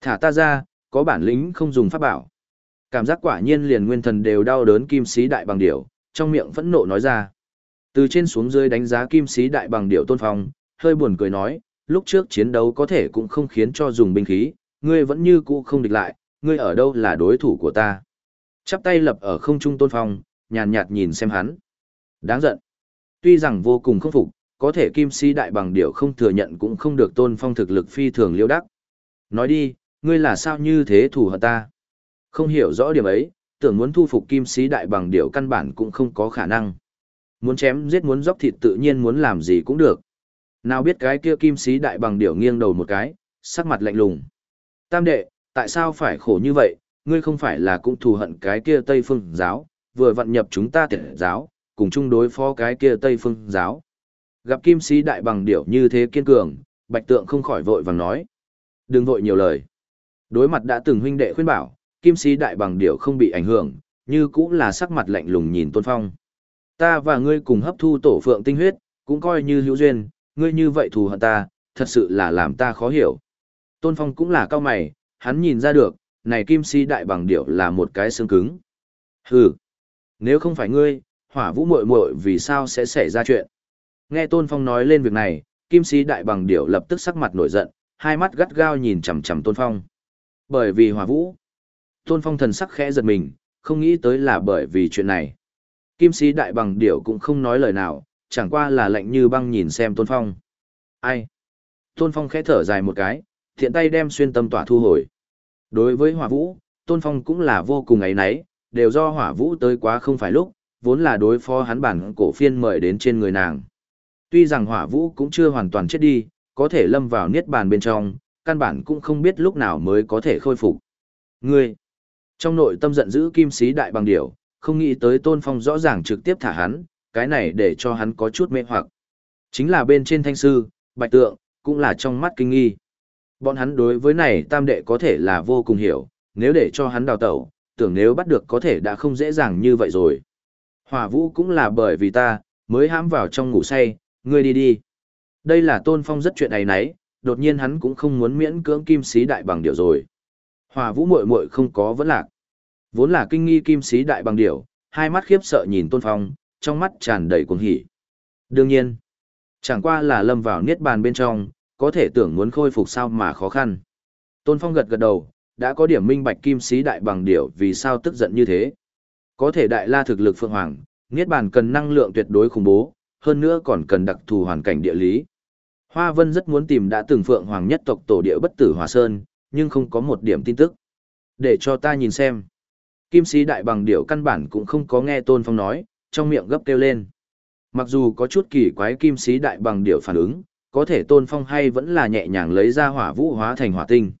Thả ta ra, có bản lĩnh không dùng pháp bảo. Cảm giác quả nhiên liền nguyên thần đều đau đớn kim sĩ đại bằng điểu, trong miệng phẫn nộ nói ra. Từ trên xuống dưới đánh giá kim sĩ đại bằng điểu tôn phong, hơi buồn cười nói, lúc trước chiến đấu có thể cũng không khiến cho dùng binh khí, ngươi vẫn như cũ không địch lại, ngươi ở đâu là đối thủ của ta. Chắp tay lập ở không trung tôn phong, nhàn nhạt nhìn xem hắn. Đáng giận. Tuy rằng vô cùng không phục, có thể kim sĩ đại bằng điểu không thừa nhận cũng không được tôn phong thực lực phi thường liêu đắc. Nói đi, ngươi là sao như thế thù hận ta? Không hiểu rõ điểm ấy, tưởng muốn thu phục kim sĩ đại bằng điệu căn bản cũng không có khả năng. Muốn chém giết muốn dốc thịt tự nhiên muốn làm gì cũng được. Nào biết cái kia kim sĩ đại bằng điệu nghiêng đầu một cái, sắc mặt lạnh lùng. Tam đệ, tại sao phải khổ như vậy, ngươi không phải là cũng thù hận cái kia Tây Phương giáo, vừa vận nhập chúng ta tiệt giáo, cùng chung đối phó cái kia Tây Phương giáo. Gặp kim sĩ đại bằng điểu như thế kiên cường, bạch tượng không khỏi vội vàng nói. Đừng vội nhiều lời. Đối mặt đã từng huynh đệ khuyên bảo, kim sĩ đại bằng điểu không bị ảnh hưởng, như cũng là sắc mặt lạnh lùng nhìn tôn phong. Ta và ngươi cùng hấp thu tổ phượng tinh huyết, cũng coi như hữu duyên, ngươi như vậy thù hận ta, thật sự là làm ta khó hiểu. Tôn phong cũng là cao mày, hắn nhìn ra được, này kim sĩ đại bằng điểu là một cái xương cứng. Hừ, nếu không phải ngươi, hỏa vũ muội muội vì sao sẽ xảy ra chuyện? Nghe Tôn Phong nói lên việc này, kim sĩ đại bằng điểu lập tức sắc mặt nổi giận, hai mắt gắt gao nhìn chằm chằm Tôn Phong. Bởi vì hỏa vũ. Tôn Phong thần sắc khẽ giật mình, không nghĩ tới là bởi vì chuyện này. Kim sĩ đại bằng điểu cũng không nói lời nào, chẳng qua là lạnh như băng nhìn xem Tôn Phong. Ai? Tôn Phong khẽ thở dài một cái, thiện tay đem xuyên tâm tỏa thu hồi. Đối với hỏa vũ, Tôn Phong cũng là vô cùng ấy nấy, đều do hỏa vũ tới quá không phải lúc, vốn là đối phó hắn bản cổ phiên mời đến trên người nàng. Tuy rằng hỏa vũ cũng chưa hoàn toàn chết đi, có thể lâm vào niết bàn bên trong, căn bản cũng không biết lúc nào mới có thể khôi phục. Ngươi, trong nội tâm giận dữ kim sĩ đại bằng điểu, không nghĩ tới tôn phong rõ ràng trực tiếp thả hắn, cái này để cho hắn có chút mê hoặc. Chính là bên trên thanh sư, bạch tượng, cũng là trong mắt kinh nghi. Bọn hắn đối với này tam đệ có thể là vô cùng hiểu, nếu để cho hắn đào tẩu, tưởng nếu bắt được có thể đã không dễ dàng như vậy rồi. Hỏa vũ cũng là bởi vì ta, mới hãm vào trong ngủ say, ngươi đi đi. Đây là tôn phong rất chuyện ấy nấy, đột nhiên hắn cũng không muốn miễn cưỡng kim sĩ đại bằng điệu rồi. Hỏa vũ muội muội không có vấn lạc. Vốn là kinh nghi kim sĩ đại bằng điệu, hai mắt khiếp sợ nhìn tôn phong, trong mắt tràn đầy cuồng hỉ. Đương nhiên, chẳng qua là lâm vào niết bàn bên trong, có thể tưởng muốn khôi phục sao mà khó khăn. Tôn phong gật gật đầu, đã có điểm minh bạch kim sĩ đại bằng điệu vì sao tức giận như thế. Có thể đại la thực lực phượng hoàng, niết bàn cần năng lượng tuyệt đối khủng bố, hơn nữa còn cần đặc thù hoàn cảnh địa lý. Hoa Vân rất muốn tìm đã từng phượng hoàng nhất tộc tổ địa bất tử Hòa Sơn, nhưng không có một điểm tin tức. Để cho ta nhìn xem. Kim sĩ đại bằng điểu căn bản cũng không có nghe Tôn Phong nói, trong miệng gấp kêu lên. Mặc dù có chút kỳ quái kim sĩ đại bằng điểu phản ứng, có thể Tôn Phong hay vẫn là nhẹ nhàng lấy ra hỏa vũ hóa thành hỏa tinh.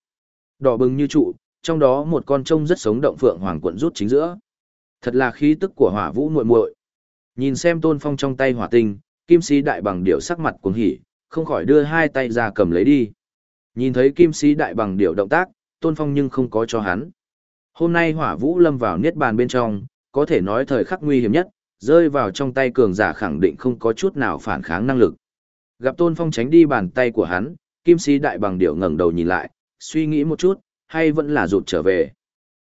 Đỏ bừng như trụ, trong đó một con trông rất sống động phượng hoàng quận rút chính giữa. Thật là khí tức của hỏa vũ muội muội. Nhìn xem Tôn Phong trong tay hỏa tinh, kim sĩ đại bằng điểu sắc mặt cuồng hỉ, không khỏi đưa hai tay ra cầm lấy đi. Nhìn thấy kim sĩ đại bằng điệu động tác, tôn phong nhưng không có cho hắn. Hôm nay hỏa vũ lâm vào niết bàn bên trong, có thể nói thời khắc nguy hiểm nhất, rơi vào trong tay cường giả khẳng định không có chút nào phản kháng năng lực. Gặp tôn phong tránh đi bàn tay của hắn, kim sĩ đại bằng điệu ngẩng đầu nhìn lại, suy nghĩ một chút, hay vẫn là rụt trở về.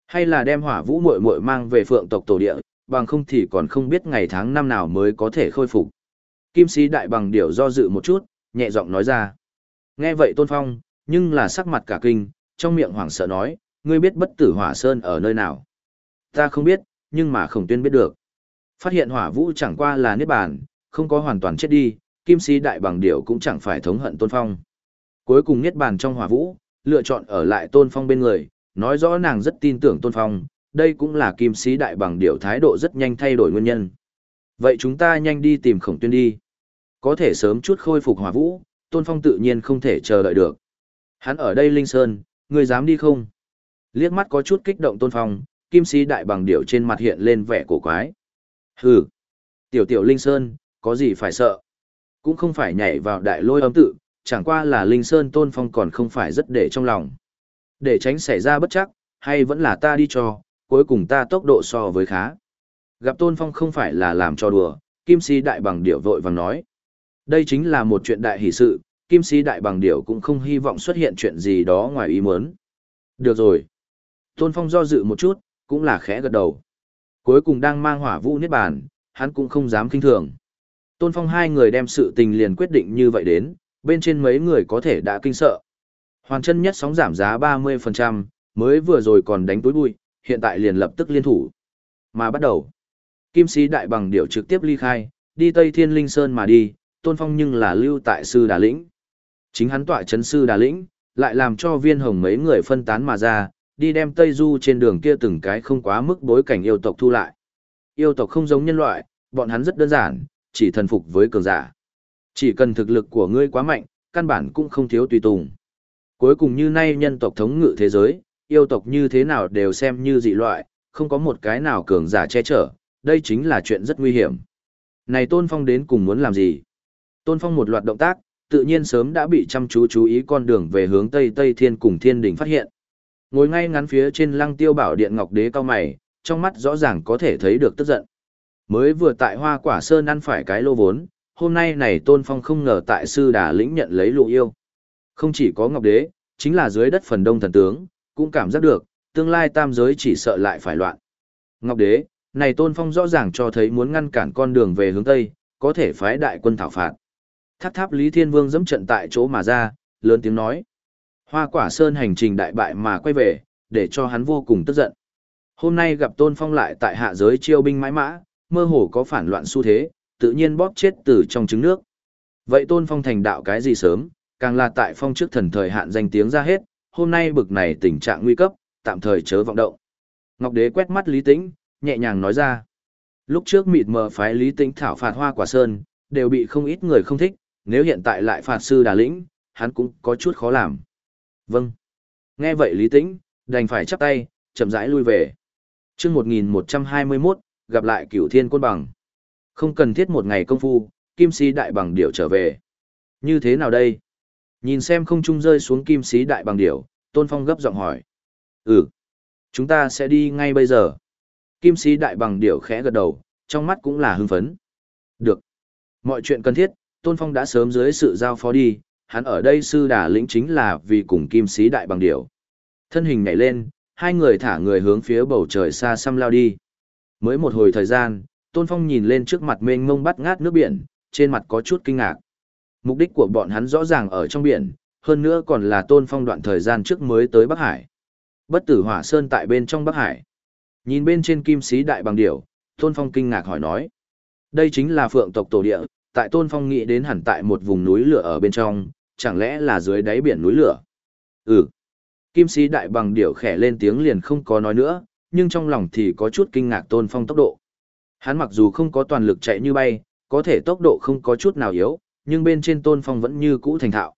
Hay là đem hỏa vũ muội muội mang về phượng tộc tổ địa, bằng không thì còn không biết ngày tháng năm nào mới có thể khôi phục. Kim sĩ đại bằng điệu do dự một chút, nhẹ giọng nói ra. Nghe vậy Tôn Phong, nhưng là sắc mặt cả kinh, trong miệng hoảng sợ nói, ngươi biết bất tử hỏa sơn ở nơi nào. Ta không biết, nhưng mà khổng tuyên biết được. Phát hiện hỏa vũ chẳng qua là niết bàn, không có hoàn toàn chết đi, kim sĩ đại bằng điểu cũng chẳng phải thống hận Tôn Phong. Cuối cùng niết bàn trong hỏa vũ, lựa chọn ở lại Tôn Phong bên người, nói rõ nàng rất tin tưởng Tôn Phong, đây cũng là kim sĩ đại bằng điểu thái độ rất nhanh thay đổi nguyên nhân. Vậy chúng ta nhanh đi tìm khổng tuyên đi. Có thể sớm chút khôi phục hỏa vũ, Tôn Phong tự nhiên không thể chờ đợi được. Hắn ở đây Linh Sơn, người dám đi không? Liếc mắt có chút kích động Tôn Phong, kim sĩ đại bằng điệu trên mặt hiện lên vẻ cổ quái. Hừ, tiểu tiểu Linh Sơn, có gì phải sợ? Cũng không phải nhảy vào đại lôi âm tự, chẳng qua là Linh Sơn Tôn Phong còn không phải rất để trong lòng. Để tránh xảy ra bất chắc, hay vẫn là ta đi cho, cuối cùng ta tốc độ so với khá. Gặp Tôn Phong không phải là làm cho đùa, kim sĩ đại bằng điệu vội vàng nói. Đây chính là một chuyện đại hỷ sự, kim sĩ đại bằng điểu cũng không hy vọng xuất hiện chuyện gì đó ngoài ý muốn. Được rồi. Tôn Phong do dự một chút, cũng là khẽ gật đầu. Cuối cùng đang mang hỏa vũ niết bàn, hắn cũng không dám kinh thường. Tôn Phong hai người đem sự tình liền quyết định như vậy đến, bên trên mấy người có thể đã kinh sợ. Hoàn chân nhất sóng giảm giá 30%, mới vừa rồi còn đánh túi bụi, hiện tại liền lập tức liên thủ. Mà bắt đầu, Kim sĩ đại bằng điệu trực tiếp ly khai, đi Tây Thiên Linh Sơn mà đi, Tôn Phong nhưng là lưu tại sư Đà Lĩnh. Chính hắn tọa chấn sư Đà Lĩnh, lại làm cho viên hồng mấy người phân tán mà ra, đi đem Tây Du trên đường kia từng cái không quá mức bối cảnh yêu tộc thu lại. Yêu tộc không giống nhân loại, bọn hắn rất đơn giản, chỉ thần phục với cường giả. Chỉ cần thực lực của ngươi quá mạnh, căn bản cũng không thiếu tùy tùng. Cuối cùng như nay nhân tộc thống ngự thế giới, yêu tộc như thế nào đều xem như dị loại, không có một cái nào cường giả che chở, đây chính là chuyện rất nguy hiểm. Này Tôn Phong đến cùng muốn làm gì? Tôn Phong một loạt động tác, tự nhiên sớm đã bị chăm chú chú ý con đường về hướng Tây Tây Thiên cùng Thiên Đỉnh phát hiện. Ngồi ngay ngắn phía trên lăng tiêu bảo điện ngọc đế cao mày, trong mắt rõ ràng có thể thấy được tức giận. Mới vừa tại hoa quả sơn ăn phải cái lô vốn, hôm nay này Tôn Phong không ngờ tại sư đà lĩnh nhận lấy lụ yêu. Không chỉ có ngọc đế, chính là dưới đất phần đông thần tướng, cũng cảm giác được, tương lai tam giới chỉ sợ lại phải loạn. Ngọc đế, này Tôn Phong rõ ràng cho thấy muốn ngăn cản con đường về hướng Tây, có thể phái đại quân thảo phạt. Tháp tháp Lý Thiên Vương dẫm trận tại chỗ mà ra, lớn tiếng nói. Hoa quả sơn hành trình đại bại mà quay về, để cho hắn vô cùng tức giận. Hôm nay gặp Tôn Phong lại tại hạ giới chiêu binh mãi mã, mơ hồ có phản loạn xu thế, tự nhiên bóp chết từ trong trứng nước. Vậy Tôn Phong thành đạo cái gì sớm, càng là tại phong trước thần thời hạn danh tiếng ra hết, hôm nay bực này tình trạng nguy cấp, tạm thời chớ vọng động. Ngọc Đế quét mắt Lý Tĩnh, nhẹ nhàng nói ra. Lúc trước mịt mờ phái Lý Tĩnh thảo phạt hoa quả sơn, đều bị không ít người không thích, nếu hiện tại lại phạt sư đà lĩnh, hắn cũng có chút khó làm. Vâng. Nghe vậy Lý Tĩnh, đành phải chắp tay, chậm rãi lui về. Trước 1121, gặp lại cửu thiên côn bằng. Không cần thiết một ngày công phu, kim sĩ đại bằng điểu trở về. Như thế nào đây? Nhìn xem không trung rơi xuống kim sĩ đại bằng điểu, Tôn Phong gấp giọng hỏi. Ừ, chúng ta sẽ đi ngay bây giờ. Kim sĩ đại bằng điểu khẽ gật đầu, trong mắt cũng là hưng phấn. Được. Mọi chuyện cần thiết, Tôn Phong đã sớm dưới sự giao phó đi, hắn ở đây sư đà lĩnh chính là vì cùng kim sĩ đại bằng điểu. Thân hình nhảy lên, hai người thả người hướng phía bầu trời xa xăm lao đi. Mới một hồi thời gian, Tôn Phong nhìn lên trước mặt mênh mông bắt ngát nước biển, trên mặt có chút kinh ngạc. Mục đích của bọn hắn rõ ràng ở trong biển, hơn nữa còn là Tôn Phong đoạn thời gian trước mới tới Bắc Hải. Bất tử hỏa sơn tại bên trong Bắc Hải. Nhìn bên trên kim sĩ đại bằng điểu, Tôn Phong kinh ngạc hỏi nói. Đây chính là phượng tộc tổ địa, tại Tôn Phong nghĩ đến hẳn tại một vùng núi lửa ở bên trong, chẳng lẽ là dưới đáy biển núi lửa? Ừ. Kim sĩ đại bằng điểu khẽ lên tiếng liền không có nói nữa, nhưng trong lòng thì có chút kinh ngạc Tôn Phong tốc độ. Hắn mặc dù không có toàn lực chạy như bay, có thể tốc độ không có chút nào yếu, nhưng bên trên Tôn Phong vẫn như cũ thành thạo.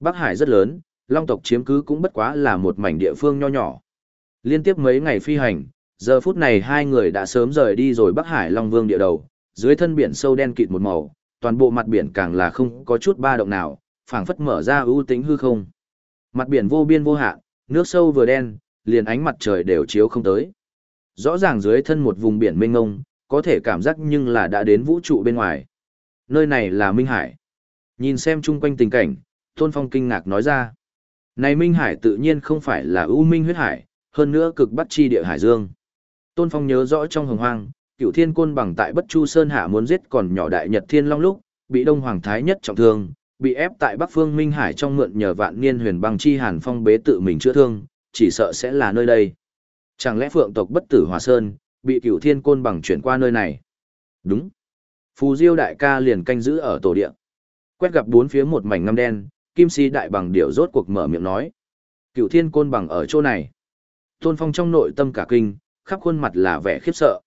Bắc Hải rất lớn, Long tộc chiếm cứ cũng bất quá là một mảnh địa phương nho nhỏ. Liên tiếp mấy ngày phi hành, giờ phút này hai người đã sớm rời đi rồi Bắc Hải Long Vương địa đầu, dưới thân biển sâu đen kịt một màu, toàn bộ mặt biển càng là không có chút ba động nào, phảng phất mở ra ưu tính hư không. Mặt biển vô biên vô hạn, nước sâu vừa đen, liền ánh mặt trời đều chiếu không tới. Rõ ràng dưới thân một vùng biển mênh mông, có thể cảm giác nhưng là đã đến vũ trụ bên ngoài. Nơi này là Minh Hải. Nhìn xem chung quanh tình cảnh, Tôn Phong kinh ngạc nói ra. Này Minh Hải tự nhiên không phải là ưu minh huyết hải, hơn nữa cực bắt chi địa hải dương. Tôn Phong nhớ rõ trong hồng hoang, cựu thiên côn bằng tại bất chu sơn hạ muốn giết còn nhỏ đại nhật thiên long lúc, bị đông hoàng thái nhất trọng thương, bị ép tại bắc phương Minh Hải trong mượn nhờ vạn niên huyền băng chi hàn phong bế tự mình chữa thương, chỉ sợ sẽ là nơi đây. Chẳng lẽ phượng tộc bất tử hòa sơn, bị Cựu thiên côn bằng chuyển qua nơi này? Đúng. Phù Diêu đại ca liền canh giữ ở tổ địa. Quét gặp bốn phía một mảnh ngâm đen, kim si đại bằng điệu rốt cuộc mở miệng nói. Cựu thiên côn bằng ở chỗ này. Tôn Phong trong nội tâm cả kinh, khắp khuôn mặt là vẻ khiếp sợ.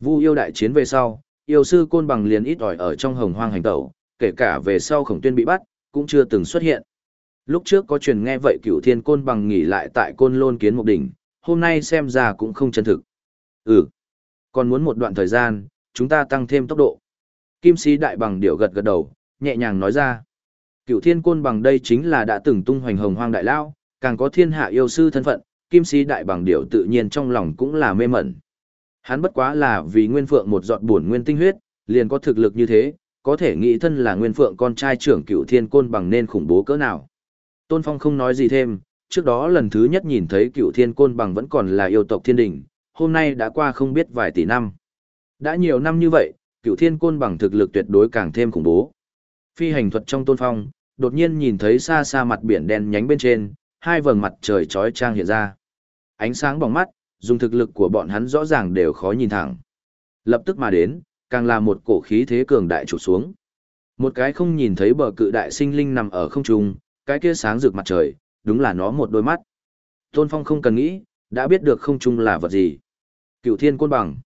Vu yêu đại chiến về sau, yêu sư côn bằng liền ít ỏi ở trong hồng hoang hành tẩu, kể cả về sau khổng tuyên bị bắt, cũng chưa từng xuất hiện. Lúc trước có truyền nghe vậy cửu thiên côn bằng nghỉ lại tại côn lôn kiến một đỉnh, hôm nay xem ra cũng không chân thực. Ừ, còn muốn một đoạn thời gian, chúng ta tăng thêm tốc độ. Kim sĩ đại bằng điệu gật gật đầu, nhẹ nhàng nói ra. Cửu thiên côn bằng đây chính là đã từng tung hoành hồng hoang đại lao, càng có thiên hạ yêu sư thân phận, kim sĩ đại bằng điệu tự nhiên trong lòng cũng là mê mẩn. Hắn bất quá là vì nguyên phượng một giọt buồn nguyên tinh huyết, liền có thực lực như thế, có thể nghĩ thân là nguyên phượng con trai trưởng cựu thiên côn bằng nên khủng bố cỡ nào. Tôn Phong không nói gì thêm, trước đó lần thứ nhất nhìn thấy cựu thiên côn bằng vẫn còn là yêu tộc thiên đình, hôm nay đã qua không biết vài tỷ năm. Đã nhiều năm như vậy, cựu thiên côn bằng thực lực tuyệt đối càng thêm khủng bố. Phi hành thuật trong tôn phong, đột nhiên nhìn thấy xa xa mặt biển đen nhánh bên trên, hai vầng mặt trời chói trang hiện ra. Ánh sáng bỏng mắt, dùng thực lực của bọn hắn rõ ràng đều khó nhìn thẳng. Lập tức mà đến, càng là một cổ khí thế cường đại trụ xuống. Một cái không nhìn thấy bờ cự đại sinh linh nằm ở không trung, cái kia sáng rực mặt trời, đúng là nó một đôi mắt. Tôn Phong không cần nghĩ, đã biết được không trung là vật gì. Cựu thiên côn bằng.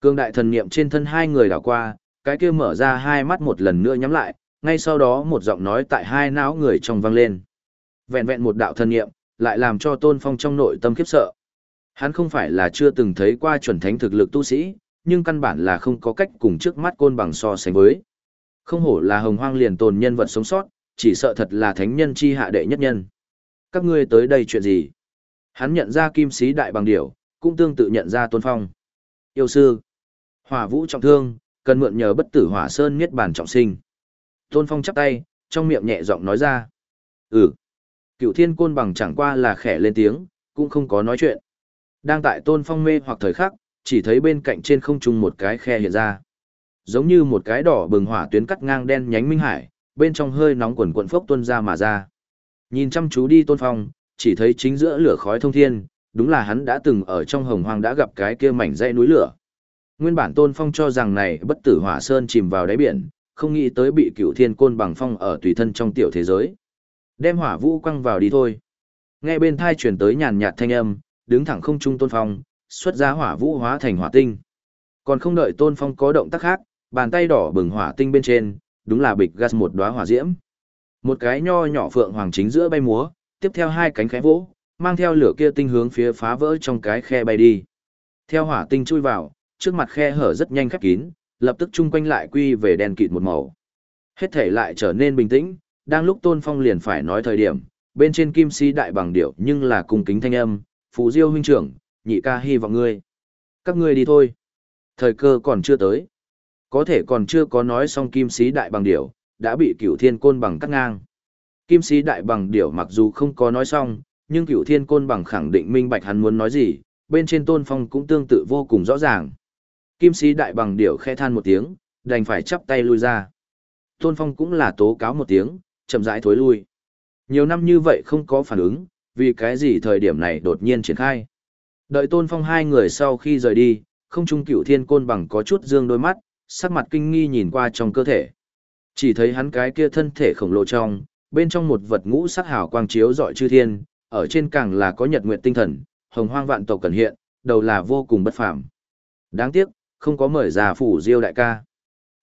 Cường đại thần niệm trên thân hai người đảo qua, cái kia mở ra hai mắt một lần nữa nhắm lại, ngay sau đó một giọng nói tại hai não người trong vang lên. Vẹn vẹn một đạo thần niệm, lại làm cho Tôn Phong trong nội tâm khiếp sợ. Hắn không phải là chưa từng thấy qua chuẩn thánh thực lực tu sĩ, nhưng căn bản là không có cách cùng trước mắt côn bằng so sánh với. Không hổ là hồng hoang liền tồn nhân vật sống sót, chỉ sợ thật là thánh nhân chi hạ đệ nhất nhân. Các ngươi tới đây chuyện gì? Hắn nhận ra kim sĩ đại bằng điểu, cũng tương tự nhận ra tôn phong. Yêu sư, hỏa vũ trọng thương, cần mượn nhờ bất tử hỏa sơn niết bàn trọng sinh. Tôn phong chắp tay, trong miệng nhẹ giọng nói ra. Ừ, cựu thiên côn bằng chẳng qua là khẽ lên tiếng, cũng không có nói chuyện. Đang tại tôn phong mê hoặc thời khắc, chỉ thấy bên cạnh trên không trung một cái khe hiện ra. Giống như một cái đỏ bừng hỏa tuyến cắt ngang đen nhánh minh hải, bên trong hơi nóng quần quần phốc tuôn ra mà ra. Nhìn chăm chú đi tôn phong, chỉ thấy chính giữa lửa khói thông thiên, đúng là hắn đã từng ở trong hồng hoang đã gặp cái kia mảnh dãy núi lửa. Nguyên bản tôn phong cho rằng này bất tử hỏa sơn chìm vào đáy biển, không nghĩ tới bị cựu thiên côn bằng phong ở tùy thân trong tiểu thế giới. Đem hỏa vũ quăng vào đi thôi. Nghe bên thai truyền tới nhàn nhạt thanh âm, đứng thẳng không trung tôn phong, xuất ra hỏa vũ hóa thành hỏa tinh. Còn không đợi tôn phong có động tác khác, bàn tay đỏ bừng hỏa tinh bên trên, đúng là bịch gas một đóa hỏa diễm. Một cái nho nhỏ phượng hoàng chính giữa bay múa, tiếp theo hai cánh khẽ vỗ, mang theo lửa kia tinh hướng phía phá vỡ trong cái khe bay đi. Theo hỏa tinh chui vào, trước mặt khe hở rất nhanh khép kín, lập tức chung quanh lại quy về đen kịt một màu. Hết thể lại trở nên bình tĩnh, đang lúc Tôn Phong liền phải nói thời điểm, bên trên kim si đại bằng điệu nhưng là cung kính thanh âm, phù diêu huynh trưởng, nhị ca hy vọng ngươi. Các ngươi đi thôi. Thời cơ còn chưa tới. Có thể còn chưa có nói xong kim sĩ đại bằng điểu, đã bị cửu thiên côn bằng cắt ngang. Kim sĩ đại bằng điểu mặc dù không có nói xong, nhưng cửu thiên côn bằng khẳng định minh bạch hắn muốn nói gì, bên trên tôn phong cũng tương tự vô cùng rõ ràng. Kim sĩ đại bằng điểu khe than một tiếng, đành phải chắp tay lui ra. Tôn phong cũng là tố cáo một tiếng, chậm rãi thối lui. Nhiều năm như vậy không có phản ứng, vì cái gì thời điểm này đột nhiên triển khai. Đợi tôn phong hai người sau khi rời đi, không trung cửu thiên côn bằng có chút dương đôi mắt, sắc mặt kinh nghi nhìn qua trong cơ thể. Chỉ thấy hắn cái kia thân thể khổng lồ trong, bên trong một vật ngũ sắc hào quang chiếu rọi chư thiên, ở trên càng là có nhật nguyện tinh thần, hồng hoang vạn tộc cần hiện, đầu là vô cùng bất phàm. Đáng tiếc, không có mời già phủ diêu đại ca.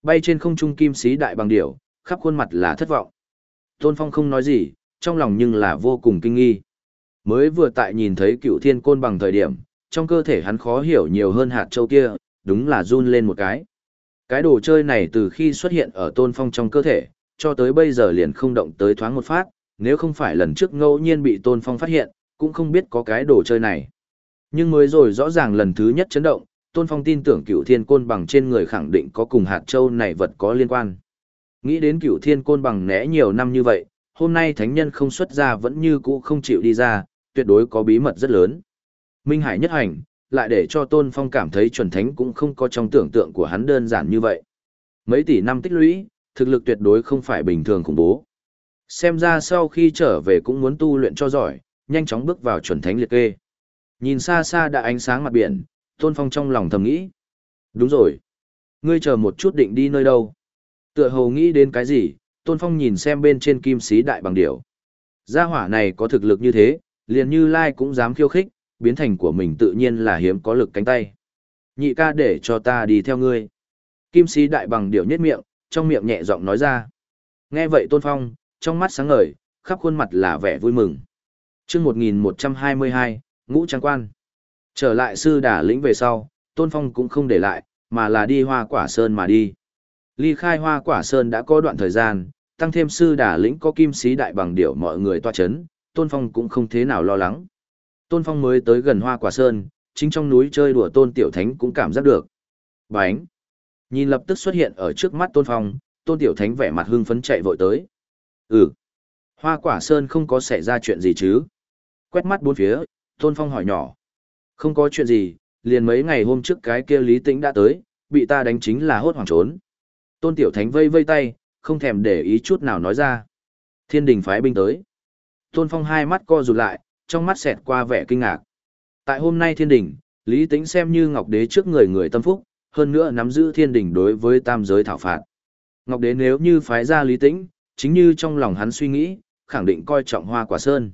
Bay trên không trung kim sĩ đại bằng điểu, khắp khuôn mặt là thất vọng. Tôn Phong không nói gì, trong lòng nhưng là vô cùng kinh nghi. Mới vừa tại nhìn thấy cựu thiên côn bằng thời điểm, trong cơ thể hắn khó hiểu nhiều hơn hạt châu kia, đúng là run lên một cái. Cái đồ chơi này từ khi xuất hiện ở tôn phong trong cơ thể, cho tới bây giờ liền không động tới thoáng một phát, nếu không phải lần trước ngẫu nhiên bị tôn phong phát hiện, cũng không biết có cái đồ chơi này. Nhưng mới rồi rõ ràng lần thứ nhất chấn động, tôn phong tin tưởng cựu thiên côn bằng trên người khẳng định có cùng hạt châu này vật có liên quan. Nghĩ đến cựu thiên côn bằng né nhiều năm như vậy, hôm nay thánh nhân không xuất ra vẫn như cũ không chịu đi ra, tuyệt đối có bí mật rất lớn. Minh Hải nhất hành, lại để cho Tôn Phong cảm thấy chuẩn thánh cũng không có trong tưởng tượng của hắn đơn giản như vậy. Mấy tỷ năm tích lũy, thực lực tuyệt đối không phải bình thường khủng bố. Xem ra sau khi trở về cũng muốn tu luyện cho giỏi, nhanh chóng bước vào chuẩn thánh liệt kê. Nhìn xa xa đã ánh sáng mặt biển, Tôn Phong trong lòng thầm nghĩ. Đúng rồi. Ngươi chờ một chút định đi nơi đâu. Tựa hồ nghĩ đến cái gì, Tôn Phong nhìn xem bên trên kim sĩ đại bằng điểu. Gia hỏa này có thực lực như thế, liền như Lai cũng dám khiêu khích, biến thành của mình tự nhiên là hiếm có lực cánh tay. Nhị ca để cho ta đi theo ngươi. Kim sĩ đại bằng điệu nhất miệng, trong miệng nhẹ giọng nói ra. Nghe vậy Tôn Phong, trong mắt sáng ngời, khắp khuôn mặt là vẻ vui mừng. chương 1122, ngũ trang quan. Trở lại sư đà lĩnh về sau, Tôn Phong cũng không để lại, mà là đi hoa quả sơn mà đi. Ly khai hoa quả sơn đã có đoạn thời gian, tăng thêm sư đà lĩnh có kim sĩ đại bằng điệu mọi người toa chấn, Tôn Phong cũng không thế nào lo lắng. Tôn Phong mới tới gần hoa quả sơn, chính trong núi chơi đùa Tôn Tiểu Thánh cũng cảm giác được. Bánh! Nhìn lập tức xuất hiện ở trước mắt Tôn Phong, Tôn Tiểu Thánh vẻ mặt hưng phấn chạy vội tới. Ừ! Hoa quả sơn không có xảy ra chuyện gì chứ? Quét mắt bốn phía, Tôn Phong hỏi nhỏ. Không có chuyện gì, liền mấy ngày hôm trước cái kia Lý Tĩnh đã tới, bị ta đánh chính là hốt hoảng trốn. Tôn Tiểu Thánh vây vây tay, không thèm để ý chút nào nói ra. Thiên đình phái binh tới. Tôn Phong hai mắt co rụt lại, trong mắt xẹt qua vẻ kinh ngạc. Tại hôm nay thiên đình, Lý Tĩnh xem như Ngọc Đế trước người người tâm phúc, hơn nữa nắm giữ thiên đình đối với tam giới thảo phạt. Ngọc Đế nếu như phái ra Lý Tĩnh, chính như trong lòng hắn suy nghĩ, khẳng định coi trọng hoa quả sơn.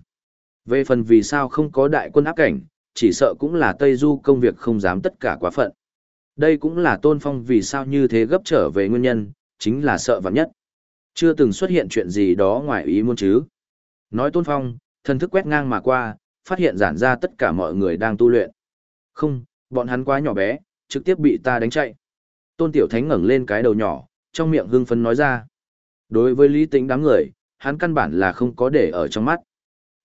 Về phần vì sao không có đại quân áp cảnh, chỉ sợ cũng là Tây Du công việc không dám tất cả quá phận. Đây cũng là tôn phong vì sao như thế gấp trở về nguyên nhân, chính là sợ vạn nhất. Chưa từng xuất hiện chuyện gì đó ngoài ý muốn chứ. Nói tôn phong, thân thức quét ngang mà qua, phát hiện giản ra tất cả mọi người đang tu luyện. Không, bọn hắn quá nhỏ bé, trực tiếp bị ta đánh chạy. Tôn Tiểu Thánh ngẩng lên cái đầu nhỏ, trong miệng hưng phấn nói ra. Đối với lý tính đám người, hắn căn bản là không có để ở trong mắt.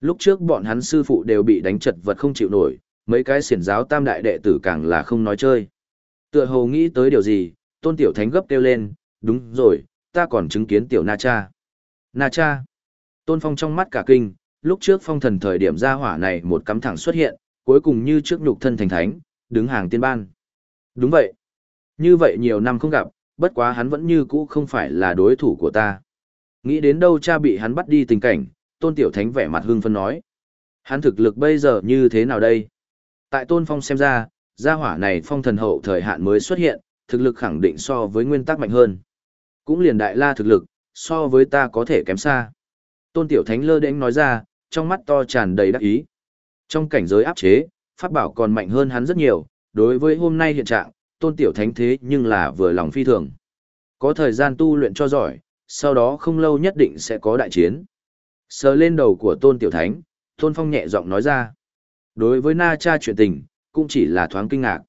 Lúc trước bọn hắn sư phụ đều bị đánh chật vật không chịu nổi, mấy cái xiển giáo tam đại đệ tử càng là không nói chơi. Tựa hồ nghĩ tới điều gì, tôn tiểu thánh gấp kêu lên, đúng rồi, ta còn chứng kiến tiểu na cha. Na cha. Tôn phong trong mắt cả kinh, lúc trước phong thần thời điểm ra hỏa này một cắm thẳng xuất hiện, cuối cùng như trước nhục thân thành thánh, đứng hàng tiên ban. Đúng vậy. Như vậy nhiều năm không gặp, bất quá hắn vẫn như cũ không phải là đối thủ của ta. Nghĩ đến đâu cha bị hắn bắt đi tình cảnh, tôn tiểu thánh vẻ mặt hưng phân nói. Hắn thực lực bây giờ như thế nào đây? Tại tôn phong xem ra, gia hỏa này phong thần hậu thời hạn mới xuất hiện, thực lực khẳng định so với nguyên tắc mạnh hơn. Cũng liền đại la thực lực, so với ta có thể kém xa. Tôn tiểu thánh lơ đễnh nói ra, trong mắt to tràn đầy đắc ý. Trong cảnh giới áp chế, pháp bảo còn mạnh hơn hắn rất nhiều, đối với hôm nay hiện trạng, tôn tiểu thánh thế nhưng là vừa lòng phi thường. Có thời gian tu luyện cho giỏi, sau đó không lâu nhất định sẽ có đại chiến. Sờ lên đầu của tôn tiểu thánh, tôn phong nhẹ giọng nói ra. Đối với na cha chuyện tình, cũng chỉ là thoáng kinh ngạc.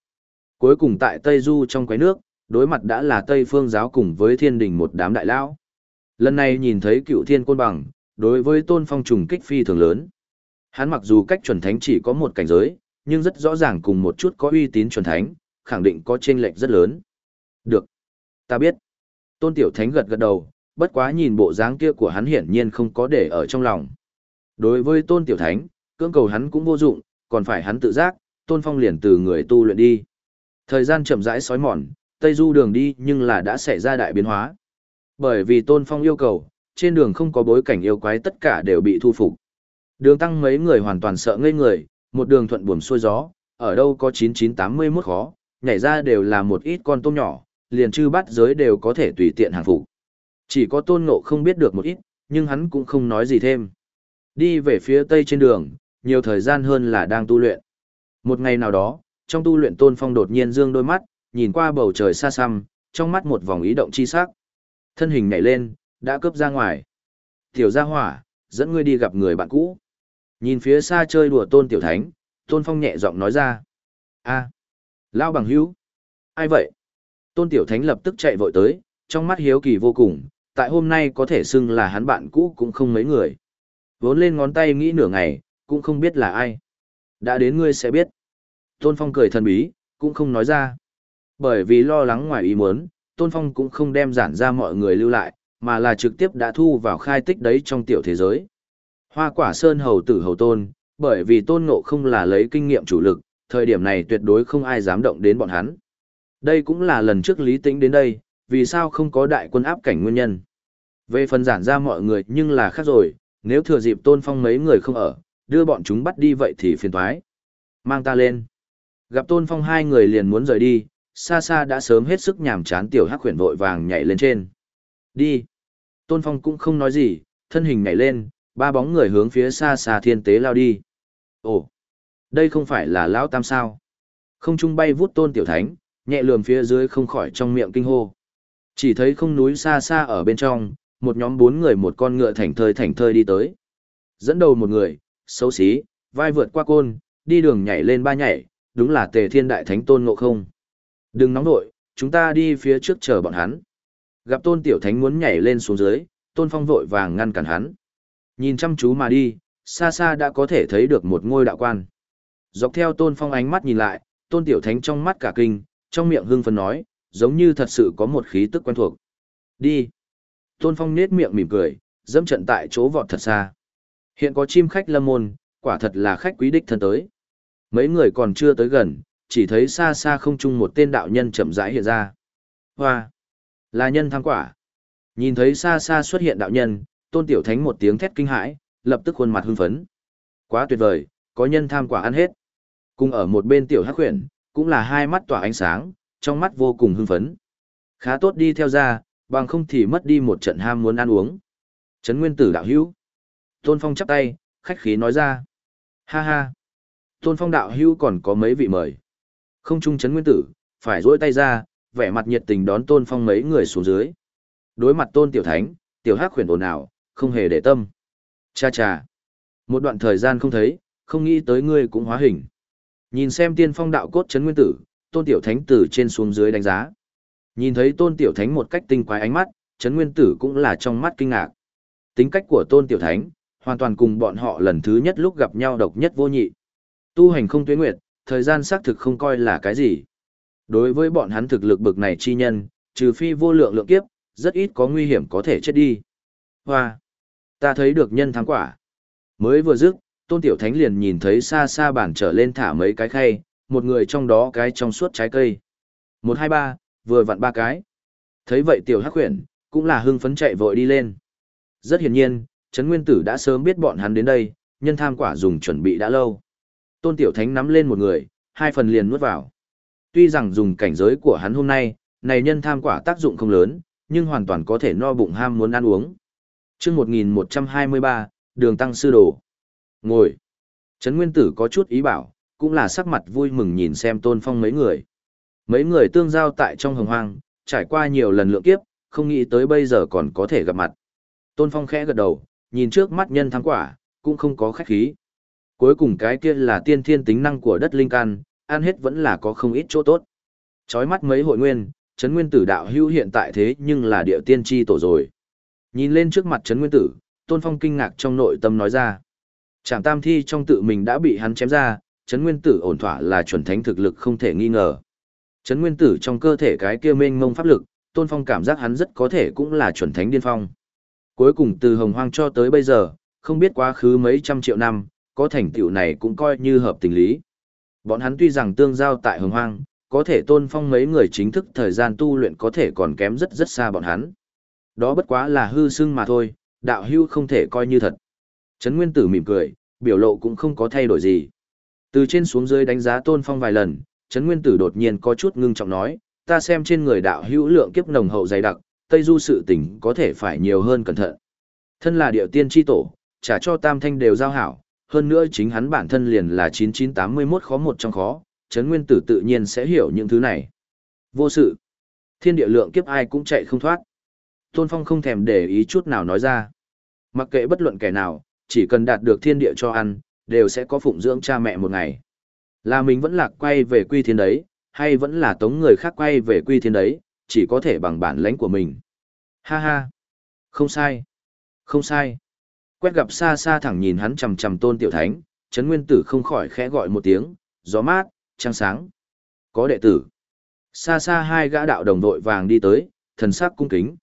Cuối cùng tại Tây Du trong quái nước, đối mặt đã là Tây phương giáo cùng với thiên đình một đám đại lão. Lần này nhìn thấy cựu thiên côn bằng, đối với tôn phong trùng kích phi thường lớn. Hắn mặc dù cách chuẩn thánh chỉ có một cảnh giới, nhưng rất rõ ràng cùng một chút có uy tín chuẩn thánh, khẳng định có chênh lệch rất lớn. Được. Ta biết. Tôn tiểu thánh gật gật đầu, bất quá nhìn bộ dáng kia của hắn hiển nhiên không có để ở trong lòng. Đối với tôn tiểu thánh, cưỡng cầu hắn cũng vô dụng, còn phải hắn tự giác, tôn phong liền từ người tu luyện đi. Thời gian chậm rãi sói mòn, Tây Du đường đi nhưng là đã xảy ra đại biến hóa. Bởi vì tôn phong yêu cầu, trên đường không có bối cảnh yêu quái tất cả đều bị thu phục. Đường tăng mấy người hoàn toàn sợ ngây người, một đường thuận buồm xuôi gió, ở đâu có 9981 khó, nhảy ra đều là một ít con tôm nhỏ, liền chư bắt giới đều có thể tùy tiện hàng phục. Chỉ có tôn ngộ không biết được một ít, nhưng hắn cũng không nói gì thêm. Đi về phía tây trên đường, nhiều thời gian hơn là đang tu luyện. Một ngày nào đó, trong tu luyện tôn phong đột nhiên dương đôi mắt, nhìn qua bầu trời xa xăm, trong mắt một vòng ý động chi sắc. Thân hình nhảy lên, đã cướp ra ngoài. Tiểu gia hỏa, dẫn ngươi đi gặp người bạn cũ. Nhìn phía xa chơi đùa tôn tiểu thánh, tôn phong nhẹ giọng nói ra. a lao bằng hữu. Ai vậy? Tôn tiểu thánh lập tức chạy vội tới, trong mắt hiếu kỳ vô cùng, tại hôm nay có thể xưng là hắn bạn cũ cũng không mấy người. Vốn lên ngón tay nghĩ nửa ngày, cũng không biết là ai. Đã đến ngươi sẽ biết. Tôn Phong cười thần bí, cũng không nói ra. Bởi vì lo lắng ngoài ý muốn, Tôn Phong cũng không đem giản ra mọi người lưu lại, mà là trực tiếp đã thu vào khai tích đấy trong tiểu thế giới. Hoa quả sơn hầu tử hầu tôn, bởi vì tôn ngộ không là lấy kinh nghiệm chủ lực, thời điểm này tuyệt đối không ai dám động đến bọn hắn. Đây cũng là lần trước lý tĩnh đến đây, vì sao không có đại quân áp cảnh nguyên nhân. Về phần giản ra mọi người nhưng là khác rồi, nếu thừa dịp tôn phong mấy người không ở, đưa bọn chúng bắt đi vậy thì phiền thoái. Mang ta lên. Gặp tôn phong hai người liền muốn rời đi, xa xa đã sớm hết sức nhàm chán tiểu hắc khuyển vội vàng nhảy lên trên. Đi. Tôn phong cũng không nói gì, thân hình nhảy lên, ba bóng người hướng phía xa xa thiên tế lao đi. Ồ, đây không phải là lão tam sao. Không trung bay vút tôn tiểu thánh, nhẹ lườm phía dưới không khỏi trong miệng kinh hô. Chỉ thấy không núi xa xa ở bên trong, một nhóm bốn người một con ngựa thảnh thơi thảnh thơi đi tới. Dẫn đầu một người, xấu xí, vai vượt qua côn, đi đường nhảy lên ba nhảy, đúng là tề thiên đại thánh tôn ngộ không. Đừng nóng nội, chúng ta đi phía trước chờ bọn hắn. Gặp tôn tiểu thánh muốn nhảy lên xuống dưới, tôn phong vội vàng ngăn cản hắn. Nhìn chăm chú mà đi, xa xa đã có thể thấy được một ngôi đạo quan. Dọc theo tôn phong ánh mắt nhìn lại, tôn tiểu thánh trong mắt cả kinh, trong miệng hưng phấn nói, giống như thật sự có một khí tức quen thuộc. Đi. Tôn phong nết miệng mỉm cười, dẫm trận tại chỗ vọt thật xa. Hiện có chim khách lâm môn, quả thật là khách quý đích thân tới. Mấy người còn chưa tới gần, chỉ thấy xa xa không chung một tên đạo nhân chậm rãi hiện ra. Hoa! Là nhân tham quả. Nhìn thấy xa xa xuất hiện đạo nhân, tôn tiểu thánh một tiếng thét kinh hãi, lập tức khuôn mặt hưng phấn. Quá tuyệt vời, có nhân tham quả ăn hết. Cùng ở một bên tiểu hắc huyền, cũng là hai mắt tỏa ánh sáng, trong mắt vô cùng hưng phấn. Khá tốt đi theo ra, bằng không thì mất đi một trận ham muốn ăn uống. Trấn Nguyên Tử đạo hữu. Tôn Phong chắp tay, khách khí nói ra. Ha ha. Tôn Phong đạo hữu còn có mấy vị mời. Không trung Trấn Nguyên Tử, phải rỗi tay ra, vẻ mặt nhiệt tình đón Tôn Phong mấy người xuống dưới. Đối mặt Tôn Tiểu Thánh, Tiểu Hắc khuyển ồn ào, không hề để tâm. Cha cha. Một đoạn thời gian không thấy, không nghĩ tới ngươi cũng hóa hình. Nhìn xem tiên phong đạo cốt Trấn Nguyên Tử, Tôn Tiểu Thánh từ trên xuống dưới đánh giá. Nhìn thấy Tôn Tiểu Thánh một cách tinh quái ánh mắt, Trấn Nguyên Tử cũng là trong mắt kinh ngạc. Tính cách của Tôn Tiểu Thánh, hoàn toàn cùng bọn họ lần thứ nhất lúc gặp nhau độc nhất vô nhị. Tu hành không tuyến nguyệt, thời gian xác thực không coi là cái gì. Đối với bọn hắn thực lực bực này chi nhân, trừ phi vô lượng lượng kiếp, rất ít có nguy hiểm có thể chết đi. Hoa! Ta thấy được nhân thắng quả. Mới vừa dứt, Tôn Tiểu Thánh liền nhìn thấy xa xa bản trở lên thả mấy cái khay, một người trong đó cái trong suốt trái cây. Một hai ba, vừa vặn ba cái. Thấy vậy Tiểu Hắc Huyền, cũng là hưng phấn chạy vội đi lên. Rất hiển nhiên, Trấn Nguyên Tử đã sớm biết bọn hắn đến đây, nhân tham quả dùng chuẩn bị đã lâu. Tôn Tiểu Thánh nắm lên một người, hai phần liền nuốt vào. Tuy rằng dùng cảnh giới của hắn hôm nay, này nhân tham quả tác dụng không lớn, nhưng hoàn toàn có thể no bụng ham muốn ăn uống. chương 1123, đường tăng sư đồ. Ngồi. Trấn Nguyên Tử có chút ý bảo, cũng là sắc mặt vui mừng nhìn xem Tôn Phong mấy người. Mấy người tương giao tại trong hồng hoang, trải qua nhiều lần lượng kiếp, không nghĩ tới bây giờ còn có thể gặp mặt. Tôn Phong khẽ gật đầu, nhìn trước mắt nhân tham quả, cũng không có khách khí. Cuối cùng cái kia là tiên thiên tính năng của đất linh can, ăn hết vẫn là có không ít chỗ tốt. Chói mắt mấy hội nguyên, Trấn Nguyên Tử đạo hữu hiện tại thế nhưng là địa tiên tri tổ rồi. Nhìn lên trước mặt Trấn Nguyên Tử, Tôn Phong kinh ngạc trong nội tâm nói ra. Trạm tam thi trong tự mình đã bị hắn chém ra, Trấn Nguyên Tử ổn thỏa là chuẩn thánh thực lực không thể nghi ngờ. Trấn Nguyên Tử trong cơ thể cái kia mênh mông pháp lực, Tôn Phong cảm giác hắn rất có thể cũng là chuẩn thánh điên phong. Cuối cùng từ hồng hoang cho tới bây giờ, không biết quá khứ mấy trăm triệu năm, có thành tựu này cũng coi như hợp tình lý. Bọn hắn tuy rằng tương giao tại hồng hoang, có thể tôn phong mấy người chính thức thời gian tu luyện có thể còn kém rất rất xa bọn hắn. Đó bất quá là hư xưng mà thôi, đạo hưu không thể coi như thật. Trấn Nguyên Tử mỉm cười, biểu lộ cũng không có thay đổi gì. Từ trên xuống dưới đánh giá tôn phong vài lần, Trấn Nguyên Tử đột nhiên có chút ngưng trọng nói, ta xem trên người đạo hữu lượng kiếp nồng hậu dày đặc, Tây Du sự tình có thể phải nhiều hơn cẩn thận. Thân là điệu tiên tri tổ, trả cho tam thanh đều giao hảo, hơn nữa chính hắn bản thân liền là 9981 khó một trong khó, Trấn Nguyên Tử tự nhiên sẽ hiểu những thứ này. Vô sự. Thiên địa lượng kiếp ai cũng chạy không thoát. Tôn Phong không thèm để ý chút nào nói ra. Mặc kệ bất luận kẻ nào, chỉ cần đạt được thiên địa cho ăn, đều sẽ có phụng dưỡng cha mẹ một ngày. Là mình vẫn lạc quay về quy thiên đấy, hay vẫn là tống người khác quay về quy thiên đấy, chỉ có thể bằng bản lãnh của mình. Ha ha. Không sai. Không sai. Quét gặp xa xa thẳng nhìn hắn chầm chầm tôn tiểu thánh, Trấn Nguyên Tử không khỏi khẽ gọi một tiếng, gió mát, trăng sáng. Có đệ tử. Xa xa hai gã đạo đồng đội vàng đi tới, thần sắc cung kính.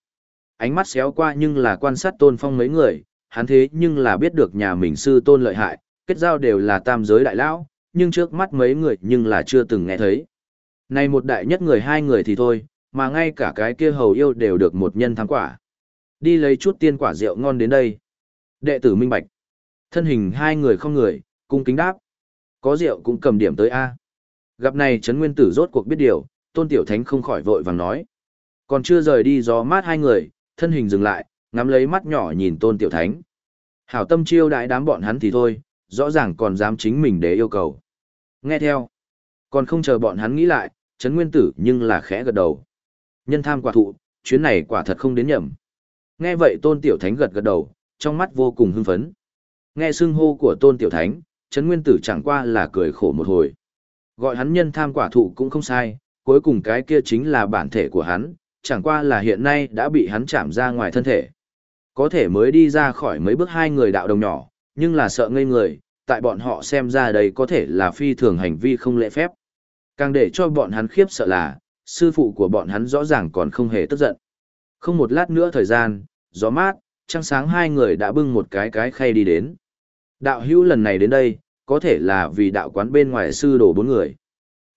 Ánh mắt xéo qua nhưng là quan sát tôn phong mấy người, hắn thế nhưng là biết được nhà mình sư tôn lợi hại, kết giao đều là tam giới đại lão, nhưng trước mắt mấy người nhưng là chưa từng nghe thấy. Này một đại nhất người hai người thì thôi, mà ngay cả cái kia hầu yêu đều được một nhân thắng quả. Đi lấy chút tiên quả rượu ngon đến đây. Đệ tử minh bạch. Thân hình hai người không người, cung kính đáp. Có rượu cũng cầm điểm tới A. Gặp này Trấn Nguyên Tử rốt cuộc biết điều, Tôn Tiểu Thánh không khỏi vội vàng nói. Còn chưa rời đi gió mát hai người, thân hình dừng lại, ngắm lấy mắt nhỏ nhìn Tôn Tiểu Thánh. Hảo tâm chiêu đãi đám bọn hắn thì thôi, rõ ràng còn dám chính mình để yêu cầu. Nghe theo. Còn không chờ bọn hắn nghĩ lại, Trấn Nguyên Tử nhưng là khẽ gật đầu. Nhân tham quả thụ, chuyến này quả thật không đến nhầm. Nghe vậy Tôn Tiểu Thánh gật gật đầu, trong mắt vô cùng hưng phấn. Nghe xưng hô của Tôn Tiểu Thánh, Trấn Nguyên Tử chẳng qua là cười khổ một hồi. Gọi hắn nhân tham quả thụ cũng không sai, cuối cùng cái kia chính là bản thể của hắn, chẳng qua là hiện nay đã bị hắn chạm ra ngoài thân thể. Có thể mới đi ra khỏi mấy bước hai người đạo đồng nhỏ, nhưng là sợ ngây người, tại bọn họ xem ra đây có thể là phi thường hành vi không lễ phép. Càng để cho bọn hắn khiếp sợ là, sư phụ của bọn hắn rõ ràng còn không hề tức giận. Không một lát nữa thời gian, gió mát, trăng sáng hai người đã bưng một cái cái khay đi đến. Đạo hữu lần này đến đây, có thể là vì đạo quán bên ngoài sư đồ bốn người.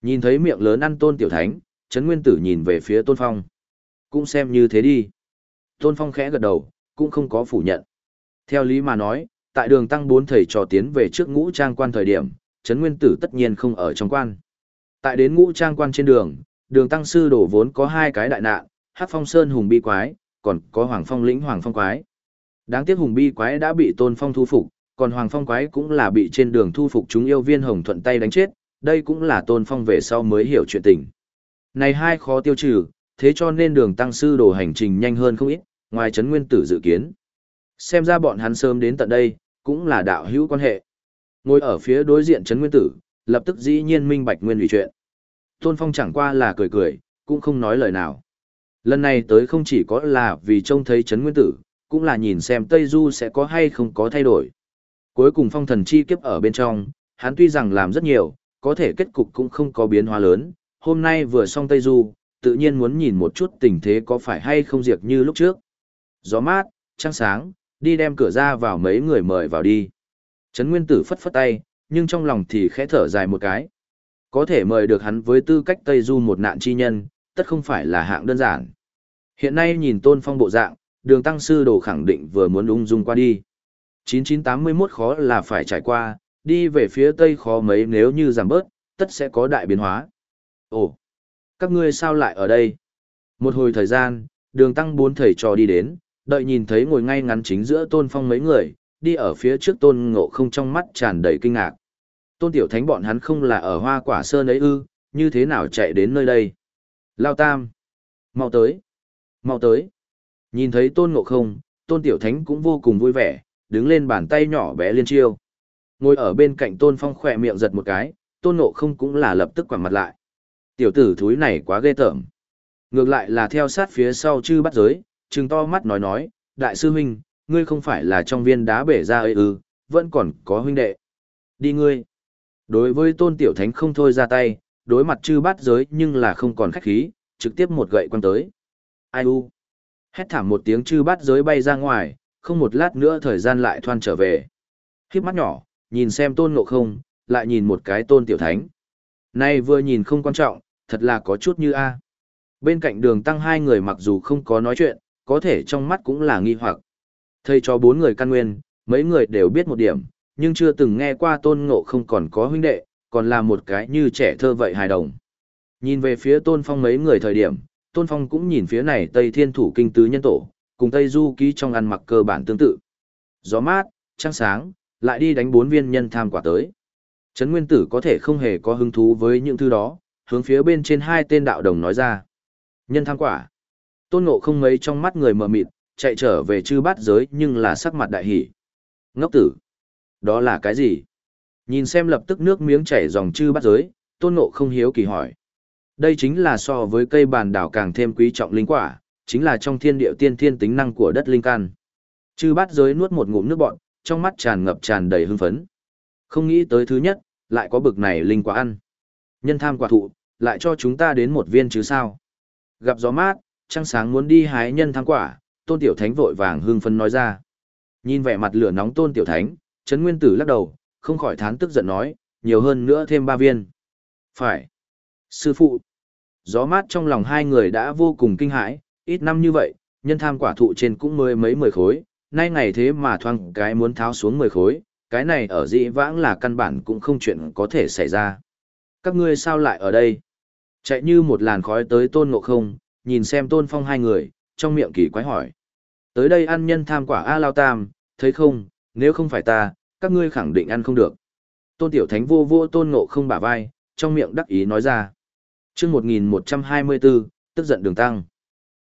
Nhìn thấy miệng lớn ăn tôn tiểu thánh, Trấn Nguyên Tử nhìn về phía Tôn Phong. Cũng xem như thế đi. Tôn Phong khẽ gật đầu, cũng không có phủ nhận. Theo lý mà nói, tại đường tăng bốn thầy trò tiến về trước ngũ trang quan thời điểm, Trấn Nguyên Tử tất nhiên không ở trong quan. Tại đến ngũ trang quan trên đường, đường tăng sư đổ vốn có hai cái đại nạn, hát phong sơn hùng bi quái, còn có hoàng phong lĩnh hoàng phong quái. Đáng tiếc hùng bi quái đã bị tôn phong thu phục, còn hoàng phong quái cũng là bị trên đường thu phục chúng yêu viên hồng thuận tay đánh chết, đây cũng là tôn phong về sau mới hiểu chuyện tình. Này hai khó tiêu trừ, thế cho nên đường tăng sư đồ hành trình nhanh hơn không ít, ngoài chấn nguyên tử dự kiến. Xem ra bọn hắn sớm đến tận đây, cũng là đạo hữu quan hệ. Ngồi ở phía đối diện chấn nguyên tử, lập tức dĩ nhiên minh bạch nguyên ủy chuyện. Tôn Phong chẳng qua là cười cười, cũng không nói lời nào. Lần này tới không chỉ có là vì trông thấy chấn nguyên tử, cũng là nhìn xem Tây Du sẽ có hay không có thay đổi. Cuối cùng phong thần chi kiếp ở bên trong, hắn tuy rằng làm rất nhiều, có thể kết cục cũng không có biến hóa lớn, hôm nay vừa xong Tây Du, tự nhiên muốn nhìn một chút tình thế có phải hay không diệt như lúc trước. Gió mát, trăng sáng, đi đem cửa ra vào mấy người mời vào đi. Trấn Nguyên Tử phất phất tay, nhưng trong lòng thì khẽ thở dài một cái. Có thể mời được hắn với tư cách Tây Du một nạn chi nhân, tất không phải là hạng đơn giản. Hiện nay nhìn tôn phong bộ dạng, đường tăng sư đồ khẳng định vừa muốn ung dung qua đi. 9981 khó là phải trải qua, đi về phía tây khó mấy nếu như giảm bớt, tất sẽ có đại biến hóa. Ồ, các ngươi sao lại ở đây? Một hồi thời gian, đường tăng bốn thầy trò đi đến, đợi nhìn thấy ngồi ngay ngắn chính giữa tôn phong mấy người, đi ở phía trước tôn ngộ không trong mắt tràn đầy kinh ngạc. Tôn tiểu thánh bọn hắn không là ở hoa quả sơn ấy ư, như thế nào chạy đến nơi đây? Lao tam! mau tới! mau tới! Nhìn thấy tôn ngộ không, tôn tiểu thánh cũng vô cùng vui vẻ, đứng lên bàn tay nhỏ bé liên chiêu. Ngồi ở bên cạnh tôn phong khỏe miệng giật một cái, tôn ngộ không cũng là lập tức quẳng mặt lại. Tiểu tử thúi này quá ghê tởm. Ngược lại là theo sát phía sau chư bắt giới, trừng to mắt nói nói, đại sư huynh, ngươi không phải là trong viên đá bể ra ấy ư, vẫn còn có huynh đệ. Đi ngươi. Đối với tôn tiểu thánh không thôi ra tay, đối mặt chư bát giới nhưng là không còn khách khí, trực tiếp một gậy quăng tới. Ai u. Hét thảm một tiếng chư bát giới bay ra ngoài, không một lát nữa thời gian lại thoan trở về. Khiếp mắt nhỏ, nhìn xem tôn ngộ không, lại nhìn một cái tôn tiểu thánh. Nay vừa nhìn không quan trọng, thật là có chút như A. Bên cạnh đường tăng hai người mặc dù không có nói chuyện, có thể trong mắt cũng là nghi hoặc. Thầy cho bốn người căn nguyên, mấy người đều biết một điểm, nhưng chưa từng nghe qua tôn ngộ không còn có huynh đệ, còn là một cái như trẻ thơ vậy hài đồng. Nhìn về phía tôn phong mấy người thời điểm, tôn phong cũng nhìn phía này tây thiên thủ kinh tứ nhân tổ, cùng tây du ký trong ăn mặc cơ bản tương tự. Gió mát, trăng sáng, lại đi đánh bốn viên nhân tham quả tới. Trấn Nguyên Tử có thể không hề có hứng thú với những thứ đó, hướng phía bên trên hai tên đạo đồng nói ra. Nhân tham quả. Tôn ngộ không mấy trong mắt người mờ mịt, chạy trở về chư bát giới nhưng là sắc mặt đại hỷ. Ngốc tử. Đó là cái gì? Nhìn xem lập tức nước miếng chảy dòng chư bát giới, tôn ngộ không hiếu kỳ hỏi. Đây chính là so với cây bàn đảo càng thêm quý trọng linh quả, chính là trong thiên địa tiên thiên tính năng của đất linh can. Chư bát giới nuốt một ngụm nước bọn, trong mắt tràn ngập tràn đầy hưng phấn. Không nghĩ tới thứ nhất, lại có bực này linh quả ăn. Nhân tham quả thụ, lại cho chúng ta đến một viên chứ sao. Gặp gió mát, trăng sáng muốn đi hái nhân tham quả, tôn tiểu thánh vội vàng hưng phấn nói ra. Nhìn vẻ mặt lửa nóng tôn tiểu thánh, Trấn Nguyên Tử lắc đầu, không khỏi thán tức giận nói, nhiều hơn nữa thêm ba viên. Phải. Sư phụ. Gió mát trong lòng hai người đã vô cùng kinh hãi, ít năm như vậy, nhân tham quả thụ trên cũng mới mấy mười khối, nay ngày thế mà thoang cái muốn tháo xuống mười khối, cái này ở dị vãng là căn bản cũng không chuyện có thể xảy ra. Các ngươi sao lại ở đây? Chạy như một làn khói tới tôn ngộ không, nhìn xem tôn phong hai người, trong miệng kỳ quái hỏi. Tới đây ăn nhân tham quả A Lao Tam, thấy không, nếu không phải ta, các ngươi khẳng định ăn không được. Tôn Tiểu Thánh vô vô tôn ngộ không bả vai, trong miệng đắc ý nói ra chương 1124, tức giận đường tăng.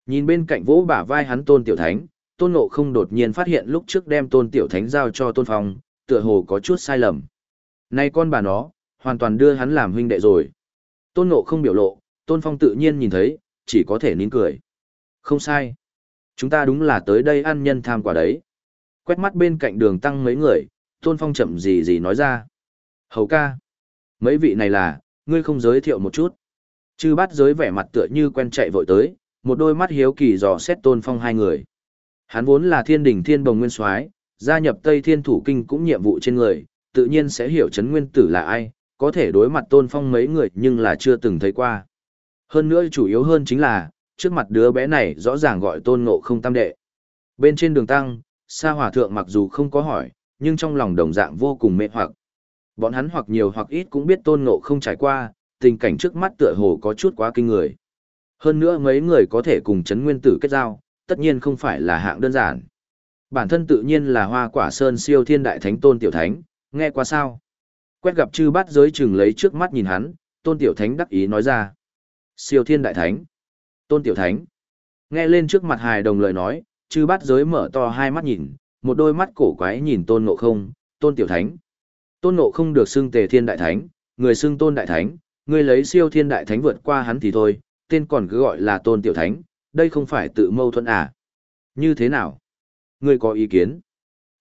Nhìn bên cạnh vỗ bả vai hắn tôn Tiểu Thánh, tôn ngộ không đột nhiên phát hiện lúc trước đem tôn Tiểu Thánh giao cho tôn phong, tựa hồ có chút sai lầm. Nay con bà nó, hoàn toàn đưa hắn làm huynh đệ rồi. Tôn ngộ không biểu lộ, tôn phong tự nhiên nhìn thấy, chỉ có thể nín cười. Không sai. Chúng ta đúng là tới đây ăn nhân tham quả đấy. Quét mắt bên cạnh đường tăng mấy người, tôn phong chậm gì gì nói ra. Hầu ca. Mấy vị này là, ngươi không giới thiệu một chút. Chư bát giới vẻ mặt tựa như quen chạy vội tới, một đôi mắt hiếu kỳ dò xét tôn phong hai người. Hắn vốn là thiên đỉnh thiên bồng nguyên soái Gia nhập Tây Thiên Thủ Kinh cũng nhiệm vụ trên người, tự nhiên sẽ hiểu chấn nguyên tử là ai, có thể đối mặt tôn phong mấy người nhưng là chưa từng thấy qua. Hơn nữa chủ yếu hơn chính là, trước mặt đứa bé này rõ ràng gọi tôn ngộ không tam đệ. Bên trên đường tăng, Sa Hòa Thượng mặc dù không có hỏi, nhưng trong lòng đồng dạng vô cùng mê hoặc. Bọn hắn hoặc nhiều hoặc ít cũng biết tôn ngộ không trải qua, tình cảnh trước mắt tựa hồ có chút quá kinh người. Hơn nữa mấy người có thể cùng chấn nguyên tử kết giao, tất nhiên không phải là hạng đơn giản. Bản thân tự nhiên là hoa quả sơn siêu thiên đại thánh tôn tiểu thánh, nghe qua sao? Quét gặp chư bát giới chừng lấy trước mắt nhìn hắn, tôn tiểu thánh đắc ý nói ra. Siêu thiên đại thánh. Tôn tiểu thánh. Nghe lên trước mặt hài đồng lời nói, chư bát giới mở to hai mắt nhìn, một đôi mắt cổ quái nhìn tôn ngộ không, tôn tiểu thánh. Tôn ngộ không được xưng tề thiên đại thánh, người xưng tôn đại thánh, Ngươi lấy siêu thiên đại thánh vượt qua hắn thì thôi, tên còn cứ gọi là tôn tiểu thánh, đây không phải tự mâu thuẫn à. Như thế nào? Ngươi có ý kiến?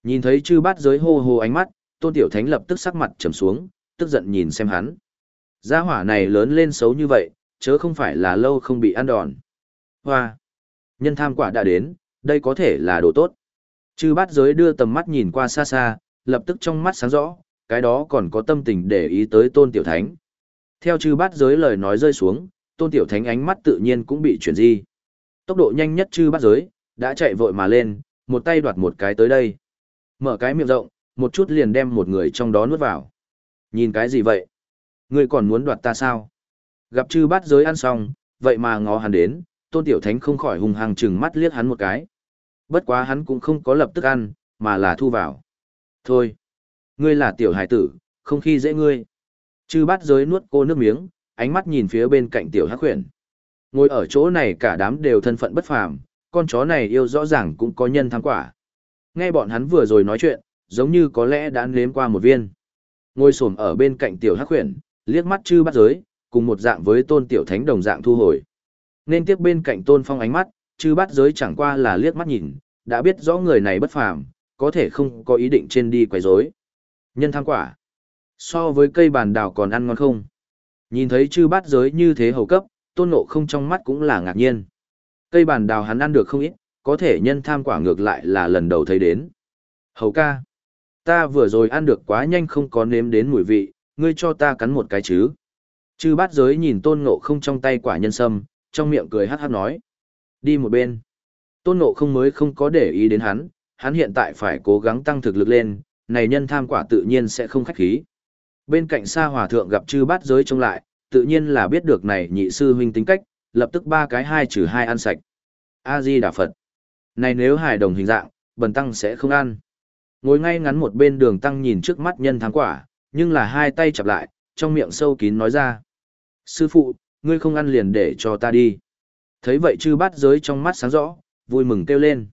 Nhìn thấy chư bát giới hô hô ánh mắt, tôn tiểu thánh lập tức sắc mặt trầm xuống, tức giận nhìn xem hắn. Gia hỏa này lớn lên xấu như vậy, chớ không phải là lâu không bị ăn đòn. Hoa! Nhân tham quả đã đến, đây có thể là đồ tốt. Chư bát giới đưa tầm mắt nhìn qua xa xa, lập tức trong mắt sáng rõ, cái đó còn có tâm tình để ý tới tôn tiểu thánh. Theo chư bát giới lời nói rơi xuống, tôn tiểu thánh ánh mắt tự nhiên cũng bị chuyển di. Tốc độ nhanh nhất chư bát giới, đã chạy vội mà lên, một tay đoạt một cái tới đây. Mở cái miệng rộng, một chút liền đem một người trong đó nuốt vào. Nhìn cái gì vậy? Ngươi còn muốn đoạt ta sao? Gặp chư bát giới ăn xong, vậy mà ngó hắn đến, tôn tiểu thánh không khỏi hùng hăng chừng mắt liếc hắn một cái. Bất quá hắn cũng không có lập tức ăn, mà là thu vào. Thôi, ngươi là tiểu hải tử, không khi dễ ngươi. Chư bát giới nuốt cô nước miếng, ánh mắt nhìn phía bên cạnh tiểu hắc huyền. Ngồi ở chỗ này cả đám đều thân phận bất phàm, con chó này yêu rõ ràng cũng có nhân thắng quả. Nghe bọn hắn vừa rồi nói chuyện, giống như có lẽ đã nếm qua một viên. Ngồi xổm ở bên cạnh tiểu hắc huyền, liếc mắt chư bát giới, cùng một dạng với tôn tiểu thánh đồng dạng thu hồi. Nên tiếp bên cạnh tôn phong ánh mắt, chư bát giới chẳng qua là liếc mắt nhìn, đã biết rõ người này bất phàm, có thể không có ý định trên đi quấy rối. Nhân tham quả. So với cây bàn đào còn ăn ngon không? Nhìn thấy chư bát giới như thế hầu cấp, tôn nộ không trong mắt cũng là ngạc nhiên. Cây bàn đào hắn ăn được không ít, có thể nhân tham quả ngược lại là lần đầu thấy đến. Hầu ca. Ta vừa rồi ăn được quá nhanh không có nếm đến mùi vị, ngươi cho ta cắn một cái chứ. Chư bát giới nhìn tôn ngộ không trong tay quả nhân sâm, trong miệng cười hát hát nói. Đi một bên. Tôn ngộ không mới không có để ý đến hắn, hắn hiện tại phải cố gắng tăng thực lực lên, này nhân tham quả tự nhiên sẽ không khách khí. Bên cạnh xa hòa thượng gặp chư bát giới trông lại, tự nhiên là biết được này nhị sư huynh tính cách, lập tức ba cái hai trừ hai ăn sạch. A-di Đà Phật. Này nếu hài đồng hình dạng, bần tăng sẽ không ăn. Ngồi ngay ngắn một bên đường tăng nhìn trước mắt nhân thắng quả, nhưng là hai tay chặp lại, trong miệng sâu kín nói ra. Sư phụ, ngươi không ăn liền để cho ta đi. Thấy vậy chư bát giới trong mắt sáng rõ, vui mừng kêu lên.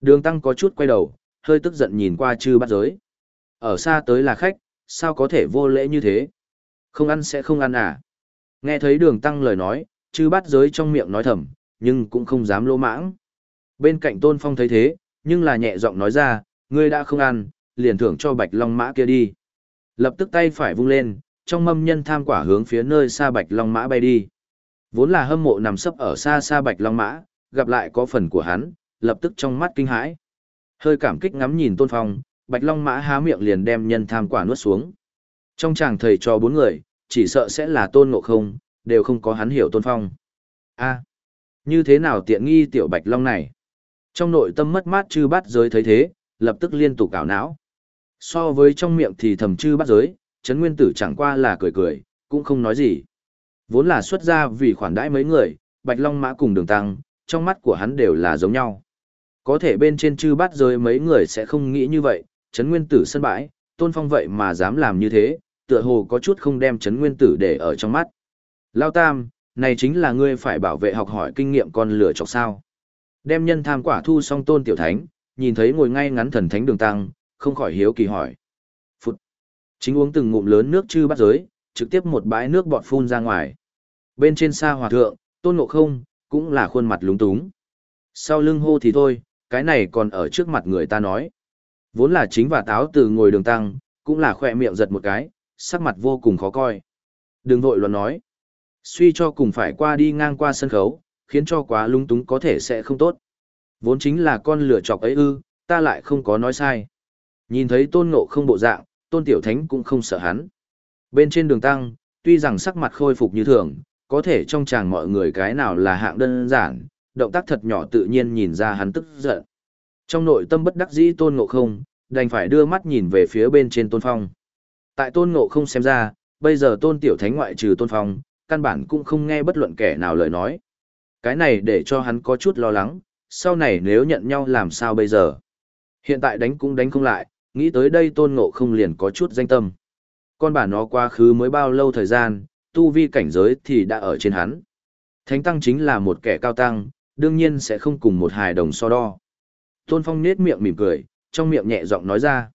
Đường tăng có chút quay đầu, hơi tức giận nhìn qua chư bát giới. Ở xa tới là khách, sao có thể vô lễ như thế? Không ăn sẽ không ăn à? Nghe thấy đường tăng lời nói, chư bát giới trong miệng nói thầm, nhưng cũng không dám lỗ mãng. Bên cạnh tôn phong thấy thế, nhưng là nhẹ giọng nói ra, ngươi đã không ăn, liền thưởng cho bạch long mã kia đi. Lập tức tay phải vung lên, trong mâm nhân tham quả hướng phía nơi xa bạch long mã bay đi. Vốn là hâm mộ nằm sấp ở xa xa bạch long mã, gặp lại có phần của hắn, lập tức trong mắt kinh hãi. Hơi cảm kích ngắm nhìn tôn phong, bạch long mã há miệng liền đem nhân tham quả nuốt xuống. Trong chàng thầy cho bốn người, chỉ sợ sẽ là tôn ngộ không, đều không có hắn hiểu tôn phong. a như thế nào tiện nghi tiểu bạch long này? Trong nội tâm mất mát chư bát giới thấy thế, lập tức liên tục cảo não. So với trong miệng thì thầm chư bát giới, Trấn Nguyên Tử chẳng qua là cười cười, cũng không nói gì. Vốn là xuất ra vì khoản đãi mấy người, Bạch Long Mã cùng đường tăng, trong mắt của hắn đều là giống nhau. Có thể bên trên chư bát giới mấy người sẽ không nghĩ như vậy, Chấn Nguyên Tử sân bãi, tôn phong vậy mà dám làm như thế, tựa hồ có chút không đem chấn Nguyên Tử để ở trong mắt. Lao Tam, này chính là ngươi phải bảo vệ học hỏi kinh nghiệm con lửa chọc sao. Đem nhân tham quả thu xong tôn tiểu thánh, nhìn thấy ngồi ngay ngắn thần thánh đường tăng, không khỏi hiếu kỳ hỏi. Phụt. Chính uống từng ngụm lớn nước chư bắt giới, trực tiếp một bãi nước bọt phun ra ngoài. Bên trên xa hòa thượng, tôn ngộ không, cũng là khuôn mặt lúng túng. Sau lưng hô thì thôi, cái này còn ở trước mặt người ta nói. Vốn là chính và táo từ ngồi đường tăng, cũng là khỏe miệng giật một cái, sắc mặt vô cùng khó coi. Đừng vội luận nói. Suy cho cùng phải qua đi ngang qua sân khấu, khiến cho quá lung túng có thể sẽ không tốt. Vốn chính là con lửa chọc ấy ư, ta lại không có nói sai. Nhìn thấy tôn ngộ không bộ dạng, tôn tiểu thánh cũng không sợ hắn. Bên trên đường tăng, tuy rằng sắc mặt khôi phục như thường, có thể trong chàng mọi người cái nào là hạng đơn giản, động tác thật nhỏ tự nhiên nhìn ra hắn tức giận. Trong nội tâm bất đắc dĩ tôn ngộ không, đành phải đưa mắt nhìn về phía bên trên tôn phong. Tại tôn ngộ không xem ra, bây giờ tôn tiểu thánh ngoại trừ tôn phong, căn bản cũng không nghe bất luận kẻ nào lời nói. Cái này để cho hắn có chút lo lắng, sau này nếu nhận nhau làm sao bây giờ. Hiện tại đánh cũng đánh không lại, nghĩ tới đây tôn ngộ không liền có chút danh tâm. Con bà nó quá khứ mới bao lâu thời gian, tu vi cảnh giới thì đã ở trên hắn. Thánh tăng chính là một kẻ cao tăng, đương nhiên sẽ không cùng một hài đồng so đo. Tôn Phong nết miệng mỉm cười, trong miệng nhẹ giọng nói ra.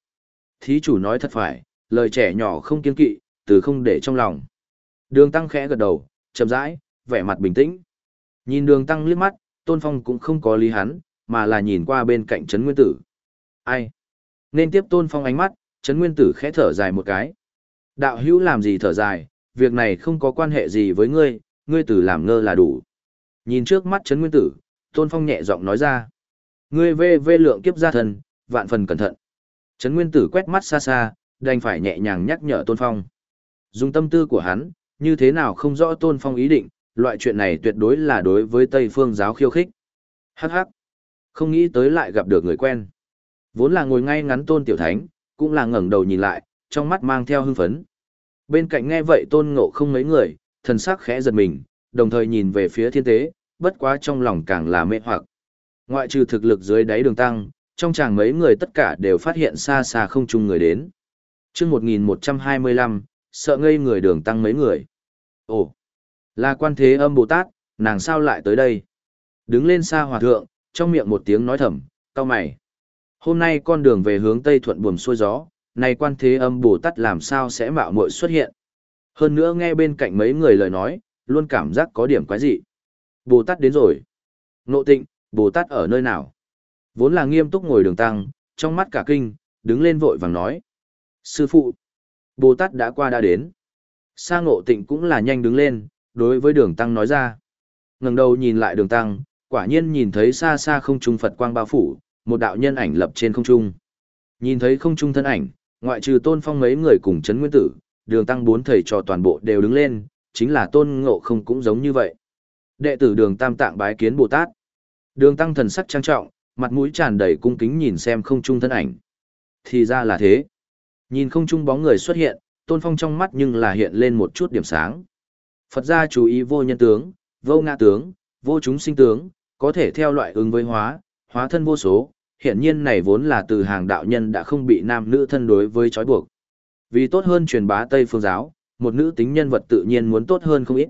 Thí chủ nói thật phải, lời trẻ nhỏ không kiên kỵ, từ không để trong lòng. Đường tăng khẽ gật đầu, chậm rãi, vẻ mặt bình tĩnh. Nhìn đường tăng liếc mắt, Tôn Phong cũng không có lý hắn, mà là nhìn qua bên cạnh Trấn Nguyên Tử. Ai? Nên tiếp Tôn Phong ánh mắt, Trấn Nguyên Tử khẽ thở dài một cái. Đạo hữu làm gì thở dài, việc này không có quan hệ gì với ngươi, ngươi tử làm ngơ là đủ. Nhìn trước mắt Trấn Nguyên Tử, Tôn Phong nhẹ giọng nói ra. Ngươi vê vê lượng kiếp gia thần, vạn phần cẩn thận. Trấn Nguyên Tử quét mắt xa xa, đành phải nhẹ nhàng nhắc nhở Tôn Phong. Dùng tâm tư của hắn, như thế nào không rõ Tôn Phong ý định, loại chuyện này tuyệt đối là đối với Tây Phương giáo khiêu khích. Hắc hắc. Không nghĩ tới lại gặp được người quen. Vốn là ngồi ngay ngắn Tôn Tiểu Thánh, cũng là ngẩng đầu nhìn lại, trong mắt mang theo hưng phấn. Bên cạnh nghe vậy Tôn Ngộ không mấy người, thần sắc khẽ giật mình, đồng thời nhìn về phía thiên tế, bất quá trong lòng càng là mê hoặc. Ngoại trừ thực lực dưới đáy đường tăng, trong chàng mấy người tất cả đều phát hiện xa xa không chung người đến. chương 1125, sợ ngây người đường tăng mấy người. Ồ, là quan thế âm Bồ Tát, nàng sao lại tới đây? Đứng lên xa hòa thượng, trong miệng một tiếng nói thầm, cao mày. Hôm nay con đường về hướng Tây Thuận buồm xuôi gió, này quan thế âm Bồ Tát làm sao sẽ mạo muội xuất hiện? Hơn nữa nghe bên cạnh mấy người lời nói, luôn cảm giác có điểm quái dị. Bồ Tát đến rồi. Nộ tịnh, Bồ Tát ở nơi nào? Vốn là nghiêm túc ngồi đường tăng, trong mắt cả kinh, đứng lên vội vàng nói. Sư phụ, Bồ Tát đã qua đã đến. Sa ngộ tịnh cũng là nhanh đứng lên, đối với đường tăng nói ra. ngẩng đầu nhìn lại đường tăng, quả nhiên nhìn thấy xa xa không trung Phật quang bao phủ, một đạo nhân ảnh lập trên không trung. Nhìn thấy không trung thân ảnh, ngoại trừ tôn phong mấy người cùng chấn nguyên tử, đường tăng bốn thầy trò toàn bộ đều đứng lên, chính là tôn ngộ không cũng giống như vậy. Đệ tử đường tam tạng bái kiến Bồ Tát. Đường tăng thần sắc trang trọng, mặt mũi tràn đầy cung kính nhìn xem không trung thân ảnh. Thì ra là thế. Nhìn không trung bóng người xuất hiện, tôn phong trong mắt nhưng là hiện lên một chút điểm sáng. Phật gia chú ý vô nhân tướng, vô ngã tướng, vô chúng sinh tướng, có thể theo loại ứng với hóa, hóa thân vô số, hiện nhiên này vốn là từ hàng đạo nhân đã không bị nam nữ thân đối với trói buộc. Vì tốt hơn truyền bá Tây phương giáo, một nữ tính nhân vật tự nhiên muốn tốt hơn không ít.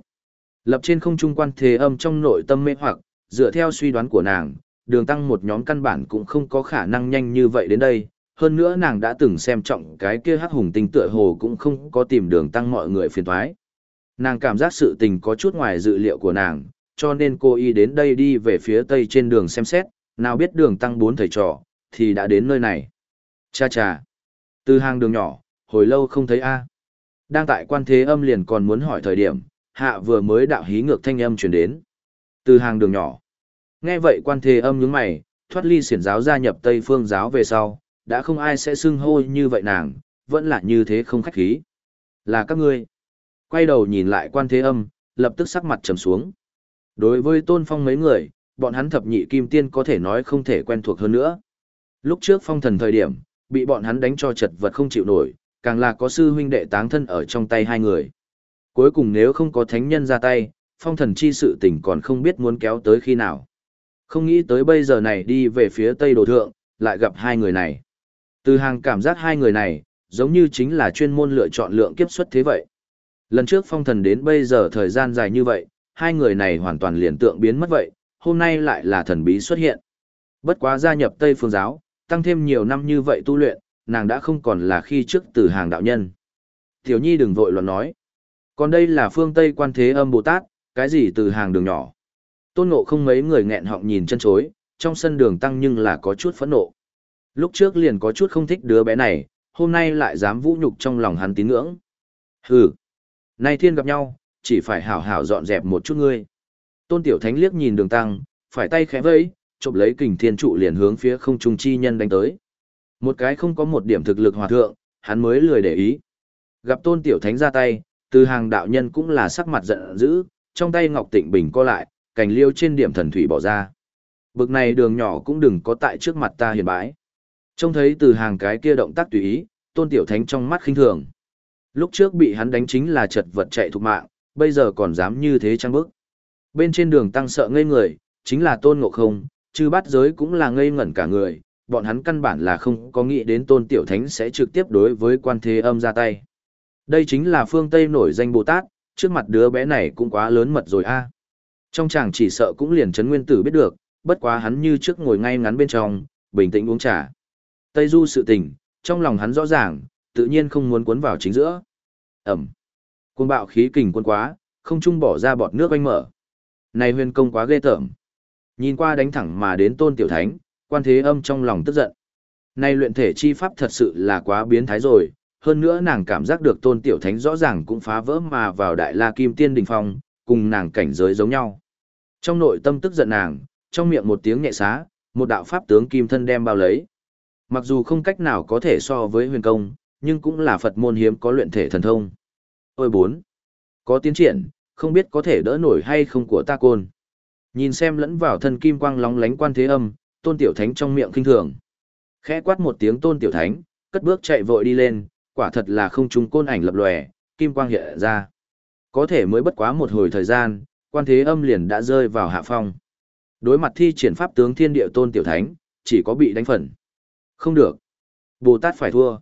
Lập trên không trung quan thế âm trong nội tâm mê hoặc, dựa theo suy đoán của nàng, đường tăng một nhóm căn bản cũng không có khả năng nhanh như vậy đến đây. Hơn nữa nàng đã từng xem trọng cái kia hắc hùng tinh tựa hồ cũng không có tìm đường tăng mọi người phiền thoái. Nàng cảm giác sự tình có chút ngoài dự liệu của nàng, cho nên cô y đến đây đi về phía tây trên đường xem xét, nào biết đường tăng bốn thầy trò, thì đã đến nơi này. Cha cha. Từ hàng đường nhỏ, hồi lâu không thấy a. Đang tại quan thế âm liền còn muốn hỏi thời điểm, hạ vừa mới đạo hí ngược thanh âm truyền đến. Từ hàng đường nhỏ. Nghe vậy quan thế âm nhướng mày, thoát ly xiển giáo gia nhập Tây Phương giáo về sau, đã không ai sẽ xưng hô như vậy nàng, vẫn là như thế không khách khí. Là các ngươi. Quay đầu nhìn lại quan thế âm, lập tức sắc mặt trầm xuống. Đối với tôn phong mấy người, bọn hắn thập nhị kim tiên có thể nói không thể quen thuộc hơn nữa. Lúc trước phong thần thời điểm, bị bọn hắn đánh cho chật vật không chịu nổi, càng là có sư huynh đệ táng thân ở trong tay hai người. Cuối cùng nếu không có thánh nhân ra tay, phong thần chi sự tình còn không biết muốn kéo tới khi nào. Không nghĩ tới bây giờ này đi về phía tây đồ thượng, lại gặp hai người này. Từ hàng cảm giác hai người này, giống như chính là chuyên môn lựa chọn lượng kiếp xuất thế vậy. Lần trước phong thần đến bây giờ thời gian dài như vậy, hai người này hoàn toàn liền tượng biến mất vậy, hôm nay lại là thần bí xuất hiện. Bất quá gia nhập Tây Phương Giáo, tăng thêm nhiều năm như vậy tu luyện, nàng đã không còn là khi trước từ hàng đạo nhân. Tiểu Nhi đừng vội luận nói. Còn đây là phương Tây quan thế âm Bồ Tát, cái gì từ hàng đường nhỏ. Tôn ngộ không mấy người nghẹn họng nhìn chân chối, trong sân đường tăng nhưng là có chút phẫn nộ. Lúc trước liền có chút không thích đứa bé này, hôm nay lại dám vũ nhục trong lòng hắn tín ngưỡng. Hừ, nay thiên gặp nhau, chỉ phải hảo hảo dọn dẹp một chút ngươi. Tôn Tiểu Thánh liếc nhìn đường tăng, phải tay khẽ vẫy, chụp lấy kình thiên trụ liền hướng phía không trung chi nhân đánh tới. Một cái không có một điểm thực lực hòa thượng, hắn mới lười để ý. Gặp tôn tiểu thánh ra tay, từ hàng đạo nhân cũng là sắc mặt giận dữ, trong tay Ngọc Tịnh Bình co lại, cành liêu trên điểm thần thủy bỏ ra. Bực này đường nhỏ cũng đừng có tại trước mặt ta hiền bái. Trông thấy từ hàng cái kia động tác tùy ý, tôn tiểu thánh trong mắt khinh thường. Lúc trước bị hắn đánh chính là chật vật chạy thục mạng, bây giờ còn dám như thế trăng bức. Bên trên đường tăng sợ ngây người, chính là tôn ngộ không, chứ bắt giới cũng là ngây ngẩn cả người, bọn hắn căn bản là không có nghĩ đến tôn tiểu thánh sẽ trực tiếp đối với quan thế âm ra tay. Đây chính là phương Tây nổi danh Bồ Tát, trước mặt đứa bé này cũng quá lớn mật rồi a. À. Trong chàng chỉ sợ cũng liền chấn nguyên tử biết được, bất quá hắn như trước ngồi ngay ngắn bên trong, bình tĩnh uống trà. Tây du sự tình, trong lòng hắn rõ ràng, tự nhiên không muốn cuốn vào chính giữa. Ẩm. Cuồng bạo khí kình quân quá, không trung bỏ ra bọt nước oanh mở. Này huyền công quá ghê tởm. Nhìn qua đánh thẳng mà đến tôn tiểu thánh, quan thế âm trong lòng tức giận. Này luyện thể chi pháp thật sự là quá biến thái rồi, hơn nữa nàng cảm giác được tôn tiểu thánh rõ ràng cũng phá vỡ mà vào đại la kim tiên đình phong, cùng nàng cảnh giới giống nhau. Trong nội tâm tức giận nàng, trong miệng một tiếng nhẹ xá, một đạo pháp tướng kim thân đem bao lấy. Mặc dù không cách nào có thể so với huyền công, nhưng cũng là Phật môn hiếm có luyện thể thần thông. Ôi bốn, có tiến triển, không biết có thể đỡ nổi hay không của ta côn. Nhìn xem lẫn vào thân kim quang lóng lánh quan thế âm, tôn tiểu thánh trong miệng kinh thường. Khẽ quát một tiếng tôn tiểu thánh, cất bước chạy vội đi lên, quả thật là không trung côn ảnh lập lòe, kim quang hiện ra. Có thể mới bất quá một hồi thời gian, quan thế âm liền đã rơi vào hạ phong. Đối mặt thi triển pháp tướng thiên địa tôn tiểu thánh, chỉ có bị đánh phần. Không được. Bồ Tát phải thua.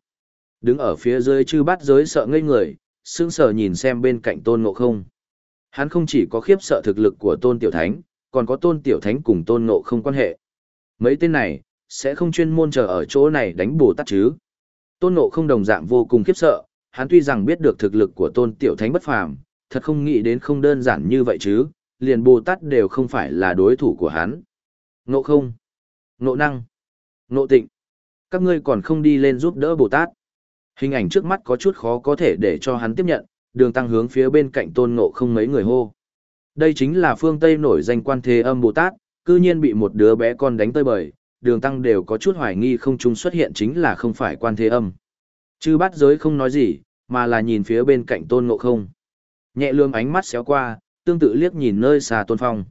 Đứng ở phía dưới chư bát giới sợ ngây người, sững sờ nhìn xem bên cạnh tôn ngộ không. Hắn không chỉ có khiếp sợ thực lực của tôn tiểu thánh, còn có tôn tiểu thánh cùng tôn ngộ không quan hệ. Mấy tên này, sẽ không chuyên môn chờ ở chỗ này đánh Bồ Tát chứ. Tôn ngộ không đồng dạng vô cùng khiếp sợ, hắn tuy rằng biết được thực lực của tôn tiểu thánh bất phàm, thật không nghĩ đến không đơn giản như vậy chứ, liền Bồ Tát đều không phải là đối thủ của hắn. Ngộ không, ngộ năng, ngộ tịnh, các ngươi còn không đi lên giúp đỡ Bồ Tát. Hình ảnh trước mắt có chút khó có thể để cho hắn tiếp nhận, đường tăng hướng phía bên cạnh tôn ngộ không mấy người hô. Đây chính là phương Tây nổi danh quan thế âm Bồ Tát, cư nhiên bị một đứa bé con đánh tơi bời, đường tăng đều có chút hoài nghi không trung xuất hiện chính là không phải quan thế âm. Chư bát giới không nói gì, mà là nhìn phía bên cạnh tôn ngộ không. Nhẹ lương ánh mắt xéo qua, tương tự liếc nhìn nơi xa tôn phong.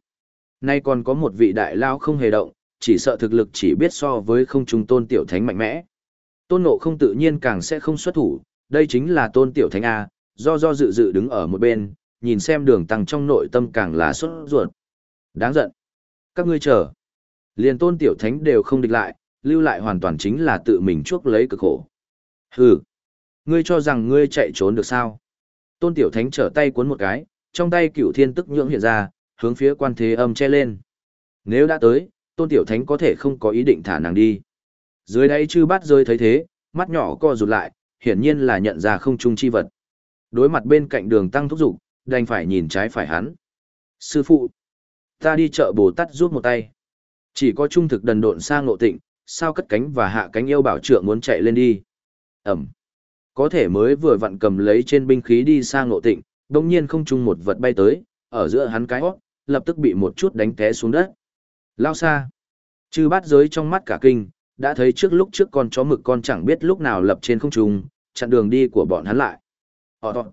Nay còn có một vị đại lao không hề động, chỉ sợ thực lực chỉ biết so với không trung tôn tiểu thánh mạnh mẽ. Tôn ngộ không tự nhiên càng sẽ không xuất thủ, đây chính là tôn tiểu thánh A, do do dự dự đứng ở một bên, nhìn xem đường tăng trong nội tâm càng là xuất ruột. Đáng giận. Các ngươi chờ. Liền tôn tiểu thánh đều không địch lại, lưu lại hoàn toàn chính là tự mình chuốc lấy cực khổ. Hừ. Ngươi cho rằng ngươi chạy trốn được sao? Tôn tiểu thánh trở tay cuốn một cái, trong tay cửu thiên tức nhưỡng hiện ra, hướng phía quan thế âm che lên. Nếu đã tới, tôn tiểu thánh có thể không có ý định thả nàng đi. Dưới đáy chư bát rơi thấy thế, mắt nhỏ co rụt lại, hiển nhiên là nhận ra không trung chi vật. Đối mặt bên cạnh đường tăng thúc dục đành phải nhìn trái phải hắn. Sư phụ, ta đi chợ Bồ Tát rút một tay. Chỉ có trung thực đần độn sang ngộ tịnh, sao cất cánh và hạ cánh yêu bảo trượng muốn chạy lên đi. Ẩm. Có thể mới vừa vặn cầm lấy trên binh khí đi sang ngộ tịnh, đồng nhiên không chung một vật bay tới, ở giữa hắn cái hót, lập tức bị một chút đánh té xuống đất. Lao xa. Chư bát giới trong mắt cả kinh, đã thấy trước lúc trước con chó mực con chẳng biết lúc nào lập trên không trung, chặn đường đi của bọn hắn lại. Họ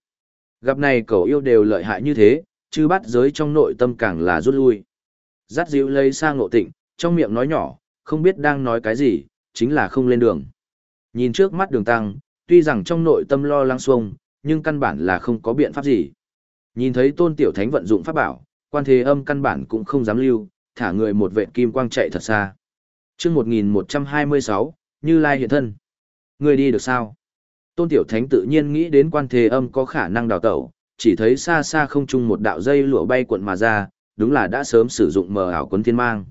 Gặp này cậu yêu đều lợi hại như thế, chư bát giới trong nội tâm càng là rút lui. Dắt dịu lấy sang ngộ tịnh, trong miệng nói nhỏ, không biết đang nói cái gì, chính là không lên đường. Nhìn trước mắt đường tăng, tuy rằng trong nội tâm lo lắng xuông, nhưng căn bản là không có biện pháp gì. Nhìn thấy tôn tiểu thánh vận dụng pháp bảo, quan thế âm căn bản cũng không dám lưu, thả người một vệ kim quang chạy thật xa. chương 1126, Như Lai hiện thân. Người đi được sao? Tôn tiểu thánh tự nhiên nghĩ đến quan thế âm có khả năng đào tẩu, chỉ thấy xa xa không chung một đạo dây lụa bay cuộn mà ra, đúng là đã sớm sử dụng mờ ảo quấn thiên mang.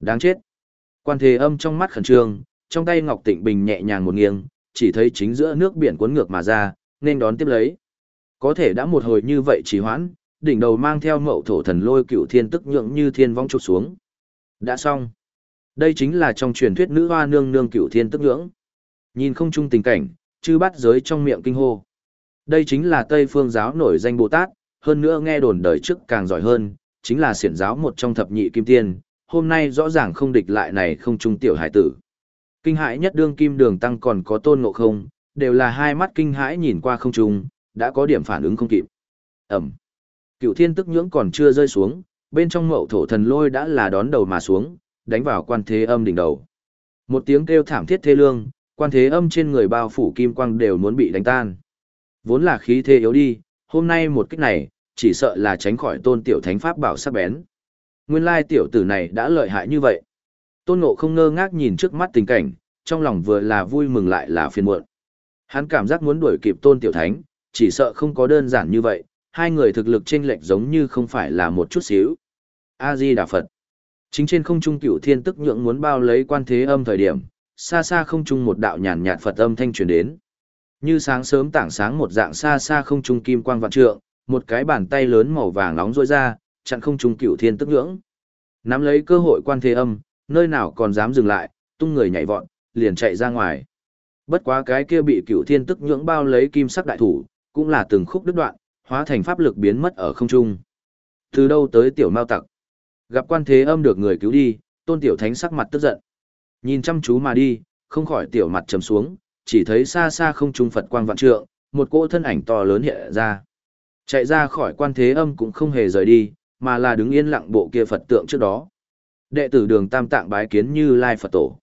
Đáng chết. Quan thế âm trong mắt khẩn trương, trong tay Ngọc Tịnh Bình nhẹ nhàng một nghiêng, chỉ thấy chính giữa nước biển cuốn ngược mà ra, nên đón tiếp lấy. Có thể đã một hồi như vậy trì hoãn, đỉnh đầu mang theo mậu thổ thần lôi cựu thiên tức nhượng như thiên vong trục xuống. Đã xong. Đây chính là trong truyền thuyết nữ hoa nương nương cựu thiên tức nhưỡng. Nhìn không chung tình cảnh, chư bắt giới trong miệng kinh hô. Đây chính là Tây phương giáo nổi danh Bồ Tát, hơn nữa nghe đồn đời trước càng giỏi hơn, chính là xiển giáo một trong thập nhị kim tiên, hôm nay rõ ràng không địch lại này không trung tiểu hải tử. Kinh hãi nhất đương kim đường tăng còn có tôn ngộ không, đều là hai mắt kinh hãi nhìn qua không trung, đã có điểm phản ứng không kịp. Ẩm. Cựu thiên tức nhưỡng còn chưa rơi xuống, bên trong mậu thổ thần lôi đã là đón đầu mà xuống, đánh vào quan thế âm đỉnh đầu. Một tiếng kêu thảm thiết thê lương, quan thế âm trên người bao phủ kim quang đều muốn bị đánh tan. Vốn là khí thế yếu đi, hôm nay một kích này, chỉ sợ là tránh khỏi tôn tiểu thánh pháp bảo sắc bén. Nguyên lai tiểu tử này đã lợi hại như vậy. Tôn ngộ không ngơ ngác nhìn trước mắt tình cảnh, trong lòng vừa là vui mừng lại là phiền muộn. Hắn cảm giác muốn đuổi kịp tôn tiểu thánh, chỉ sợ không có đơn giản như vậy, hai người thực lực chênh lệch giống như không phải là một chút xíu. A-di Đà Phật. Chính trên không trung cửu thiên tức nhượng muốn bao lấy quan thế âm thời điểm, xa xa không trung một đạo nhàn nhạt Phật âm thanh truyền đến. Như sáng sớm tảng sáng một dạng xa xa không trung kim quang vạn trượng, một cái bàn tay lớn màu vàng nóng rỗi ra, chặn không trung cửu thiên tức nhưỡng. Nắm lấy cơ hội quan thế âm, nơi nào còn dám dừng lại, tung người nhảy vọt, liền chạy ra ngoài. Bất quá cái kia bị cửu thiên tức nhưỡng bao lấy kim sắc đại thủ, cũng là từng khúc đứt đoạn, hóa thành pháp lực biến mất ở không trung. Từ đâu tới tiểu mao tặc? Gặp quan thế âm được người cứu đi, tôn tiểu thánh sắc mặt tức giận. Nhìn chăm chú mà đi, không khỏi tiểu mặt trầm xuống, chỉ thấy xa xa không trung Phật quang vạn trượng, một cỗ thân ảnh to lớn hiện ra. Chạy ra khỏi quan thế âm cũng không hề rời đi, mà là đứng yên lặng bộ kia Phật tượng trước đó. Đệ tử đường tam tạng bái kiến như lai Phật tổ.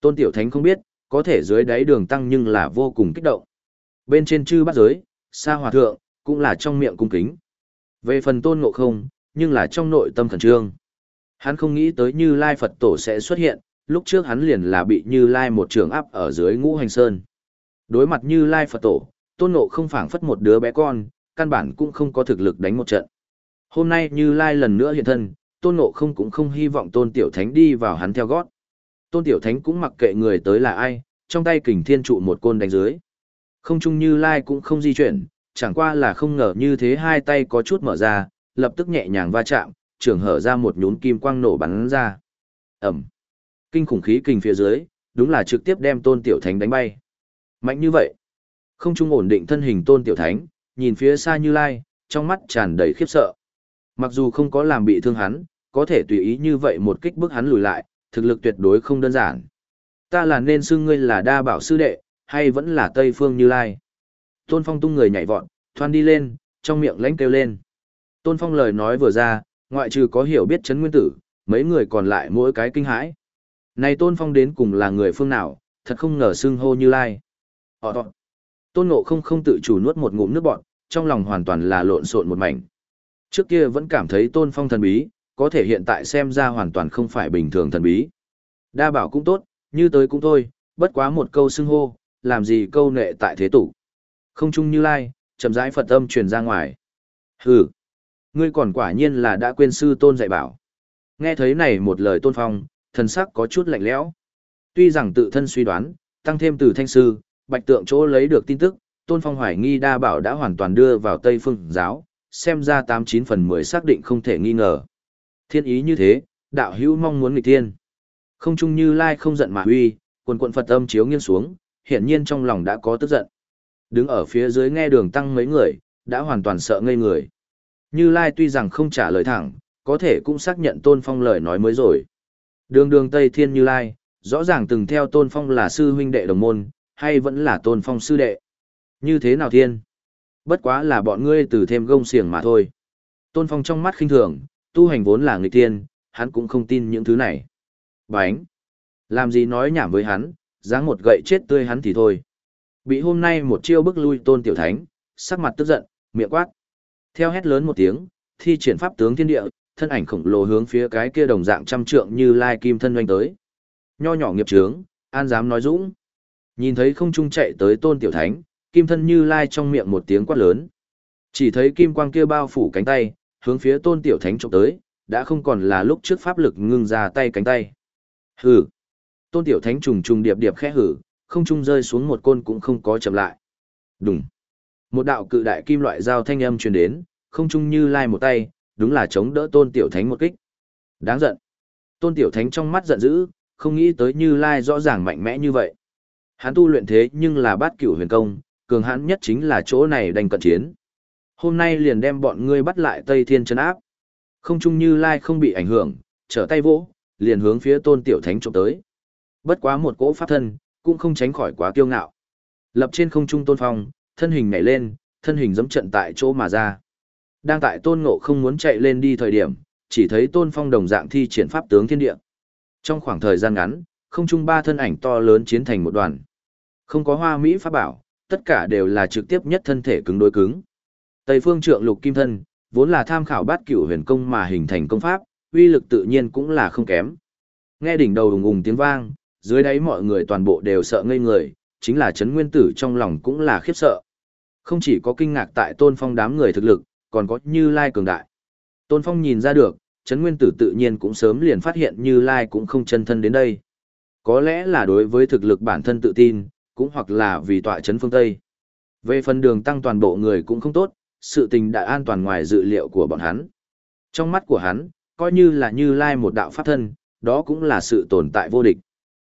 Tôn tiểu thánh không biết, có thể dưới đáy đường tăng nhưng là vô cùng kích động. Bên trên chư bát giới, xa hòa thượng, cũng là trong miệng cung kính. Về phần tôn ngộ không, nhưng là trong nội tâm khẩn trương. Hắn không nghĩ tới Như Lai Phật Tổ sẽ xuất hiện, lúc trước hắn liền là bị Như Lai một trường áp ở dưới ngũ hành sơn. Đối mặt Như Lai Phật Tổ, tôn ngộ không phảng phất một đứa bé con, căn bản cũng không có thực lực đánh một trận. Hôm nay Như Lai lần nữa hiện thân, tôn ngộ không cũng không hy vọng tôn tiểu thánh đi vào hắn theo gót. Tôn tiểu thánh cũng mặc kệ người tới là ai, trong tay kình thiên trụ một côn đánh dưới. Không chung Như Lai cũng không di chuyển, chẳng qua là không ngờ như thế hai tay có chút mở ra, lập tức nhẹ nhàng va chạm, trường hở ra một nhún kim quang nổ bắn ra. Ẩm. Kinh khủng khí kình phía dưới, đúng là trực tiếp đem tôn tiểu thánh đánh bay. Mạnh như vậy. Không trung ổn định thân hình tôn tiểu thánh, nhìn phía xa như lai, trong mắt tràn đầy khiếp sợ. Mặc dù không có làm bị thương hắn, có thể tùy ý như vậy một kích bức hắn lùi lại, thực lực tuyệt đối không đơn giản. Ta là nên xưng ngươi là đa bảo sư đệ, hay vẫn là Tây Phương Như Lai? Tôn Phong tung người nhảy vọt, thoan đi lên, trong miệng lãnh kêu lên. Tôn Phong lời nói vừa ra, ngoại trừ có hiểu biết chấn nguyên tử, mấy người còn lại mỗi cái kinh hãi. Này Tôn Phong đến cùng là người phương nào, thật không ngờ xưng hô như lai. Họ tọt. Tôn Ngộ không không tự chủ nuốt một ngụm nước bọt, trong lòng hoàn toàn là lộn xộn một mảnh. Trước kia vẫn cảm thấy Tôn Phong thần bí, có thể hiện tại xem ra hoàn toàn không phải bình thường thần bí. Đa bảo cũng tốt, như tới cũng thôi, bất quá một câu xưng hô, làm gì câu nệ tại thế tục. Không chung như lai, chậm rãi Phật âm truyền ra ngoài. Hừ, ngươi còn quả nhiên là đã quên sư tôn dạy bảo. Nghe thấy này một lời tôn phong, thần sắc có chút lạnh lẽo. Tuy rằng tự thân suy đoán, tăng thêm từ thanh sư, bạch tượng chỗ lấy được tin tức, tôn phong hoài nghi đa bảo đã hoàn toàn đưa vào Tây Phương giáo, xem ra tám chín phần mười xác định không thể nghi ngờ. Thiên ý như thế, đạo hữu mong muốn nghịch thiên. Không chung như lai không giận mà huy, quần quận Phật âm chiếu nghiêng xuống, hiển nhiên trong lòng đã có tức giận. Đứng ở phía dưới nghe đường tăng mấy người, đã hoàn toàn sợ ngây người. Như Lai tuy rằng không trả lời thẳng, có thể cũng xác nhận Tôn Phong lời nói mới rồi. Đường đường Tây Thiên Như Lai, rõ ràng từng theo Tôn Phong là sư huynh đệ đồng môn, hay vẫn là Tôn Phong sư đệ. Như thế nào thiên? Bất quá là bọn ngươi từ thêm gông xiềng mà thôi. Tôn Phong trong mắt khinh thường, tu hành vốn là người tiên hắn cũng không tin những thứ này. Bánh! Làm gì nói nhảm với hắn, dáng một gậy chết tươi hắn thì thôi. Bị hôm nay một chiêu bức lui tôn tiểu thánh, sắc mặt tức giận, miệng quát. Theo hét lớn một tiếng, thi triển pháp tướng thiên địa, thân ảnh khổng lồ hướng phía cái kia đồng dạng trăm trượng như lai kim thân doanh tới. Nho nhỏ nghiệp trướng, an dám nói dũng. Nhìn thấy không trung chạy tới tôn tiểu thánh, kim thân như lai trong miệng một tiếng quát lớn. Chỉ thấy kim quang kia bao phủ cánh tay, hướng phía tôn tiểu thánh trộm tới, đã không còn là lúc trước pháp lực ngưng ra tay cánh tay. Hừ. Tôn tiểu thánh trùng trùng điệp điệp khẽ hử, không trung rơi xuống một côn cũng không có chậm lại. Đùng. Một đạo cự đại kim loại dao thanh âm truyền đến, không trung như lai một tay, đúng là chống đỡ tôn tiểu thánh một kích. Đáng giận. Tôn tiểu thánh trong mắt giận dữ, không nghĩ tới như lai rõ ràng mạnh mẽ như vậy. Hắn tu luyện thế nhưng là bát cửu huyền công, cường hãn nhất chính là chỗ này đành cận chiến. Hôm nay liền đem bọn ngươi bắt lại Tây Thiên chân áp. Không trung như lai không bị ảnh hưởng, trở tay vỗ, liền hướng phía tôn tiểu thánh trộm tới. Bất quá một cỗ pháp thân, cũng không tránh khỏi quá kiêu ngạo. Lập trên không trung tôn phong, thân hình nhảy lên, thân hình giẫm trận tại chỗ mà ra. Đang tại tôn ngộ không muốn chạy lên đi thời điểm, chỉ thấy tôn phong đồng dạng thi triển pháp tướng thiên địa. Trong khoảng thời gian ngắn, không trung ba thân ảnh to lớn chiến thành một đoàn. Không có hoa mỹ pháp bảo, tất cả đều là trực tiếp nhất thân thể cứng đối cứng. Tây phương trượng lục kim thân, vốn là tham khảo bát cửu huyền công mà hình thành công pháp, uy lực tự nhiên cũng là không kém. Nghe đỉnh đầu ùng ùng tiếng vang, dưới đáy mọi người toàn bộ đều sợ ngây người, chính là chấn nguyên tử trong lòng cũng là khiếp sợ. Không chỉ có kinh ngạc tại tôn phong đám người thực lực, còn có như lai cường đại. Tôn phong nhìn ra được, chấn nguyên tử tự nhiên cũng sớm liền phát hiện như lai cũng không chân thân đến đây. Có lẽ là đối với thực lực bản thân tự tin, cũng hoặc là vì tọa chấn phương Tây. Về phần đường tăng toàn bộ người cũng không tốt, sự tình đã an toàn ngoài dự liệu của bọn hắn. Trong mắt của hắn, coi như là như lai một đạo pháp thân, đó cũng là sự tồn tại vô địch.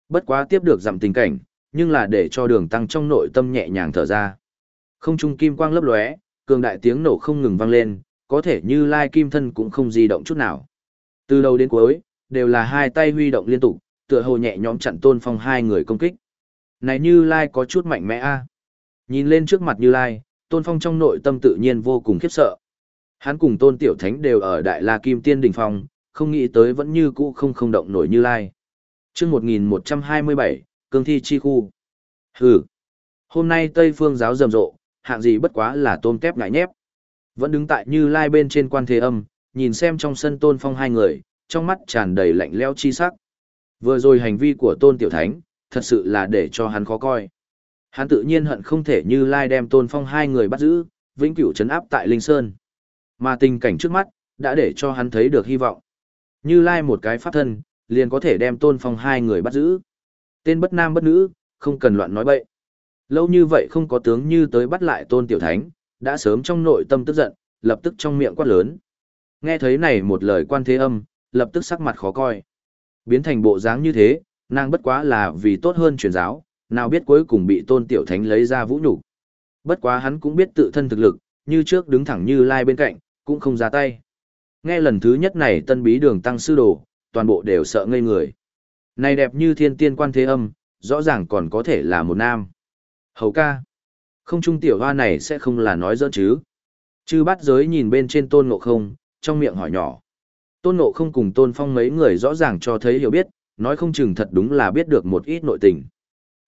Bất quá tiếp được giảm tình cảnh, nhưng là để cho đường tăng trong nội tâm nhẹ nhàng thở ra. Không trung kim quang lấp lóe, cường đại tiếng nổ không ngừng vang lên, có thể như lai kim thân cũng không di động chút nào. Từ đầu đến cuối, đều là hai tay huy động liên tục, tựa hồ nhẹ nhõm chặn tôn phong hai người công kích. Này như lai có chút mạnh mẽ a à? Nhìn lên trước mặt như lai, tôn phong trong nội tâm tự nhiên vô cùng khiếp sợ. Hắn cùng tôn tiểu thánh đều ở đại la kim tiên đỉnh phong, không nghĩ tới vẫn như cũ không không động nổi như lai. chương 1127, cương thi chi khu. Hừ. Hôm nay Tây phương giáo rầm rộ, hạng gì bất quá là tôm tép ngại nhép. Vẫn đứng tại như lai bên trên quan thế âm, nhìn xem trong sân tôn phong hai người, trong mắt tràn đầy lạnh leo chi sắc. Vừa rồi hành vi của tôn tiểu thánh, thật sự là để cho hắn khó coi. Hắn tự nhiên hận không thể như lai đem tôn phong hai người bắt giữ, vĩnh cửu chấn áp tại Linh Sơn. Mà tình cảnh trước mắt, đã để cho hắn thấy được hy vọng. Như lai một cái pháp thân, liền có thể đem tôn phong hai người bắt giữ. Tên bất nam bất nữ, không cần loạn nói bậy. Lâu như vậy không có tướng như tới bắt lại tôn tiểu thánh, đã sớm trong nội tâm tức giận, lập tức trong miệng quát lớn. Nghe thấy này một lời quan thế âm, lập tức sắc mặt khó coi. Biến thành bộ dáng như thế, nàng bất quá là vì tốt hơn truyền giáo, nào biết cuối cùng bị tôn tiểu thánh lấy ra vũ nhục Bất quá hắn cũng biết tự thân thực lực, như trước đứng thẳng như lai bên cạnh, cũng không ra tay. Nghe lần thứ nhất này tân bí đường tăng sư đồ, toàn bộ đều sợ ngây người. Này đẹp như thiên tiên quan thế âm, rõ ràng còn có thể là một nam. Hầu ca. Không trung tiểu hoa này sẽ không là nói dỡn chứ. Chư bắt giới nhìn bên trên tôn ngộ không, trong miệng hỏi nhỏ. Tôn ngộ không cùng tôn phong mấy người rõ ràng cho thấy hiểu biết, nói không chừng thật đúng là biết được một ít nội tình.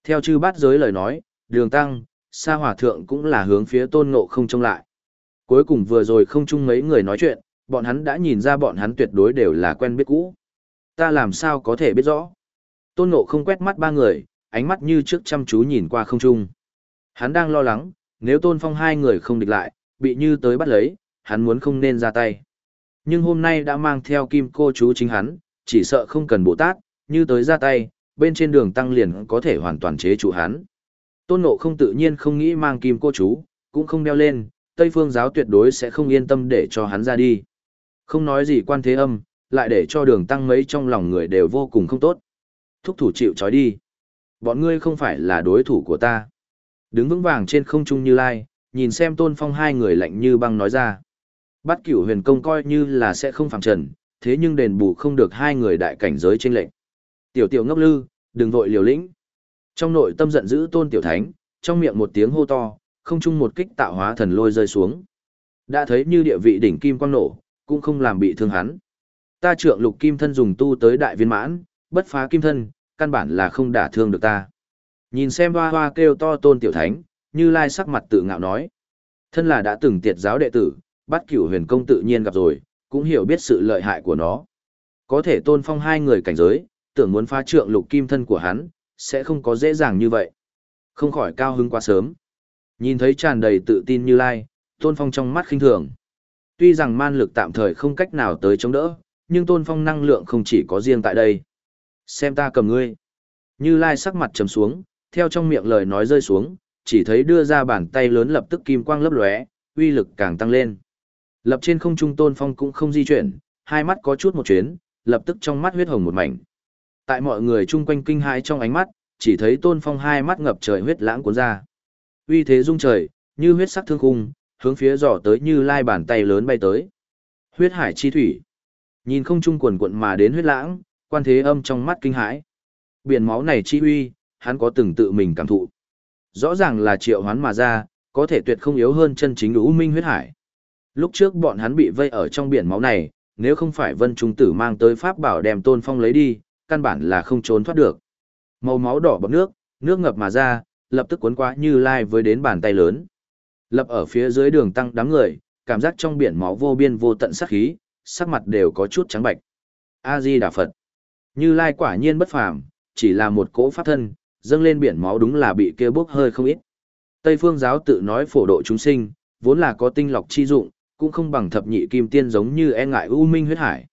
Theo chư bát giới lời nói, đường tăng, sa hòa thượng cũng là hướng phía tôn ngộ không trông lại. Cuối cùng vừa rồi không chung mấy người nói chuyện, bọn hắn đã nhìn ra bọn hắn tuyệt đối đều là quen biết cũ. Ta làm sao có thể biết rõ. Tôn ngộ không quét mắt ba người, ánh mắt như trước chăm chú nhìn qua không trung. Hắn đang lo lắng, nếu tôn phong hai người không địch lại, bị như tới bắt lấy, hắn muốn không nên ra tay. Nhưng hôm nay đã mang theo kim cô chú chính hắn, chỉ sợ không cần Bồ Tát, như tới ra tay, bên trên đường tăng liền có thể hoàn toàn chế trụ hắn. Tôn Ngộ không tự nhiên không nghĩ mang kim cô chú, cũng không đeo lên, Tây Phương giáo tuyệt đối sẽ không yên tâm để cho hắn ra đi. Không nói gì quan thế âm, lại để cho đường tăng mấy trong lòng người đều vô cùng không tốt. Thúc thủ chịu trói đi. Bọn ngươi không phải là đối thủ của ta. Đứng vững vàng trên không trung như lai, nhìn xem tôn phong hai người lạnh như băng nói ra. Bắt cửu huyền công coi như là sẽ không phẳng trần, thế nhưng đền bù không được hai người đại cảnh giới trên lệnh. Tiểu tiểu ngốc lư, đừng vội liều lĩnh. Trong nội tâm giận dữ tôn tiểu thánh, trong miệng một tiếng hô to, không chung một kích tạo hóa thần lôi rơi xuống. Đã thấy như địa vị đỉnh kim quang nổ, cũng không làm bị thương hắn. Ta trượng lục kim thân dùng tu tới đại viên mãn, bất phá kim thân, căn bản là không đả thương được ta. Nhìn xem hoa hoa kêu to tôn tiểu thánh, như lai sắc mặt tự ngạo nói. Thân là đã từng tiệt giáo đệ tử, bắt cửu huyền công tự nhiên gặp rồi, cũng hiểu biết sự lợi hại của nó. Có thể tôn phong hai người cảnh giới, tưởng muốn phá trượng lục kim thân của hắn, sẽ không có dễ dàng như vậy. Không khỏi cao hứng quá sớm. Nhìn thấy tràn đầy tự tin như lai, tôn phong trong mắt khinh thường. Tuy rằng man lực tạm thời không cách nào tới chống đỡ, nhưng tôn phong năng lượng không chỉ có riêng tại đây. Xem ta cầm ngươi. Như lai sắc mặt trầm xuống, theo trong miệng lời nói rơi xuống, chỉ thấy đưa ra bàn tay lớn lập tức kim quang lấp lóe, uy lực càng tăng lên. Lập trên không trung tôn phong cũng không di chuyển, hai mắt có chút một chuyến, lập tức trong mắt huyết hồng một mảnh. Tại mọi người chung quanh kinh hãi trong ánh mắt, chỉ thấy tôn phong hai mắt ngập trời huyết lãng cuốn ra. Uy thế rung trời, như huyết sắc thương khung, hướng phía giỏ tới như lai bàn tay lớn bay tới. Huyết hải chi thủy. Nhìn không trung quần quận mà đến huyết lãng, quan thế âm trong mắt kinh hãi. Biển máu này chi uy, hắn có từng tự mình cảm thụ. Rõ ràng là triệu hoán mà ra, có thể tuyệt không yếu hơn chân chính U Minh huyết hải. Lúc trước bọn hắn bị vây ở trong biển máu này, nếu không phải Vân Trung Tử mang tới pháp bảo đem Tôn Phong lấy đi, căn bản là không trốn thoát được. Màu máu đỏ bọt nước, nước ngập mà ra, lập tức cuốn qua như lai với đến bàn tay lớn. Lập ở phía dưới đường tăng đám người, cảm giác trong biển máu vô biên vô tận sắc khí, sắc mặt đều có chút trắng bạch. A Di Đà Phật. Như Lai quả nhiên bất phàm, chỉ là một cỗ pháp thân, dâng lên biển máu đúng là bị kia bốc hơi không ít. Tây phương giáo tự nói phổ độ chúng sinh, vốn là có tinh lọc chi dụng, cũng không bằng thập nhị kim tiên giống như e ngại u minh huyết hải.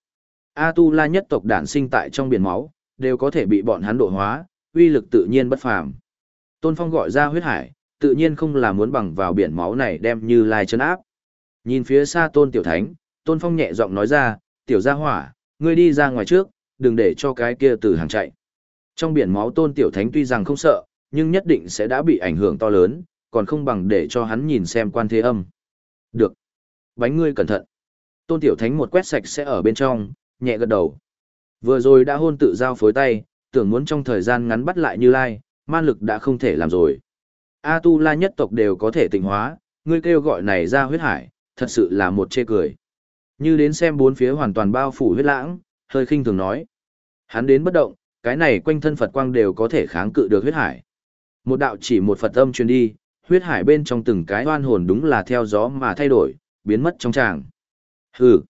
A tu la nhất tộc đản sinh tại trong biển máu, đều có thể bị bọn hắn độ hóa, uy lực tự nhiên bất phàm. Tôn Phong gọi ra huyết hải, tự nhiên không là muốn bằng vào biển máu này đem như lai chân áp. Nhìn phía xa Tôn Tiểu Thánh, Tôn Phong nhẹ giọng nói ra, Tiểu Gia Hỏa, ngươi đi ra ngoài trước, đừng để cho cái kia từ hàng chạy. Trong biển máu Tôn Tiểu Thánh tuy rằng không sợ, nhưng nhất định sẽ đã bị ảnh hưởng to lớn, còn không bằng để cho hắn nhìn xem quan thế âm. Được. Bánh ngươi cẩn thận. Tôn Tiểu Thánh một quét sạch sẽ ở bên trong, nhẹ gật đầu. Vừa rồi đã hôn tự giao phối tay, tưởng muốn trong thời gian ngắn bắt lại Như Lai, man lực đã không thể làm rồi. A Tu La nhất tộc đều có thể tịnh hóa, ngươi kêu gọi này ra huyết hải, thật sự là một chê cười. Như đến xem bốn phía hoàn toàn bao phủ huyết lãng, hơi khinh thường nói. Hắn đến bất động, cái này quanh thân Phật quang đều có thể kháng cự được huyết hải. Một đạo chỉ một Phật âm truyền đi, huyết hải bên trong từng cái oan hồn đúng là theo gió mà thay đổi, biến mất trong tràng. Hừ,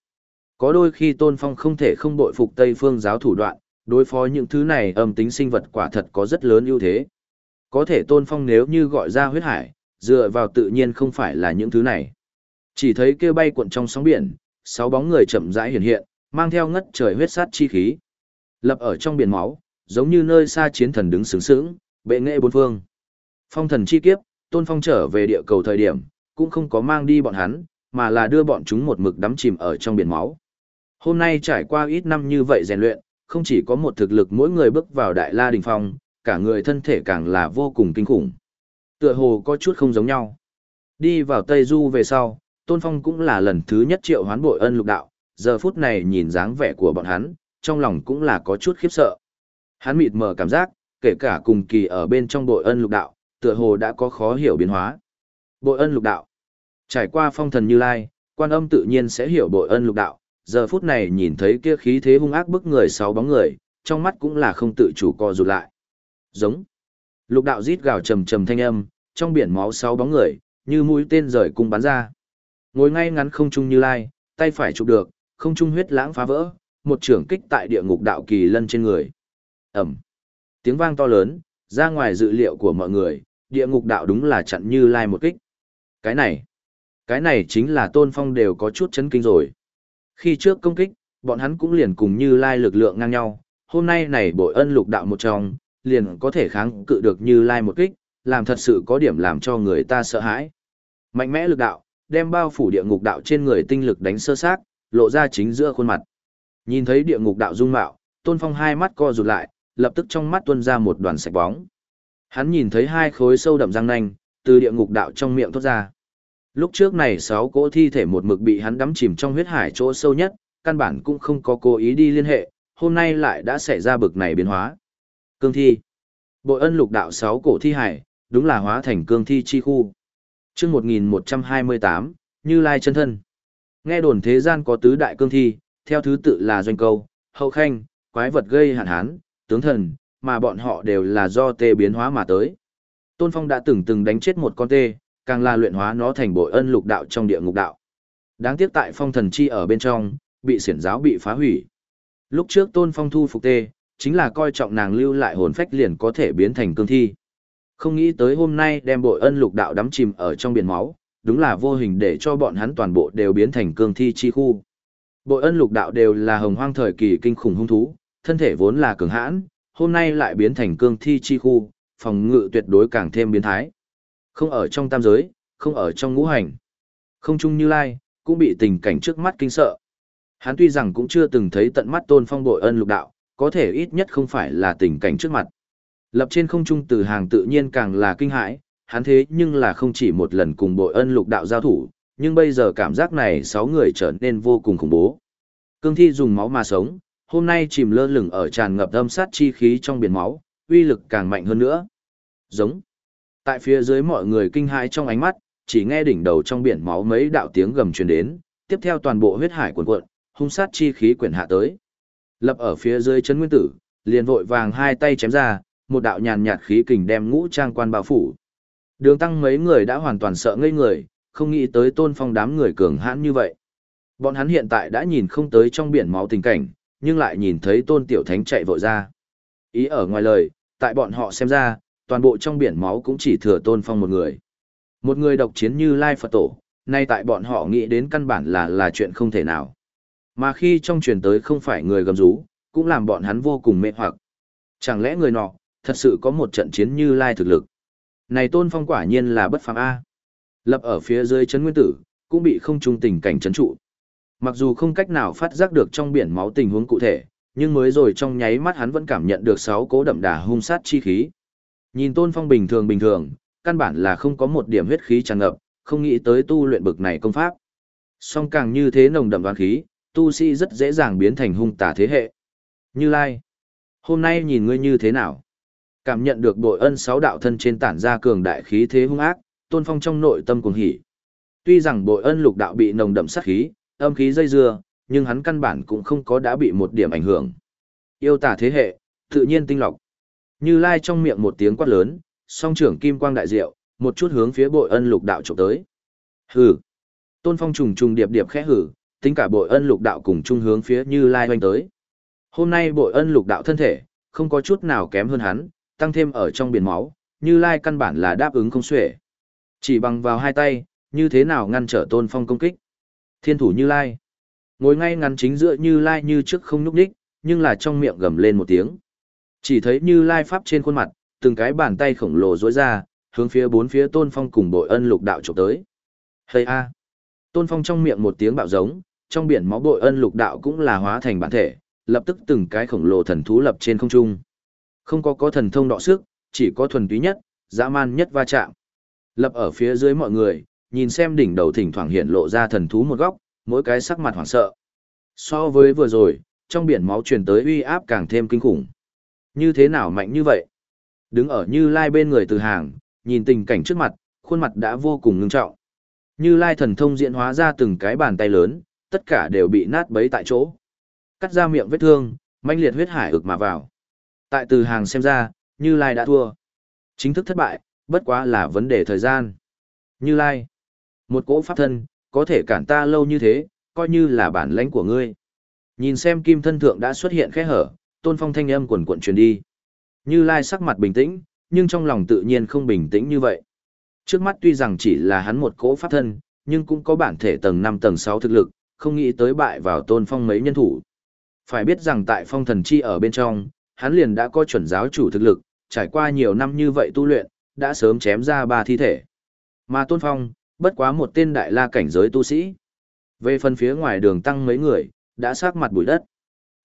có đôi khi Tôn Phong không thể không bội phục Tây phương giáo thủ đoạn, đối phó những thứ này âm tính sinh vật quả thật có rất lớn ưu thế. Có thể Tôn Phong nếu như gọi ra huyết hải, dựa vào tự nhiên không phải là những thứ này. Chỉ thấy kêu bay cuộn trong sóng biển, sáu bóng người chậm rãi hiện hiện, mang theo ngất trời huyết sát chi khí. Lập ở trong biển máu, giống như nơi xa chiến thần đứng sướng sướng, bệ nghệ bốn phương. Phong thần chi kiếp, Tôn Phong trở về địa cầu thời điểm, cũng không có mang đi bọn hắn, mà là đưa bọn chúng một mực đắm chìm ở trong biển máu. Hôm nay trải qua ít năm như vậy rèn luyện, không chỉ có một thực lực mỗi người bước vào đại la đỉnh phong, cả người thân thể càng là vô cùng kinh khủng. Tựa hồ có chút không giống nhau. Đi vào Tây Du về sau, Tôn Phong cũng là lần thứ nhất triệu hoán bội ân lục đạo, giờ phút này nhìn dáng vẻ của bọn hắn, trong lòng cũng là có chút khiếp sợ. Hắn mịt mờ cảm giác, kể cả cùng kỳ ở bên trong bội ân lục đạo, tựa hồ đã có khó hiểu biến hóa. Bội ân lục đạo. Trải qua phong thần như lai, quan âm tự nhiên sẽ hiểu bội ân lục đạo, giờ phút này nhìn thấy kia khí thế hung ác bức người sáu bóng người, trong mắt cũng là không tự chủ co rụt lại. Giống. Lục đạo rít gào trầm trầm thanh âm, trong biển máu sáu bóng người, như mũi tên rời cung bắn ra. Ngồi ngay ngắn không trung như lai, tay phải chụp được, không trung huyết lãng phá vỡ, một trưởng kích tại địa ngục đạo kỳ lân trên người. Ẩm. Tiếng vang to lớn, ra ngoài dự liệu của mọi người, địa ngục đạo đúng là chặn như lai một kích. Cái này, cái này chính là tôn phong đều có chút chấn kinh rồi. Khi trước công kích, bọn hắn cũng liền cùng như lai lực lượng ngang nhau, hôm nay này bội ân lục đạo một trong, liền có thể kháng cự được như lai một kích, làm thật sự có điểm làm cho người ta sợ hãi. Mạnh mẽ lực đạo, đem bao phủ địa ngục đạo trên người tinh lực đánh sơ sát, lộ ra chính giữa khuôn mặt. Nhìn thấy địa ngục đạo dung mạo, Tôn Phong hai mắt co rụt lại, lập tức trong mắt tuôn ra một đoàn sạch bóng. Hắn nhìn thấy hai khối sâu đậm răng nanh từ địa ngục đạo trong miệng thoát ra. Lúc trước này sáu cỗ thi thể một mực bị hắn đắm chìm trong huyết hải chỗ sâu nhất, căn bản cũng không có cố ý đi liên hệ, hôm nay lại đã xảy ra bực này biến hóa. Cương thi. Bội ân lục đạo sáu cổ thi hải, đúng là hóa thành cương thi chi khu. chương 1128, Như Lai chân thân. Nghe đồn thế gian có tứ đại cương thi, theo thứ tự là doanh câu, hậu khanh, quái vật gây hạn hán, tướng thần, mà bọn họ đều là do tê biến hóa mà tới. Tôn Phong đã từng từng đánh chết một con tê, càng là luyện hóa nó thành bội ân lục đạo trong địa ngục đạo. Đáng tiếc tại phong thần chi ở bên trong, bị xiển giáo bị phá hủy. Lúc trước Tôn Phong thu phục tê, chính là coi trọng nàng lưu lại hồn phách liền có thể biến thành cương thi. Không nghĩ tới hôm nay đem bội ân lục đạo đắm chìm ở trong biển máu, đúng là vô hình để cho bọn hắn toàn bộ đều biến thành cương thi chi khu. Bội ân lục đạo đều là hồng hoang thời kỳ kinh khủng hung thú, thân thể vốn là cường hãn, hôm nay lại biến thành cương thi chi khu, phòng ngự tuyệt đối càng thêm biến thái. Không ở trong tam giới, không ở trong ngũ hành. Không chung như lai, cũng bị tình cảnh trước mắt kinh sợ. Hắn tuy rằng cũng chưa từng thấy tận mắt tôn phong bội ân lục đạo, có thể ít nhất không phải là tình cảnh trước mặt. Lập trên không trung từ hàng tự nhiên càng là kinh hãi, hắn thế nhưng là không chỉ một lần cùng bội ân lục đạo giao thủ, nhưng bây giờ cảm giác này sáu người trở nên vô cùng khủng bố. Cương thi dùng máu mà sống, hôm nay chìm lơ lửng ở tràn ngập âm sát chi khí trong biển máu, uy lực càng mạnh hơn nữa. Giống. Tại phía dưới mọi người kinh hãi trong ánh mắt, chỉ nghe đỉnh đầu trong biển máu mấy đạo tiếng gầm truyền đến, tiếp theo toàn bộ huyết hải cuồn cuộn, hung sát chi khí quyển hạ tới. Lập ở phía dưới chân nguyên tử, liền vội vàng hai tay chém ra, một đạo nhàn nhạt khí kình đem ngũ trang quan bao phủ. Đường tăng mấy người đã hoàn toàn sợ ngây người, không nghĩ tới tôn phong đám người cường hãn như vậy. Bọn hắn hiện tại đã nhìn không tới trong biển máu tình cảnh, nhưng lại nhìn thấy tôn tiểu thánh chạy vội ra. Ý ở ngoài lời, tại bọn họ xem ra, toàn bộ trong biển máu cũng chỉ thừa tôn phong một người. Một người độc chiến như Lai Phật Tổ, nay tại bọn họ nghĩ đến căn bản là là chuyện không thể nào. Mà khi trong truyền tới không phải người gầm rú, cũng làm bọn hắn vô cùng mê hoặc. Chẳng lẽ người nọ, thật sự có một trận chiến như Lai thực lực. Này tôn phong quả nhiên là bất phàm A. Lập ở phía dưới chấn nguyên tử, cũng bị không trung tình cảnh chấn trụ. Mặc dù không cách nào phát giác được trong biển máu tình huống cụ thể, nhưng mới rồi trong nháy mắt hắn vẫn cảm nhận được sáu cố đậm đà hung sát chi khí. Nhìn Tôn Phong bình thường bình thường, căn bản là không có một điểm huyết khí tràn ngập, không nghĩ tới tu luyện bực này công pháp. Song càng như thế nồng đậm đoán khí, tu sĩ rất dễ dàng biến thành hung tà thế hệ. Như Lai, hôm nay nhìn ngươi như thế nào? Cảm nhận được bội ân sáu đạo thân trên tản ra cường đại khí thế hung ác, Tôn Phong trong nội tâm cuồng hỉ. Tuy rằng bội ân lục đạo bị nồng đậm sát khí, âm khí dây dưa, nhưng hắn căn bản cũng không có đã bị một điểm ảnh hưởng. Yêu tả thế hệ, tự nhiên tinh lọc. Như Lai trong miệng một tiếng quát lớn, song trưởng kim quang đại diệu, một chút hướng phía bội ân lục đạo trộm tới. Hừ. Tôn Phong trùng trùng điệp điệp khẽ hử, tính cả bội ân lục đạo cùng chung hướng phía Như Lai hoành tới. Hôm nay bội ân lục đạo thân thể, không có chút nào kém hơn hắn, tăng thêm ở trong biển máu, Như Lai căn bản là đáp ứng không xuể. Chỉ bằng vào hai tay, như thế nào ngăn trở Tôn Phong công kích. Thiên thủ Như Lai. Ngồi ngay ngắn chính giữa Như Lai như trước không nhúc đích, nhưng là trong miệng gầm lên một tiếng. Chỉ thấy Như Lai pháp trên khuôn mặt, từng cái bàn tay khổng lồ rối ra, hướng phía bốn phía Tôn Phong cùng bội ân lục đạo chụp tới. Hây a! Tôn Phong trong miệng một tiếng bạo giống, trong biển máu bội ân lục đạo cũng là hóa thành bản thể, lập tức từng cái khổng lồ thần thú lập trên không trung. Không có có thần thông đọ sức, chỉ có thuần túy nhất, dã man nhất va chạm. Lập ở phía dưới mọi người, nhìn xem đỉnh đầu thỉnh thoảng hiện lộ ra thần thú một góc, mỗi cái sắc mặt hoảng sợ. So với vừa rồi, trong biển máu truyền tới uy áp càng thêm kinh khủng. Như thế nào mạnh như vậy? Đứng ở Như Lai bên người từ hàng, nhìn tình cảnh trước mặt, khuôn mặt đã vô cùng ngưng trọng. Như Lai thần thông diễn hóa ra từng cái bàn tay lớn, tất cả đều bị nát bấy tại chỗ. Cắt ra miệng vết thương, manh liệt huyết hải ực mà vào. Tại từ hàng xem ra, Như Lai đã thua. Chính thức thất bại, bất quá là vấn đề thời gian. Như Lai, một cỗ pháp thân, có thể cản ta lâu như thế, coi như là bản lãnh của ngươi. Nhìn xem kim thân thượng đã xuất hiện khẽ hở, tôn phong thanh âm quần quận truyền đi. Như Lai sắc mặt bình tĩnh, nhưng trong lòng tự nhiên không bình tĩnh như vậy. Trước mắt tuy rằng chỉ là hắn một cỗ pháp thân, nhưng cũng có bản thể tầng 5 tầng 6 thực lực, không nghĩ tới bại vào tôn phong mấy nhân thủ. Phải biết rằng tại phong thần chi ở bên trong, hắn liền đã có chuẩn giáo chủ thực lực, trải qua nhiều năm như vậy tu luyện, đã sớm chém ra ba thi thể. Mà tôn phong, bất quá một tên đại la cảnh giới tu sĩ. Về phần phía ngoài đường tăng mấy người, đã sát mặt bụi đất.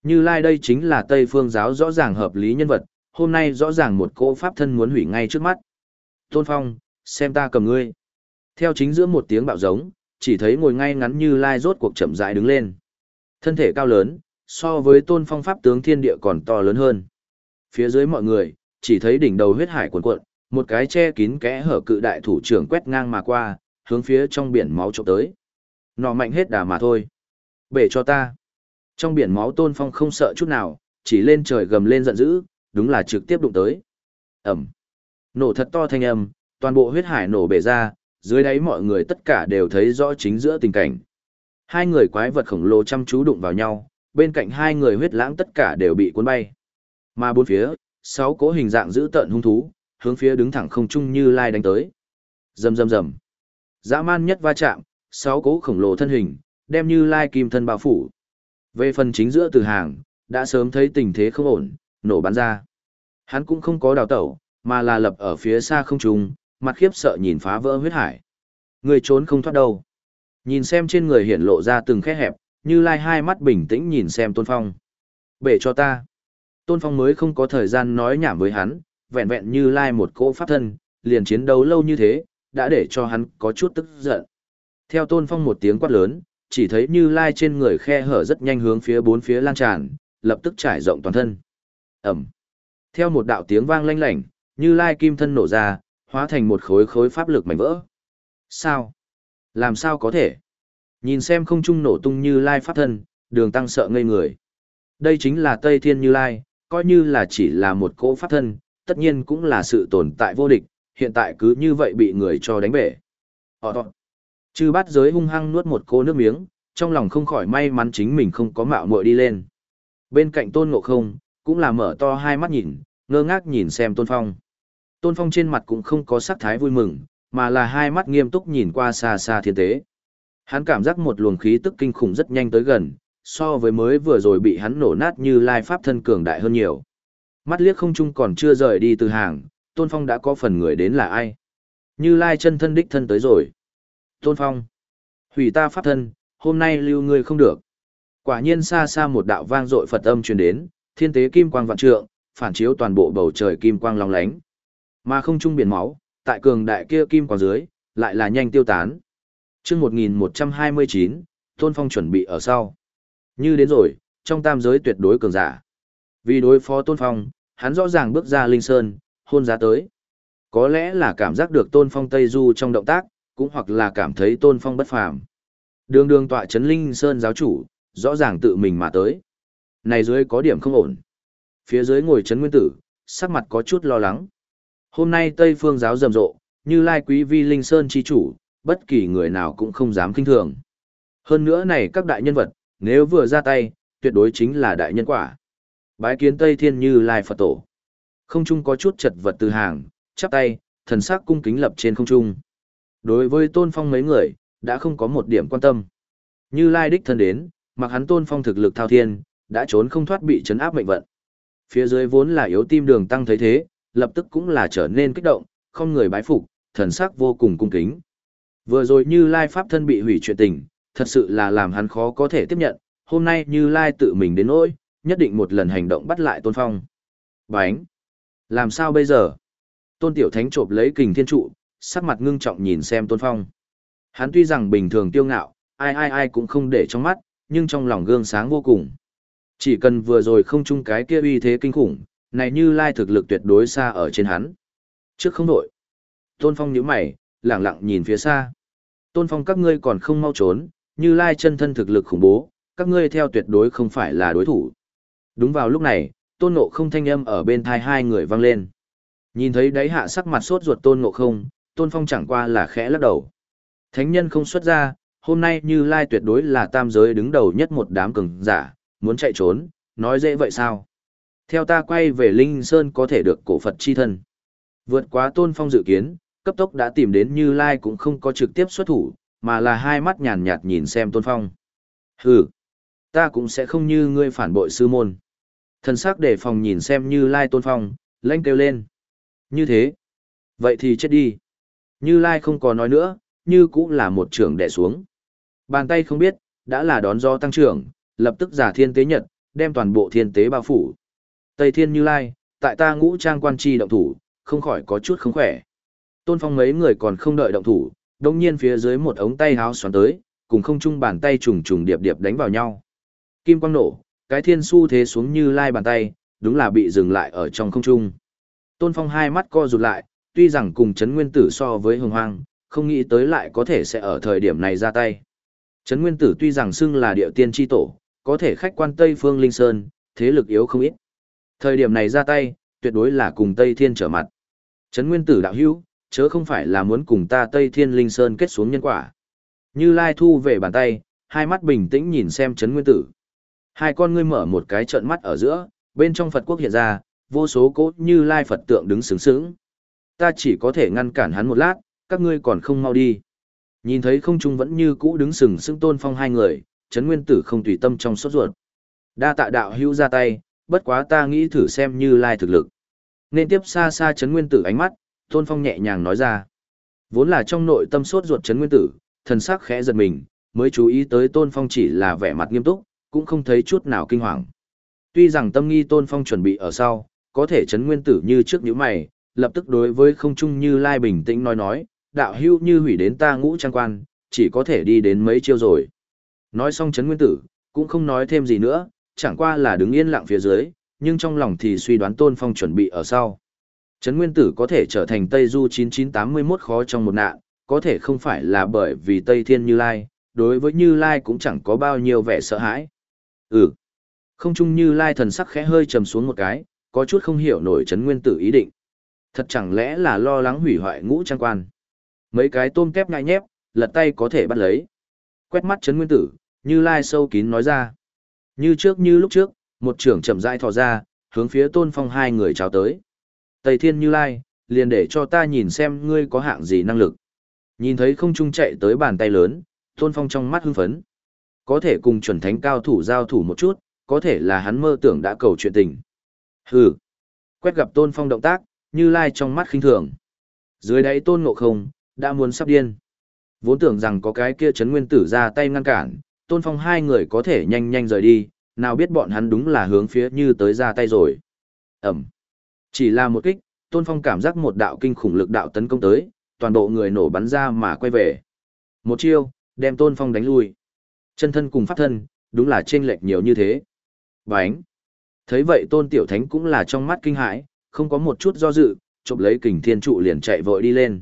Như Lai đây chính là Tây Phương giáo rõ ràng hợp lý nhân vật, hôm nay rõ ràng một cỗ pháp thân muốn hủy ngay trước mắt. Tôn Phong, xem ta cầm ngươi. Theo chính giữa một tiếng bạo giống, chỉ thấy ngồi ngay ngắn như Lai rốt cuộc chậm rãi đứng lên. Thân thể cao lớn, so với Tôn Phong pháp tướng thiên địa còn to lớn hơn. Phía dưới mọi người, chỉ thấy đỉnh đầu huyết hải cuồn cuộn, một cái che kín kẽ hở cự đại thủ trưởng quét ngang mà qua, hướng phía trong biển máu trộm tới. Nọ mạnh hết đà mà thôi. Bể cho ta. Trong biển máu tôn phong không sợ chút nào, chỉ lên trời gầm lên giận dữ, đúng là trực tiếp đụng tới. Ẩm. Nổ thật to thanh âm, toàn bộ huyết hải nổ bể ra, dưới đáy mọi người tất cả đều thấy rõ chính giữa tình cảnh. Hai người quái vật khổng lồ chăm chú đụng vào nhau, bên cạnh hai người huyết lãng tất cả đều bị cuốn bay. Mà bốn phía, sáu cố hình dạng dữ tợn hung thú, hướng phía đứng thẳng không trung như lai đánh tới. Rầm rầm rầm. Dã man nhất va chạm, sáu cố khổng lồ thân hình, đem như lai kim thân bao phủ. Về phần chính giữa từ hàng, đã sớm thấy tình thế không ổn, nổ bắn ra. Hắn cũng không có đào tẩu, mà là lập ở phía xa không trung, mặt khiếp sợ nhìn phá vỡ huyết hải. Người trốn không thoát đâu. Nhìn xem trên người hiện lộ ra từng khe hẹp, như lai hai mắt bình tĩnh nhìn xem Tôn Phong. Bể cho ta. Tôn Phong mới không có thời gian nói nhảm với hắn, vẹn vẹn như lai một cỗ pháp thân, liền chiến đấu lâu như thế, đã để cho hắn có chút tức giận. Theo Tôn Phong một tiếng quát lớn, chỉ thấy như lai trên người khe hở rất nhanh hướng phía bốn phía lan tràn, lập tức trải rộng toàn thân. Ẩm. Theo một đạo tiếng vang lanh lảnh, Như Lai kim thân nổ ra, hóa thành một khối khối pháp lực mảnh vỡ. Sao? Làm sao có thể? Nhìn xem không trung nổ tung Như Lai pháp thân, đường tăng sợ ngây người. Đây chính là Tây Thiên Như Lai, coi như là chỉ là một cỗ pháp thân, tất nhiên cũng là sự tồn tại vô địch, hiện tại cứ như vậy bị người cho đánh bể. Họ thôi. Chư bát giới hung hăng nuốt một cô nước miếng, trong lòng không khỏi may mắn chính mình không có mạo muội đi lên. Bên cạnh tôn ngộ không, cũng là mở to hai mắt nhìn, ngơ ngác nhìn xem tôn phong. Tôn phong trên mặt cũng không có sắc thái vui mừng, mà là hai mắt nghiêm túc nhìn qua xa xa thiên tế. Hắn cảm giác một luồng khí tức kinh khủng rất nhanh tới gần, so với mới vừa rồi bị hắn nổ nát như lai pháp thân cường đại hơn nhiều. Mắt liếc không chung còn chưa rời đi từ hàng, Tôn Phong đã có phần người đến là ai. Như lai chân thân đích thân tới rồi. Tôn Phong. Hủy ta pháp thân, hôm nay lưu ngươi không được. Quả nhiên xa xa một đạo vang dội Phật âm truyền đến, thiên tế kim quang vạn trượng, phản chiếu toàn bộ bầu trời kim quang long lánh. Mà không trung biển máu, tại cường đại kia kim quang dưới, lại là nhanh tiêu tán. Chương 1129, Tôn Phong chuẩn bị ở sau. Như đến rồi, trong tam giới tuyệt đối cường giả. Vì đối phó Tôn Phong, hắn rõ ràng bước ra Linh Sơn, hôn giá tới. Có lẽ là cảm giác được Tôn Phong Tây Du trong động tác, cũng hoặc là cảm thấy Tôn Phong bất phàm. Đường đường tọa chấn Linh Sơn giáo chủ, rõ ràng tự mình mà tới. Này dưới có điểm không ổn. Phía dưới ngồi chấn nguyên tử, sắc mặt có chút lo lắng. Hôm nay Tây phương giáo rầm rộ, như lai quý vi Linh Sơn chi chủ, bất kỳ người nào cũng không dám kinh thường. Hơn nữa này các đại nhân vật, nếu vừa ra tay, tuyệt đối chính là đại nhân quả. Bái kiến Tây Thiên Như Lai Phật Tổ. Không trung có chút chật vật từ hàng, chắp tay, thần sắc cung kính lập trên không trung. Đối với tôn phong mấy người, đã không có một điểm quan tâm. Như Lai đích thân đến, mặc hắn tôn phong thực lực thao thiên, đã trốn không thoát bị chấn áp mệnh vận. Phía dưới vốn là yếu tim đường tăng thấy thế, lập tức cũng là trở nên kích động, không người bái phục, thần sắc vô cùng cung kính. Vừa rồi Như Lai pháp thân bị hủy chuyện tình, thật sự là làm hắn khó có thể tiếp nhận, hôm nay Như Lai tự mình đến nỗi, nhất định một lần hành động bắt lại Tôn Phong. Bánh! Làm sao bây giờ? Tôn Tiểu Thánh trộm lấy kình thiên trụ, sắc mặt ngưng trọng nhìn xem Tôn Phong. Hắn tuy rằng bình thường tiêu ngạo, ai ai ai cũng không để trong mắt, nhưng trong lòng gương sáng vô cùng. Chỉ cần vừa rồi không chung cái kia uy thế kinh khủng, này như lai thực lực tuyệt đối xa ở trên hắn. Trước không đổi. Tôn Phong nhíu mày, lặng lặng nhìn phía xa. Tôn Phong các ngươi còn không mau trốn, như lai chân thân thực lực khủng bố, các ngươi theo tuyệt đối không phải là đối thủ. Đúng vào lúc này, tôn ngộ không thanh âm ở bên thai hai người vang lên. Nhìn thấy đáy hạ sắc mặt sốt ruột tôn ngộ không, tôn phong chẳng qua là khẽ lắc đầu. Thánh nhân không xuất ra, hôm nay như lai tuyệt đối là tam giới đứng đầu nhất một đám cường giả, muốn chạy trốn, nói dễ vậy sao? Theo ta quay về Linh Sơn có thể được cổ Phật chi thân. Vượt quá tôn phong dự kiến, cấp tốc đã tìm đến như lai cũng không có trực tiếp xuất thủ, mà là hai mắt nhàn nhạt nhìn xem tôn phong. Hừ, ta cũng sẽ không như ngươi phản bội sư môn. Thần sắc để phòng nhìn xem như lai tôn phong, lanh kêu lên. Như thế. Vậy thì chết đi. Như lai không có nói nữa, như cũng là một trưởng đẻ xuống. Bàn tay không biết, đã là đón do tăng trưởng, lập tức giả thiên tế nhật, đem toàn bộ thiên tế bao phủ. Tây thiên như lai, tại ta ngũ trang quan tri động thủ, không khỏi có chút không khỏe. Tôn phong mấy người còn không đợi động thủ, đông nhiên phía dưới một ống tay háo xoắn tới, cùng không chung bàn tay trùng trùng điệp điệp đánh vào nhau. Kim quang nổ, cái thiên su thế xuống như lai bàn tay, đúng là bị dừng lại ở trong không trung. Tôn Phong hai mắt co rụt lại, tuy rằng cùng chấn nguyên tử so với hồng hoang, không nghĩ tới lại có thể sẽ ở thời điểm này ra tay. Chấn nguyên tử tuy rằng xưng là địa tiên tri tổ, có thể khách quan Tây Phương Linh Sơn, thế lực yếu không ít. Thời điểm này ra tay, tuyệt đối là cùng Tây Thiên trở mặt. Chấn nguyên tử đạo hữu, chớ không phải là muốn cùng ta Tây Thiên Linh Sơn kết xuống nhân quả. Như Lai thu về bàn tay, hai mắt bình tĩnh nhìn xem chấn nguyên tử. Hai con ngươi mở một cái trận mắt ở giữa, bên trong Phật quốc hiện ra, vô số cốt như lai Phật tượng đứng sướng sướng. Ta chỉ có thể ngăn cản hắn một lát, các ngươi còn không mau đi. Nhìn thấy không trung vẫn như cũ đứng sừng sững tôn phong hai người, chấn nguyên tử không tùy tâm trong sốt ruột. Đa tạ đạo hữu ra tay, bất quá ta nghĩ thử xem như lai thực lực. Nên tiếp xa xa chấn nguyên tử ánh mắt, tôn phong nhẹ nhàng nói ra. Vốn là trong nội tâm sốt ruột chấn nguyên tử, thần sắc khẽ giật mình, mới chú ý tới tôn phong chỉ là vẻ mặt nghiêm túc, cũng không thấy chút nào kinh hoàng. Tuy rằng tâm nghi tôn phong chuẩn bị ở sau, có thể chấn nguyên tử như trước những mày, lập tức đối với không trung như lai bình tĩnh nói nói, đạo hưu như hủy đến ta ngũ trang quan, chỉ có thể đi đến mấy chiêu rồi. Nói xong chấn nguyên tử, cũng không nói thêm gì nữa, chẳng qua là đứng yên lặng phía dưới, nhưng trong lòng thì suy đoán Tôn Phong chuẩn bị ở sau. Trấn Nguyên Tử có thể trở thành Tây Du 9981 khó trong một nạn, có thể không phải là bởi vì Tây Thiên Như Lai, đối với Như Lai cũng chẳng có bao nhiêu vẻ sợ hãi. Ừ. Không chung Như Lai thần sắc khẽ hơi trầm xuống một cái, có chút không hiểu nổi Trấn Nguyên Tử ý định. Thật chẳng lẽ là lo lắng hủy hoại ngũ trang quan. Mấy cái tôm kép ngại nhép, lật tay có thể bắt lấy. Quét mắt Trấn Nguyên Tử, Như Lai sâu kín nói ra. Như trước như lúc trước, một trưởng chậm rãi thò ra, hướng phía Tôn Phong hai người chào tới. Tây Thiên Như Lai, liền để cho ta nhìn xem ngươi có hạng gì năng lực. Nhìn thấy không trung chạy tới bàn tay lớn, Tôn Phong trong mắt hưng phấn. Có thể cùng chuẩn thánh cao thủ giao thủ một chút, có thể là hắn mơ tưởng đã cầu chuyện tình. Hừ. Quét gặp Tôn Phong động tác, như Lai trong mắt khinh thường. Dưới đáy Tôn Ngộ Không, đã muốn sắp điên. Vốn tưởng rằng có cái kia chấn nguyên tử ra tay ngăn cản, Tôn Phong hai người có thể nhanh nhanh rời đi, nào biết bọn hắn đúng là hướng phía như tới ra tay rồi. Ẩm. Chỉ là một kích, Tôn Phong cảm giác một đạo kinh khủng lực đạo tấn công tới, toàn bộ người nổ bắn ra mà quay về. Một chiêu, đem Tôn Phong đánh lui. Chân thân cùng pháp thân, đúng là chênh lệch nhiều như thế. Bánh. Thấy vậy Tôn Tiểu Thánh cũng là trong mắt kinh hãi, không có một chút do dự, chụp lấy kình thiên trụ liền chạy vội đi lên.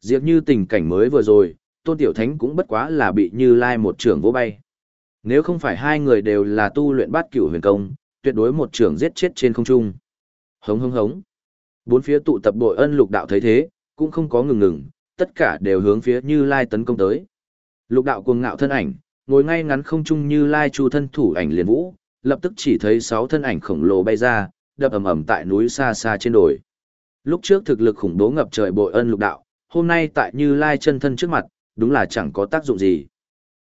Diệp như tình cảnh mới vừa rồi, Tôn Tiểu Thánh cũng bất quá là bị như lai một trưởng vô bay. Nếu không phải hai người đều là tu luyện bát cửu huyền công, tuyệt đối một trưởng giết chết trên không trung. Hống hống hống. Bốn phía tụ tập bội ân lục đạo thấy thế, cũng không có ngừng ngừng, tất cả đều hướng phía Như Lai tấn công tới. Lục đạo cuồng ngạo thân ảnh, ngồi ngay ngắn không trung Như Lai chu thân thủ ảnh liền vũ, lập tức chỉ thấy sáu thân ảnh khổng lồ bay ra, đập ầm ầm tại núi xa xa trên đồi. Lúc trước thực lực khủng bố ngập trời bội ân lục đạo, hôm nay tại Như Lai chân thân trước mặt, đúng là chẳng có tác dụng gì.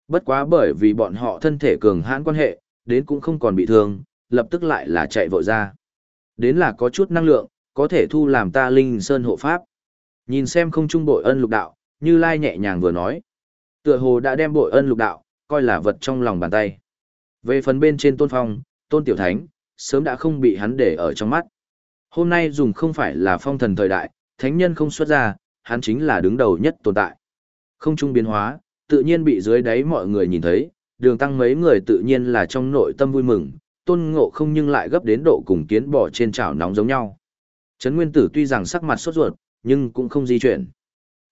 Bất quá bởi vì bọn họ thân thể cường hãn quan hệ, đến cũng không còn bị thương, lập tức lại là chạy vội ra. Đến là có chút năng lượng, có thể thu làm ta linh sơn hộ pháp. Nhìn xem không trung bội ân lục đạo, như lai nhẹ nhàng vừa nói. Tựa hồ đã đem bội ân lục đạo, coi là vật trong lòng bàn tay. Về phần bên trên tôn phong, tôn tiểu thánh, sớm đã không bị hắn để ở trong mắt. Hôm nay dùng không phải là phong thần thời đại, thánh nhân không xuất ra, hắn chính là đứng đầu nhất tồn tại. Không trung biến hóa, tự nhiên bị dưới đáy mọi người nhìn thấy, đường tăng mấy người tự nhiên là trong nội tâm vui mừng, tôn ngộ không nhưng lại gấp đến độ cùng kiến bỏ trên chảo nóng giống nhau. Trấn Nguyên Tử tuy rằng sắc mặt sốt ruột, nhưng cũng không di chuyển.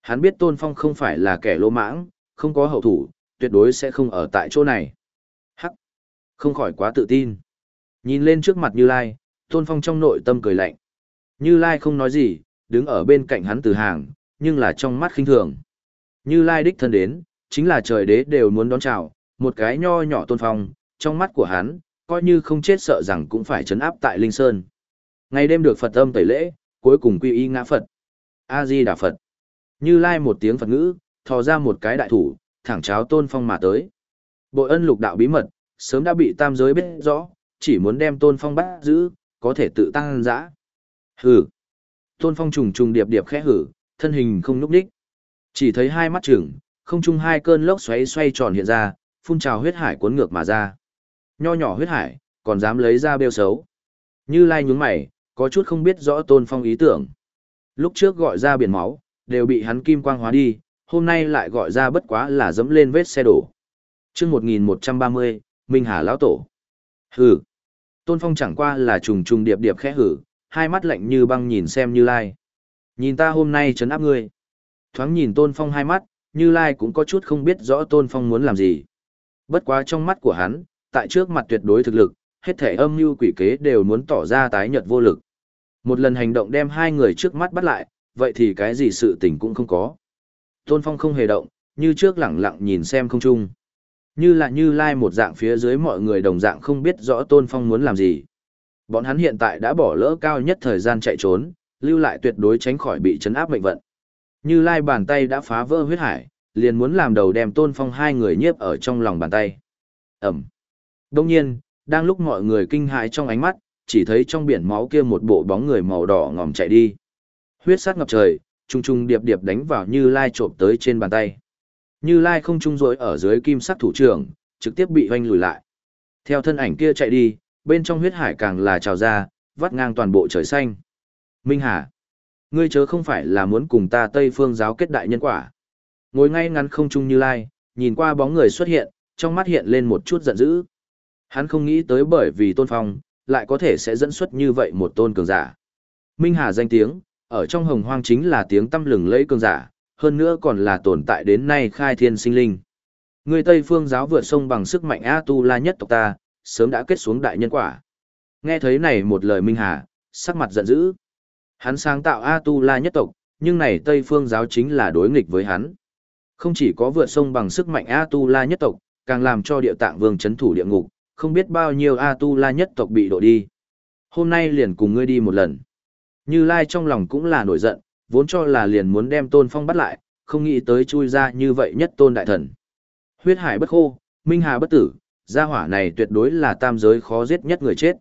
Hắn biết Tôn Phong không phải là kẻ lỗ mãng, không có hậu thủ, tuyệt đối sẽ không ở tại chỗ này. Hắc! Không khỏi quá tự tin. Nhìn lên trước mặt Như Lai, Tôn Phong trong nội tâm cười lạnh. Như Lai không nói gì, đứng ở bên cạnh hắn từ hàng, nhưng là trong mắt khinh thường. Như Lai đích thân đến, chính là trời đế đều muốn đón chào, một cái nho nhỏ Tôn Phong, trong mắt của hắn, coi như không chết sợ rằng cũng phải chấn áp tại Linh Sơn. Ngày đêm được Phật âm tẩy lễ, cuối cùng quy y ngã Phật. A-di Đà Phật. Như lai một tiếng Phật ngữ, thò ra một cái đại thủ, thẳng cháo tôn phong mà tới. Bội ân lục đạo bí mật, sớm đã bị tam giới biết rõ, chỉ muốn đem tôn phong bắt giữ, có thể tự tăng dã. Hử. Tôn phong trùng trùng điệp điệp khẽ hử, thân hình không núp đích. Chỉ thấy hai mắt trừng, không chung hai cơn lốc xoáy xoay tròn hiện ra, phun trào huyết hải cuốn ngược mà ra. Nho nhỏ huyết hải, còn dám lấy ra bêu xấu. Như lai nhún mày, có chút không biết rõ tôn phong ý tưởng. Lúc trước gọi ra biển máu, đều bị hắn kim quang hóa đi, hôm nay lại gọi ra bất quá là dẫm lên vết xe đổ. chương 1130, Minh Hà lão Tổ. hừ Tôn phong chẳng qua là trùng trùng điệp điệp khẽ hử, hai mắt lạnh như băng nhìn xem như lai. Nhìn ta hôm nay chấn áp ngươi. Thoáng nhìn tôn phong hai mắt, như lai cũng có chút không biết rõ tôn phong muốn làm gì. Bất quá trong mắt của hắn, tại trước mặt tuyệt đối thực lực, hết thể âm mưu quỷ kế đều muốn tỏ ra tái nhợt vô lực. Một lần hành động đem hai người trước mắt bắt lại, vậy thì cái gì sự tình cũng không có. Tôn Phong không hề động, như trước lẳng lặng nhìn xem không chung. Như là như lai một dạng phía dưới mọi người đồng dạng không biết rõ Tôn Phong muốn làm gì. Bọn hắn hiện tại đã bỏ lỡ cao nhất thời gian chạy trốn, lưu lại tuyệt đối tránh khỏi bị chấn áp mệnh vận. Như lai bàn tay đã phá vỡ huyết hải, liền muốn làm đầu đem Tôn Phong hai người nhiếp ở trong lòng bàn tay. Ẩm. Đông nhiên, đang lúc mọi người kinh hãi trong ánh mắt, chỉ thấy trong biển máu kia một bộ bóng người màu đỏ ngòm chạy đi. Huyết sát ngập trời, trung trung điệp điệp đánh vào Như Lai trộm tới trên bàn tay. Như Lai không trung rối ở dưới kim sắc thủ trưởng, trực tiếp bị hoanh lùi lại. Theo thân ảnh kia chạy đi, bên trong huyết hải càng là trào ra, vắt ngang toàn bộ trời xanh. Minh Hà, ngươi chớ không phải là muốn cùng ta Tây Phương giáo kết đại nhân quả. Ngồi ngay ngắn không trung Như Lai, nhìn qua bóng người xuất hiện, trong mắt hiện lên một chút giận dữ. Hắn không nghĩ tới bởi vì tôn phong, lại có thể sẽ dẫn xuất như vậy một tôn cường giả. Minh Hà danh tiếng, ở trong hồng hoang chính là tiếng tâm lừng lẫy cường giả, hơn nữa còn là tồn tại đến nay khai thiên sinh linh. Người Tây phương giáo vượt sông bằng sức mạnh A-tu-la nhất tộc ta, sớm đã kết xuống đại nhân quả. Nghe thấy này một lời Minh Hà, sắc mặt giận dữ. Hắn sáng tạo A-tu-la nhất tộc, nhưng này Tây phương giáo chính là đối nghịch với hắn. Không chỉ có vượt sông bằng sức mạnh A-tu-la nhất tộc, càng làm cho địa tạng vương chấn thủ địa ngục, không biết bao nhiêu A-tu-la nhất tộc bị đổ đi. Hôm nay liền cùng ngươi đi một lần. Như Lai trong lòng cũng là nổi giận, vốn cho là liền muốn đem tôn phong bắt lại, không nghĩ tới chui ra như vậy nhất tôn đại thần. Huyết hải bất khô, minh hà bất tử, gia hỏa này tuyệt đối là tam giới khó giết nhất người chết.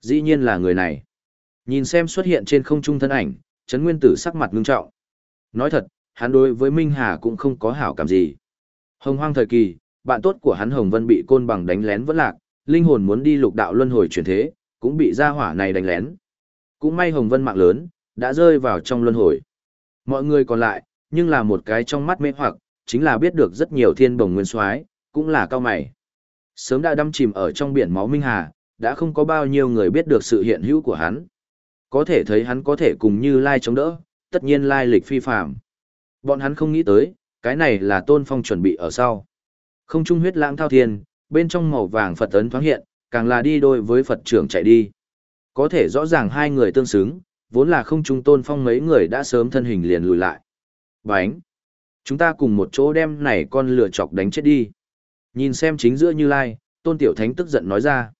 Dĩ nhiên là người này. Nhìn xem xuất hiện trên không trung thân ảnh, Trấn Nguyên Tử sắc mặt ngưng trọng. Nói thật, hắn đối với Minh Hà cũng không có hảo cảm gì. Hồng hoang thời kỳ, bạn tốt của hắn Hồng Vân bị côn bằng đánh lén vẫn lạc, linh hồn muốn đi lục đạo luân hồi chuyển thế, cũng bị gia hỏa này đánh lén. Cũng may Hồng Vân mạng lớn, đã rơi vào trong luân hồi. Mọi người còn lại, nhưng là một cái trong mắt mê hoặc, chính là biết được rất nhiều thiên bồng nguyên soái, cũng là cao mày. Sớm đã đâm chìm ở trong biển máu Minh Hà, đã không có bao nhiêu người biết được sự hiện hữu của hắn. Có thể thấy hắn có thể cùng như Lai chống đỡ, tất nhiên Lai lịch phi phàm. Bọn hắn không nghĩ tới, cái này là tôn phong chuẩn bị ở sau. Không trung huyết lãng thao thiên, bên trong màu vàng Phật ấn thoáng hiện, càng là đi đôi với Phật trưởng chạy đi. Có thể rõ ràng hai người tương xứng, vốn là không trung tôn phong mấy người đã sớm thân hình liền lùi lại. Bánh! Chúng ta cùng một chỗ đem này con lửa chọc đánh chết đi. Nhìn xem chính giữa Như Lai, tôn tiểu thánh tức giận nói ra.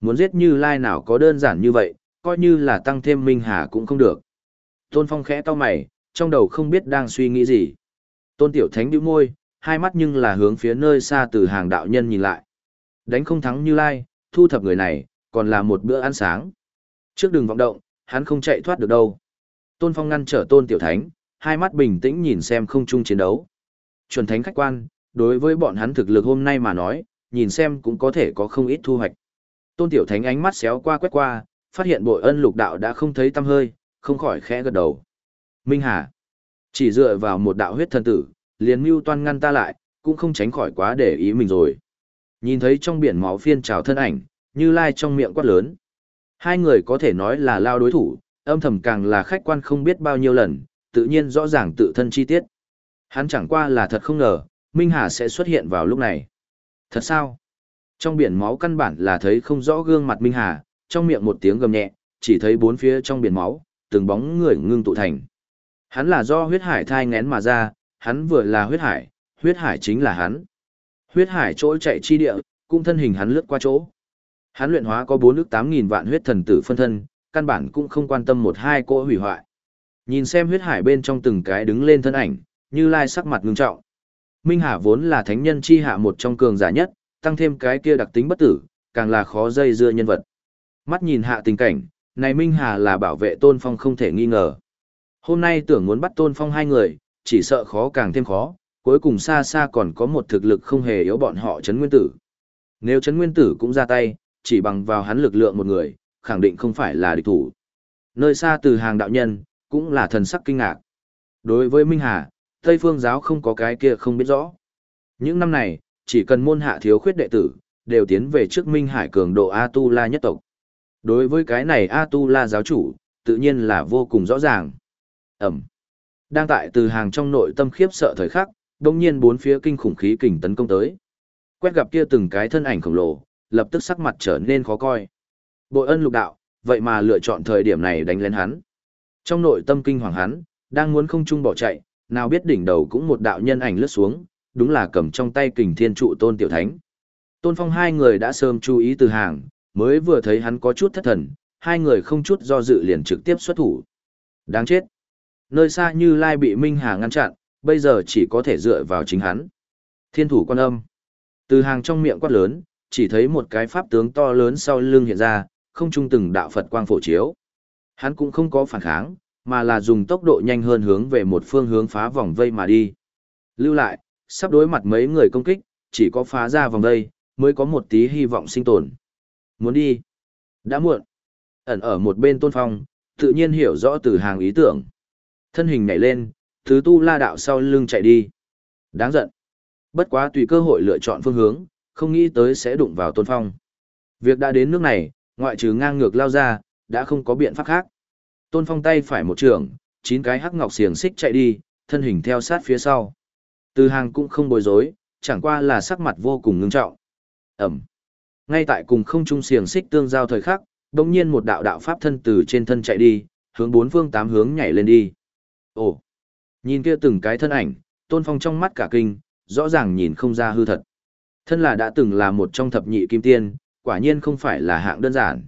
Muốn giết Như Lai nào có đơn giản như vậy, coi như là tăng thêm Minh Hà cũng không được. Tôn phong khẽ to mày, trong đầu không biết đang suy nghĩ gì. Tôn tiểu thánh bĩu môi, hai mắt nhưng là hướng phía nơi xa từ hàng đạo nhân nhìn lại. Đánh không thắng Như Lai, thu thập người này, còn là một bữa ăn sáng. Trước đường vọng động, hắn không chạy thoát được đâu. Tôn Phong ngăn trở Tôn Tiểu Thánh, hai mắt bình tĩnh nhìn xem không chung chiến đấu. Chuẩn thánh khách quan, đối với bọn hắn thực lực hôm nay mà nói, nhìn xem cũng có thể có không ít thu hoạch. Tôn Tiểu Thánh ánh mắt xéo qua quét qua, phát hiện bội ân lục đạo đã không thấy tâm hơi, không khỏi khẽ gật đầu. Minh Hà, chỉ dựa vào một đạo huyết thần tử, liền mưu toan ngăn ta lại, cũng không tránh khỏi quá để ý mình rồi. Nhìn thấy trong biển máu phiên trào thân ảnh, như lai trong miệng quát lớn. Hai người có thể nói là lao đối thủ, âm thầm càng là khách quan không biết bao nhiêu lần, tự nhiên rõ ràng tự thân chi tiết. Hắn chẳng qua là thật không ngờ, Minh Hà sẽ xuất hiện vào lúc này. Thật sao? Trong biển máu căn bản là thấy không rõ gương mặt Minh Hà, trong miệng một tiếng gầm nhẹ, chỉ thấy bốn phía trong biển máu, từng bóng người ngưng tụ thành. Hắn là do huyết hải thai ngén mà ra, hắn vừa là huyết hải, huyết hải chính là hắn. Huyết hải chỗ chạy chi địa, cung thân hình hắn lướt qua chỗ. Hắn luyện hóa có bốn ước tám nghìn vạn huyết thần tử phân thân, căn bản cũng không quan tâm một hai cỗ hủy hoại. Nhìn xem huyết hải bên trong từng cái đứng lên thân ảnh, như lai sắc mặt ngưng trọng. Minh Hà vốn là thánh nhân chi hạ một trong cường giả nhất, tăng thêm cái kia đặc tính bất tử, càng là khó dây dưa nhân vật. Mắt nhìn hạ tình cảnh, này Minh Hà là bảo vệ Tôn Phong không thể nghi ngờ. Hôm nay tưởng muốn bắt Tôn Phong hai người, chỉ sợ khó càng thêm khó, cuối cùng xa xa còn có một thực lực không hề yếu bọn họ Trấn Nguyên Tử. Nếu Trấn Nguyên Tử cũng ra tay, chỉ bằng vào hắn lực lượng một người, khẳng định không phải là địch thủ. Nơi xa từ hàng đạo nhân, cũng là thần sắc kinh ngạc. Đối với Minh Hà, Tây Phương giáo không có cái kia không biết rõ. Những năm này, chỉ cần môn hạ thiếu khuyết đệ tử, đều tiến về trước Minh Hải cường độ A-tu-la nhất tộc. Đối với cái này A-tu-la giáo chủ, tự nhiên là vô cùng rõ ràng. Ẩm. Đang tại từ hàng trong nội tâm khiếp sợ thời khắc, đồng nhiên bốn phía kinh khủng khí kình tấn công tới. Quét gặp kia từng cái thân ảnh khổng lồ, lập tức sắc mặt trở nên khó coi. Bội ân lục đạo, vậy mà lựa chọn thời điểm này đánh lên hắn. Trong nội tâm kinh hoàng hắn, đang muốn không chung bỏ chạy, nào biết đỉnh đầu cũng một đạo nhân ảnh lướt xuống, đúng là cầm trong tay kình thiên trụ tôn tiểu thánh. Tôn phong hai người đã sớm chú ý từ hàng, mới vừa thấy hắn có chút thất thần, hai người không chút do dự liền trực tiếp xuất thủ. Đáng chết. Nơi xa như Lai bị Minh Hà ngăn chặn, bây giờ chỉ có thể dựa vào chính hắn. Thiên thủ quan âm. Từ hàng trong miệng quát lớn, chỉ thấy một cái pháp tướng to lớn sau lưng hiện ra, không trung từng đạo Phật quang phổ chiếu. Hắn cũng không có phản kháng, mà là dùng tốc độ nhanh hơn hướng về một phương hướng phá vòng vây mà đi. Lưu lại, sắp đối mặt mấy người công kích, chỉ có phá ra vòng vây, mới có một tí hy vọng sinh tồn. Muốn đi? Đã muộn. Ẩn ở một bên tôn phong, tự nhiên hiểu rõ từ hàng ý tưởng. Thân hình nhảy lên, thứ tu la đạo sau lưng chạy đi. Đáng giận. Bất quá tùy cơ hội lựa chọn phương hướng, không nghĩ tới sẽ đụng vào tôn phong. Việc đã đến nước này, ngoại trừ ngang ngược lao ra, đã không có biện pháp khác. Tôn Phong tay phải một trường, chín cái hắc ngọc xiềng xích chạy đi, thân hình theo sát phía sau. Từ hàng cũng không bối rối, chẳng qua là sắc mặt vô cùng ngưng trọng. Ẩm. Ngay tại cùng không trung xiềng xích tương giao thời khắc, đột nhiên một đạo đạo pháp thân từ trên thân chạy đi, hướng bốn phương tám hướng nhảy lên đi. Ồ. Nhìn kia từng cái thân ảnh, Tôn Phong trong mắt cả kinh, rõ ràng nhìn không ra hư thật. Thân là đã từng là một trong thập nhị kim tiên, quả nhiên không phải là hạng đơn giản.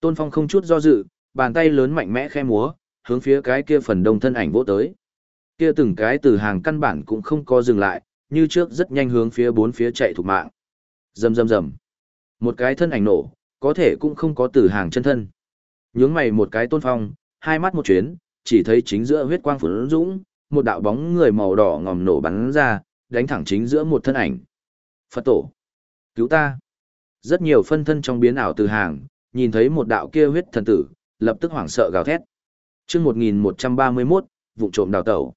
Tôn Phong không chút do dự, bàn tay lớn mạnh mẽ khe múa, hướng phía cái kia phần đông thân ảnh vỗ tới. Kia từng cái từ hàng căn bản cũng không có dừng lại, như trước rất nhanh hướng phía bốn phía chạy thục mạng. Rầm rầm rầm. Một cái thân ảnh nổ, có thể cũng không có từ hàng chân thân. Nhướng mày một cái tôn phong, hai mắt một chuyến, chỉ thấy chính giữa huyết quang phấn dũng, một đạo bóng người màu đỏ ngòm nổ bắn ra, đánh thẳng chính giữa một thân ảnh. Phật tổ, cứu ta. Rất nhiều phân thân trong biến ảo từ hàng, nhìn thấy một đạo kia huyết thần tử, lập tức hoảng sợ gào thét. Chương 1131, vụ trộm đào tẩu.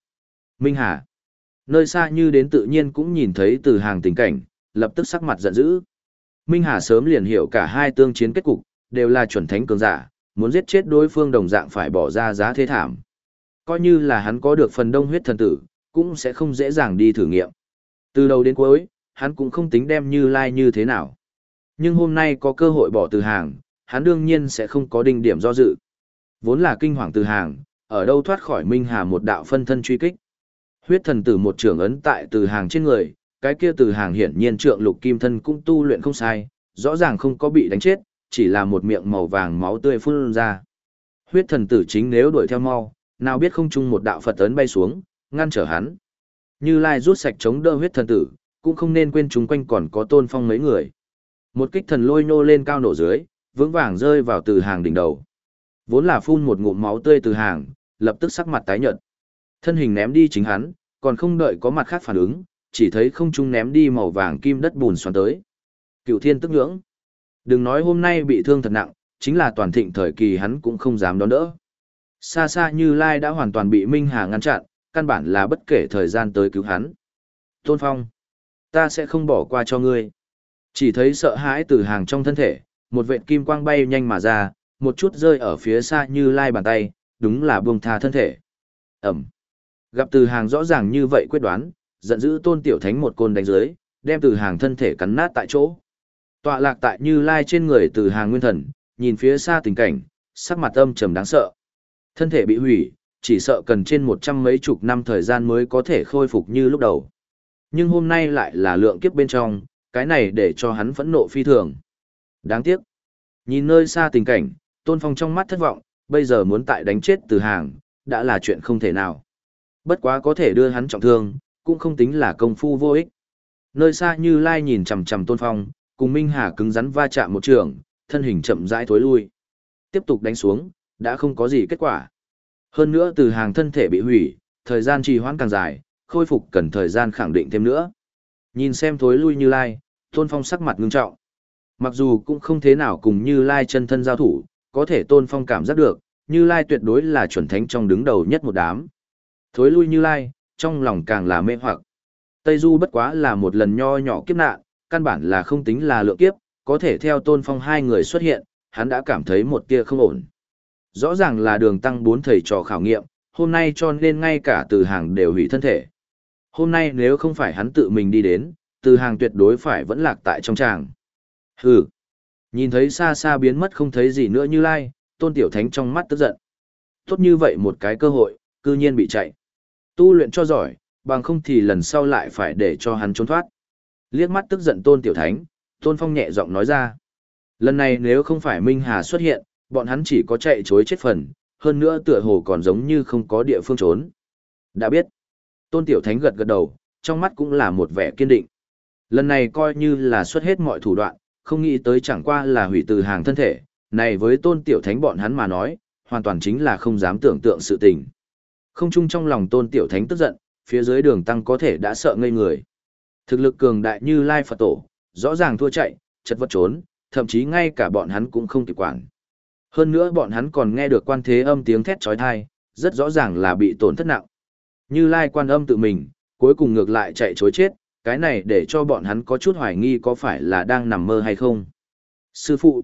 Minh Hà. Nơi xa như đến tự nhiên cũng nhìn thấy từ hàng tình cảnh, lập tức sắc mặt giận dữ. Minh Hà sớm liền hiểu cả hai tương chiến kết cục, đều là chuẩn thánh cường giả, muốn giết chết đối phương đồng dạng phải bỏ ra giá thế thảm. Coi như là hắn có được phần đông huyết thần tử, cũng sẽ không dễ dàng đi thử nghiệm. Từ đầu đến cuối, hắn cũng không tính đem như lai như thế nào. Nhưng hôm nay có cơ hội bỏ từ hàng, hắn đương nhiên sẽ không có đinh điểm do dự. Vốn là kinh hoàng từ hàng, ở đâu thoát khỏi Minh Hà một đạo phân thân truy kích. Huyết thần tử một trưởng ấn tại từ hàng trên người, cái kia từ hàng hiển nhiên trượng lục kim thân cũng tu luyện không sai, rõ ràng không có bị đánh chết, chỉ là một miệng màu vàng máu tươi phun ra. Huyết thần tử chính nếu đuổi theo mau, nào biết không chung một đạo Phật ấn bay xuống, ngăn trở hắn. Như Lai rút sạch chống đỡ huyết thần tử, cũng không nên quên chúng quanh còn có tôn phong mấy người. Một kích thần lôi nô lên cao nổ dưới, vững vàng rơi vào từ hàng đỉnh đầu. Vốn là phun một ngụm máu tươi từ hàng, lập tức sắc mặt tái nhợt. Thân hình ném đi chính hắn, còn không đợi có mặt khác phản ứng, chỉ thấy không trung ném đi màu vàng kim đất bùn xoắn tới. Cựu thiên tức ngưỡng. Đừng nói hôm nay bị thương thật nặng, chính là toàn thịnh thời kỳ hắn cũng không dám đón đỡ. Xa xa như Lai đã hoàn toàn bị Minh Hà ngăn chặn, căn bản là bất kể thời gian tới cứu hắn. Tôn Phong, ta sẽ không bỏ qua cho ngươi. Chỉ thấy sợ hãi từ hàng trong thân thể, một vệt kim quang bay nhanh mà ra, một chút rơi ở phía xa như Lai bàn tay, đúng là buông tha thân thể. Ẩm. Gặp từ hàng rõ ràng như vậy quyết đoán, giận dữ tôn tiểu thánh một côn đánh dưới, đem từ hàng thân thể cắn nát tại chỗ. Tọa lạc tại như lai trên người từ hàng nguyên thần, nhìn phía xa tình cảnh, sắc mặt âm trầm đáng sợ. Thân thể bị hủy, chỉ sợ cần trên một trăm mấy chục năm thời gian mới có thể khôi phục như lúc đầu. Nhưng hôm nay lại là lượng kiếp bên trong, cái này để cho hắn phẫn nộ phi thường. Đáng tiếc. Nhìn nơi xa tình cảnh, Tôn Phong trong mắt thất vọng, bây giờ muốn tại đánh chết từ hàng, đã là chuyện không thể nào. Bất quá có thể đưa hắn trọng thương, cũng không tính là công phu vô ích. Nơi xa như lai nhìn chằm chằm Tôn Phong, cùng Minh Hà cứng rắn va chạm một trường, thân hình chậm rãi thối lui. Tiếp tục đánh xuống, đã không có gì kết quả. Hơn nữa từ hàng thân thể bị hủy, thời gian trì hoãn càng dài, khôi phục cần thời gian khẳng định thêm nữa. Nhìn xem thối lui như lai, Tôn Phong sắc mặt ngưng trọng. Mặc dù cũng không thế nào cùng như lai chân thân giao thủ, có thể Tôn Phong cảm giác được, như lai tuyệt đối là chuẩn thánh trong đứng đầu nhất một đám. Thối lui như lai, trong lòng càng là mê hoặc. Tây Du bất quá là một lần nho nhỏ kiếp nạn, căn bản là không tính là lượng kiếp, có thể theo tôn phong hai người xuất hiện, hắn đã cảm thấy một tia không ổn. Rõ ràng là đường tăng bốn thầy trò khảo nghiệm, hôm nay cho nên ngay cả từ hàng đều hủy thân thể. Hôm nay nếu không phải hắn tự mình đi đến, từ hàng tuyệt đối phải vẫn lạc tại trong tràng. Hừ. Nhìn thấy xa xa biến mất không thấy gì nữa như lai, tôn tiểu thánh trong mắt tức giận. Tốt như vậy một cái cơ hội, cư nhiên bị chạy. Tu luyện cho giỏi, bằng không thì lần sau lại phải để cho hắn trốn thoát. Liếc mắt tức giận tôn tiểu thánh, tôn phong nhẹ giọng nói ra. Lần này nếu không phải Minh Hà xuất hiện, bọn hắn chỉ có chạy chối chết phần, hơn nữa tựa hồ còn giống như không có địa phương trốn. Đã biết. Tôn tiểu thánh gật gật đầu, trong mắt cũng là một vẻ kiên định. Lần này coi như là xuất hết mọi thủ đoạn, không nghĩ tới chẳng qua là hủy từ hàng thân thể, này với tôn tiểu thánh bọn hắn mà nói, hoàn toàn chính là không dám tưởng tượng sự tình. Không chung trong lòng tôn tiểu thánh tức giận, phía dưới đường tăng có thể đã sợ ngây người. Thực lực cường đại như Lai Phật Tổ, rõ ràng thua chạy, chật vật trốn, thậm chí ngay cả bọn hắn cũng không kịp quản. Hơn nữa bọn hắn còn nghe được quan thế âm tiếng thét trói thai, rất rõ ràng là bị tổn thất nặng. Như Lai quan âm tự mình, cuối cùng ngược lại chạy chối chết, cái này để cho bọn hắn có chút hoài nghi có phải là đang nằm mơ hay không. Sư phụ,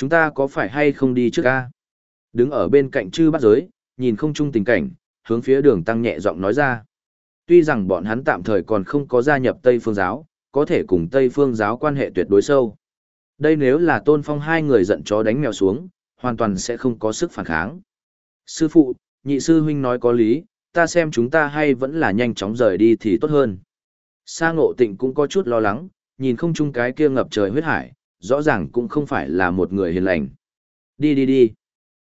Chúng ta có phải hay không đi trước ca? Đứng ở bên cạnh chư bắt giới, nhìn không chung tình cảnh, hướng phía đường tăng nhẹ giọng nói ra. Tuy rằng bọn hắn tạm thời còn không có gia nhập Tây Phương Giáo, có thể cùng Tây Phương Giáo quan hệ tuyệt đối sâu. Đây nếu là tôn phong hai người giận chó đánh mèo xuống, hoàn toàn sẽ không có sức phản kháng. Sư phụ, nhị sư huynh nói có lý, ta xem chúng ta hay vẫn là nhanh chóng rời đi thì tốt hơn. Sa ngộ tịnh cũng có chút lo lắng, nhìn không chung cái kia ngập trời huyết hải, rõ ràng cũng không phải là một người hiền lành. Đi đi đi.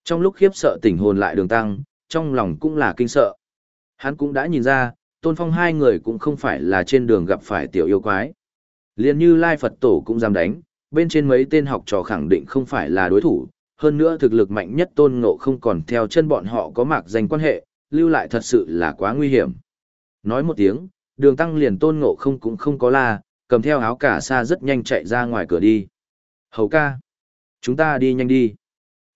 Trong lúc khiếp sợ tỉnh hồn lại đường tăng, trong lòng cũng là kinh sợ. Hắn cũng đã nhìn ra, tôn phong hai người cũng không phải là trên đường gặp phải tiểu yêu quái. Liên như Lai Phật Tổ cũng dám đánh, bên trên mấy tên học trò khẳng định không phải là đối thủ, hơn nữa thực lực mạnh nhất tôn ngộ không còn theo chân bọn họ có mạc danh quan hệ, lưu lại thật sự là quá nguy hiểm. Nói một tiếng, đường tăng liền tôn ngộ không cũng không có la, cầm theo áo cả xa rất nhanh chạy ra ngoài cửa đi. Hầu ca, chúng ta đi nhanh đi.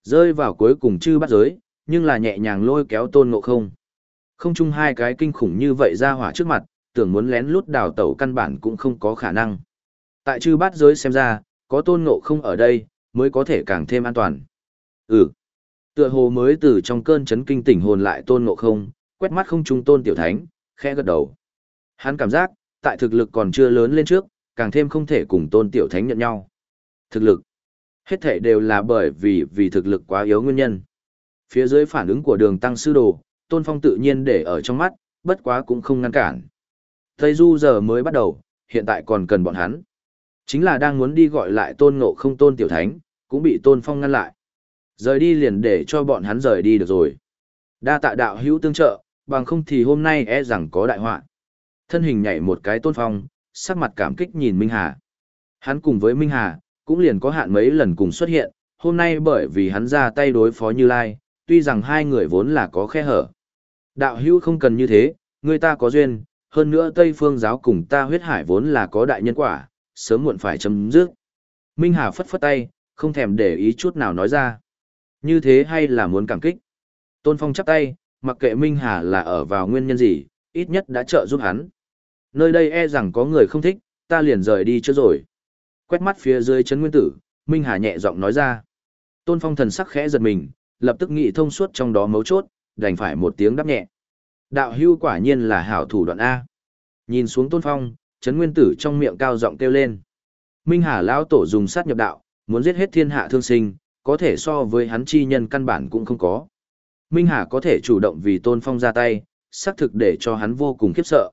Rơi vào cuối cùng chư bắt giới, nhưng là nhẹ nhàng lôi kéo tôn ngộ không. Không chung hai cái kinh khủng như vậy ra hỏa trước mặt, tưởng muốn lén lút đào tẩu căn bản cũng không có khả năng. Tại chư bát giới xem ra, có tôn ngộ không ở đây, mới có thể càng thêm an toàn. Ừ. Tựa hồ mới từ trong cơn chấn kinh tỉnh hồn lại tôn ngộ không, quét mắt không trung tôn tiểu thánh, khẽ gật đầu. Hắn cảm giác, tại thực lực còn chưa lớn lên trước, càng thêm không thể cùng tôn tiểu thánh nhận nhau. Thực lực. Hết thể đều là bởi vì vì thực lực quá yếu nguyên nhân. Phía dưới phản ứng của đường tăng sư đồ, tôn phong tự nhiên để ở trong mắt, bất quá cũng không ngăn cản. Tây Du giờ mới bắt đầu, hiện tại còn cần bọn hắn. Chính là đang muốn đi gọi lại tôn ngộ không tôn tiểu thánh, cũng bị tôn phong ngăn lại. Rời đi liền để cho bọn hắn rời đi được rồi. Đa tạ đạo hữu tương trợ, bằng không thì hôm nay e rằng có đại họa. Thân hình nhảy một cái tôn phong, sắc mặt cảm kích nhìn Minh Hà. Hắn cùng với Minh Hà, cũng liền có hạn mấy lần cùng xuất hiện, hôm nay bởi vì hắn ra tay đối phó Như Lai, tuy rằng hai người vốn là có khe hở. Đạo hữu không cần như thế, người ta có duyên, hơn nữa Tây Phương giáo cùng ta huyết hải vốn là có đại nhân quả, sớm muộn phải chấm dứt. Minh Hà phất phất tay, không thèm để ý chút nào nói ra. Như thế hay là muốn cảm kích? Tôn Phong chắp tay, mặc kệ Minh Hà là ở vào nguyên nhân gì, ít nhất đã trợ giúp hắn. Nơi đây e rằng có người không thích, ta liền rời đi chưa rồi. Quét mắt phía dưới chân nguyên tử, Minh Hà nhẹ giọng nói ra. Tôn Phong thần sắc khẽ giật mình, lập tức nghĩ thông suốt trong đó mấu chốt, đành phải một tiếng đáp nhẹ. Đạo hưu quả nhiên là hảo thủ đoạn A. Nhìn xuống Tôn Phong, Chấn Nguyên Tử trong miệng cao giọng kêu lên. Minh Hà lão tổ dùng sát nhập đạo, muốn giết hết thiên hạ thương sinh, có thể so với hắn chi nhân căn bản cũng không có. Minh Hà có thể chủ động vì Tôn Phong ra tay, xác thực để cho hắn vô cùng khiếp sợ.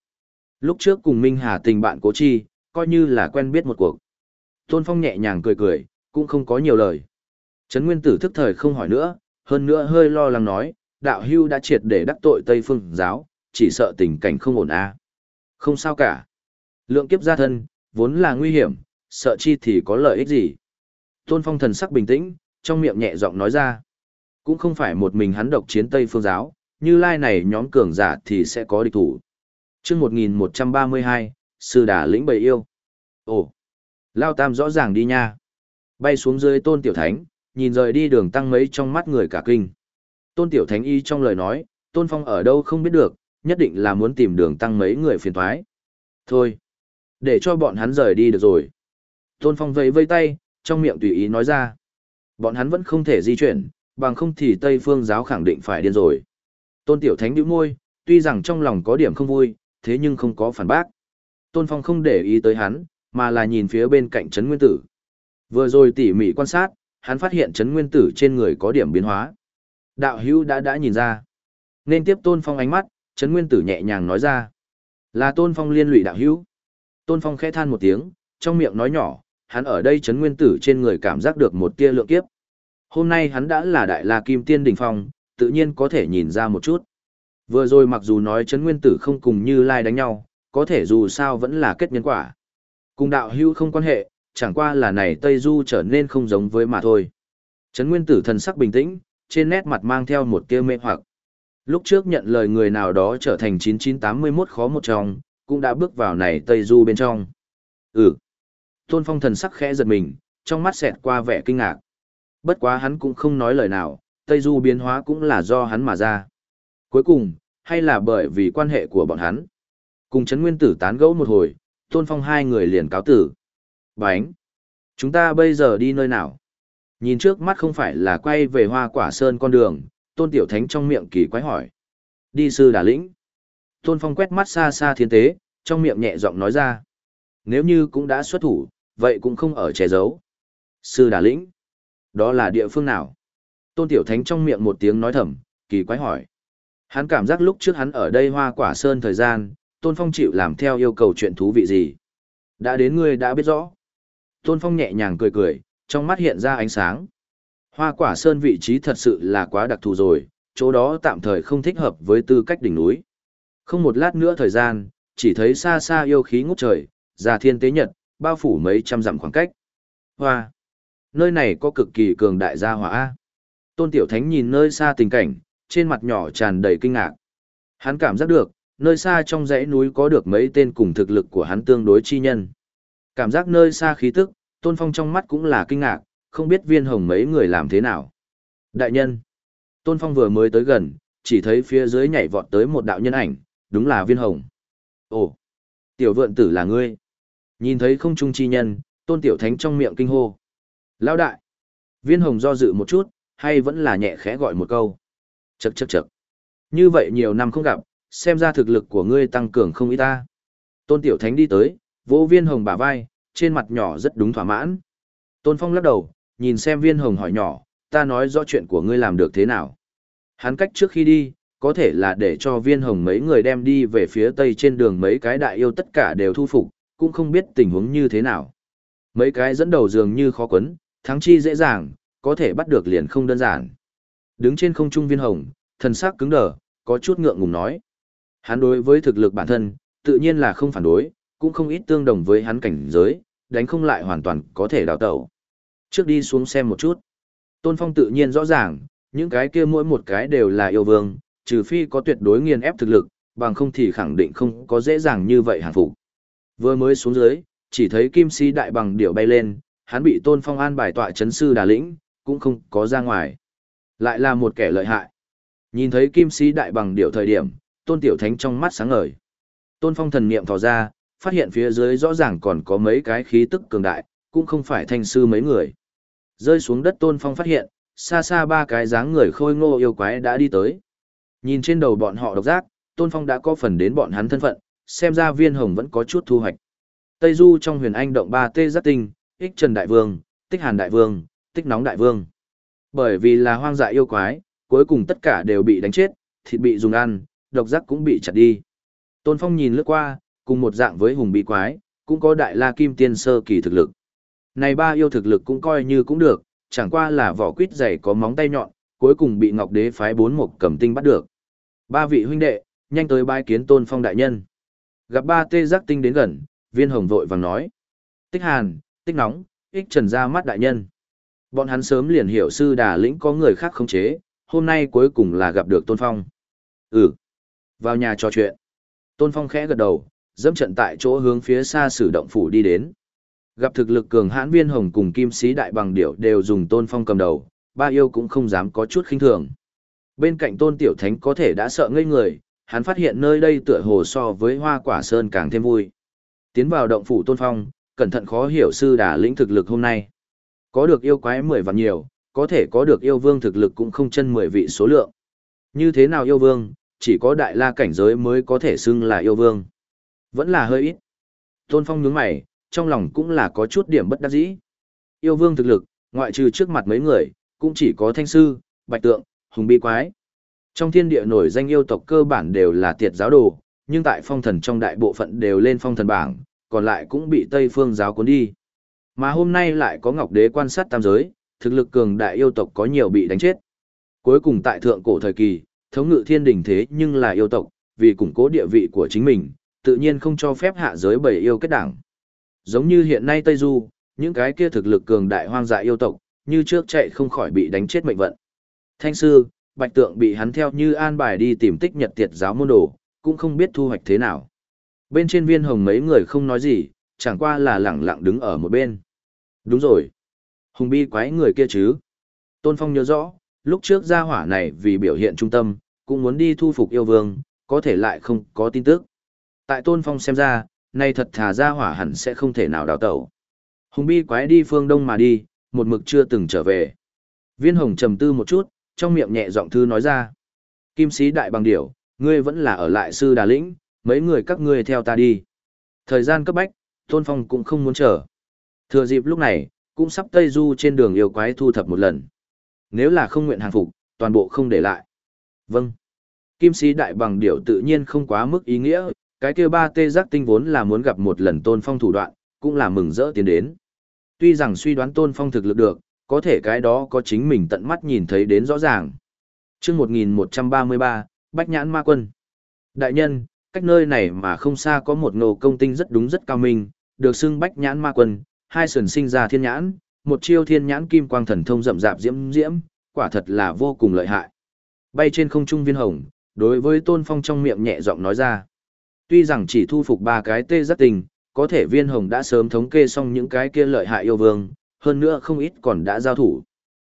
Lúc trước cùng Minh Hà tình bạn cố chi, coi như là quen biết một cuộc. Tôn Phong nhẹ nhàng cười cười, cũng không có nhiều lời. Trấn Nguyên Tử thức thời không hỏi nữa, hơn nữa hơi lo lắng nói, đạo hưu đã triệt để đắc tội Tây Phương giáo, chỉ sợ tình cảnh không ổn a. Không sao cả. Lượng kiếp gia thân, vốn là nguy hiểm, sợ chi thì có lợi ích gì. Tôn Phong thần sắc bình tĩnh, trong miệng nhẹ giọng nói ra. Cũng không phải một mình hắn độc chiến Tây Phương giáo, như lai này nhóm cường giả thì sẽ có địch thủ. chương 1132, Sư Đà lĩnh bầy yêu. Ồ, Lao Tam rõ ràng đi nha. Bay xuống dưới Tôn Tiểu Thánh, nhìn rời đi đường tăng mấy trong mắt người cả kinh. Tôn Tiểu Thánh y trong lời nói, Tôn Phong ở đâu không biết được, nhất định là muốn tìm đường tăng mấy người phiền thoái. Thôi, để cho bọn hắn rời đi được rồi. Tôn Phong vẫy vây tay, trong miệng tùy ý nói ra. Bọn hắn vẫn không thể di chuyển, bằng không thì Tây Phương giáo khẳng định phải điên rồi. Tôn Tiểu Thánh nhíu môi, tuy rằng trong lòng có điểm không vui, thế nhưng không có phản bác. Tôn Phong không để ý tới hắn, mà là nhìn phía bên cạnh Trấn Nguyên Tử. Vừa rồi tỉ mỉ quan sát, hắn phát hiện Trấn Nguyên Tử trên người có điểm biến hóa. Đạo hữu đã đã nhìn ra. Nên tiếp Tôn Phong ánh mắt, Trấn Nguyên Tử nhẹ nhàng nói ra. Là Tôn Phong liên lụy đạo hữu. Tôn Phong khẽ than một tiếng, trong miệng nói nhỏ, hắn ở đây chấn Nguyên Tử trên người cảm giác được một tia lượng kiếp. Hôm nay hắn đã là đại la kim tiên đỉnh phong, tự nhiên có thể nhìn ra một chút. Vừa rồi mặc dù nói chấn Nguyên Tử không cùng Như Lai đánh nhau, có thể dù sao vẫn là kết nhân quả. Cùng đạo hưu không quan hệ, chẳng qua là này Tây Du trở nên không giống với mà thôi. Chấn Nguyên Tử thần sắc bình tĩnh, trên nét mặt mang theo một tia mê hoặc. Lúc trước nhận lời người nào đó trở thành 9981 khó một trong, cũng đã bước vào này Tây Du bên trong. Ừ. Tôn Phong thần sắc khẽ giật mình, trong mắt xẹt qua vẻ kinh ngạc. Bất quá hắn cũng không nói lời nào, Tây Du biến hóa cũng là do hắn mà ra. Cuối cùng, hay là bởi vì quan hệ của bọn hắn. Cùng Trấn Nguyên Tử tán gẫu một hồi, Tôn Phong hai người liền cáo tử. Bánh! Chúng ta bây giờ đi nơi nào? Nhìn trước mắt không phải là quay về hoa quả sơn con đường, tôn tiểu thánh trong miệng kỳ quái hỏi. Đi sư đà lĩnh. Tôn phong quét mắt xa xa thiên tế, trong miệng nhẹ giọng nói ra. Nếu như cũng đã xuất thủ, vậy cũng không ở che giấu. Sư đà lĩnh. Đó là địa phương nào? Tôn tiểu thánh trong miệng một tiếng nói thầm, kỳ quái hỏi. Hắn cảm giác lúc trước hắn ở đây hoa quả sơn thời gian, Tôn Phong chịu làm theo yêu cầu chuyện thú vị gì. Đã đến ngươi đã biết rõ. Tôn Phong nhẹ nhàng cười cười, trong mắt hiện ra ánh sáng. Hoa quả sơn vị trí thật sự là quá đặc thù rồi, chỗ đó tạm thời không thích hợp với tư cách đỉnh núi. Không một lát nữa thời gian, chỉ thấy xa xa yêu khí ngút trời, già thiên tế nhật, bao phủ mấy trăm dặm khoảng cách. Hoa! Nơi này có cực kỳ cường đại gia hỏa. Tôn Tiểu Thánh nhìn nơi xa tình cảnh, trên mặt nhỏ tràn đầy kinh ngạc. Hắn cảm giác được, nơi xa trong dãy núi có được mấy tên cùng thực lực của hắn tương đối chi nhân. Cảm giác nơi xa khí tức, Tôn Phong trong mắt cũng là kinh ngạc, không biết viên hồng mấy người làm thế nào. Đại nhân. Tôn Phong vừa mới tới gần, chỉ thấy phía dưới nhảy vọt tới một đạo nhân ảnh, đúng là viên hồng. Ồ, tiểu vượn tử là ngươi. Nhìn thấy không trung chi nhân, Tôn Tiểu Thánh trong miệng kinh hô. Lão đại. Viên hồng do dự một chút, hay vẫn là nhẹ khẽ gọi một câu. Chậc chậc chậc. Như vậy nhiều năm không gặp, xem ra thực lực của ngươi tăng cường không ít ta. Tôn Tiểu Thánh đi tới, vỗ viên hồng bả vai, trên mặt nhỏ rất đúng thỏa mãn. Tôn Phong lắc đầu, nhìn xem viên hồng hỏi nhỏ, ta nói rõ chuyện của ngươi làm được thế nào. Hắn cách trước khi đi, có thể là để cho viên hồng mấy người đem đi về phía tây trên đường mấy cái đại yêu tất cả đều thu phục, cũng không biết tình huống như thế nào. Mấy cái dẫn đầu dường như khó quấn, thắng chi dễ dàng, có thể bắt được liền không đơn giản. Đứng trên không trung viên hồng, thần sắc cứng đờ, có chút ngượng ngùng nói. Hắn đối với thực lực bản thân, tự nhiên là không phản đối, cũng không ít tương đồng với hắn cảnh giới, đánh không lại hoàn toàn có thể đào tẩu. Trước đi xuống xem một chút. Tôn Phong tự nhiên rõ ràng, những cái kia mỗi một cái đều là yêu vương, trừ phi có tuyệt đối nghiền ép thực lực, bằng không thì khẳng định không có dễ dàng như vậy hàng phục. Vừa mới xuống dưới, chỉ thấy kim si đại bằng điệu bay lên, hắn bị Tôn Phong an bài tọa chấn sư đà lĩnh, cũng không có ra ngoài. Lại là một kẻ lợi hại. Nhìn thấy kim sĩ đại bằng điệu thời điểm, tôn tiểu thánh trong mắt sáng ngời. Tôn phong thần niệm thò ra, phát hiện phía dưới rõ ràng còn có mấy cái khí tức cường đại, cũng không phải thanh sư mấy người. Rơi xuống đất tôn phong phát hiện, xa xa ba cái dáng người khôi ngô yêu quái đã đi tới. Nhìn trên đầu bọn họ độc giác, tôn phong đã có phần đến bọn hắn thân phận, xem ra viên hồng vẫn có chút thu hoạch. Tây Du trong huyền anh động ba tê giác tinh, ích trần đại vương, tích hàn đại vương, tích nóng đại vương. Bởi vì là hoang dại yêu quái, cuối cùng tất cả đều bị đánh chết, thịt bị dùng ăn, độc giác cũng bị chặt đi. Tôn Phong nhìn lướt qua, cùng một dạng với hùng bị quái, cũng có đại la kim tiên sơ kỳ thực lực. Này ba yêu thực lực cũng coi như cũng được, chẳng qua là vỏ quýt dày có móng tay nhọn, cuối cùng bị Ngọc Đế phái bốn mục cầm tinh bắt được. Ba vị huynh đệ, nhanh tới bái kiến Tôn Phong đại nhân. Gặp ba tê giác tinh đến gần, viên hồng vội vàng nói. Tích hàn, tích nóng, ích trần ra mắt đại nhân. Bọn hắn sớm liền hiểu sư đà lĩnh có người khác khống chế, hôm nay cuối cùng là gặp được Tôn Phong. Ừ. Vào nhà trò chuyện. Tôn Phong khẽ gật đầu, dẫm trận tại chỗ hướng phía xa sử động phủ đi đến. Gặp thực lực cường hãn viên hồng cùng kim sĩ đại bằng điệu đều dùng Tôn Phong cầm đầu, ba yêu cũng không dám có chút khinh thường. Bên cạnh Tôn Tiểu Thánh có thể đã sợ ngây người, hắn phát hiện nơi đây tựa hồ so với hoa quả sơn càng thêm vui. Tiến vào động phủ Tôn Phong, cẩn thận khó hiểu sư đà lĩnh thực lực hôm nay. Có được yêu quái mười vạn nhiều, có thể có được yêu vương thực lực cũng không chân mười vị số lượng. Như thế nào yêu vương, chỉ có đại la cảnh giới mới có thể xưng là yêu vương. Vẫn là hơi ít. Tôn Phong nhướng mày, trong lòng cũng là có chút điểm bất đắc dĩ. Yêu vương thực lực, ngoại trừ trước mặt mấy người, cũng chỉ có thanh sư, bạch tượng, hùng bi quái. Trong thiên địa nổi danh yêu tộc cơ bản đều là tiệt giáo đồ, nhưng tại phong thần trong đại bộ phận đều lên phong thần bảng, còn lại cũng bị Tây phương giáo cuốn đi. Mà hôm nay lại có Ngọc Đế quan sát tam giới, thực lực cường đại yêu tộc có nhiều bị đánh chết. Cuối cùng tại thượng cổ thời kỳ, thống ngự thiên đình thế nhưng là yêu tộc, vì củng cố địa vị của chính mình, tự nhiên không cho phép hạ giới bầy yêu kết đảng. Giống như hiện nay Tây Du, những cái kia thực lực cường đại hoang dại yêu tộc, như trước chạy không khỏi bị đánh chết mệnh vận. Thanh sư, Bạch Tượng bị hắn theo như an bài đi tìm tích nhật tiệt giáo môn đồ, cũng không biết thu hoạch thế nào. Bên trên viên hồng mấy người không nói gì, chẳng qua là lẳng lặng đứng ở một bên. Đúng rồi. Hùng bi quái người kia chứ. Tôn Phong nhớ rõ, lúc trước gia hỏa này vì biểu hiện trung tâm, cũng muốn đi thu phục yêu vương, có thể lại không có tin tức. Tại Tôn Phong xem ra, nay thật thà gia hỏa hẳn sẽ không thể nào đào tẩu. Hùng bi quái đi phương đông mà đi, một mực chưa từng trở về. Viên hồng trầm tư một chút, trong miệng nhẹ giọng thư nói ra. Kim sĩ đại bằng điểu, ngươi vẫn là ở lại sư đà lĩnh, mấy người các ngươi theo ta đi. Thời gian cấp bách, Tôn Phong cũng không muốn chờ. Thừa dịp lúc này, cũng sắp Tây Du trên đường yêu quái thu thập một lần. Nếu là không nguyện hàng phục, toàn bộ không để lại. Vâng. Kim sĩ đại bằng điểu tự nhiên không quá mức ý nghĩa, cái kia ba tê giác tinh vốn là muốn gặp một lần Tôn Phong thủ đoạn, cũng là mừng rỡ tiến đến. Tuy rằng suy đoán Tôn Phong thực lực được, có thể cái đó có chính mình tận mắt nhìn thấy đến rõ ràng. chương 1133, Bách Nhãn Ma Quân. Đại nhân, cách nơi này mà không xa có một nô công tinh rất đúng rất cao minh, được xưng Bách Nhãn Ma Quân, hai sườn sinh ra thiên nhãn, một chiêu thiên nhãn kim quang thần thông rậm rạp diễm diễm, quả thật là vô cùng lợi hại. Bay trên không trung viên hồng, đối với Tôn Phong trong miệng nhẹ giọng nói ra. Tuy rằng chỉ thu phục ba cái tê rất tình, có thể viên hồng đã sớm thống kê xong những cái kia lợi hại yêu vương, hơn nữa không ít còn đã giao thủ.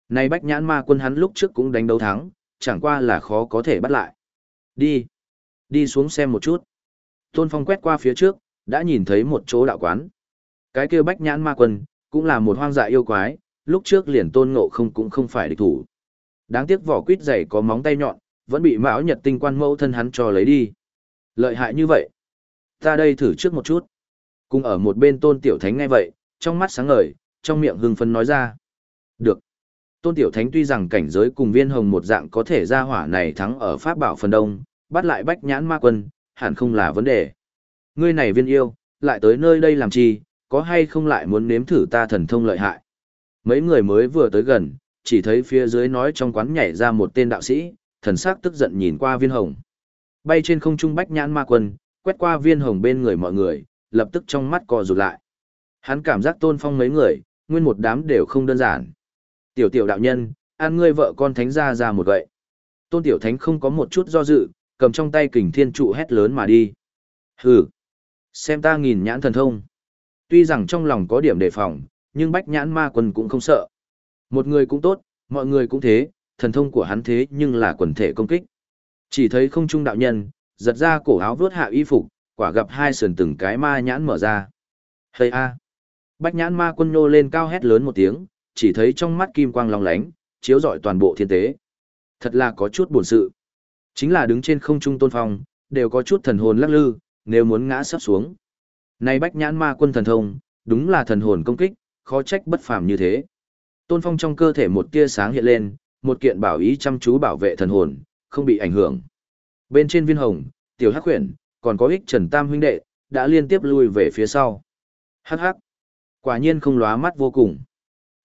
Nay bách nhãn ma quân hắn lúc trước cũng đánh đấu thắng, chẳng qua là khó có thể bắt lại. Đi, đi xuống xem một chút. Tôn Phong quét qua phía trước, đã nhìn thấy một chỗ đạo quán. Cái kia bách nhãn ma quân, cũng là một hoang dại yêu quái, lúc trước liền tôn ngộ không cũng không phải địch thủ. Đáng tiếc vỏ quýt dày có móng tay nhọn, vẫn bị mão nhật tinh quan mẫu thân hắn cho lấy đi. Lợi hại như vậy. Ta đây thử trước một chút. Cùng ở một bên tôn tiểu thánh ngay vậy, trong mắt sáng ngời, trong miệng hưng phấn nói ra. Được. Tôn tiểu thánh tuy rằng cảnh giới cùng viên hồng một dạng có thể ra hỏa này thắng ở pháp bảo phần đông, bắt lại bách nhãn ma quân, hẳn không là vấn đề. Ngươi này viên yêu, lại tới nơi đây làm chi, có hay không lại muốn nếm thử ta thần thông lợi hại. Mấy người mới vừa tới gần, chỉ thấy phía dưới nói trong quán nhảy ra một tên đạo sĩ, thần sắc tức giận nhìn qua viên hồng. Bay trên không trung bách nhãn ma quân, quét qua viên hồng bên người mọi người, lập tức trong mắt co rụt lại. Hắn cảm giác tôn phong mấy người, nguyên một đám đều không đơn giản. Tiểu tiểu đạo nhân, an ngươi vợ con thánh ra ra một gậy. Tôn tiểu thánh không có một chút do dự, cầm trong tay kình thiên trụ hét lớn mà đi. Hừ, xem ta nghìn nhãn thần thông. Tuy rằng trong lòng có điểm đề phòng, nhưng bách nhãn ma quân cũng không sợ. Một người cũng tốt, mọi người cũng thế, thần thông của hắn thế nhưng là quần thể công kích. Chỉ thấy không trung đạo nhân, giật ra cổ áo vướt hạ y phục, quả gặp hai sườn từng cái ma nhãn mở ra. Hây a! Bách nhãn ma quân nô lên cao hét lớn một tiếng, chỉ thấy trong mắt kim quang long lánh, chiếu rọi toàn bộ thiên tế. Thật là có chút buồn sự. Chính là đứng trên không trung tôn phong, đều có chút thần hồn lắc lư, nếu muốn ngã sắp xuống. Này bách nhãn ma quân thần thông, đúng là thần hồn công kích, khó trách bất phàm như thế. Tôn phong trong cơ thể một tia sáng hiện lên, một kiện bảo ý chăm chú bảo vệ thần hồn, không bị ảnh hưởng. Bên trên viên hồng, tiểu hắc huyền, còn có ích trần tam huynh đệ, đã liên tiếp lui về phía sau. Hắc hắc. Quả nhiên không lóa mắt vô cùng.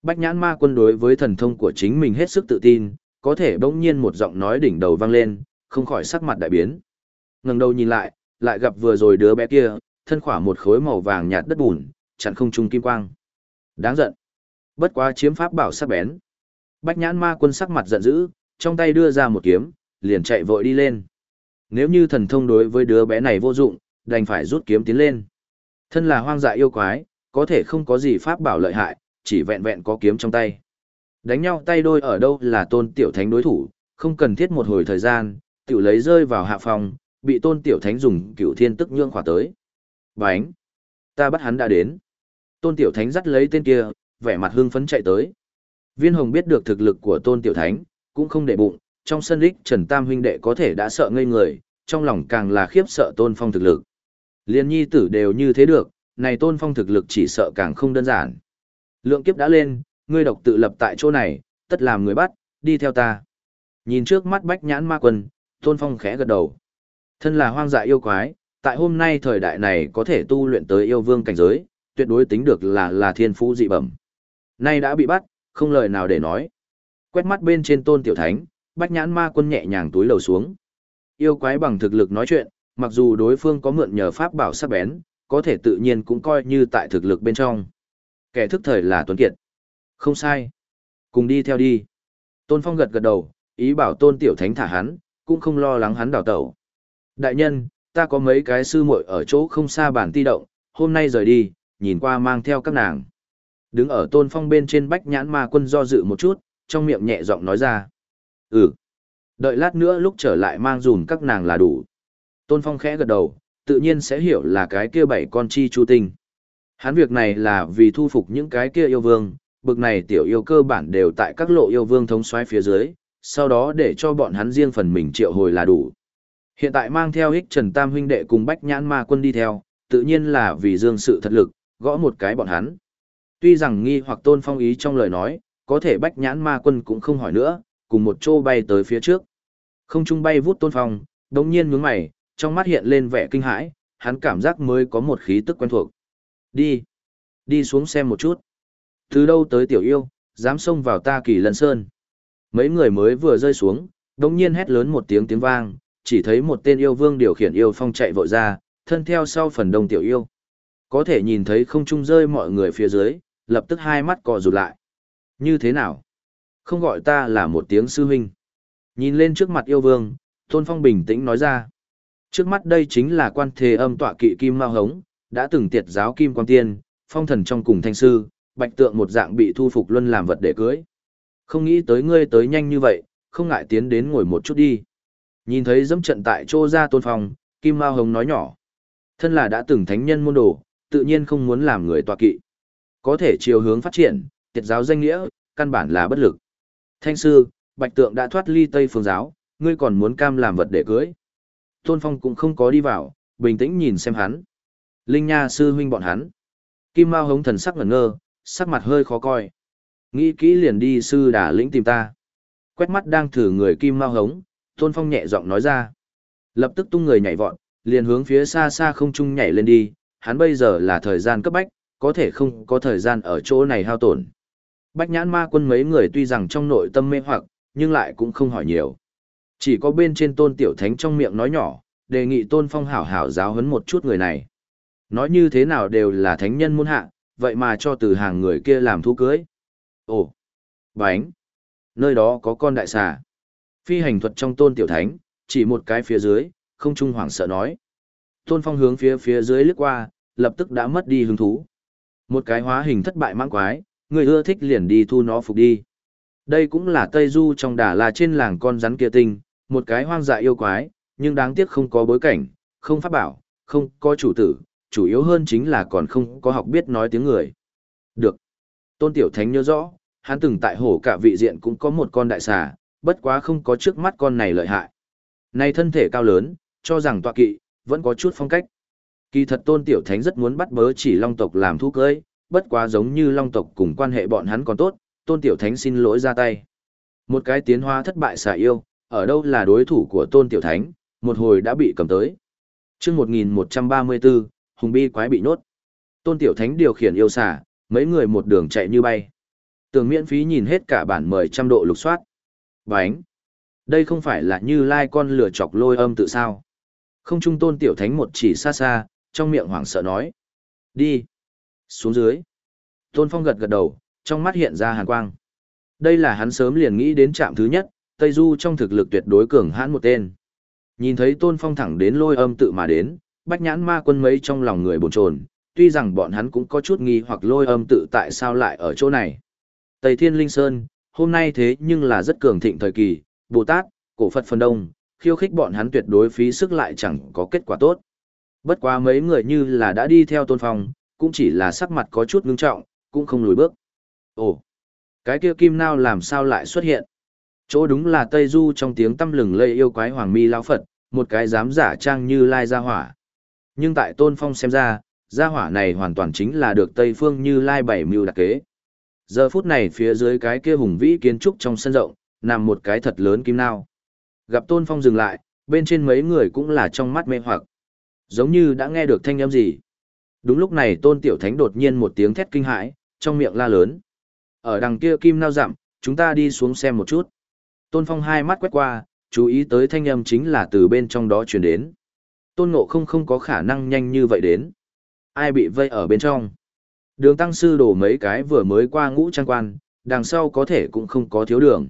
Bách nhãn ma quân đối với thần thông của chính mình hết sức tự tin, có thể bỗng nhiên một giọng nói đỉnh đầu vang lên, không khỏi sắc mặt đại biến. ngẩng đầu nhìn lại, lại gặp vừa rồi đứa bé kia, thân khỏa một khối màu vàng nhạt đất bùn, chặn không trung kim quang. Đáng giận. Bất quá chiếm pháp bảo sắc bén. Bách nhãn ma quân sắc mặt giận dữ, trong tay đưa ra một kiếm, liền chạy vội đi lên. Nếu như thần thông đối với đứa bé này vô dụng, đành phải rút kiếm tiến lên. Thân là hoang dại yêu quái, có thể không có gì pháp bảo lợi hại, chỉ vẹn vẹn có kiếm trong tay. Đánh nhau tay đôi ở đâu là tôn tiểu thánh đối thủ, không cần thiết một hồi thời gian, tiểu lấy rơi vào hạ phòng, bị tôn tiểu thánh dùng cửu thiên tức nhương khỏa tới. Bánh! Ta bắt hắn đã đến. Tôn tiểu thánh dắt lấy tên kia, vẻ mặt hưng phấn chạy tới. Viên hồng biết được thực lực của tôn tiểu thánh, cũng không để bụng, trong sân đích Trần Tam huynh đệ có thể đã sợ ngây người, trong lòng càng là khiếp sợ tôn phong thực lực. Liên nhi tử đều như thế được, này tôn phong thực lực chỉ sợ càng không đơn giản. Lượng kiếp đã lên, ngươi độc tự lập tại chỗ này, tất làm người bắt, đi theo ta. Nhìn trước mắt bách nhãn ma quân, tôn phong khẽ gật đầu. Thân là hoang dại yêu quái, tại hôm nay thời đại này có thể tu luyện tới yêu vương cảnh giới, tuyệt đối tính được là là thiên phú dị bẩm. Nay đã bị bắt, không lời nào để nói. Quét mắt bên trên tôn tiểu thánh, bách nhãn ma quân nhẹ nhàng túi lầu xuống. Yêu quái bằng thực lực nói chuyện, mặc dù đối phương có mượn nhờ pháp bảo sắc bén, có thể tự nhiên cũng coi như tại thực lực bên trong. Kẻ thức thời là Tuấn Kiệt. Không sai. Cùng đi theo đi. Tôn Phong gật gật đầu, ý bảo Tôn Tiểu Thánh thả hắn, cũng không lo lắng hắn đào tẩu. Đại nhân, ta có mấy cái sư muội ở chỗ không xa bản ti động, hôm nay rời đi, nhìn qua mang theo các nàng. Đứng ở Tôn Phong bên trên bách nhãn ma quân do dự một chút, trong miệng nhẹ giọng nói ra. Ừ. Đợi lát nữa lúc trở lại mang dùm các nàng là đủ. Tôn Phong khẽ gật đầu, tự nhiên sẽ hiểu là cái kia bảy con chi chu tinh. Hắn việc này là vì thu phục những cái kia yêu vương, bực này tiểu yêu cơ bản đều tại các lộ yêu vương thống soái phía dưới, sau đó để cho bọn hắn riêng phần mình triệu hồi là đủ. Hiện tại mang theo ích Trần Tam huynh đệ cùng Bách Nhãn Ma quân đi theo, tự nhiên là vì dương sự thật lực, gõ một cái bọn hắn. Tuy rằng nghi hoặc tôn phong ý trong lời nói, có thể Bách Nhãn Ma quân cũng không hỏi nữa, cùng một chỗ bay tới phía trước. Không trung bay vút tôn phong, đồng nhiên nhướng mày, trong mắt hiện lên vẻ kinh hãi, hắn cảm giác mới có một khí tức quen thuộc. Đi, đi xuống xem một chút. Từ đâu tới tiểu yêu, dám xông vào ta kỳ lân sơn. Mấy người mới vừa rơi xuống, đồng nhiên hét lớn một tiếng tiếng vang, chỉ thấy một tên yêu vương điều khiển yêu phong chạy vội ra, thân theo sau phần đông tiểu yêu. Có thể nhìn thấy không trung rơi mọi người phía dưới, lập tức hai mắt cò rụt lại. Như thế nào? Không gọi ta là một tiếng sư huynh. Nhìn lên trước mặt yêu vương, Tôn Phong bình tĩnh nói ra. Trước mắt đây chính là quan thế âm tọa kỵ kim mao hống, đã từng tiệt giáo kim quang tiên, phong thần trong cùng thanh sư, bạch tượng một dạng bị thu phục luân làm vật để cưới. Không nghĩ tới ngươi tới nhanh như vậy, không ngại tiến đến ngồi một chút đi. Nhìn thấy dẫm trận tại chỗ ra tôn phong, kim mao hống nói nhỏ. Thân là đã từng thánh nhân môn đồ, tự nhiên không muốn làm người tọa kỵ. Có thể chiều hướng phát triển, tiệt giáo danh nghĩa, căn bản là bất lực. Thanh sư, bạch tượng đã thoát ly Tây phương giáo, ngươi còn muốn cam làm vật để cưới. Tôn Phong cũng không có đi vào, bình tĩnh nhìn xem hắn. Linh Nha sư huynh bọn hắn. Kim Mao hống thần sắc ngẩn ngơ, sắc mặt hơi khó coi. Nghĩ kỹ liền đi sư đà lĩnh tìm ta. Quét mắt đang thử người Kim Mao hống, Tôn Phong nhẹ giọng nói ra. Lập tức tung người nhảy vọt, liền hướng phía xa xa không trung nhảy lên đi, hắn bây giờ là thời gian cấp bách, có thể không có thời gian ở chỗ này hao tổn. Bách nhãn ma quân mấy người tuy rằng trong nội tâm mê hoặc, nhưng lại cũng không hỏi nhiều. Chỉ có bên trên tôn tiểu thánh trong miệng nói nhỏ, đề nghị tôn phong hảo hảo giáo huấn một chút người này. Nói như thế nào đều là thánh nhân muôn hạ, vậy mà cho từ hàng người kia làm thu cưới. Ồ, bánh, nơi đó có con đại xà. Phi hành thuật trong tôn tiểu thánh, chỉ một cái phía dưới, không trung hoảng sợ nói. Tôn phong hướng phía phía dưới lướt qua, lập tức đã mất đi hứng thú. Một cái hóa hình thất bại mang quái, người ưa thích liền đi thu nó phục đi. Đây cũng là Tây Du trong đà là trên làng con rắn kia tinh, một cái hoang dại yêu quái, nhưng đáng tiếc không có bối cảnh, không pháp bảo, không có chủ tử, chủ yếu hơn chính là còn không có học biết nói tiếng người. Được. Tôn Tiểu Thánh nhớ rõ, hắn từng tại hổ cả vị diện cũng có một con đại xà, bất quá không có trước mắt con này lợi hại. Này thân thể cao lớn, cho rằng tọa kỵ, vẫn có chút phong cách. Kỳ thật Tôn Tiểu Thánh rất muốn bắt bớ chỉ Long tộc làm thú cưới, bất quá giống như Long tộc cùng quan hệ bọn hắn còn tốt, Tôn Tiểu Thánh xin lỗi ra tay. Một cái tiến hóa thất bại xà yêu, ở đâu là đối thủ của Tôn Tiểu Thánh, một hồi đã bị cầm tới. chương 1134, Hùng Bi quái bị nốt. Tôn Tiểu Thánh điều khiển yêu xà, mấy người một đường chạy như bay. Tường miễn phí nhìn hết cả bản mời trăm độ lục soát. Bánh! Đây không phải là như lai con lửa chọc lôi âm tự sao. Không trung Tôn Tiểu Thánh một chỉ xa xa, trong miệng hoảng sợ nói. Đi! Xuống dưới! Tôn Phong gật gật đầu, trong mắt hiện ra hàn quang. Đây là hắn sớm liền nghĩ đến trạm thứ nhất, Tây Du trong thực lực tuyệt đối cường hãn một tên. Nhìn thấy Tôn Phong thẳng đến lôi âm tự mà đến, bách nhãn ma quân mấy trong lòng người bồn chồn, tuy rằng bọn hắn cũng có chút nghi hoặc lôi âm tự tại sao lại ở chỗ này. Tây Thiên Linh Sơn, hôm nay thế nhưng là rất cường thịnh thời kỳ, Bồ Tát, cổ Phật phần đông, khiêu khích bọn hắn tuyệt đối phí sức lại chẳng có kết quả tốt. Bất quá mấy người như là đã đi theo Tôn Phong, cũng chỉ là sắc mặt có chút ngưng trọng, cũng không lùi bước. Ồ, cái kia kim nao làm sao lại xuất hiện? Chỗ đúng là Tây Du trong tiếng tâm lừng lây yêu quái hoàng mi lão Phật, một cái dám giả trang như lai gia hỏa. Nhưng tại Tôn Phong xem ra, gia hỏa này hoàn toàn chính là được Tây Phương như lai bảy mưu đặc kế. Giờ phút này phía dưới cái kia hùng vĩ kiến trúc trong sân rộng, nằm một cái thật lớn kim nao. Gặp Tôn Phong dừng lại, bên trên mấy người cũng là trong mắt mê hoặc. Giống như đã nghe được thanh âm gì. Đúng lúc này Tôn Tiểu Thánh đột nhiên một tiếng thét kinh hãi, trong miệng la lớn. Ở đằng kia kim nao dặm, chúng ta đi xuống xem một chút. Tôn Phong hai mắt quét qua, chú ý tới thanh âm chính là từ bên trong đó truyền đến. Tôn Ngộ không không có khả năng nhanh như vậy đến. Ai bị vây ở bên trong? Đường tăng sư đổ mấy cái vừa mới qua ngũ trang quan, đằng sau có thể cũng không có thiếu đường.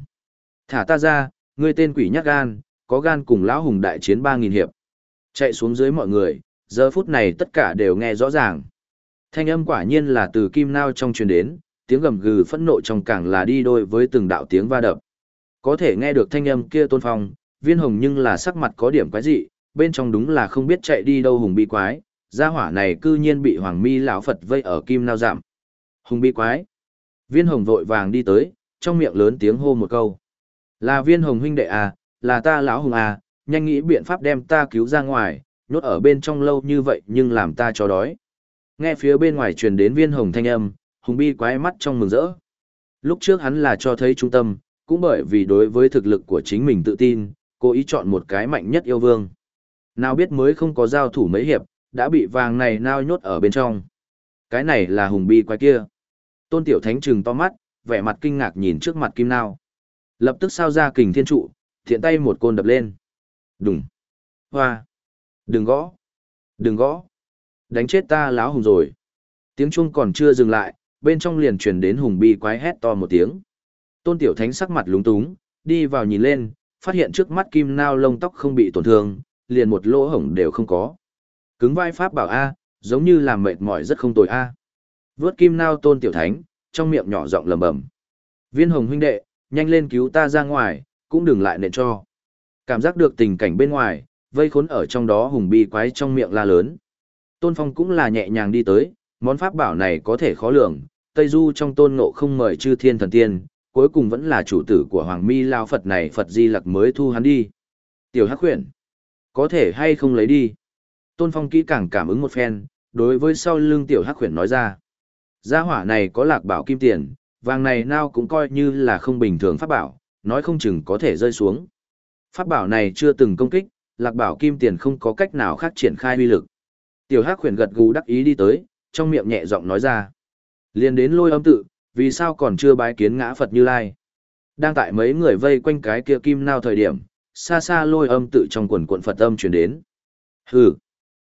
Thả ta ra, ngươi tên quỷ nhát gan, có gan cùng lão hùng đại chiến ba nghìn hiệp. Chạy xuống dưới mọi người, giờ phút này tất cả đều nghe rõ ràng. Thanh âm quả nhiên là từ kim nao trong truyền đến, tiếng gầm gừ phẫn nộ trong càng là đi đôi với từng đạo tiếng va đập. Có thể nghe được thanh âm kia tôn phong, viên hồng nhưng là sắc mặt có điểm quái dị, bên trong đúng là không biết chạy đi đâu hùng bi quái, gia hỏa này cư nhiên bị hoàng mi lão Phật vây ở kim nao giảm. Hùng bi quái. Viên hồng vội vàng đi tới, trong miệng lớn tiếng hô một câu. Là viên hồng huynh đệ à, là ta lão hùng à, nhanh nghĩ biện pháp đem ta cứu ra ngoài, nhốt ở bên trong lâu như vậy nhưng làm ta cho đói. Nghe phía bên ngoài truyền đến viên hồng thanh âm, hùng bi quái mắt trong mừng rỡ. Lúc trước hắn là cho thấy trung tâm, cũng bởi vì đối với thực lực của chính mình tự tin, cố ý chọn một cái mạnh nhất yêu vương. Nào biết mới không có giao thủ mấy hiệp, đã bị vàng này nao nhốt ở bên trong. Cái này là hùng bi quái kia. Tôn Tiểu Thánh trừng to mắt, vẻ mặt kinh ngạc nhìn trước mặt Kim Nao. Lập tức sao ra kình thiên trụ, thiện tay một côn đập lên. Đùng. Hoa. Đừng gõ. Đừng gõ. Đánh chết ta láo hùng rồi. Tiếng chuông còn chưa dừng lại, bên trong liền truyền đến hùng bi quái hét to một tiếng. Tôn Tiểu Thánh sắc mặt lúng túng, đi vào nhìn lên, phát hiện trước mắt kim nao lông tóc không bị tổn thương, liền một lỗ hổng đều không có. Cứng vai pháp bảo A, giống như làm mệt mỏi rất không tồi A. Vớt kim nao Tôn Tiểu Thánh, trong miệng nhỏ giọng lầm bầm. Viên hồng huynh đệ, nhanh lên cứu ta ra ngoài, cũng đừng lại nện cho. Cảm giác được tình cảnh bên ngoài, vây khốn ở trong đó hùng bi quái trong miệng la lớn. Tôn Phong cũng là nhẹ nhàng đi tới, món pháp bảo này có thể khó lường, Tây Du trong tôn ngộ không mời chư thiên thần tiên, cuối cùng vẫn là chủ tử của Hoàng Mi Lao Phật này Phật Di Lặc mới thu hắn đi. Tiểu Hắc Huyền, có thể hay không lấy đi? Tôn Phong kỹ càng cảm ứng một phen, đối với sau lưng Tiểu Hắc Huyền nói ra. Gia hỏa này có lạc bảo kim tiền, vàng này nào cũng coi như là không bình thường pháp bảo, nói không chừng có thể rơi xuống. Pháp bảo này chưa từng công kích, lạc bảo kim tiền không có cách nào khác triển khai uy lực. Tiểu Hắc Huyền gật gù đắc ý đi tới, trong miệng nhẹ giọng nói ra. Liên đến lôi âm tự, vì sao còn chưa bái kiến ngã Phật Như Lai. Đang tại mấy người vây quanh cái kia kim nao thời điểm, xa xa lôi âm tự trong quần quận Phật âm truyền đến. Hừ,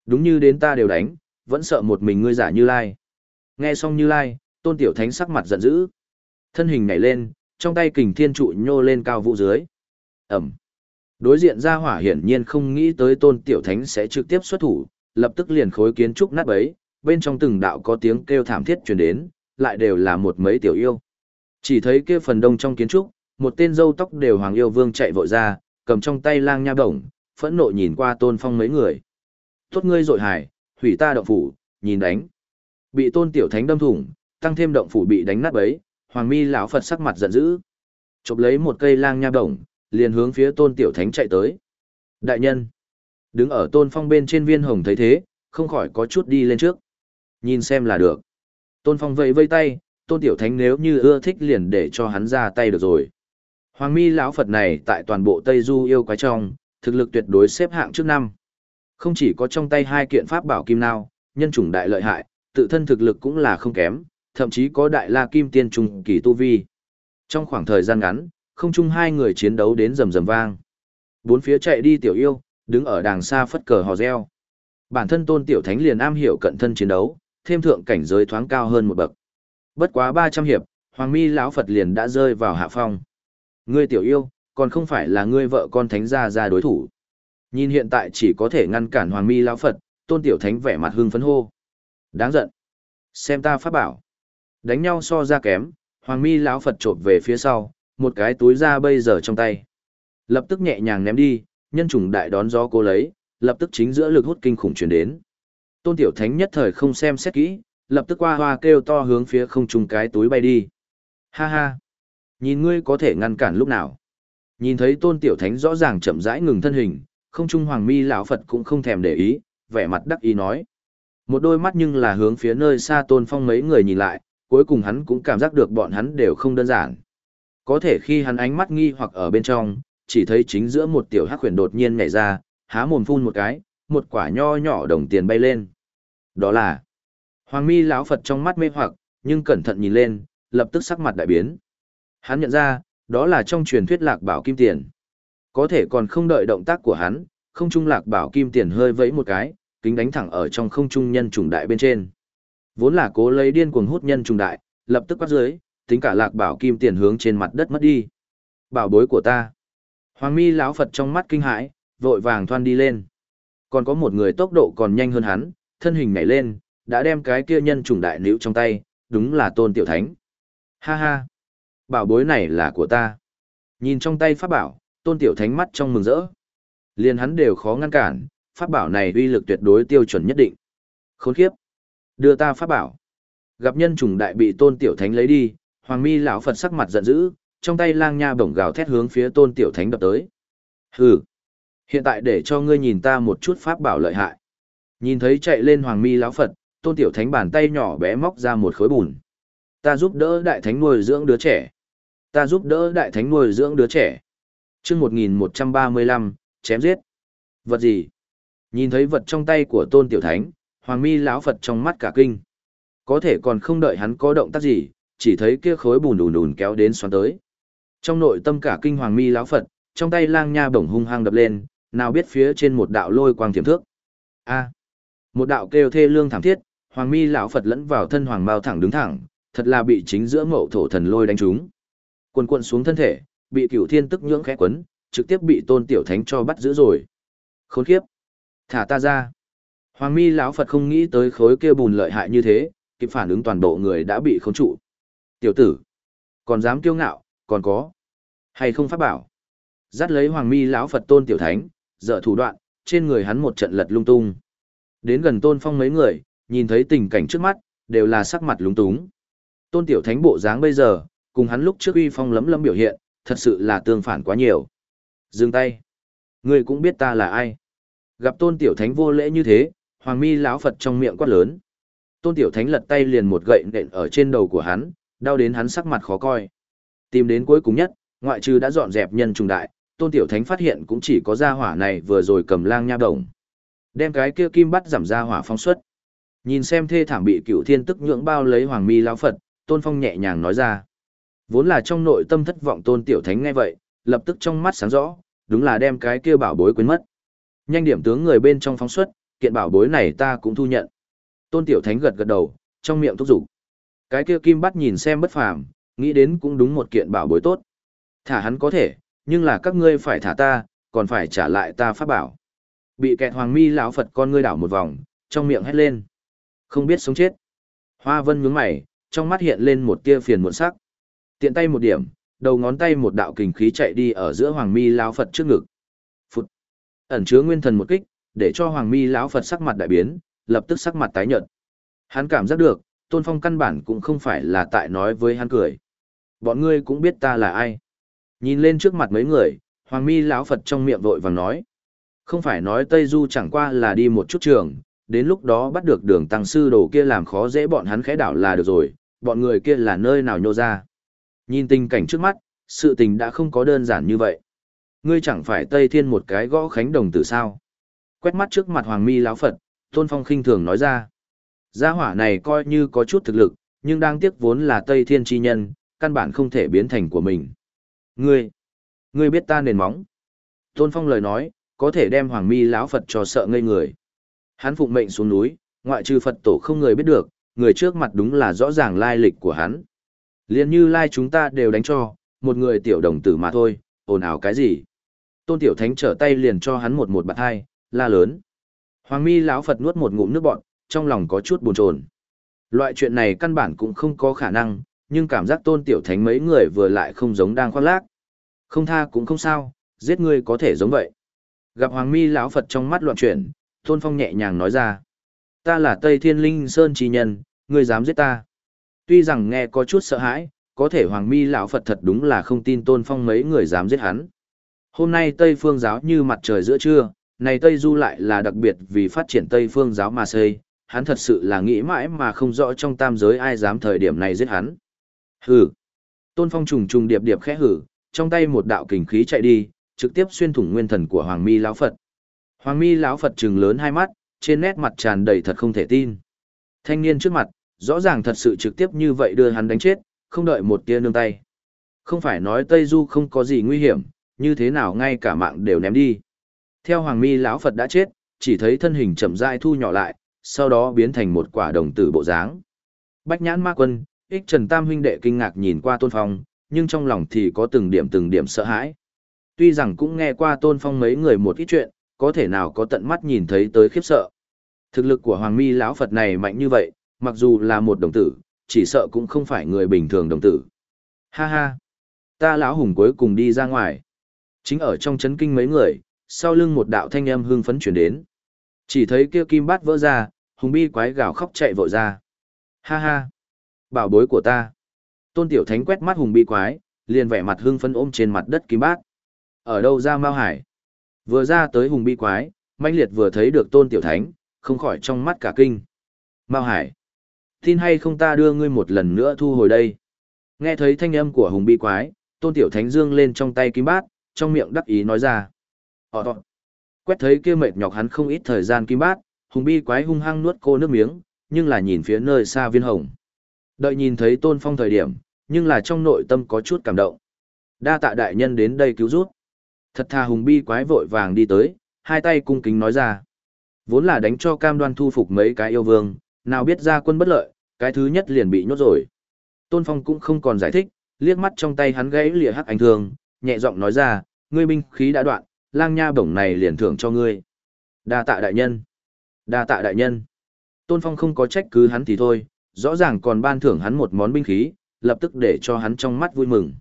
đúng như đến ta đều đánh, vẫn sợ một mình ngươi giả Như Lai. Nghe xong Như Lai, tôn tiểu thánh sắc mặt giận dữ. Thân hình nhảy lên, trong tay kình thiên trụ nhô lên cao vũ dưới. Ẩm. Đối diện ra hỏa hiển nhiên không nghĩ tới tôn tiểu thánh sẽ trực tiếp xuất thủ, lập tức liền khối kiến trúc nát bấy, bên trong từng đạo có tiếng kêu thảm thiết truyền đến, lại đều là một mấy tiểu yêu. Chỉ thấy kia phần đông trong kiến trúc, một tên dâu tóc đều hoàng yêu vương chạy vội ra, cầm trong tay lang nha bổng, phẫn nộ nhìn qua tôn phong mấy người. Tốt ngươi dội hải, hủy ta động phủ, nhìn đánh. Bị tôn tiểu thánh đâm thủng, tăng thêm động phủ bị đánh nát bấy, hoàng mi lão Phật sắc mặt giận dữ. Chộp lấy một cây lang nha bổng, liền hướng phía tôn tiểu thánh chạy tới. Đại nhân, đứng ở tôn phong bên trên viên hồng thấy thế, không khỏi có chút đi lên trước. Nhìn xem là được. Tôn Phong vẫy vây tay, Tôn Tiểu Thánh nếu như ưa thích liền để cho hắn ra tay được rồi. Hoàng Mi lão Phật này tại toàn bộ Tây Du yêu quái trong, thực lực tuyệt đối xếp hạng trước năm. Không chỉ có trong tay hai kiện pháp bảo kim nao, nhân chủng đại lợi hại, tự thân thực lực cũng là không kém, thậm chí có đại la kim tiên trùng kỳ tu vi. Trong khoảng thời gian ngắn, không chung hai người chiến đấu đến rầm rầm vang. Bốn phía chạy đi tiểu yêu, đứng ở đàng xa phất cờ hò reo. Bản thân Tôn Tiểu Thánh liền am hiểu cận thân chiến đấu, thêm thượng cảnh giới thoáng cao hơn một bậc. Bất quá 300 hiệp, Hoàng Mi lão Phật liền đã rơi vào hạ phong. Ngươi tiểu yêu, còn không phải là ngươi vợ con thánh gia gia đối thủ. Nhìn hiện tại chỉ có thể ngăn cản Hoàng Mi lão Phật, Tôn Tiểu Thánh vẻ mặt hưng phấn hô. Đáng giận. Xem ta phát bảo. Đánh nhau so ra kém, Hoàng Mi lão Phật chộp về phía sau, một cái túi ra bây giờ trong tay. Lập tức nhẹ nhàng ném đi, nhân chủng đại đón gió cô lấy, lập tức chính giữa lực hút kinh khủng truyền đến. Tôn Tiểu Thánh nhất thời không xem xét kỹ, lập tức qua hoa kêu to hướng phía không trung cái túi bay đi. Ha ha! Nhìn ngươi có thể ngăn cản lúc nào. Nhìn thấy Tôn Tiểu Thánh rõ ràng chậm rãi ngừng thân hình, không trung hoàng mi lão Phật cũng không thèm để ý, vẻ mặt đắc ý nói. Một đôi mắt nhưng là hướng phía nơi xa Tôn Phong mấy người nhìn lại, cuối cùng hắn cũng cảm giác được bọn hắn đều không đơn giản. Có thể khi hắn ánh mắt nghi hoặc ở bên trong, chỉ thấy chính giữa một tiểu hắc huyền đột nhiên nhảy ra, há mồm phun một cái, một quả nho nhỏ đồng tiền bay lên. Đó là Hoàng Mi lão Phật trong mắt mê hoặc, nhưng cẩn thận nhìn lên, lập tức sắc mặt đại biến. Hắn nhận ra, đó là trong truyền thuyết lạc bảo kim tiền. Có thể còn không đợi động tác của hắn, không trung lạc bảo kim tiền hơi vẫy một cái, kính đánh thẳng ở trong không trung nhân trùng đại bên trên. Vốn là cố lấy điên cuồng hút nhân trùng đại, lập tức quát dưới, tính cả lạc bảo kim tiền hướng trên mặt đất mất đi. Bảo bối của ta. Hoàng Mi lão Phật trong mắt kinh hãi, vội vàng thoan đi lên. Còn có một người tốc độ còn nhanh hơn hắn, thân hình nhảy lên, đã đem cái kia nhân trùng đại nữ trong tay, đúng là tôn tiểu thánh. Ha ha! Bảo bối này là của ta. Nhìn trong tay pháp bảo, tôn tiểu thánh mắt trong mừng rỡ. Liền hắn đều khó ngăn cản, pháp bảo này uy lực tuyệt đối tiêu chuẩn nhất định. Khốn khiếp! Đưa ta pháp bảo. Gặp nhân trùng đại bị tôn tiểu thánh lấy đi, Hoàng Mi lão Phật sắc mặt giận dữ, trong tay lang nha bổng gào thét hướng phía Tôn Tiểu Thánh đập tới. Hừ, hiện tại để cho ngươi nhìn ta một chút pháp bảo lợi hại. Nhìn thấy chạy lên Hoàng Mi lão Phật, Tôn Tiểu Thánh bàn tay nhỏ bé móc ra một khối bùn. Ta giúp đỡ đại thánh nuôi dưỡng đứa trẻ. Ta giúp đỡ đại thánh nuôi dưỡng đứa trẻ. Chương 1135, chém giết. Vật gì? Nhìn thấy vật trong tay của Tôn Tiểu Thánh, Hoàng Mi lão Phật trong mắt cả kinh. Có thể còn không đợi hắn có động tác gì, chỉ thấy kia khối bùn đùn đùn kéo đến xoắn tới. Trong nội tâm cả kinh Hoàng Mi lão Phật, trong tay lang nha bổng hung hăng đập lên, nào biết phía trên một đạo lôi quang tiềm thước. A. một đạo kêu thê lương thảm thiết, Hoàng Mi lão Phật lẫn vào thân hoàng bao thẳng đứng thẳng, thật là bị chính giữa mậu thổ thần lôi đánh trúng. Quần quần xuống thân thể, bị cửu thiên tức nhưỡng khẽ quấn, trực tiếp bị tôn tiểu thánh cho bắt giữ rồi. Khốn kiếp! Thả ta ra! Hoàng mi lão Phật không nghĩ tới khối kia bùn lợi hại như thế, kịp phản ứng toàn bộ người đã bị khống trụ. Tiểu tử! Còn dám kiêu ngạo, còn có. Hay không pháp bảo? Dắt lấy hoàng mi lão Phật tôn tiểu thánh, dở thủ đoạn, trên người hắn một trận lật lung tung. Đến gần tôn phong mấy người, nhìn thấy tình cảnh trước mắt, đều là sắc mặt lúng túng. Tôn tiểu thánh bộ dáng bây giờ, cùng hắn lúc trước uy phong lấm lấm biểu hiện, thật sự là tương phản quá nhiều. Dừng tay. Ngươi cũng biết ta là ai. Gặp tôn tiểu thánh vô lễ như thế, hoàng mi lão Phật trong miệng quát lớn. Tôn tiểu thánh lật tay liền một gậy nện ở trên đầu của hắn, đau đến hắn sắc mặt khó coi. Tìm đến cuối cùng nhất, ngoại trừ đã dọn dẹp nhân trùng đại, tôn tiểu thánh phát hiện cũng chỉ có gia hỏa này vừa rồi cầm lang nha đồng. Đem cái kia kim bắt giảm gia hỏa phóng xuất. Nhìn xem thê thảm bị cựu thiên tức nhưỡng bao lấy hoàng mi lão Phật, tôn phong nhẹ nhàng nói ra. Vốn là trong nội tâm thất vọng tôn tiểu thánh ngay vậy, lập tức trong mắt sáng rõ, đúng là đem cái kia bảo bối quên mất. Nhanh điểm tướng người bên trong phóng xuất, kiện bảo bối này ta cũng thu nhận. Tôn tiểu thánh gật gật đầu, trong miệng thúc giục. Cái kia kim bắt nhìn xem bất phàm, nghĩ đến cũng đúng một kiện bảo bối tốt. Thả hắn có thể, nhưng là các ngươi phải thả ta, còn phải trả lại ta pháp bảo. Bị kẹt hoàng mi lão Phật con ngươi đảo một vòng, trong miệng hét lên. Không biết sống chết. Hoa vân nhướng mày, trong mắt hiện lên một tia phiền muộn sắc. Tiện tay một điểm, đầu ngón tay một đạo kình khí chạy đi ở giữa hoàng mi lão Phật trước ngực. Phụt. Ẩn chứa nguyên thần một kích, để cho hoàng mi lão Phật sắc mặt đại biến, lập tức sắc mặt tái nhợt. Hắn cảm giác được, Tôn Phong căn bản cũng không phải là tại nói với hắn cười. Bọn ngươi cũng biết ta là ai. Nhìn lên trước mặt mấy người, hoàng mi lão Phật trong miệng vội vàng nói. Không phải nói Tây Du chẳng qua là đi một chút trường, đến lúc đó bắt được đường tăng sư đồ kia làm khó dễ bọn hắn khẽ đảo là được rồi, bọn người kia là nơi nào nhô ra. Nhìn tình cảnh trước mắt, sự tình đã không có đơn giản như vậy. Ngươi chẳng phải Tây Thiên một cái gõ khánh đồng tử sao. Quét mắt trước mặt Hoàng Mi lão Phật, Tôn Phong khinh thường nói ra. Gia hỏa này coi như có chút thực lực, nhưng đang tiếc vốn là Tây Thiên chi nhân, căn bản không thể biến thành của mình. Ngươi, ngươi biết ta nền móng. Tôn Phong lời nói, có thể đem Hoàng Mi lão Phật cho sợ ngây người. Hắn phụng mệnh xuống núi, ngoại trừ Phật tổ không người biết được, người trước mặt đúng là rõ ràng lai lịch của hắn. Liên như lai chúng ta đều đánh cho, một người tiểu đồng tử mà thôi, ồn ào cái gì. Tôn tiểu thánh trở tay liền cho hắn một một bạt hai, la lớn. Hoàng mi lão Phật nuốt một ngụm nước bọn, trong lòng có chút buồn chồn. Loại chuyện này căn bản cũng không có khả năng, nhưng cảm giác tôn tiểu thánh mấy người vừa lại không giống đang khoác lác. Không tha cũng không sao, giết ngươi có thể giống vậy. Gặp Hoàng mi lão Phật trong mắt loạn chuyển, Tôn Phong nhẹ nhàng nói ra. Ta là Tây Thiên Linh Sơn chi nhân, ngươi dám giết ta. Tuy rằng nghe có chút sợ hãi, có thể Hoàng Mi lão Phật thật đúng là không tin Tôn Phong mấy người dám giết hắn. Hôm nay Tây Phương giáo như mặt trời giữa trưa, này Tây Du lại là đặc biệt vì phát triển Tây Phương giáo mà xây, hắn thật sự là nghĩ mãi mà không rõ trong tam giới ai dám thời điểm này giết hắn. Hừ. Tôn Phong trùng trùng điệp điệp khẽ hử, trong tay một đạo kình khí chạy đi, trực tiếp xuyên thủng nguyên thần của Hoàng Mi lão Phật. Hoàng Mi lão Phật trừng lớn hai mắt, trên nét mặt tràn đầy thật không thể tin. Thanh niên trước mặt, rõ ràng thật sự trực tiếp như vậy đưa hắn đánh chết, không đợi một tia nương tay. Không phải nói Tây Du không có gì nguy hiểm, như thế nào ngay cả mạng đều ném đi. Theo Hoàng Mi lão Phật đã chết, chỉ thấy thân hình chậm rãi thu nhỏ lại, sau đó biến thành một quả đồng tử bộ dáng. Bách Nhãn Ma Quân, Ích Trần Tam huynh đệ kinh ngạc nhìn qua Tôn Phong, nhưng trong lòng thì có từng điểm từng điểm sợ hãi. Tuy rằng cũng nghe qua Tôn Phong mấy người một ít chuyện, có thể nào có tận mắt nhìn thấy tới khiếp sợ. Thực lực của Hoàng Mi lão Phật này mạnh như vậy, mặc dù là một đồng tử, chỉ sợ cũng không phải người bình thường đồng tử. Ha ha, ta lão hùng cuối cùng đi ra ngoài. Chính ở trong chấn kinh mấy người, sau lưng một đạo thanh âm hưng phấn chuyển đến. Chỉ thấy kia kim bát vỡ ra, hùng bi quái gào khóc chạy vội ra. Ha ha, bảo bối của ta. Tôn Tiểu Thánh quét mắt hùng bi quái, liền vẻ mặt hưng phấn ôm trên mặt đất kim bát. Ở đâu ra Mao Hải? Vừa ra tới hùng bi quái, manh liệt vừa thấy được Tôn Tiểu Thánh, không khỏi trong mắt cả kinh. Mao Hải, tin hay không ta đưa ngươi một lần nữa thu hồi đây. Nghe thấy thanh âm của hùng bi quái, Tôn Tiểu Thánh dương lên trong tay kim bát, trong miệng đắc ý nói ra. Ọ tọ. Quét thấy kia mệt nhọc hắn không ít thời gian kim bát, hùng bi quái hung hăng nuốt cô nước miếng, nhưng là nhìn phía nơi xa viên hồng. Đợi nhìn thấy Tôn Phong thời điểm, nhưng là trong nội tâm có chút cảm động. Đa tạ đại nhân đến đây cứu rút. Thật thà hùng bi quái vội vàng đi tới, hai tay cung kính nói ra. Vốn là đánh cho cam đoan thu phục mấy cái yêu vương, nào biết ra quân bất lợi, cái thứ nhất liền bị nhốt rồi. Tôn Phong cũng không còn giải thích, liếc mắt trong tay hắn gãy lìa hắc ảnh thường, nhẹ giọng nói ra, ngươi binh khí đã đoạn, lang nha bổng này liền thưởng cho ngươi. Đa tạ đại nhân. Đa tạ đại nhân. Tôn Phong không có trách cứ hắn thì thôi, rõ ràng còn ban thưởng hắn một món binh khí, lập tức để cho hắn trong mắt vui mừng.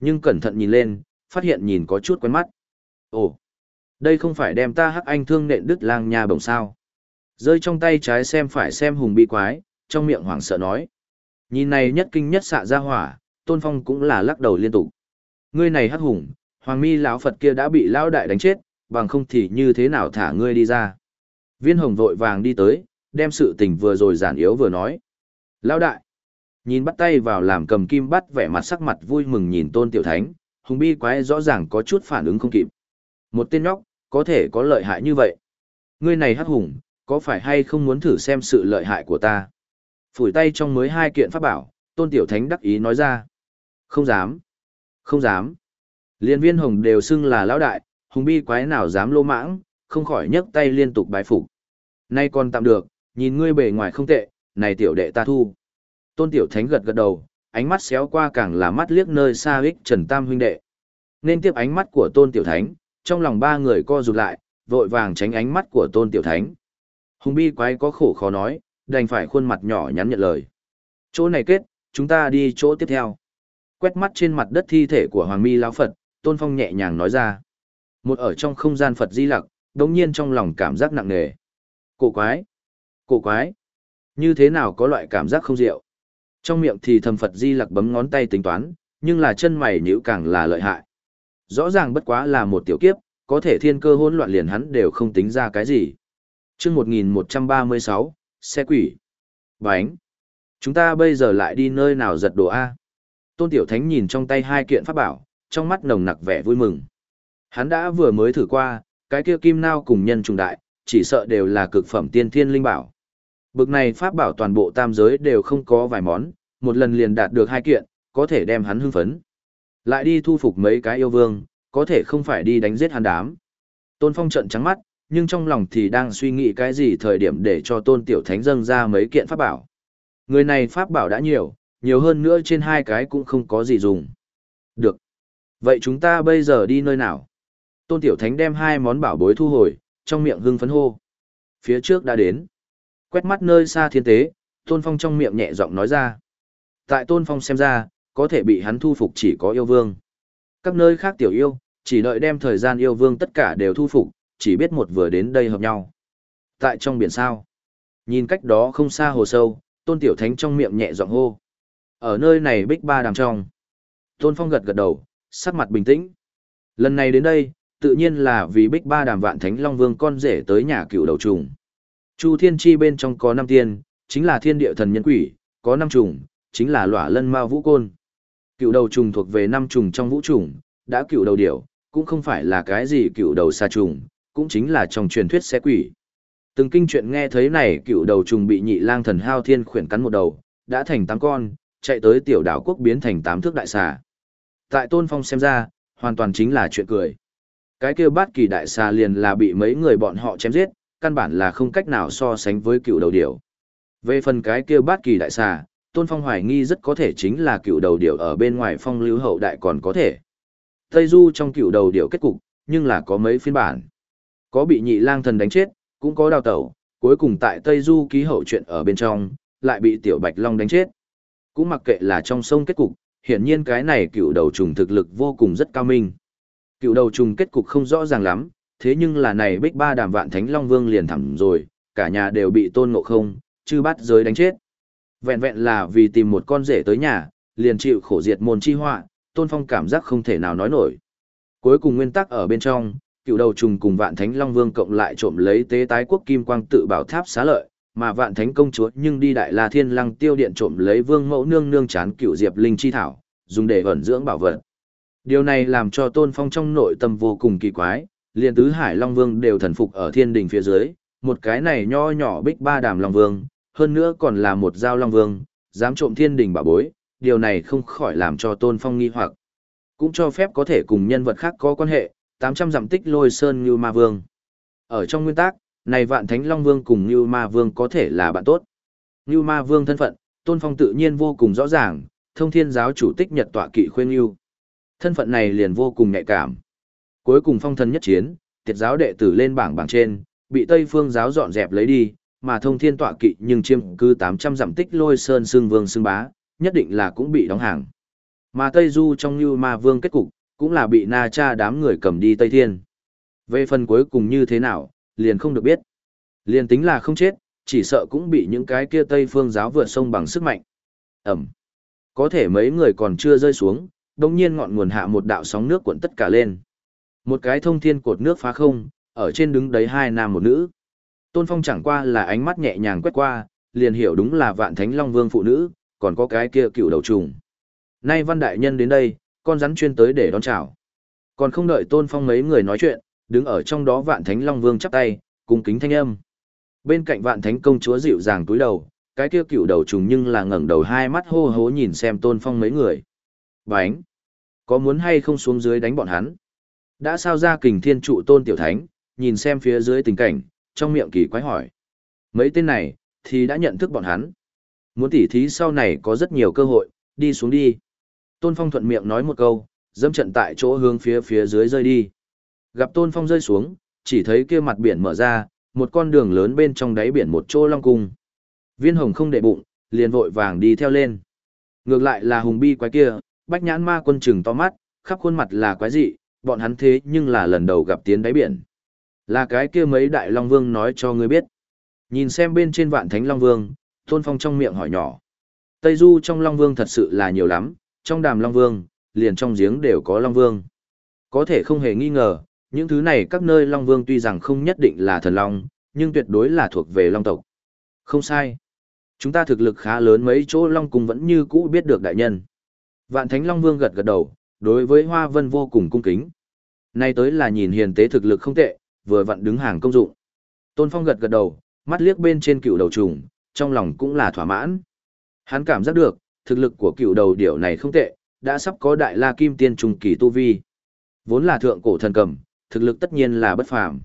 Nhưng cẩn thận nhìn lên, phát hiện nhìn có chút quen mắt. Ồ, đây không phải đem ta hắc anh thương nện đứt lang nha bổng sao. Rơi trong tay trái xem phải xem hùng bị quái, trong miệng hoảng sợ nói. Nhìn này nhất kinh nhất xạ ra hỏa, tôn phong cũng là lắc đầu liên tục. Ngươi này hắc hùng, hoàng mi lão Phật kia đã bị lão đại đánh chết, bằng không thì như thế nào thả ngươi đi ra. Viên hồng vội vàng đi tới, đem sự tình vừa rồi giản yếu vừa nói. Lão đại, nhìn bắt tay vào làm cầm kim bắt vẻ mặt sắc mặt vui mừng nhìn tôn tiểu thánh, hùng bi quái rõ ràng có chút phản ứng không kịp. Một tên nhóc, có thể có lợi hại như vậy. Ngươi này hắc hùng, có phải hay không muốn thử xem sự lợi hại của ta? Phủi tay trong mới hai kiện pháp bảo, tôn tiểu thánh đắc ý nói ra. Không dám. Không dám. Liên viên hồng đều xưng là lão đại, hùng bi quái nào dám lô mãng, không khỏi nhấc tay liên tục bái phục. Nay còn tạm được, nhìn ngươi bề ngoài không tệ, này tiểu đệ ta thu. Tôn tiểu thánh gật gật đầu, ánh mắt xéo qua càng là mắt liếc nơi xa ích Trần Tam huynh đệ. Nên tiếp ánh mắt của Tôn tiểu thánh, trong lòng ba người co rụt lại, vội vàng tránh ánh mắt của Tôn tiểu thánh. Hùng bi quái có khổ khó nói, đành phải khuôn mặt nhỏ nhắn nhận lời. Chỗ này kết, chúng ta đi chỗ tiếp theo. Quét mắt trên mặt đất thi thể của Hoàng Mi lão Phật, Tôn Phong nhẹ nhàng nói ra. Một ở trong không gian Phật di lặc, đống nhiên trong lòng cảm giác nặng nề. Cổ quái! Cổ quái! Như thế nào có loại cảm giác không rượu? Trong miệng thì thầm Phật di lặc bấm ngón tay tính toán, nhưng là chân mày nhíu càng là lợi hại. Rõ ràng bất quá là một tiểu kiếp, có thể thiên cơ hỗn loạn liền hắn đều không tính ra cái gì. Chương 1136, xe quỷ. Bánh. Chúng ta bây giờ lại đi nơi nào giật đồ A. Tôn Tiểu Thánh nhìn trong tay hai kiện pháp bảo, trong mắt nồng nặc vẻ vui mừng. Hắn đã vừa mới thử qua, cái kia kim nao cùng nhân trùng đại, chỉ sợ đều là cực phẩm tiên thiên linh bảo. Bực này pháp bảo toàn bộ tam giới đều không có vài món, một lần liền đạt được hai kiện, có thể đem hắn hưng phấn. Lại đi thu phục mấy cái yêu vương, có thể không phải đi đánh giết hắn đám. Tôn Phong trận trắng mắt, nhưng trong lòng thì đang suy nghĩ cái gì thời điểm để cho tôn tiểu thánh dâng ra mấy kiện pháp bảo. Người này pháp bảo đã nhiều, nhiều hơn nữa trên hai cái cũng không có gì dùng. Được. Vậy chúng ta bây giờ đi nơi nào? Tôn tiểu thánh đem hai món bảo bối thu hồi, trong miệng hưng phấn hô. Phía trước đã đến. Quét mắt nơi xa thiên tế, tôn phong trong miệng nhẹ giọng nói ra. Tại tôn phong xem ra, có thể bị hắn thu phục chỉ có yêu vương. Các nơi khác tiểu yêu, chỉ đợi đem thời gian yêu vương tất cả đều thu phục, chỉ biết một vừa đến đây hợp nhau. Tại trong biển sao? Nhìn cách đó không xa hồ sâu, tôn tiểu thánh trong miệng nhẹ giọng hô. Ở nơi này bích ba đàm trong. Tôn phong gật gật đầu, sắc mặt bình tĩnh. Lần này đến đây, tự nhiên là vì bích ba đàm vạn thánh long vương con rể tới nhà cựu đầu trùng. Chu thiên chi bên trong có năm tiên, chính là thiên địa thần nhân quỷ, có năm trùng, chính là lỏa lân Ma vũ côn. Cựu đầu trùng thuộc về năm trùng trong vũ trùng, đã cựu đầu điểu, cũng không phải là cái gì cựu đầu xa trùng, cũng chính là trong truyền thuyết xe quỷ. Từng kinh chuyện nghe thấy này cựu đầu trùng bị nhị lang thần hao thiên khuyển cắn một đầu, đã thành tám con, chạy tới tiểu đảo quốc biến thành tám thước đại xà. Tại tôn phong xem ra, hoàn toàn chính là chuyện cười. Cái kêu bát kỳ đại xà liền là bị mấy người bọn họ chém giết, căn bản là không cách nào so sánh với cựu đầu điểu. Về phần cái kia bát kỳ đại xà, tôn phong hoài nghi rất có thể chính là cựu đầu điểu ở bên ngoài phong lưu hậu đại còn có thể. Tây Du trong cựu đầu điểu kết cục, nhưng là có mấy phiên bản. Có bị nhị lang thần đánh chết, cũng có đào tẩu, cuối cùng tại Tây Du ký hậu chuyện ở bên trong, lại bị tiểu bạch long đánh chết. Cũng mặc kệ là trong sông kết cục, hiển nhiên cái này cựu đầu trùng thực lực vô cùng rất cao minh. Cựu đầu trùng kết cục không rõ ràng lắm, thế nhưng là này bích ba đàm vạn thánh long vương liền thẳng rồi, cả nhà đều bị tôn ngộ không, chư bắt giới đánh chết. Vẹn vẹn là vì tìm một con rể tới nhà, liền chịu khổ diệt môn chi họa, Tôn Phong cảm giác không thể nào nói nổi. Cuối cùng nguyên tắc ở bên trong, cựu đầu trùng cùng vạn thánh long vương cộng lại trộm lấy tế tái quốc kim quang tự bảo tháp xá lợi, mà vạn thánh công chúa nhưng đi đại la thiên lăng tiêu điện trộm lấy vương mẫu nương nương chán cựu diệp linh chi thảo, dùng để ẩn dưỡng bảo vật. Điều này làm cho Tôn Phong trong nội tâm vô cùng kỳ quái, liền tứ hải long vương đều thần phục ở thiên đình phía dưới, một cái này nho nhỏ bích ba đàm long vương, hơn nữa còn là một giao long vương, dám trộm thiên đình bà bối, điều này không khỏi làm cho Tôn Phong nghi hoặc. Cũng cho phép có thể cùng nhân vật khác có quan hệ, 800 dặm tích lôi sơn như ma vương. Ở trong nguyên tắc, này vạn thánh long vương cùng như ma vương có thể là bạn tốt. Như ma vương thân phận, Tôn Phong tự nhiên vô cùng rõ ràng, thông thiên giáo chủ tích nhật tọa kỵ khuyên yêu. Thân phận này liền vô cùng nhạy cảm. Cuối cùng phong thần nhất chiến, tiệt giáo đệ tử lên bảng bảng trên, bị Tây Phương giáo dọn dẹp lấy đi, mà thông thiên tọa kỵ nhưng chiêm cư 800 dặm tích lôi sơn xương vương xương bá, nhất định là cũng bị đóng hàng. Mà Tây Du trong như ma vương kết cục, cũng là bị na cha đám người cầm đi Tây Thiên. Về phần cuối cùng như thế nào, liền không được biết. Liền tính là không chết, chỉ sợ cũng bị những cái kia Tây phương giáo vượt sông bằng sức mạnh. Ẩm. Có thể mấy người còn chưa rơi xuống, đồng nhiên ngọn nguồn hạ một đạo sóng nước cuộn tất cả lên. Một cái thông thiên cột nước phá không, ở trên đứng đấy hai nam một nữ. Tôn Phong chẳng qua là ánh mắt nhẹ nhàng quét qua, liền hiểu đúng là vạn thánh long vương phụ nữ, còn có cái kia cựu đầu trùng. Nay văn đại nhân đến đây, con rắn chuyên tới để đón chào. Còn không đợi Tôn Phong mấy người nói chuyện, đứng ở trong đó vạn thánh long vương chắp tay, cùng kính thanh âm. Bên cạnh vạn thánh công chúa dịu dàng túi đầu, cái kia cựu đầu trùng nhưng là ngẩng đầu hai mắt hô hố nhìn xem Tôn Phong mấy người. Bánh! Có muốn hay không xuống dưới đánh bọn hắn? Đã sao ra kình thiên trụ Tôn Tiểu Thánh, nhìn xem phía dưới tình cảnh, trong miệng kỳ quái hỏi. Mấy tên này, thì đã nhận thức bọn hắn. Muốn tỉ thí sau này có rất nhiều cơ hội, đi xuống đi. Tôn Phong thuận miệng nói một câu, dâm trận tại chỗ hướng phía phía dưới rơi đi. Gặp Tôn Phong rơi xuống, chỉ thấy kia mặt biển mở ra, một con đường lớn bên trong đáy biển một chỗ long cung. Viên hồng không để bụng, liền vội vàng đi theo lên. Ngược lại là hùng bi quái kia, bách nhãn ma quân trừng to mắt, khắp khuôn mặt là quái dị, bọn hắn thế nhưng là lần đầu gặp tiến đáy biển. Là cái kia mấy đại long vương nói cho ngươi biết. Nhìn xem bên trên vạn thánh long vương, Tôn Phong trong miệng hỏi nhỏ. Tây Du trong long vương thật sự là nhiều lắm, trong đàm long vương, liền trong giếng đều có long vương. Có thể không hề nghi ngờ, những thứ này các nơi long vương tuy rằng không nhất định là thần long, nhưng tuyệt đối là thuộc về long tộc. Không sai. Chúng ta thực lực khá lớn mấy chỗ long cùng vẫn như cũ biết được đại nhân. Vạn thánh long vương gật gật đầu, đối với hoa vân vô cùng cung kính. Nay tới là nhìn hiền tế thực lực không tệ, vừa vặn đứng hàng công dụng. Tôn Phong gật gật đầu, mắt liếc bên trên cựu đầu trùng, trong lòng cũng là thỏa mãn. Hắn cảm giác được, thực lực của cựu đầu điểu này không tệ, đã sắp có đại la kim tiên trùng kỳ tu vi. Vốn là thượng cổ thần cầm, thực lực tất nhiên là bất phàm.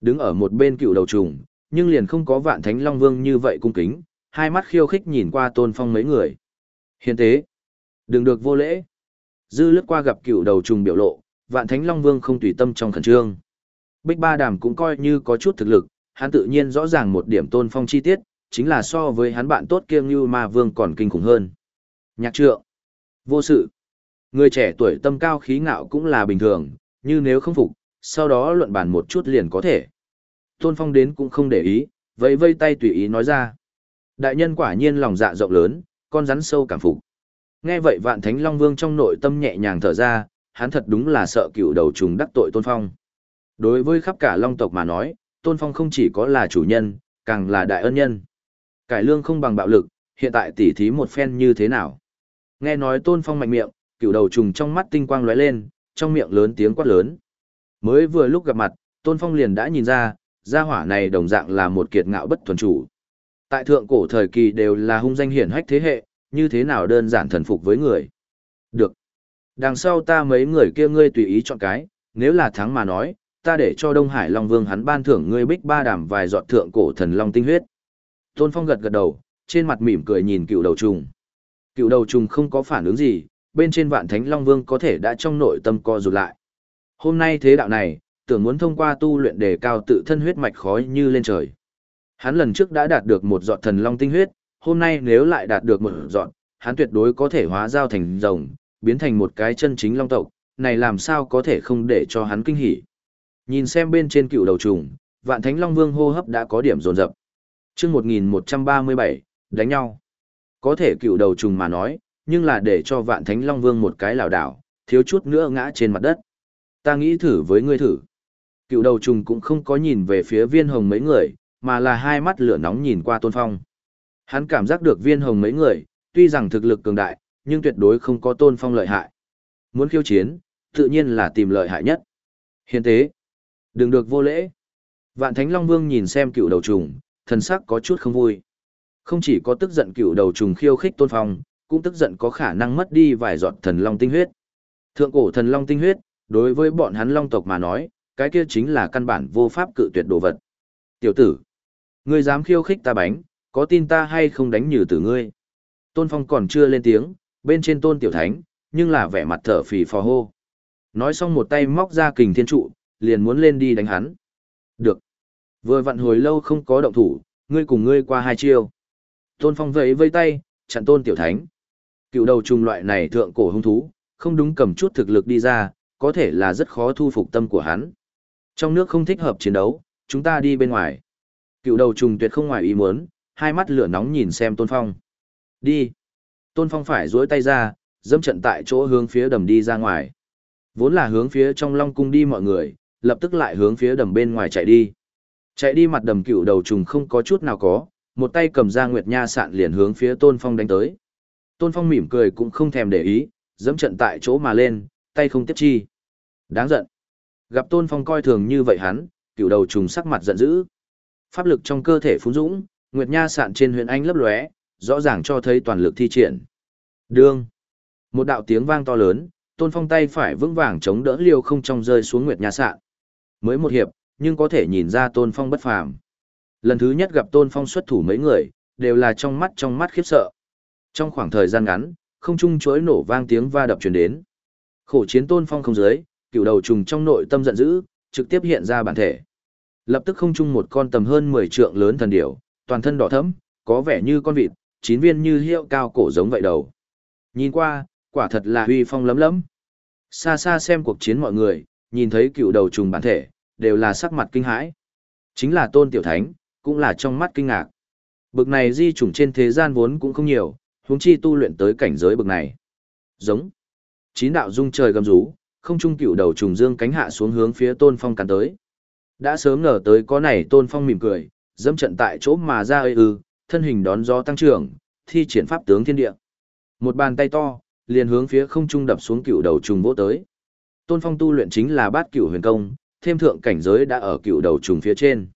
Đứng ở một bên cựu đầu trùng, nhưng liền không có vạn thánh long vương như vậy cung kính, hai mắt khiêu khích nhìn qua tôn phong mấy người. Hiền tế, đừng được vô lễ. Dư lướt qua gặp cựu đầu trùng biểu lộ, vạn thánh long vương không tùy tâm trong khẩn trương. Bích ba đàm cũng coi như có chút thực lực, hắn tự nhiên rõ ràng một điểm tôn phong chi tiết, chính là so với hắn bạn tốt kiêng như ma vương còn kinh khủng hơn. Nhạc trượng. Vô sự. Người trẻ tuổi tâm cao khí ngạo cũng là bình thường, như nếu không phục, sau đó luận bàn một chút liền có thể. Tôn Phong đến cũng không để ý, vẫy vây tay tùy ý nói ra. Đại nhân quả nhiên lòng dạ rộng lớn, con rắn sâu cảm phục. Nghe vậy vạn thánh Long Vương trong nội tâm nhẹ nhàng thở ra, hắn thật đúng là sợ cựu đầu trùng đắc tội Tôn Phong. Đối với khắp cả Long tộc mà nói, Tôn Phong không chỉ có là chủ nhân, càng là đại ân nhân. Cải lương không bằng bạo lực, hiện tại tỉ thí một phen như thế nào? Nghe nói Tôn Phong mạnh miệng, cựu đầu trùng trong mắt tinh quang lóe lên, trong miệng lớn tiếng quát lớn. Mới vừa lúc gặp mặt, Tôn Phong liền đã nhìn ra, gia hỏa này đồng dạng là một kiệt ngạo bất thuần chủ. Tại thượng cổ thời kỳ đều là hung danh hiển hách thế hệ, như thế nào đơn giản thần phục với người. Được. Đằng sau ta mấy người kia ngươi tùy ý chọn cái, nếu là thắng mà nói, ta để cho Đông Hải Long Vương hắn ban thưởng ngươi bích ba đàm vài giọt thượng cổ thần long tinh huyết. Tôn Phong gật gật đầu, trên mặt mỉm cười nhìn cựu đầu trùng. Cựu đầu trùng không có phản ứng gì, bên trên vạn thánh Long Vương có thể đã trong nội tâm co rụt lại. Hôm nay thế đạo này, tưởng muốn thông qua tu luyện đề cao tự thân huyết mạch khói như lên trời. Hắn lần trước đã đạt được một giọt thần long tinh huyết, hôm nay nếu lại đạt được một giọt, hắn tuyệt đối có thể hóa giao thành rồng, biến thành một cái chân chính long tộc, này làm sao có thể không để cho hắn kinh hỉ. Nhìn xem bên trên cựu đầu trùng, vạn thánh long vương hô hấp đã có điểm dồn dập. Chương 1137, đánh nhau. Có thể cựu đầu trùng mà nói, nhưng là để cho vạn thánh long vương một cái lảo đảo, thiếu chút nữa ngã trên mặt đất. Ta nghĩ thử với ngươi thử. Cựu đầu trùng cũng không có nhìn về phía viên hồng mấy người, mà là hai mắt lửa nóng nhìn qua tôn phong. Hắn cảm giác được viên hồng mấy người, tuy rằng thực lực cường đại, nhưng tuyệt đối không có tôn phong lợi hại. Muốn khiêu chiến, tự nhiên là tìm lợi hại nhất. Hiền tế, đừng được vô lễ. Vạn Thánh Long Vương nhìn xem cựu đầu trùng, thần sắc có chút không vui. Không chỉ có tức giận cựu đầu trùng khiêu khích tôn phong, cũng tức giận có khả năng mất đi vài giọt thần long tinh huyết. Thượng cổ thần long tinh huyết, đối với bọn hắn long tộc mà nói, cái kia chính là căn bản vô pháp cự tuyệt đồ vật. Tiểu tử, ngươi dám khiêu khích ta bánh, có tin ta hay không đánh nhừ tử ngươi? Tôn Phong còn chưa lên tiếng, bên trên tôn tiểu thánh, nhưng là vẻ mặt thở phì phò hô. Nói xong một tay móc ra kình thiên trụ, liền muốn lên đi đánh hắn. Được. Vừa vặn hồi lâu không có động thủ, ngươi cùng ngươi qua hai chiêu. Tôn Phong vẫy vây tay, chặn tôn tiểu thánh. Cựu đầu trùng loại này thượng cổ hung thú, không đúng cầm chút thực lực đi ra, có thể là rất khó thu phục tâm của hắn. Trong nước không thích hợp chiến đấu, chúng ta đi bên ngoài. Cựu đầu trùng tuyệt không ngoài ý muốn, hai mắt lửa nóng nhìn xem Tôn Phong. Đi. Tôn Phong phải duỗi tay ra, dâm trận tại chỗ hướng phía đầm đi ra ngoài. Vốn là hướng phía trong Long Cung đi mọi người, lập tức lại hướng phía đầm bên ngoài chạy đi. Chạy đi mặt đầm cựu đầu trùng không có chút nào có, một tay cầm ra Nguyệt Nha sạn liền hướng phía Tôn Phong đánh tới. Tôn Phong mỉm cười cũng không thèm để ý, dẫm trận tại chỗ mà lên, tay không tiếp chi. Đáng giận. Gặp Tôn Phong coi thường như vậy hắn, cựu đầu trùng sắc mặt giận dữ. Pháp lực trong cơ thể phú dũng, Nguyệt Nha sạn trên huyền anh lấp lóe, rõ ràng cho thấy toàn lực thi triển. Đương. Một đạo tiếng vang to lớn, Tôn Phong tay phải vững vàng chống đỡ liều không trong rơi xuống Nguyệt Nha sạn. Mới một hiệp, nhưng có thể nhìn ra Tôn Phong bất phàm. Lần thứ nhất gặp Tôn Phong xuất thủ mấy người, đều là trong mắt trong mắt khiếp sợ. Trong khoảng thời gian ngắn, không trung chối nổ vang tiếng va đập truyền đến. Khổ chiến Tôn Phong không dưới, cựu đầu trùng trong nội tâm giận dữ, trực tiếp hiện ra bản thể. Lập tức không trung một con tầm hơn 10 trượng lớn thần điểu, toàn thân đỏ thẫm, có vẻ như con vịt, chín viên như hiệu cao cổ giống vậy đầu. Nhìn qua, quả thật là huy phong lấm lấm. Xa xa xem cuộc chiến mọi người, nhìn thấy cựu đầu trùng bản thể, đều là sắc mặt kinh hãi. Chính là tôn tiểu thánh, cũng là trong mắt kinh ngạc. Bực này di chủng trên thế gian vốn cũng không nhiều, huống chi tu luyện tới cảnh giới bực này. Giống. Chín đạo dung trời gầm rú, không trung cựu đầu trùng dương cánh hạ xuống hướng phía tôn phong cắn tới. Đã sớm ngờ tới có này tôn phong mỉm cười, dâm trận tại chỗ mà ra ơi ư, thân hình đón gió tăng trưởng, thi triển pháp tướng thiên địa. Một bàn tay to, liền hướng phía không trung đập xuống cựu đầu trùng vỗ tới. Tôn phong tu luyện chính là bát cựu huyền công, thêm thượng cảnh giới đã ở cựu đầu trùng phía trên.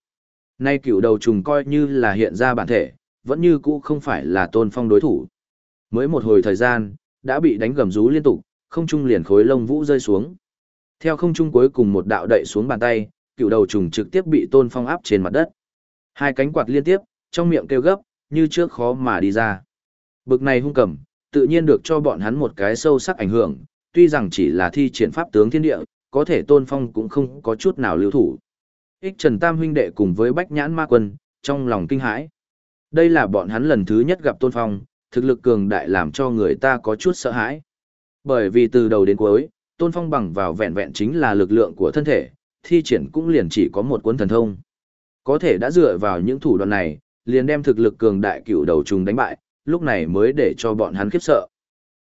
Nay cựu đầu trùng coi như là hiện ra bản thể, vẫn như cũ không phải là tôn phong đối thủ. Mới một hồi thời gian, đã bị đánh gầm rú liên tục, không trung liền khối lông vũ rơi xuống. Theo không trung cuối cùng một đạo đậy xuống bàn tay, cựu đầu trùng trực tiếp bị tôn phong áp trên mặt đất. Hai cánh quạt liên tiếp, trong miệng kêu gấp, như trước khó mà đi ra. Bực này hung cầm, tự nhiên được cho bọn hắn một cái sâu sắc ảnh hưởng, tuy rằng chỉ là thi triển pháp tướng thiên địa, có thể tôn phong cũng không có chút nào lưu thủ. Ích Trần Tam huynh đệ cùng với Bách Nhãn Ma Quân, trong lòng kinh hãi. Đây là bọn hắn lần thứ nhất gặp tôn phong, thực lực cường đại làm cho người ta có chút sợ hãi. Bởi vì từ đầu đến cuối, tôn phong bằng vào vẹn vẹn chính là lực lượng của thân thể, thi triển cũng liền chỉ có một cuốn thần thông. Có thể đã dựa vào những thủ đoạn này, liền đem thực lực cường đại cựu đầu trùng đánh bại, lúc này mới để cho bọn hắn khiếp sợ.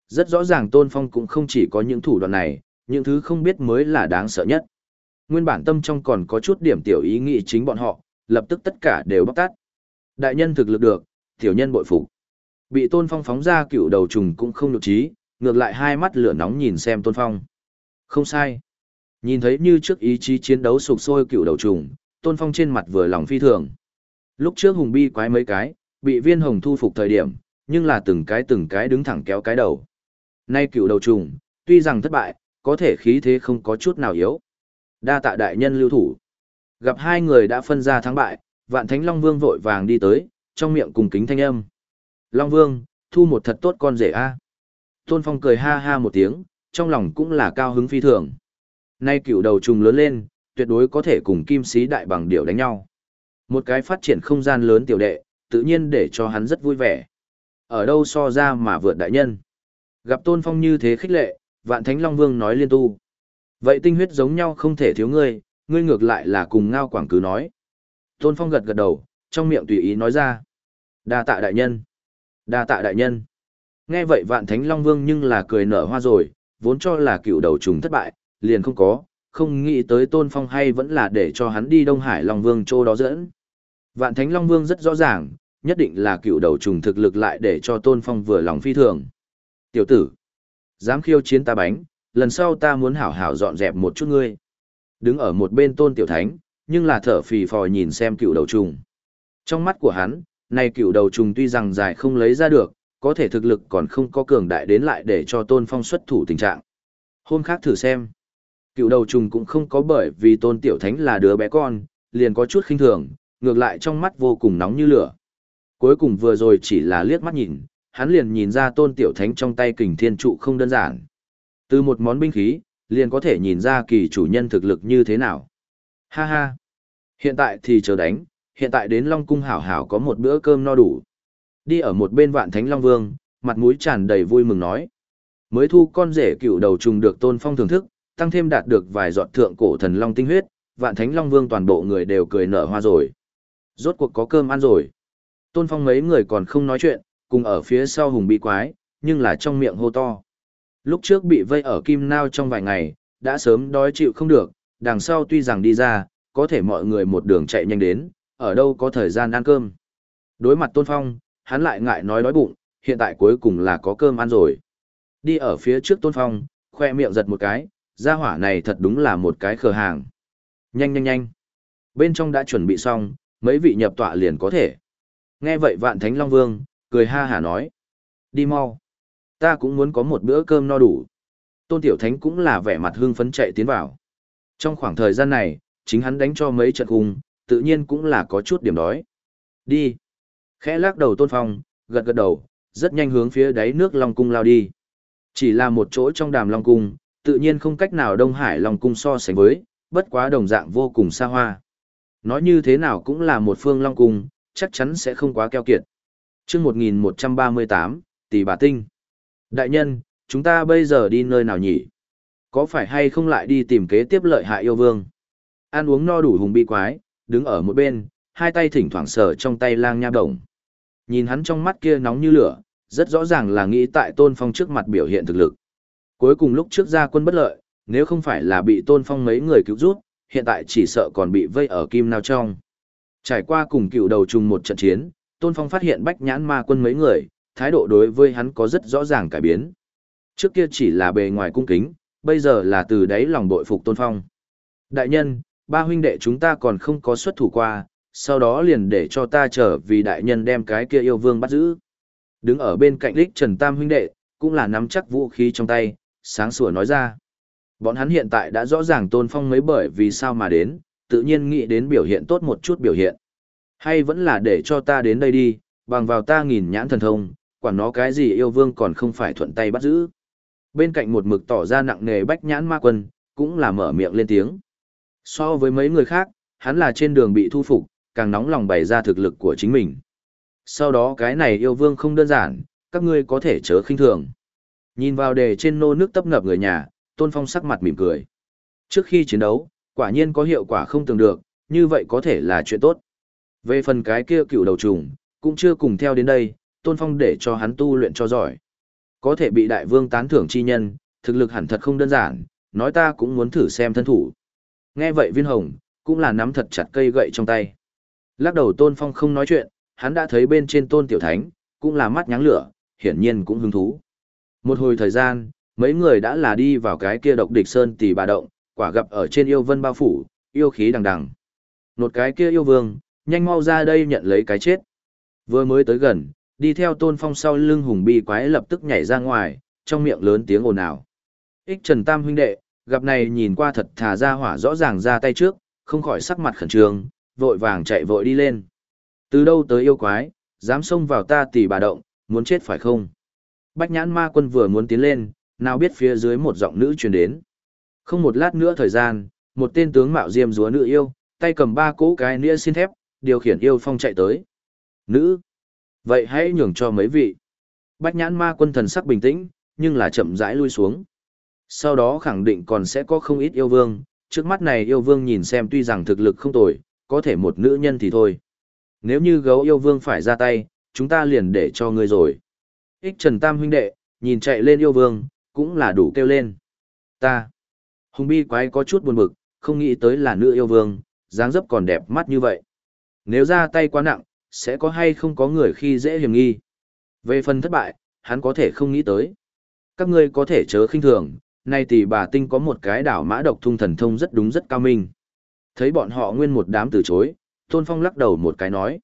Rất rõ ràng Tôn Phong cũng không chỉ có những thủ đoạn này, những thứ không biết mới là đáng sợ nhất. Nguyên bản tâm trong còn có chút điểm tiểu ý nghĩ chính bọn họ, lập tức tất cả đều bóc tát. Đại nhân thực lực được, tiểu nhân bội phục. Bị Tôn Phong phóng ra cựu đầu trùng cũng không nhục trí, ngược lại hai mắt lửa nóng nhìn xem Tôn Phong. Không sai. Nhìn thấy như trước ý chí chiến đấu sục sôi cựu đầu trùng, Tôn Phong trên mặt vừa lòng phi thường. Lúc trước hùng bi quái mấy cái, bị viên hồng thu phục thời điểm, nhưng là từng cái từng cái đứng thẳng kéo cái đầu. Nay cựu đầu trùng, tuy rằng thất bại, có thể khí thế không có chút nào yếu. Đa tạ đại nhân lưu thủ. Gặp hai người đã phân ra thắng bại, vạn thánh Long Vương vội vàng đi tới, trong miệng cùng kính thanh âm. Long Vương, thu một thật tốt con rể a. Tôn Phong cười ha ha một tiếng, trong lòng cũng là cao hứng phi thường. Nay cựu đầu trùng lớn lên, tuyệt đối có thể cùng kim sĩ đại bằng điểu đánh nhau. Một cái phát triển không gian lớn tiểu đệ, tự nhiên để cho hắn rất vui vẻ. Ở đâu so ra mà vượt đại nhân. Gặp Tôn Phong như thế khích lệ, Vạn Thánh Long Vương nói liên tu. Vậy tinh huyết giống nhau không thể thiếu ngươi, ngươi ngược lại là cùng ngao quảng cứ nói. Tôn Phong gật gật đầu, trong miệng tùy ý nói ra. đa tạ đại nhân. đa tạ đại nhân. Nghe vậy vạn thánh Long Vương nhưng là cười nở hoa rồi, vốn cho là cựu đầu trùng thất bại, liền không có, không nghĩ tới tôn phong hay vẫn là để cho hắn đi Đông Hải Long Vương chỗ đó dẫn. Vạn thánh Long Vương rất rõ ràng, nhất định là cựu đầu trùng thực lực lại để cho tôn phong vừa lòng phi thường. Tiểu tử, dám khiêu chiến ta bánh, lần sau ta muốn hảo hảo dọn dẹp một chút ngươi. Đứng ở một bên tôn tiểu thánh, nhưng là thở phì phò nhìn xem cựu đầu trùng. Trong mắt của hắn, này cựu đầu trùng tuy rằng dài không lấy ra được, có thể thực lực còn không có cường đại đến lại để cho tôn phong xuất thủ tình trạng. Hôm khác thử xem. Cựu đầu trùng cũng không có bởi vì tôn tiểu thánh là đứa bé con, liền có chút khinh thường, ngược lại trong mắt vô cùng nóng như lửa. Cuối cùng vừa rồi chỉ là liếc mắt nhìn, hắn liền nhìn ra tôn tiểu thánh trong tay kình thiên trụ không đơn giản. Từ một món binh khí, liền có thể nhìn ra kỳ chủ nhân thực lực như thế nào. Ha ha! Hiện tại thì chờ đánh, hiện tại đến Long Cung hảo hảo có một bữa cơm no đủ. Đi ở một bên vạn thánh Long Vương, mặt mũi tràn đầy vui mừng nói. Mới thu con rể cựu đầu trùng được tôn phong thưởng thức, tăng thêm đạt được vài giọt thượng cổ thần long tinh huyết, vạn thánh Long Vương toàn bộ người đều cười nở hoa rồi. Rốt cuộc có cơm ăn rồi. Tôn phong mấy người còn không nói chuyện, cùng ở phía sau hùng bị quái, nhưng là trong miệng hô to. Lúc trước bị vây ở kim nao trong vài ngày, đã sớm đói chịu không được, đằng sau tuy rằng đi ra, có thể mọi người một đường chạy nhanh đến, ở đâu có thời gian ăn cơm. Đối mặt Tôn Phong, hắn lại ngại nói đói bụng, hiện tại cuối cùng là có cơm ăn rồi. Đi ở phía trước Tôn Phong, khoe miệng giật một cái, gia hỏa này thật đúng là một cái khờ hàng. Nhanh nhanh nhanh. Bên trong đã chuẩn bị xong, mấy vị nhập tọa liền có thể. Nghe vậy vạn thánh Long Vương, cười ha hà nói. Đi mau. Ta cũng muốn có một bữa cơm no đủ. Tôn Tiểu Thánh cũng là vẻ mặt hưng phấn chạy tiến vào. Trong khoảng thời gian này, chính hắn đánh cho mấy trận cùng, tự nhiên cũng là có chút điểm đói. Đi. Khẽ lắc đầu Tôn Phong, gật gật đầu, rất nhanh hướng phía đáy nước Long Cung lao đi. Chỉ là một chỗ trong đàm Long Cung, tự nhiên không cách nào Đông Hải Long Cung so sánh với, bất quá đồng dạng vô cùng xa hoa. Nói như thế nào cũng là một phương Long Cung, chắc chắn sẽ không quá keo kiệt. chương 1138, tỷ bà tinh. Đại nhân, chúng ta bây giờ đi nơi nào nhỉ? Có phải hay không lại đi tìm kế tiếp lợi hại yêu vương? Ăn uống no đủ hùng bi quái, đứng ở một bên, hai tay thỉnh thoảng sờ trong tay lang nha đồng. Nhìn hắn trong mắt kia nóng như lửa, rất rõ ràng là nghĩ tại tôn phong trước mặt biểu hiện thực lực. Cuối cùng lúc trước ra quân bất lợi, nếu không phải là bị tôn phong mấy người cứu rút, hiện tại chỉ sợ còn bị vây ở kim nào trong. Trải qua cùng cựu đầu trùng một trận chiến, tôn phong phát hiện bách nhãn ma quân mấy người, thái độ đối với hắn có rất rõ ràng cải biến. Trước kia chỉ là bề ngoài cung kính, bây giờ là từ đáy lòng bội phục tôn phong. Đại nhân, ba huynh đệ chúng ta còn không có xuất thủ qua, sau đó liền để cho ta trở vì đại nhân đem cái kia yêu vương bắt giữ. Đứng ở bên cạnh đích Trần Tam huynh đệ, cũng là nắm chắc vũ khí trong tay, sáng sủa nói ra. Bọn hắn hiện tại đã rõ ràng tôn phong mấy bởi vì sao mà đến, tự nhiên nghĩ đến biểu hiện tốt một chút biểu hiện. Hay vẫn là để cho ta đến đây đi, bằng vào ta nghìn nhãn thần thông, quản nó cái gì yêu vương còn không phải thuận tay bắt giữ. Bên cạnh một mực tỏ ra nặng nề bách nhãn ma quân, cũng là mở miệng lên tiếng. So với mấy người khác, hắn là trên đường bị thu phục, càng nóng lòng bày ra thực lực của chính mình. Sau đó cái này yêu vương không đơn giản, các ngươi có thể chớ khinh thường. Nhìn vào đề trên nô nước tấp ngập người nhà, Tôn Phong sắc mặt mỉm cười. Trước khi chiến đấu, quả nhiên có hiệu quả không tưởng được, như vậy có thể là chuyện tốt. Về phần cái kia cựu đầu trùng, cũng chưa cùng theo đến đây, Tôn Phong để cho hắn tu luyện cho giỏi. Có thể bị đại vương tán thưởng chi nhân, thực lực hẳn thật không đơn giản, nói ta cũng muốn thử xem thân thủ. Nghe vậy viên hồng, cũng là nắm thật chặt cây gậy trong tay. Lắc đầu Tôn Phong không nói chuyện, hắn đã thấy bên trên Tôn Tiểu Thánh, cũng là mắt nháng lửa, hiển nhiên cũng hứng thú. Một hồi thời gian, mấy người đã là đi vào cái kia độc địch sơn tỷ bà động, quả gặp ở trên yêu vân bao phủ, yêu khí đằng đằng. Một cái kia yêu vương, nhanh mau ra đây nhận lấy cái chết. Vừa mới tới gần, đi theo tôn phong sau lưng hùng bi quái lập tức nhảy ra ngoài, trong miệng lớn tiếng ồn ào. Ích Trần Tam huynh đệ, gặp này nhìn qua thật thà ra hỏa rõ ràng ra tay trước, không khỏi sắc mặt khẩn trương, vội vàng chạy vội đi lên. Từ đâu tới yêu quái, dám xông vào ta tỷ bà động, muốn chết phải không? Bách nhãn ma quân vừa muốn tiến lên, nào biết phía dưới một giọng nữ truyền đến. Không một lát nữa thời gian, một tên tướng mạo diêm dúa nữ yêu, tay cầm ba cỗ cái nĩa xin thép, điều khiển yêu phong chạy tới. Nữ! Vậy hãy nhường cho mấy vị. Bách nhãn ma quân thần sắc bình tĩnh, nhưng là chậm rãi lui xuống. Sau đó khẳng định còn sẽ có không ít yêu vương, trước mắt này yêu vương nhìn xem tuy rằng thực lực không tồi, có thể một nữ nhân thì thôi. Nếu như gấu yêu vương phải ra tay, chúng ta liền để cho ngươi rồi. Ích Trần Tam huynh đệ, nhìn chạy lên yêu vương, cũng là đủ kêu lên. Ta. Hùng bi quái có chút buồn bực, không nghĩ tới là nữ yêu vương, dáng dấp còn đẹp mắt như vậy. Nếu ra tay quá nặng, sẽ có hay không có người khi dễ hiểm nghi. Về phần thất bại, hắn có thể không nghĩ tới. Các ngươi có thể chớ khinh thường, nay tỷ bà tinh có một cái đảo mã độc thung thần thông rất đúng rất cao minh. Thấy bọn họ nguyên một đám từ chối, Tôn Phong lắc đầu một cái nói.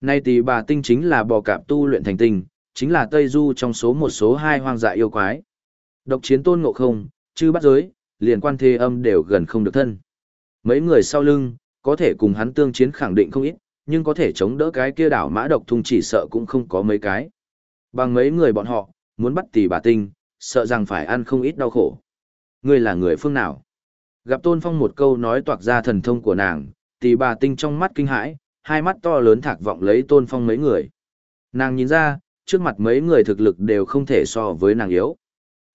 Nay tỷ bà tinh chính là bò cạp tu luyện thành tinh, chính là Tây Du trong số một số hai hoang dại yêu quái. Độc chiến tôn ngộ không, chư bắt giới, liền quan thế âm đều gần không được thân. Mấy người sau lưng, có thể cùng hắn tương chiến khẳng định không ít, nhưng có thể chống đỡ cái kia đảo mã độc thung chỉ sợ cũng không có mấy cái. Bằng mấy người bọn họ, muốn bắt tỷ bà tinh, sợ rằng phải ăn không ít đau khổ. Ngươi là người phương nào? Gặp Tôn Phong một câu nói toạc ra thần thông của nàng, tỷ bà tinh trong mắt kinh hãi, hai mắt to lớn thạc vọng lấy Tôn Phong mấy người. Nàng nhìn ra, trước mặt mấy người thực lực đều không thể so với nàng yếu.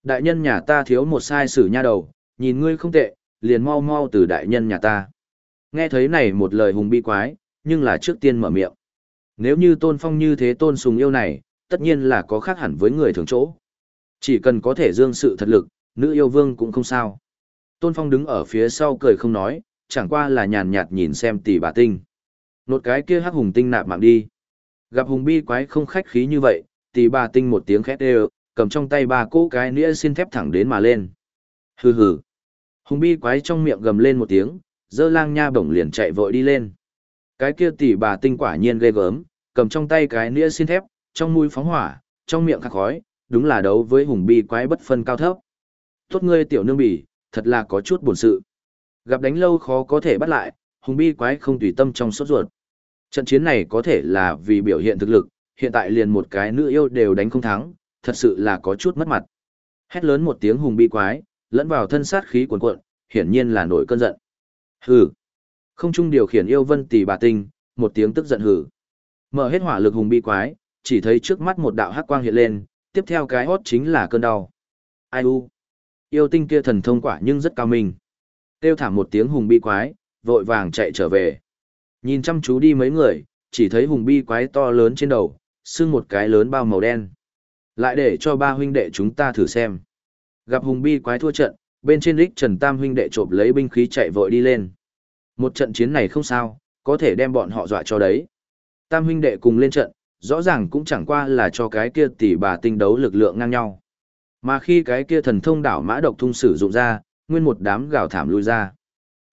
Đại nhân nhà ta thiếu một sai sử nha đầu, nhìn ngươi không tệ, liền mau mau từ đại nhân nhà ta. Nghe thấy này một lời hùng bi quái, nhưng là trước tiên mở miệng. Nếu như tôn phong như thế tôn sùng yêu này, tất nhiên là có khác hẳn với người thường chỗ. Chỉ cần có thể dương sự thật lực, nữ yêu vương cũng không sao. Tôn phong đứng ở phía sau cười không nói, chẳng qua là nhàn nhạt nhìn xem tỷ bà tinh. Nột cái kia hắc hùng tinh nạp mạng đi. Gặp hùng bi quái không khách khí như vậy, tỷ bà tinh một tiếng khét đều, cầm trong tay ba cỗ cái nĩa xin thép thẳng đến mà lên. Hừ hừ. Hùng bi quái trong miệng gầm lên một tiếng, dơ lang nha bổng liền chạy vội đi lên. Cái kia tỷ bà tinh quả nhiên ghê gớm, cầm trong tay cái nĩa xin thép, trong mũi phóng hỏa, trong miệng khắc khói, đúng là đấu với hùng bi quái bất phân cao thấp. Tốt ngươi tiểu nương bỉ, thật là có chút buồn sự. Gặp đánh lâu khó có thể bắt lại, hùng bi quái không tùy tâm trong sốt ruột. Trận chiến này có thể là vì biểu hiện thực lực, hiện tại liền một cái nữ yêu đều đánh không thắng, thật sự là có chút mất mặt. Hét lớn một tiếng hùng bi quái, lẫn vào thân sát khí cuồn cuộn, hiển nhiên là nổi cơn giận. Hừ. Không trung điều khiển yêu vân tỷ bà tinh, một tiếng tức giận hừ. Mở hết hỏa lực hùng bi quái, chỉ thấy trước mắt một đạo hắc quang hiện lên, tiếp theo cái hốt chính là cơn đau. Ai u. Yêu tinh kia thần thông quả nhưng rất cao minh. Tiêu thảm một tiếng hùng bi quái, vội vàng chạy trở về. Nhìn chăm chú đi mấy người, chỉ thấy hùng bi quái to lớn trên đầu, xương một cái lớn bao màu đen. Lại để cho ba huynh đệ chúng ta thử xem. Gặp hùng bi quái thua trận, bên trên đích Trần Tam huynh đệ trộm lấy binh khí chạy vội đi lên. Một trận chiến này không sao, có thể đem bọn họ dọa cho đấy. Tam huynh đệ cùng lên trận, rõ ràng cũng chẳng qua là cho cái kia tỷ bà tinh đấu lực lượng ngang nhau. Mà khi cái kia thần thông đảo mã độc thung sử dụng ra, nguyên một đám gào thảm lui ra.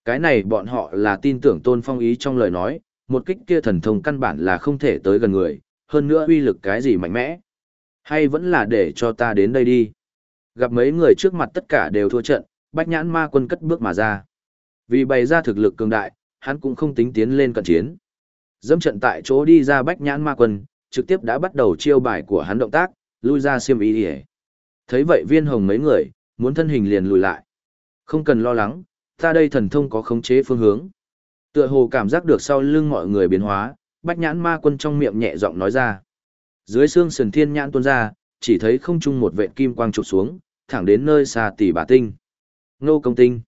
Cái này bọn họ là tin tưởng tôn phong ý trong lời nói, một kích kia thần thông căn bản là không thể tới gần người, hơn nữa uy lực cái gì mạnh mẽ. Hay vẫn là để cho ta đến đây đi. Gặp mấy người trước mặt tất cả đều thua trận, bách nhãn ma quân cất bước mà ra. Vì bày ra thực lực cường đại, hắn cũng không tính tiến lên cận chiến. Dẫm trận tại chỗ đi ra bách nhãn ma quân, trực tiếp đã bắt đầu chiêu bài của hắn động tác, lui ra xiêm ý đi Thấy vậy viên hồng mấy người, muốn thân hình liền lùi lại. Không cần lo lắng, ta đây thần thông có khống chế phương hướng. Tựa hồ cảm giác được sau lưng mọi người biến hóa, bách nhãn ma quân trong miệng nhẹ giọng nói ra. Dưới xương sườn thiên nhãn tuôn ra, chỉ thấy không trung một vệ kim quang chụp xuống, thẳng đến nơi xa tỷ bà tinh. Nô công tinh.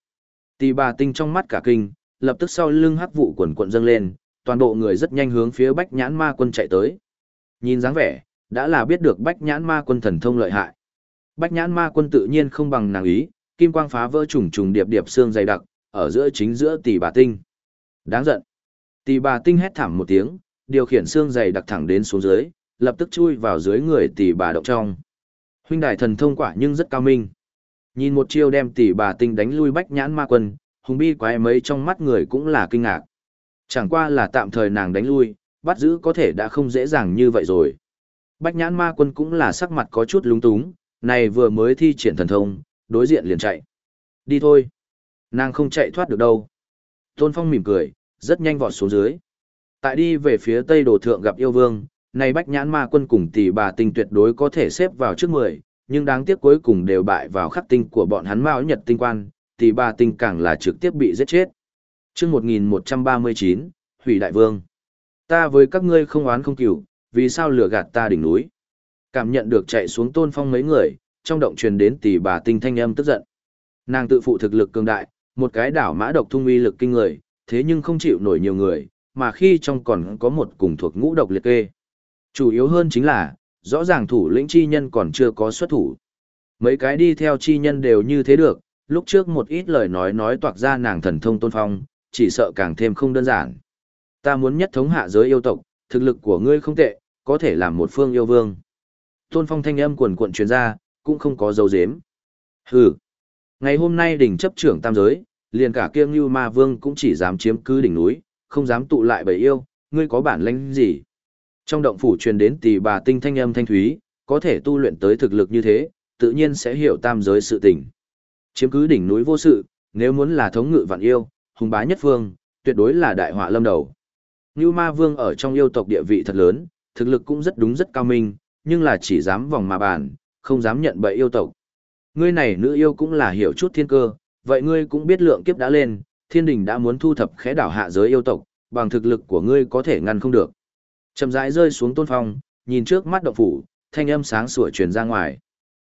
Tỷ bà tinh trong mắt cả kinh, lập tức sau lưng hắc vụ quần quận dâng lên, toàn bộ người rất nhanh hướng phía bách nhãn ma quân chạy tới. Nhìn dáng vẻ, đã là biết được bách nhãn ma quân thần thông lợi hại. Bách nhãn ma quân tự nhiên không bằng nàng ý, kim quang phá vỡ trùng trùng điệp điệp xương dày đặc, ở giữa chính giữa tỷ bà tinh. Đáng giận. Tỷ bà tinh hét thảm một tiếng, điều khiển xương dày đặc thẳng đến xuống dưới, lập tức chui vào dưới người tỷ bà động trong. Huynh đài thần thông quả nhưng rất cao minh. Nhìn một chiêu đem tỷ bà tinh đánh lui bách nhãn ma quân, hùng bi quái mấy trong mắt người cũng là kinh ngạc. Chẳng qua là tạm thời nàng đánh lui, bắt giữ có thể đã không dễ dàng như vậy rồi. Bách nhãn ma quân cũng là sắc mặt có chút lúng túng, này vừa mới thi triển thần thông, đối diện liền chạy. Đi thôi. Nàng không chạy thoát được đâu. Tôn Phong mỉm cười, rất nhanh vọt xuống dưới. Tại đi về phía tây đồ thượng gặp yêu vương, này bách nhãn ma quân cùng tỷ bà tinh tuyệt đối có thể xếp vào trước mười, nhưng đáng tiếc cuối cùng đều bại vào khắc tinh của bọn hắn mao nhật tinh quan, tỷ bà tinh càng là trực tiếp bị giết chết. Trước 1139, Hủy Đại Vương. Ta với các ngươi không oán không cửu, vì sao lừa gạt ta đỉnh núi. Cảm nhận được chạy xuống tôn phong mấy người, trong động truyền đến tỷ bà tinh thanh âm tức giận. Nàng tự phụ thực lực cường đại, một cái đảo mã độc thung uy lực kinh người, thế nhưng không chịu nổi nhiều người, mà khi trong còn có một cùng thuộc ngũ độc liệt kê. Chủ yếu hơn chính là, rõ ràng thủ lĩnh chi nhân còn chưa có xuất thủ. Mấy cái đi theo chi nhân đều như thế được, lúc trước một ít lời nói nói toạc ra nàng thần thông tôn phong, chỉ sợ càng thêm không đơn giản. Ta muốn nhất thống hạ giới yêu tộc, thực lực của ngươi không tệ, có thể làm một phương yêu vương. Tôn phong thanh âm quần cuộn truyền ra, cũng không có dấu dếm. Hừ. Ngày hôm nay đỉnh chấp trưởng tam giới, liền cả kiêng như ma vương cũng chỉ dám chiếm cứ đỉnh núi, không dám tụ lại bầy yêu, ngươi có bản lĩnh gì? Trong động phủ truyền đến tỷ bà tinh thanh âm thanh thúy, có thể tu luyện tới thực lực như thế, tự nhiên sẽ hiểu tam giới sự tình. Chiếm cứ đỉnh núi vô sự, nếu muốn là thống ngự vạn yêu, hùng bá nhất phương, tuyệt đối là đại họa lâm đầu. Như ma vương ở trong yêu tộc địa vị thật lớn, thực lực cũng rất đúng rất cao minh, nhưng là chỉ dám vòng mà bàn, không dám nhận bậy yêu tộc. Ngươi này nữ yêu cũng là hiểu chút thiên cơ, vậy ngươi cũng biết lượng kiếp đã lên, thiên đình đã muốn thu thập khẽ đảo hạ giới yêu tộc, bằng thực lực của ngươi có thể ngăn không được. Chậm rãi rơi xuống tôn phong, nhìn trước mắt động phủ, thanh âm sáng sủa truyền ra ngoài.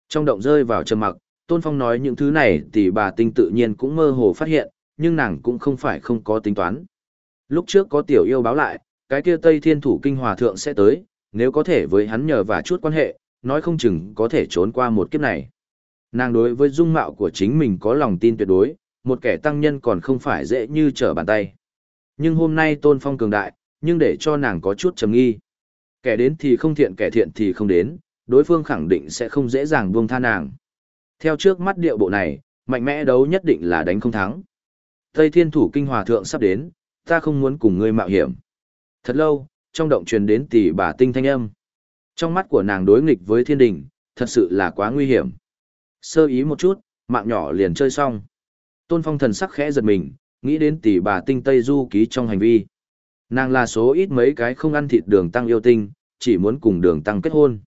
Trong động rơi vào trầm mặc, tôn phong nói những thứ này thì bà tinh tự nhiên cũng mơ hồ phát hiện, nhưng nàng cũng không phải không có tính toán. Lúc trước có tiểu yêu báo lại, cái kia Tây Thiên Thủ Kinh Hòa Thượng sẽ tới, nếu có thể với hắn nhờ và chút quan hệ, nói không chừng có thể trốn qua một kiếp này. Nàng đối với dung mạo của chính mình có lòng tin tuyệt đối, một kẻ tăng nhân còn không phải dễ như trở bàn tay. Nhưng hôm nay tôn phong cường đại, nhưng để cho nàng có chút trầm nghi. Kẻ đến thì không thiện kẻ thiện thì không đến, đối phương khẳng định sẽ không dễ dàng buông tha nàng. Theo trước mắt điệu bộ này, mạnh mẽ đấu nhất định là đánh không thắng. Tây Thiên Thủ Kinh Hòa Thượng sắp đến, ta không muốn cùng ngươi mạo hiểm. Thật lâu, trong động truyền đến tỷ bà tinh thanh âm. Trong mắt của nàng đối nghịch với thiên đình, thật sự là quá nguy hiểm. Sơ ý một chút, mạng nhỏ liền chơi xong. Tôn Phong thần sắc khẽ giật mình, nghĩ đến tỷ bà tinh Tây Du ký trong hành vi. Nàng là số ít mấy cái không ăn thịt đường tăng yêu tinh, chỉ muốn cùng đường tăng kết hôn.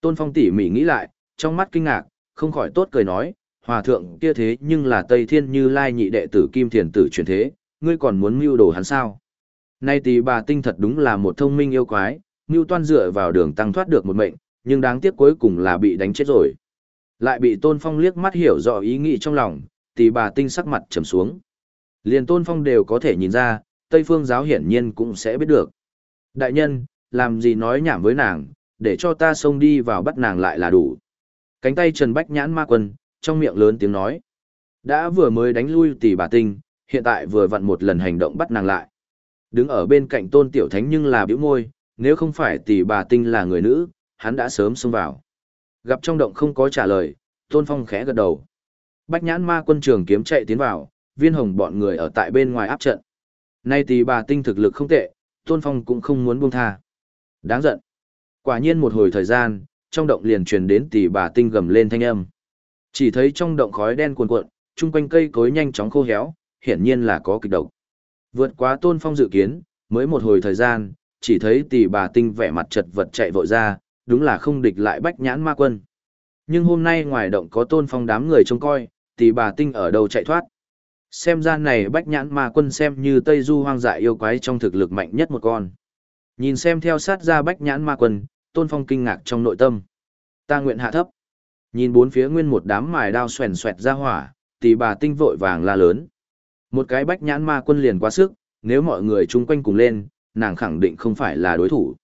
Tôn Phong tỉ mỉ nghĩ lại, trong mắt kinh ngạc, không khỏi tốt cười nói, hòa thượng kia thế nhưng là Tây Thiên Như Lai nhị đệ tử Kim Thiền tử truyền thế, ngươi còn muốn mưu đồ hắn sao? Nay tỷ bà tinh thật đúng là một thông minh yêu quái, mưu toan dựa vào đường tăng thoát được một mệnh, nhưng đáng tiếc cuối cùng là bị đánh chết rồi. Lại bị Tôn Phong liếc mắt hiểu rõ ý nghĩ trong lòng, tỷ bà tinh sắc mặt trầm xuống. Liền Tôn Phong đều có thể nhìn ra, Tây Phương giáo hiển nhiên cũng sẽ biết được. Đại nhân, làm gì nói nhảm với nàng, để cho ta xông đi vào bắt nàng lại là đủ. Cánh tay Trần Bách nhãn ma quân, trong miệng lớn tiếng nói. Đã vừa mới đánh lui tỷ bà tinh, hiện tại vừa vặn một lần hành động bắt nàng lại. Đứng ở bên cạnh tôn tiểu thánh nhưng là biểu môi, nếu không phải tỷ bà tinh là người nữ, hắn đã sớm xông vào. Gặp trong động không có trả lời, tôn phong khẽ gật đầu. Bách nhãn ma quân trường kiếm chạy tiến vào, viên hồng bọn người ở tại bên ngoài áp trận. Nay tỷ bà tinh thực lực không tệ, tôn phong cũng không muốn buông tha. Đáng giận. Quả nhiên một hồi thời gian, trong động liền truyền đến tỷ bà tinh gầm lên thanh âm. Chỉ thấy trong động khói đen cuồn cuộn, chung quanh cây cối nhanh chóng khô héo, hiển nhiên là có kịch độc. Vượt quá tôn phong dự kiến, mới một hồi thời gian, chỉ thấy tỷ bà tinh vẻ mặt chật vật chạy vội ra, đúng là không địch lại bách nhãn ma quân. Nhưng hôm nay ngoài động có tôn phong đám người trông coi, tỷ bà tinh ở đâu chạy thoát. Xem ra này bách nhãn ma quân xem như Tây Du hoang dại yêu quái trong thực lực mạnh nhất một con. Nhìn xem theo sát ra bách nhãn ma quân, tôn phong kinh ngạc trong nội tâm. Ta nguyện hạ thấp. Nhìn bốn phía nguyên một đám mài đao xoèn xoẹt ra hỏa, tỷ bà tinh vội vàng la lớn. Một cái bách nhãn ma quân liền quá sức, nếu mọi người chung quanh cùng lên, nàng khẳng định không phải là đối thủ.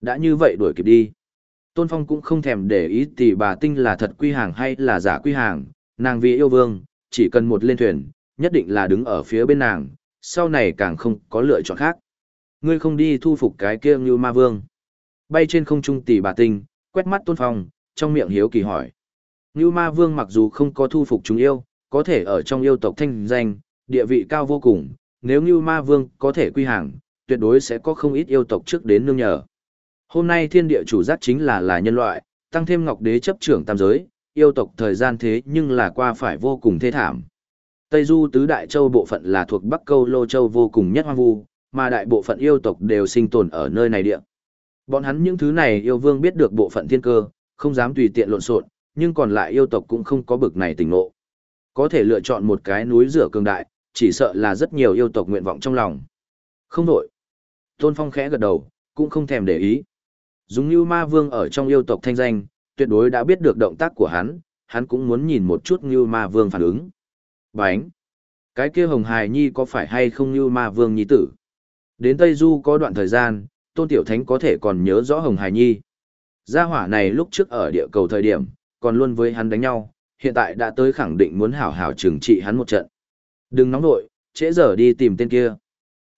Đã như vậy đuổi kịp đi. Tôn Phong cũng không thèm để ý tỷ bà tinh là thật quy hàng hay là giả quy hàng, nàng vì yêu vương, chỉ cần một lên thuyền, nhất định là đứng ở phía bên nàng, sau này càng không có lựa chọn khác. Ngươi không đi thu phục cái kia như ma vương. Bay trên không trung tỷ bà tinh, quét mắt Tôn Phong, trong miệng hiếu kỳ hỏi. Như ma vương mặc dù không có thu phục chúng yêu, có thể ở trong yêu tộc thanh danh, địa vị cao vô cùng, nếu như ma vương có thể quy hàng, tuyệt đối sẽ có không ít yêu tộc trước đến nương nhờ. Hôm nay thiên địa chủ giác chính là là nhân loại, tăng thêm ngọc đế chấp trưởng tam giới, yêu tộc thời gian thế nhưng là qua phải vô cùng thê thảm. Tây Du tứ đại châu bộ phận là thuộc Bắc Câu Lô Châu vô cùng nhất hoang vu, mà đại bộ phận yêu tộc đều sinh tồn ở nơi này địa. Bọn hắn những thứ này yêu vương biết được bộ phận thiên cơ, không dám tùy tiện lộn xộn, nhưng còn lại yêu tộc cũng không có bực này tình ngộ. Có thể lựa chọn một cái núi rửa cường đại, chỉ sợ là rất nhiều yêu tộc nguyện vọng trong lòng. Không đổi. Tôn Phong khẽ gật đầu, cũng không thèm để ý. Dùng như ma vương ở trong yêu tộc thanh danh, tuyệt đối đã biết được động tác của hắn, hắn cũng muốn nhìn một chút như ma vương phản ứng. Bánh! Cái kia hồng hài nhi có phải hay không như ma vương nhi tử? Đến Tây Du có đoạn thời gian, Tôn Tiểu Thánh có thể còn nhớ rõ hồng hài nhi. Gia hỏa này lúc trước ở địa cầu thời điểm, còn luôn với hắn đánh nhau, hiện tại đã tới khẳng định muốn hảo hảo trừng trị hắn một trận. Đừng nóng nội, trễ giờ đi tìm tên kia.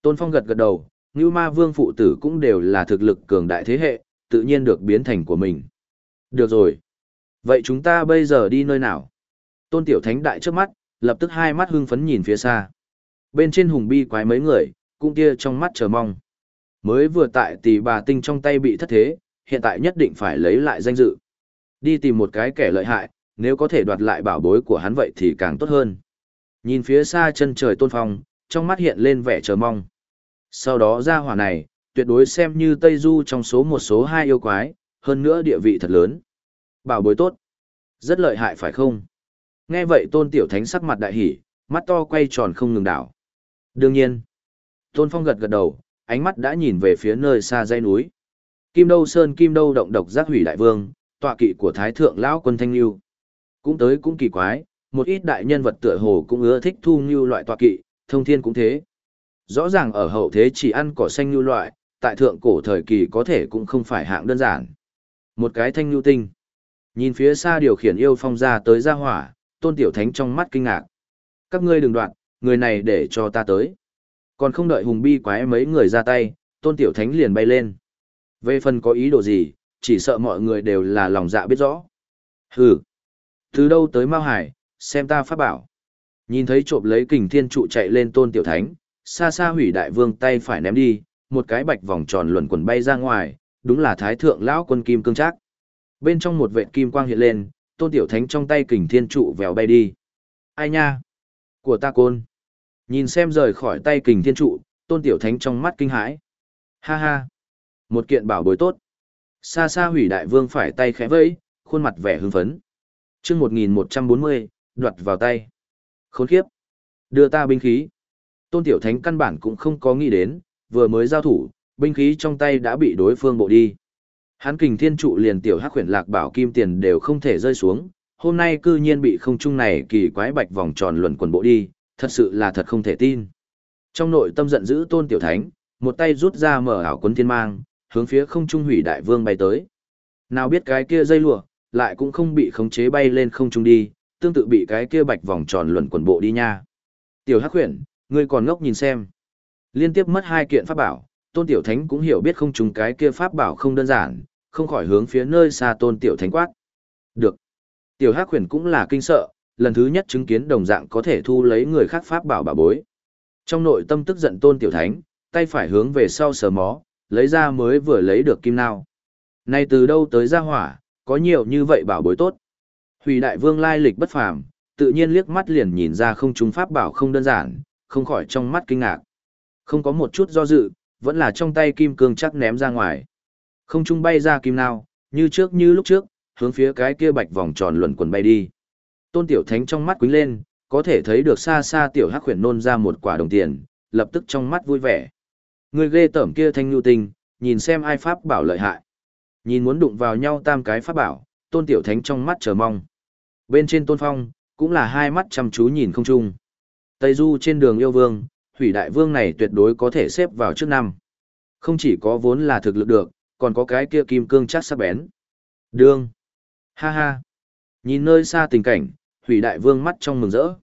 Tôn Phong gật gật đầu, Ngưu Ma Vương phụ tử cũng đều là thực lực cường đại thế hệ, tự nhiên được biến thành của mình. Được rồi. Vậy chúng ta bây giờ đi nơi nào? Tôn Tiểu Thánh đại trước mắt, lập tức hai mắt hưng phấn nhìn phía xa. Bên trên hùng bi quái mấy người, cũng kia trong mắt chờ mong. Mới vừa tại tỷ bà tinh trong tay bị thất thế, hiện tại nhất định phải lấy lại danh dự. Đi tìm một cái kẻ lợi hại, nếu có thể đoạt lại bảo bối của hắn vậy thì càng tốt hơn. Nhìn phía xa chân trời tôn phong, trong mắt hiện lên vẻ chờ mong. Sau đó ra hỏa này, tuyệt đối xem như Tây Du trong số một số hai yêu quái, hơn nữa địa vị thật lớn. Bảo bối tốt. Rất lợi hại phải không? Nghe vậy tôn tiểu thánh sắc mặt đại hỉ, mắt to quay tròn không ngừng đảo. Đương nhiên. Tôn phong gật gật đầu, ánh mắt đã nhìn về phía nơi xa dãy núi. Kim Đâu Sơn Kim Đâu động độc giác hủy đại vương, tọa kỵ của Thái Thượng Lão quân Thanh Lưu. Cũng tới cũng kỳ quái, một ít đại nhân vật tựa hồ cũng ưa thích thu như loại tọa kỵ, thông thiên cũng thế. Rõ ràng ở hậu thế chỉ ăn cỏ xanh như loại, tại thượng cổ thời kỳ có thể cũng không phải hạng đơn giản. Một cái thanh lưu tinh. Nhìn phía xa điều khiển yêu phong ra tới ra hỏa, tôn tiểu thánh trong mắt kinh ngạc. Các ngươi đừng đoạn, người này để cho ta tới. Còn không đợi hùng bi quái mấy người ra tay, tôn tiểu thánh liền bay lên. Về phần có ý đồ gì, chỉ sợ mọi người đều là lòng dạ biết rõ. Hừ. Từ đâu tới Mao Hải, xem ta phát bảo. Nhìn thấy trộm lấy kình thiên trụ chạy lên tôn tiểu thánh, xa xa hủy đại vương tay phải ném đi, một cái bạch vòng tròn luẩn quẩn bay ra ngoài, đúng là thái thượng lão quân kim cương trác. Bên trong một vệt kim quang hiện lên, tôn tiểu thánh trong tay kình thiên trụ vèo bay đi. Ai nha? Của ta côn. Nhìn xem rời khỏi tay kình thiên trụ, tôn tiểu thánh trong mắt kinh hãi. Ha ha. Một kiện bảo bối tốt. Xa xa hủy đại vương phải tay khẽ vẫy, khuôn mặt vẻ hưng phấn. chương 1140, đoạt vào tay. Khốn khiếp. Đưa ta binh khí. Tôn tiểu thánh căn bản cũng không có nghĩ đến, vừa mới giao thủ, binh khí trong tay đã bị đối phương bộ đi. Hắn kình thiên trụ liền tiểu hắc huyền lạc bảo kim tiền đều không thể rơi xuống, hôm nay cư nhiên bị không trung này kỳ quái bạch vòng tròn luẩn quần bộ đi, thật sự là thật không thể tin. Trong nội tâm giận dữ tôn tiểu thánh, một tay rút ra mở ảo quấn thiên mang, hướng phía không trung hủy đại vương bay tới. Nào biết cái kia dây lụa, lại cũng không bị khống chế bay lên không trung đi, tương tự bị cái kia bạch vòng tròn luẩn quần bộ đi nha. Tiểu Hắc Huyền, ngươi còn ngốc nhìn xem. Liên tiếp mất hai kiện pháp bảo, Tôn Tiểu Thánh cũng hiểu biết không trùng cái kia pháp bảo không đơn giản, không khỏi hướng phía nơi xa Tôn Tiểu Thánh quát. Được. Tiểu Hắc Huyền cũng là kinh sợ, lần thứ nhất chứng kiến đồng dạng có thể thu lấy người khác pháp bảo bảo bối. Trong nội tâm tức giận Tôn Tiểu Thánh, tay phải hướng về sau sờ mó, lấy ra mới vừa lấy được kim nao. Này từ đâu tới ra hỏa, có nhiều như vậy bảo bối tốt. Hủy đại vương lai lịch bất phàm, tự nhiên liếc mắt liền nhìn ra không trung pháp bảo không đơn giản, không khỏi trong mắt kinh ngạc. Không có một chút do dự, vẫn là trong tay kim cương chắc ném ra ngoài. Không trung bay ra kim nào, như trước như lúc trước, hướng phía cái kia bạch vòng tròn luẩn quần bay đi. Tôn tiểu thánh trong mắt quính lên, có thể thấy được xa xa tiểu hắc khuyển nôn ra một quả đồng tiền, lập tức trong mắt vui vẻ. Người ghê tởm kia thanh nhu tinh, nhìn xem ai pháp bảo lợi hại. Nhìn muốn đụng vào nhau tam cái pháp bảo, tôn tiểu thánh trong mắt chờ mong. Bên trên tôn phong, cũng là hai mắt chăm chú nhìn không chung. Tây Du trên đường yêu vương, hủy đại vương này tuyệt đối có thể xếp vào trước năm. Không chỉ có vốn là thực lực được, còn có cái kia kim cương chắc sắc bén. Đương. Ha ha. Nhìn nơi xa tình cảnh, hủy đại vương mắt trong mừng rỡ.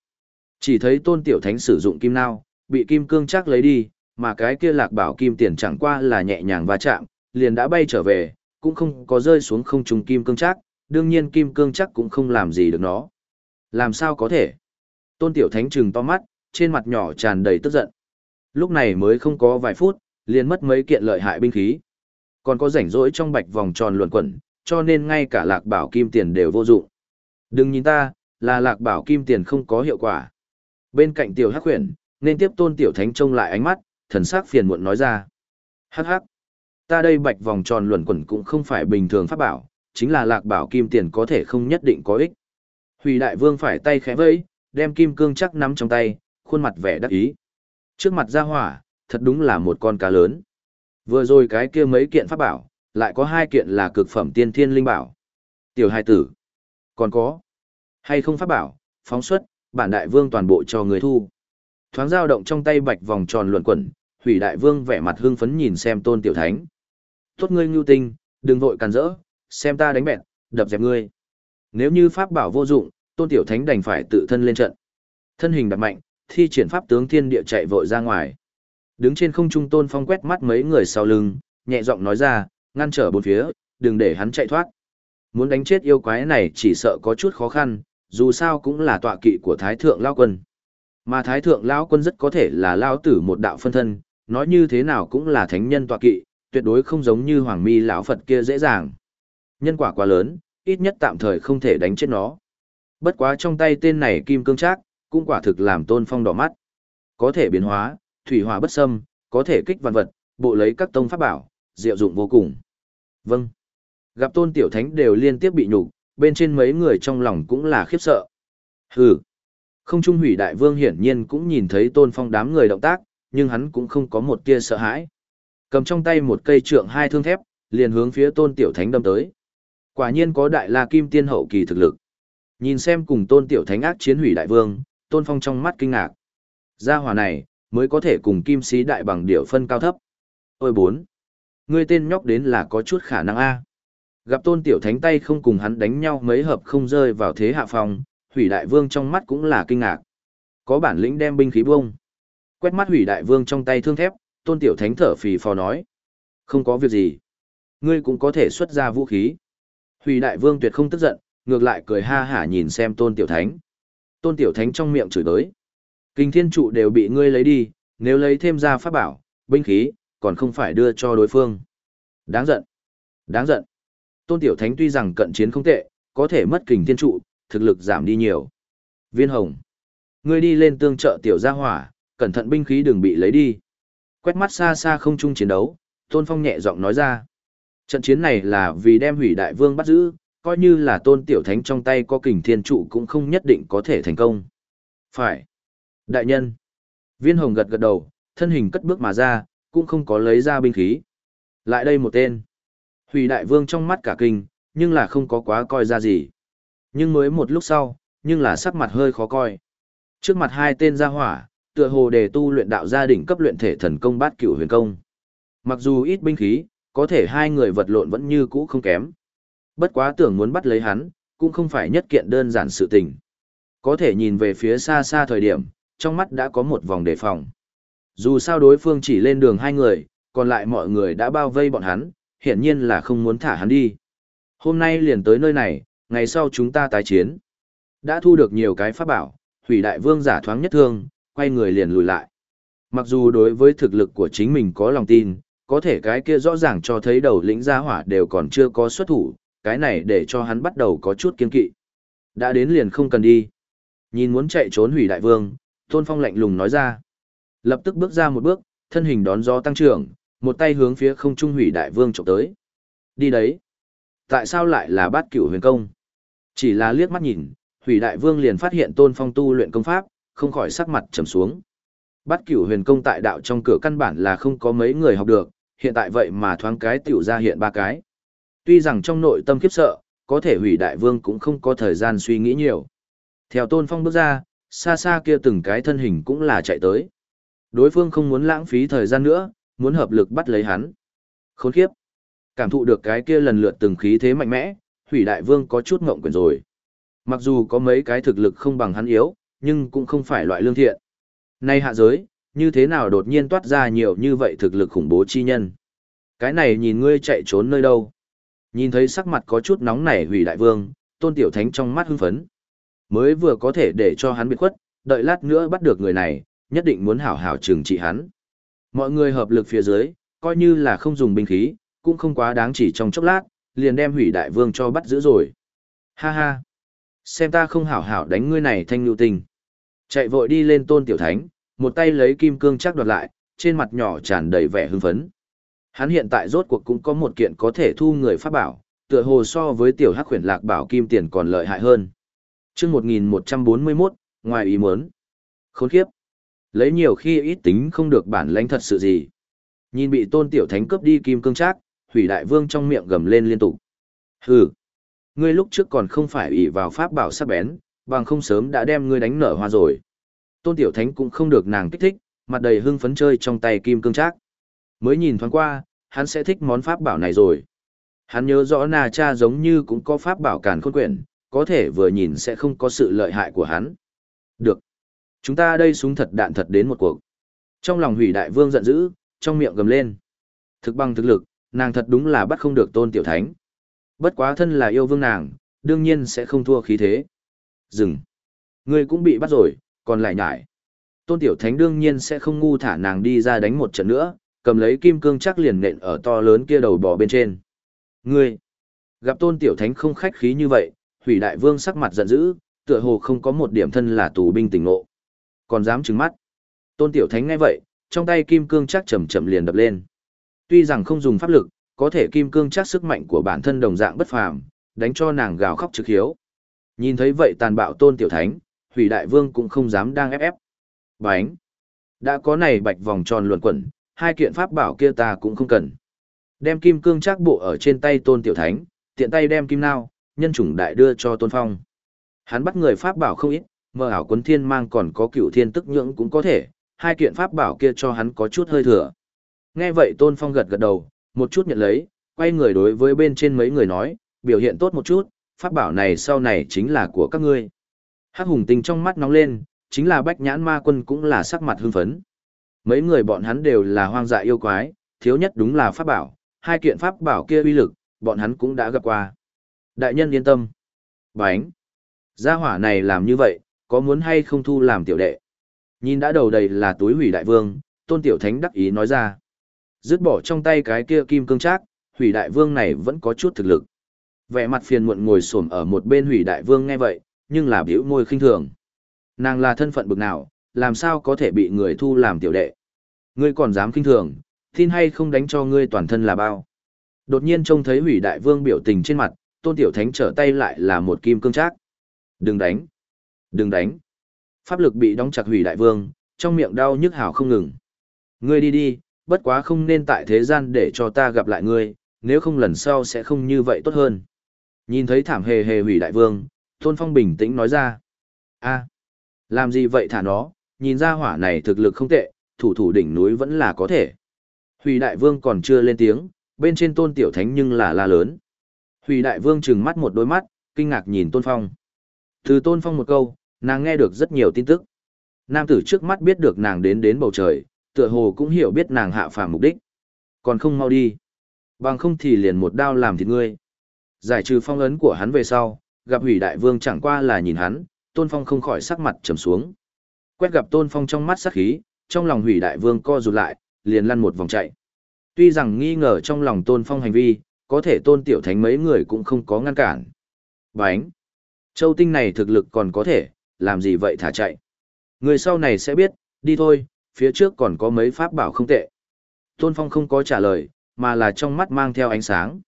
Chỉ thấy tôn tiểu thánh sử dụng kim nao, bị kim cương chắc lấy đi, mà cái kia lạc bảo kim tiền chẳng qua là nhẹ nhàng va chạm, liền đã bay trở về, cũng không có rơi xuống không trùng kim cương chắc, đương nhiên kim cương chắc cũng không làm gì được nó. Làm sao có thể? Tôn Tiểu Thánh trừng to mắt, trên mặt nhỏ tràn đầy tức giận. Lúc này mới không có vài phút, liền mất mấy kiện lợi hại binh khí. Còn có rảnh rỗi trong bạch vòng tròn luẩn quẩn, cho nên ngay cả lạc bảo kim tiền đều vô dụng. Đừng nhìn ta, là lạc bảo kim tiền không có hiệu quả. Bên cạnh tiểu hắc huyền, nên tiếp tôn tiểu thánh trông lại ánh mắt, thần sắc phiền muộn nói ra. Hắc hắc, ta đây bạch vòng tròn luẩn quẩn cũng không phải bình thường pháp bảo, chính là lạc bảo kim tiền có thể không nhất định có ích. Hủy đại vương phải tay khẽ vẫy, đem kim cương chắc nắm trong tay, khuôn mặt vẻ đắc ý. Trước mặt ra hỏa, thật đúng là một con cá lớn. Vừa rồi cái kia mấy kiện pháp bảo, lại có hai kiện là cực phẩm tiên thiên linh bảo. Tiểu hai tử. Còn có. Hay không pháp bảo, phóng xuất, bản đại vương toàn bộ cho người thu. Thoáng dao động trong tay bạch vòng tròn luẩn quẩn, hủy đại vương vẻ mặt hưng phấn nhìn xem tôn tiểu thánh. Tốt ngươi ngưu tinh, đừng vội càn rỡ, xem ta đánh bẹt, đập dẹp ngươi. Nếu như pháp bảo vô dụng, tôn tiểu thánh đành phải tự thân lên trận. Thân hình đặt mạnh, thi triển pháp tướng thiên địa chạy vội ra ngoài. Đứng trên không trung tôn phong quét mắt mấy người sau lưng, nhẹ giọng nói ra, ngăn trở bốn phía, đừng để hắn chạy thoát. Muốn đánh chết yêu quái này chỉ sợ có chút khó khăn, dù sao cũng là tọa kỵ của Thái Thượng Lao Quân. Mà Thái Thượng Lao Quân rất có thể là Lao Tử một đạo phân thân, nói như thế nào cũng là thánh nhân tọa kỵ, tuyệt đối không giống như Hoàng Mi lão Phật kia dễ dàng. Nhân quả quá lớn, ít nhất tạm thời không thể đánh chết nó. Bất quá trong tay tên này kim cương trác, cũng quả thực làm tôn phong đỏ mắt. Có thể biến hóa, thủy hỏa bất xâm, có thể kích văn vật, bộ lấy các tông pháp bảo, diệu dụng vô cùng. Vâng. Gặp tôn tiểu thánh đều liên tiếp bị nhục, bên trên mấy người trong lòng cũng là khiếp sợ. Hừ. Không trung hủy đại vương hiển nhiên cũng nhìn thấy tôn phong đám người động tác, nhưng hắn cũng không có một tia sợ hãi. Cầm trong tay một cây trượng hai thương thép, liền hướng phía tôn tiểu thánh đâm tới. Quả nhiên có đại la kim tiên hậu kỳ thực lực. Nhìn xem cùng tôn tiểu thánh ác chiến hủy đại vương, tôn phong trong mắt kinh ngạc. Gia hỏa này, mới có thể cùng kim sĩ đại bằng điệu phân cao thấp. Ôi bốn! Ngươi tên nhóc đến là có chút khả năng A. Gặp tôn tiểu thánh tay không cùng hắn đánh nhau mấy hợp không rơi vào thế hạ phòng, hủy đại vương trong mắt cũng là kinh ngạc. Có bản lĩnh đem binh khí bông. Quét mắt hủy đại vương trong tay thương thép, tôn tiểu thánh thở phì phò nói. Không có việc gì. Ngươi cũng có thể xuất ra vũ khí. Hủy đại vương tuyệt không tức giận, ngược lại cười ha hả nhìn xem tôn tiểu thánh. Tôn tiểu thánh trong miệng chửi đới. Kinh thiên trụ đều bị ngươi lấy đi, nếu lấy thêm ra pháp bảo, binh khí, còn không phải đưa cho đối phương. Đáng giận. Đáng giận. Tôn tiểu thánh tuy rằng cận chiến không tệ, có thể mất kình thiên trụ, thực lực giảm đi nhiều. Viên hồng. Ngươi đi lên tương trợ tiểu gia hỏa, cẩn thận binh khí đừng bị lấy đi. Quét mắt xa xa không chung chiến đấu, Tôn Phong nhẹ giọng nói ra. Trận chiến này là vì đem hủy đại vương bắt giữ, coi như là tôn tiểu thánh trong tay có kình thiên trụ cũng không nhất định có thể thành công. Phải. Đại nhân. Viên hồng gật gật đầu, thân hình cất bước mà ra, cũng không có lấy ra binh khí. Lại đây một tên. Hủy đại vương trong mắt cả kinh, nhưng là không có quá coi ra gì. Nhưng mới một lúc sau, nhưng là sắc mặt hơi khó coi. Trước mặt hai tên gia hỏa, tựa hồ đề tu luyện đạo gia đỉnh cấp luyện thể thần công bát cửu huyền công. Mặc dù ít binh khí, có thể hai người vật lộn vẫn như cũ không kém. Bất quá tưởng muốn bắt lấy hắn, cũng không phải nhất kiện đơn giản sự tình. Có thể nhìn về phía xa xa thời điểm, trong mắt đã có một vòng đề phòng. Dù sao đối phương chỉ lên đường hai người, còn lại mọi người đã bao vây bọn hắn, hiển nhiên là không muốn thả hắn đi. Hôm nay liền tới nơi này, ngày sau chúng ta tái chiến. Đã thu được nhiều cái pháp bảo, hủy đại vương giả thoáng nhất thương, quay người liền lùi lại. Mặc dù đối với thực lực của chính mình có lòng tin, có thể cái kia rõ ràng cho thấy đầu lĩnh gia hỏa đều còn chưa có xuất thủ, cái này để cho hắn bắt đầu có chút kiên kỵ. Đã đến liền không cần đi. Nhìn muốn chạy trốn hủy đại vương, Tôn Phong lạnh lùng nói ra. Lập tức bước ra một bước, thân hình đón gió tăng trưởng, một tay hướng phía không trung hủy đại vương trộm tới. Đi đấy. Tại sao lại là bát cửu huyền công? Chỉ là liếc mắt nhìn, hủy đại vương liền phát hiện Tôn Phong tu luyện công pháp, không khỏi sắc mặt trầm xuống. Bát cửu huyền công tại đạo trong cửa căn bản là không có mấy người học được, hiện tại vậy mà thoáng cái tiểu ra hiện ba cái. Tuy rằng trong nội tâm khiếp sợ, có thể hủy đại vương cũng không có thời gian suy nghĩ nhiều. Theo tôn phong bước ra, xa xa kia từng cái thân hình cũng là chạy tới. Đối phương không muốn lãng phí thời gian nữa, muốn hợp lực bắt lấy hắn. Khốn khiếp. Cảm thụ được cái kia lần lượt từng khí thế mạnh mẽ, hủy đại vương có chút ngộng quyền rồi. Mặc dù có mấy cái thực lực không bằng hắn yếu, nhưng cũng không phải loại lương thiện. Nay hạ giới, như thế nào đột nhiên toát ra nhiều như vậy thực lực khủng bố chi nhân. Cái này nhìn ngươi chạy trốn nơi đâu. Nhìn thấy sắc mặt có chút nóng nảy hủy đại vương, tôn tiểu thánh trong mắt hưng phấn. Mới vừa có thể để cho hắn biệt khuất, đợi lát nữa bắt được người này, nhất định muốn hảo hảo trừng trị hắn. Mọi người hợp lực phía dưới, coi như là không dùng binh khí, cũng không quá đáng chỉ trong chốc lát, liền đem hủy đại vương cho bắt giữ rồi. Ha ha! Xem ta không hảo hảo đánh ngươi này thanh lưu tình. Chạy vội đi lên tôn tiểu thánh, một tay lấy kim cương chắc đoạt lại, trên mặt nhỏ tràn đầy vẻ hưng phấn. Hắn hiện tại rốt cuộc cũng có một kiện có thể thu người pháp bảo, tựa hồ so với tiểu hắc khuyển lạc bảo kim tiền còn lợi hại hơn chương 1141, ngoài ý muốn. Khốn kiếp. Lấy nhiều khi ít tính không được bản lãnh thật sự gì. Nhìn bị tôn tiểu thánh cướp đi kim cương trác, hủy đại vương trong miệng gầm lên liên tục. Hừ. Ngươi lúc trước còn không phải ủy vào pháp bảo sắc bén, bằng không sớm đã đem ngươi đánh nở hoa rồi. Tôn tiểu thánh cũng không được nàng kích thích, mặt đầy hưng phấn chơi trong tay kim cương trác. Mới nhìn thoáng qua, hắn sẽ thích món pháp bảo này rồi. Hắn nhớ rõ Na Cha giống như cũng có pháp bảo càn khôn quyển, có thể vừa nhìn sẽ không có sự lợi hại của hắn. Được. Chúng ta đây súng thật đạn thật đến một cuộc. Trong lòng hủy đại vương giận dữ, trong miệng gầm lên. Thực bằng thực lực, nàng thật đúng là bắt không được tôn tiểu thánh. Bất quá thân là yêu vương nàng, đương nhiên sẽ không thua khí thế. Dừng. Ngươi cũng bị bắt rồi, còn lại nhải. Tôn tiểu thánh đương nhiên sẽ không ngu thả nàng đi ra đánh một trận nữa, cầm lấy kim cương chắc liền nện ở to lớn kia đầu bò bên trên. Ngươi. Gặp tôn tiểu thánh không khách khí như vậy, hủy đại vương sắc mặt giận dữ, tựa hồ không có một điểm thân là tù binh tỉnh ngộ. Còn dám trừng mắt. Tôn tiểu thánh ngay vậy, trong tay kim cương chắc chậm chậm liền đập lên. Tuy rằng không dùng pháp lực, có thể kim cương chắc sức mạnh của bản thân đồng dạng bất phàm, đánh cho nàng gào khóc trực hiếu. Nhìn thấy vậy tàn bạo tôn tiểu thánh, hủy đại vương cũng không dám đang ép ép. Bánh! Đã có này bạch vòng tròn luẩn quẩn, hai kiện pháp bảo kia ta cũng không cần. Đem kim cương chắc bộ ở trên tay tôn tiểu thánh, tiện tay đem kim nao, nhân chủng đại đưa cho tôn phong. Hắn bắt người pháp bảo không ít, mơ ảo quấn thiên mang còn có cựu thiên tức nhưỡng cũng có thể, hai kiện pháp bảo kia cho hắn có chút hơi thừa. Nghe vậy tôn phong gật gật đầu, một chút nhận lấy, quay người đối với bên trên mấy người nói, biểu hiện tốt một chút, pháp bảo này sau này chính là của các ngươi. Hắc hùng tinh trong mắt nóng lên, chính là bách nhãn ma quân cũng là sắc mặt hưng phấn. Mấy người bọn hắn đều là hoang dại yêu quái, thiếu nhất đúng là pháp bảo, hai kiện pháp bảo kia uy lực, bọn hắn cũng đã gặp qua. Đại nhân yên tâm. Bánh. Gia hỏa này làm như vậy, có muốn hay không thu làm tiểu đệ? Nhìn đã đầu đầy là túi hủy đại vương, tôn tiểu thánh đắc ý nói ra. Dứt bỏ trong tay cái kia kim cương trác, hủy đại vương này vẫn có chút thực lực. Vẻ mặt phiền muộn ngồi xổm ở một bên hủy đại vương nghe vậy, nhưng là biểu môi khinh thường. Nàng là thân phận bực nào, làm sao có thể bị người thu làm tiểu đệ. Ngươi còn dám khinh thường, tin hay không đánh cho ngươi toàn thân là bao. Đột nhiên trông thấy hủy đại vương biểu tình trên mặt, tôn tiểu thánh trở tay lại là một kim cương trác. Đừng đánh! Đừng đánh! Pháp lực bị đóng chặt hủy đại vương, trong miệng đau nhức hào không ngừng. Ngươi đi đi, bất quá không nên tại thế gian để cho ta gặp lại ngươi, nếu không lần sau sẽ không như vậy tốt hơn. Nhìn thấy thảm hề hề hủy đại vương, Tôn Phong bình tĩnh nói ra. a làm gì vậy thả nó, nhìn ra hỏa này thực lực không tệ, thủ thủ đỉnh núi vẫn là có thể. Hủy đại vương còn chưa lên tiếng, bên trên tôn tiểu thánh nhưng là la lớn. Hủy đại vương trừng mắt một đôi mắt, kinh ngạc nhìn Tôn Phong. Từ Tôn Phong một câu, nàng nghe được rất nhiều tin tức. Nam tử trước mắt biết được nàng đến đến bầu trời, tựa hồ cũng hiểu biết nàng hạ phàm mục đích. Còn không mau đi. Bằng không thì liền một đao làm thịt ngươi. Giải trừ phong ấn của hắn về sau, gặp hủy đại vương chẳng qua là nhìn hắn, tôn phong không khỏi sắc mặt trầm xuống. Quét gặp tôn phong trong mắt sắc khí, trong lòng hủy đại vương co rụt lại, liền lăn một vòng chạy. Tuy rằng nghi ngờ trong lòng tôn phong hành vi, có thể tôn tiểu thánh mấy người cũng không có ngăn cản. Bánh! Châu tinh này thực lực còn có thể, làm gì vậy thả chạy. Người sau này sẽ biết, đi thôi, phía trước còn có mấy pháp bảo không tệ. Tôn Phong không có trả lời, mà là trong mắt mang theo ánh sáng.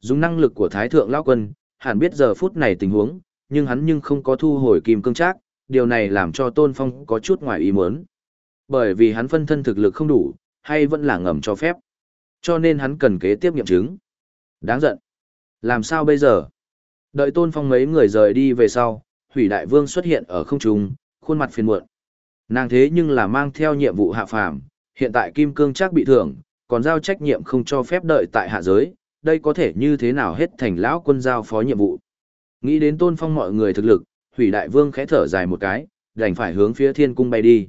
Dùng năng lực của Thái Thượng Lão Quân, hẳn biết giờ phút này tình huống, nhưng hắn nhưng không có thu hồi kim cương trác, điều này làm cho Tôn Phong có chút ngoài ý muốn. Bởi vì hắn phân thân thực lực không đủ, hay vẫn là ngầm cho phép. Cho nên hắn cần kế tiếp nghiệm chứng. Đáng giận. Làm sao bây giờ? Đợi Tôn Phong mấy người rời đi về sau, Hủy Đại Vương xuất hiện ở không trung, khuôn mặt phiền muộn. Nàng thế nhưng là mang theo nhiệm vụ hạ phàm, hiện tại Kim Cương chắc bị thưởng, còn giao trách nhiệm không cho phép đợi tại hạ giới, đây có thể như thế nào hết thành lão quân giao phó nhiệm vụ. Nghĩ đến tôn phong mọi người thực lực, hủy đại vương khẽ thở dài một cái, đành phải hướng phía thiên cung bay đi.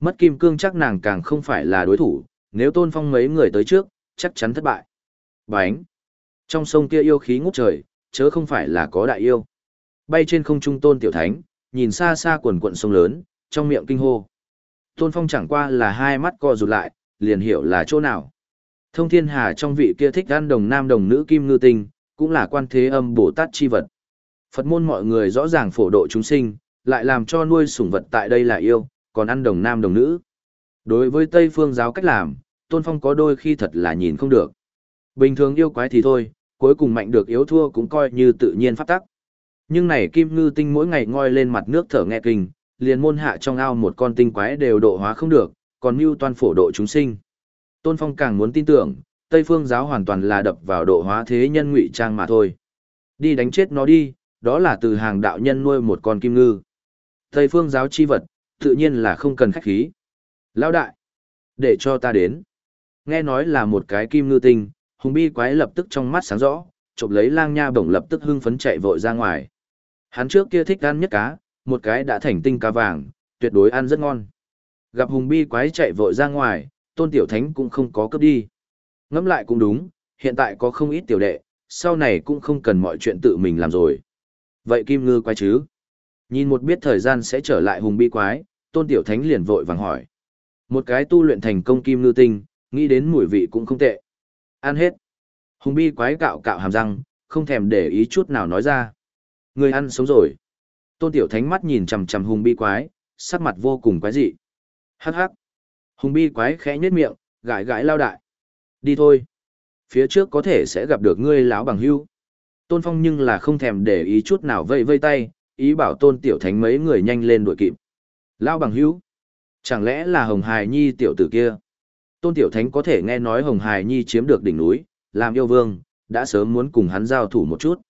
Mất kim cương chắc nàng càng không phải là đối thủ, nếu tôn phong mấy người tới trước, chắc chắn thất bại. Bánh! Trong sông kia yêu khí ngút trời, chớ không phải là có đại yêu. Bay trên không trung tôn tiểu thánh, nhìn xa xa quần quận sông lớn, trong miệng kinh hô. Tôn phong chẳng qua là hai mắt co rụt lại, liền hiểu là chỗ nào. Thông thiên hà trong vị kia thích ăn đồng nam đồng nữ kim ngư tinh, cũng là quan thế âm Bồ Tát chi vật. Phật môn mọi người rõ ràng phổ độ chúng sinh, lại làm cho nuôi sủng vật tại đây là yêu, còn ăn đồng nam đồng nữ. Đối với Tây phương giáo cách làm, Tôn Phong có đôi khi thật là nhìn không được. Bình thường yêu quái thì thôi, cuối cùng mạnh được yếu thua cũng coi như tự nhiên pháp tắc. Nhưng này kim ngư tinh mỗi ngày ngoi lên mặt nước thở nghe kinh, liền môn hạ trong ao một con tinh quái đều độ hóa không được, còn mưu toan phổ độ chúng sinh. Tôn Phong càng muốn tin tưởng, Tây Phương giáo hoàn toàn là đập vào độ hóa thế nhân ngụy trang mà thôi. Đi đánh chết nó đi, đó là từ hàng đạo nhân nuôi một con kim ngư. Tây Phương giáo chi vật, tự nhiên là không cần khách khí. Lão đại, để cho ta đến. Nghe nói là một cái kim ngư tinh, Hùng bi quái lập tức trong mắt sáng rõ, chụp lấy lang nha bổng lập tức hưng phấn chạy vội ra ngoài. Hắn trước kia thích ăn nhất cá, một cái đã thành tinh cá vàng, tuyệt đối ăn rất ngon. Gặp hùng bi quái chạy vội ra ngoài, tôn tiểu thánh cũng không có cướp đi. Ngẫm lại cũng đúng, hiện tại có không ít tiểu đệ, sau này cũng không cần mọi chuyện tự mình làm rồi. Vậy kim ngư quái chứ? Nhìn một biết thời gian sẽ trở lại hùng bi quái, tôn tiểu thánh liền vội vàng hỏi. Một cái tu luyện thành công kim ngư tinh, nghĩ đến mùi vị cũng không tệ. Ăn hết. Hùng bi quái cạo cạo hàm răng, không thèm để ý chút nào nói ra. Người ăn sống rồi. Tôn tiểu thánh mắt nhìn chằm chằm hùng bi quái, sắc mặt vô cùng quái dị. Hắc hắc. Hùng bi quái khẽ nhếch miệng, gãi gãi lao đại. Đi thôi. Phía trước có thể sẽ gặp được ngươi lão bằng hưu. Tôn Phong nhưng là không thèm để ý chút nào vây vây tay, ý bảo tôn tiểu thánh mấy người nhanh lên đuổi kịp. Lão bằng hưu. Chẳng lẽ là Hồng Hải Nhi tiểu tử kia? Tôn tiểu thánh có thể nghe nói Hồng Hải Nhi chiếm được đỉnh núi, làm yêu vương, đã sớm muốn cùng hắn giao thủ một chút.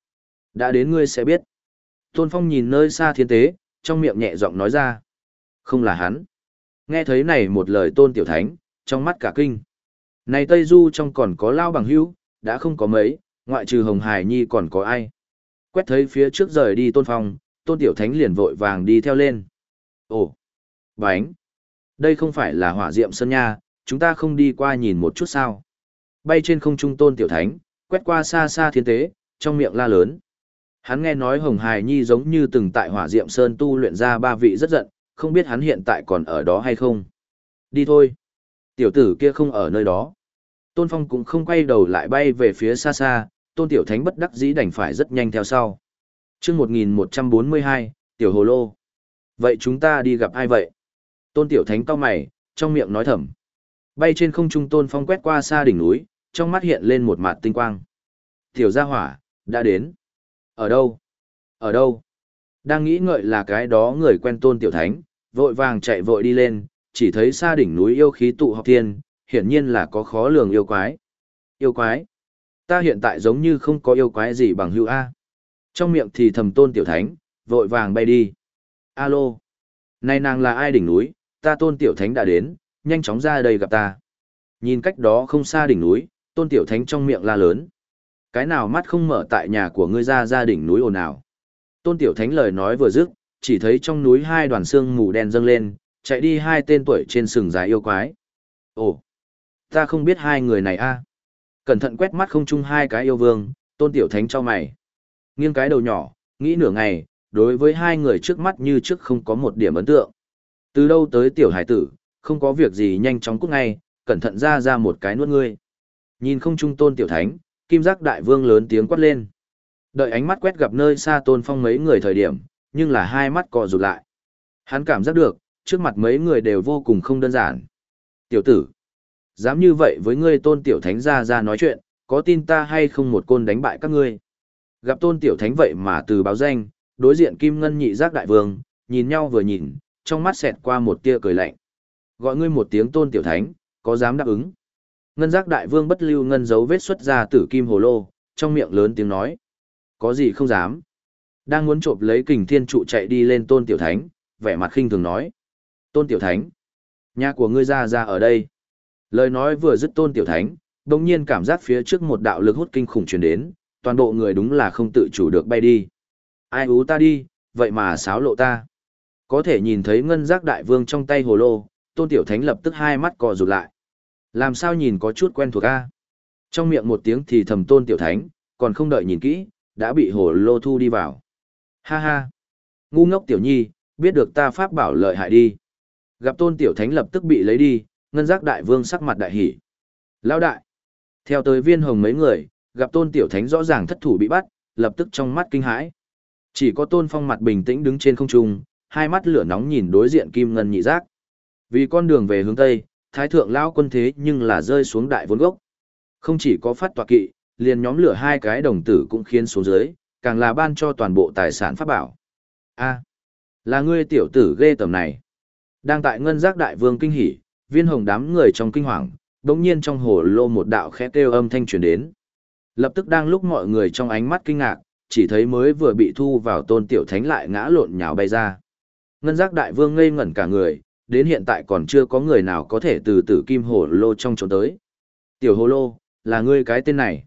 Đã đến ngươi sẽ biết. Tôn Phong nhìn nơi xa thiên tế, trong miệng nhẹ giọng nói ra. Không là hắn. Nghe thấy này một lời tôn tiểu thánh, trong mắt cả kinh. Này Tây Du trong còn có lao bằng hữu, đã không có mấy, ngoại trừ Hồng Hải Nhi còn có ai. Quét thấy phía trước rời đi tôn phong, tôn tiểu thánh liền vội vàng đi theo lên. Ồ, bánh, đây không phải là hỏa diệm sơn nha, chúng ta không đi qua nhìn một chút sao. Bay trên không trung tôn tiểu thánh, quét qua xa xa thiên tế, trong miệng la lớn. Hắn nghe nói Hồng Hải Nhi giống như từng tại hỏa diệm sơn tu luyện ra ba vị rất giận, không biết hắn hiện tại còn ở đó hay không. Đi thôi. Tiểu tử kia không ở nơi đó. Tôn Phong cũng không quay đầu lại bay về phía xa xa, Tôn Tiểu Thánh bất đắc dĩ đành phải rất nhanh theo sau. chương 1142, Tiểu Hồ Lô. Vậy chúng ta đi gặp ai vậy? Tôn Tiểu Thánh cao mày, trong miệng nói thầm. Bay trên không trung Tôn Phong quét qua xa đỉnh núi, trong mắt hiện lên một mạt tinh quang. Tiểu gia hỏa, đã đến. Ở đâu? Ở đâu? Đang nghĩ ngợi là cái đó người quen Tôn Tiểu Thánh, vội vàng chạy vội đi lên, chỉ thấy xa đỉnh núi yêu khí tụ họp thiên, hiển nhiên là có khó lường yêu quái. Yêu quái? Ta hiện tại giống như không có yêu quái gì bằng hữu A. Trong miệng thì thầm tôn tiểu thánh, vội vàng bay đi. Alo? Này nàng là ai đỉnh núi, ta tôn tiểu thánh đã đến, nhanh chóng ra đây gặp ta. Nhìn cách đó không xa đỉnh núi, tôn tiểu thánh trong miệng la lớn. Cái nào mắt không mở tại nhà của ngươi ra ra đỉnh núi ồn ào. Tôn tiểu thánh lời nói vừa dứt, chỉ thấy trong núi hai đoàn xương mù đen dâng lên, chạy đi hai tên tuổi trên sừng dài yêu quái. Ồ, ta không biết hai người này a. Cẩn thận quét mắt không chung hai cái yêu vương, tôn tiểu thánh cho mày. Nghiêng cái đầu nhỏ, nghĩ nửa ngày, đối với hai người trước mắt như trước không có một điểm ấn tượng. Từ đâu tới tiểu hải tử, không có việc gì nhanh chóng cút ngay, cẩn thận ra ra một cái nuốt ngươi. Nhìn không trung tôn tiểu thánh, kim giác đại vương lớn tiếng quát lên. Đợi ánh mắt quét gặp nơi xa tôn phong mấy người thời điểm, nhưng là hai mắt cọ rụt lại. Hắn cảm giác được, trước mặt mấy người đều vô cùng không đơn giản. Tiểu tử, dám như vậy với ngươi tôn tiểu thánh ra ra nói chuyện, có tin ta hay không một côn đánh bại các ngươi. Gặp tôn tiểu thánh vậy mà từ báo danh, đối diện kim ngân nhị giác đại vương, nhìn nhau vừa nhìn, trong mắt xẹt qua một tia cười lạnh. Gọi ngươi một tiếng tôn tiểu thánh, có dám đáp ứng. Ngân giác đại vương bất lưu ngân dấu vết xuất ra tử kim hồ lô, trong miệng lớn tiếng nói. Có gì không dám. Đang muốn trộm lấy kình thiên trụ chạy đi lên tôn tiểu thánh, vẻ mặt khinh thường nói. Tôn Tiểu Thánh, nhà của ngươi ra ra ở đây. Lời nói vừa dứt Tôn Tiểu Thánh, đồng nhiên cảm giác phía trước một đạo lực hút kinh khủng truyền đến, toàn bộ người đúng là không tự chủ được bay đi. Ai ú ta đi, vậy mà sáo lộ ta. Có thể nhìn thấy ngân giác đại vương trong tay hồ lô, Tôn Tiểu Thánh lập tức hai mắt cò rụt lại. Làm sao nhìn có chút quen thuộc a? Trong miệng một tiếng thì thầm Tôn Tiểu Thánh, còn không đợi nhìn kỹ, đã bị hồ lô thu đi vào. Ha ha! Ngu ngốc Tiểu Nhi, biết được ta pháp bảo lợi hại đi. Gặp tôn tiểu thánh lập tức bị lấy đi, ngân giác đại vương sắc mặt đại hỉ. Lão đại. Theo tới viên hồng mấy người, gặp tôn tiểu thánh rõ ràng thất thủ bị bắt, lập tức trong mắt kinh hãi. Chỉ có tôn phong mặt bình tĩnh đứng trên không trung, hai mắt lửa nóng nhìn đối diện kim ngân nhị giác. Vì con đường về hướng Tây, thái thượng lao quân thế nhưng là rơi xuống đại vốn gốc. Không chỉ có phát tọa kỵ, liền nhóm lửa hai cái đồng tử cũng khiến xuống dưới, càng là ban cho toàn bộ tài sản pháp bảo. A, là ngươi tiểu tử ghê tầm này. Đang tại ngân giác đại vương kinh hỉ, viên hồng đám người trong kinh hoàng, đống nhiên trong hồ lô một đạo khẽ kêu âm thanh truyền đến. Lập tức đang lúc mọi người trong ánh mắt kinh ngạc, chỉ thấy mới vừa bị thu vào tôn tiểu thánh lại ngã lộn nhào bay ra. Ngân giác đại vương ngây ngẩn cả người, đến hiện tại còn chưa có người nào có thể từ tử kim hồ lô trong trốn tới. Tiểu hồ lô, là ngươi cái tên này.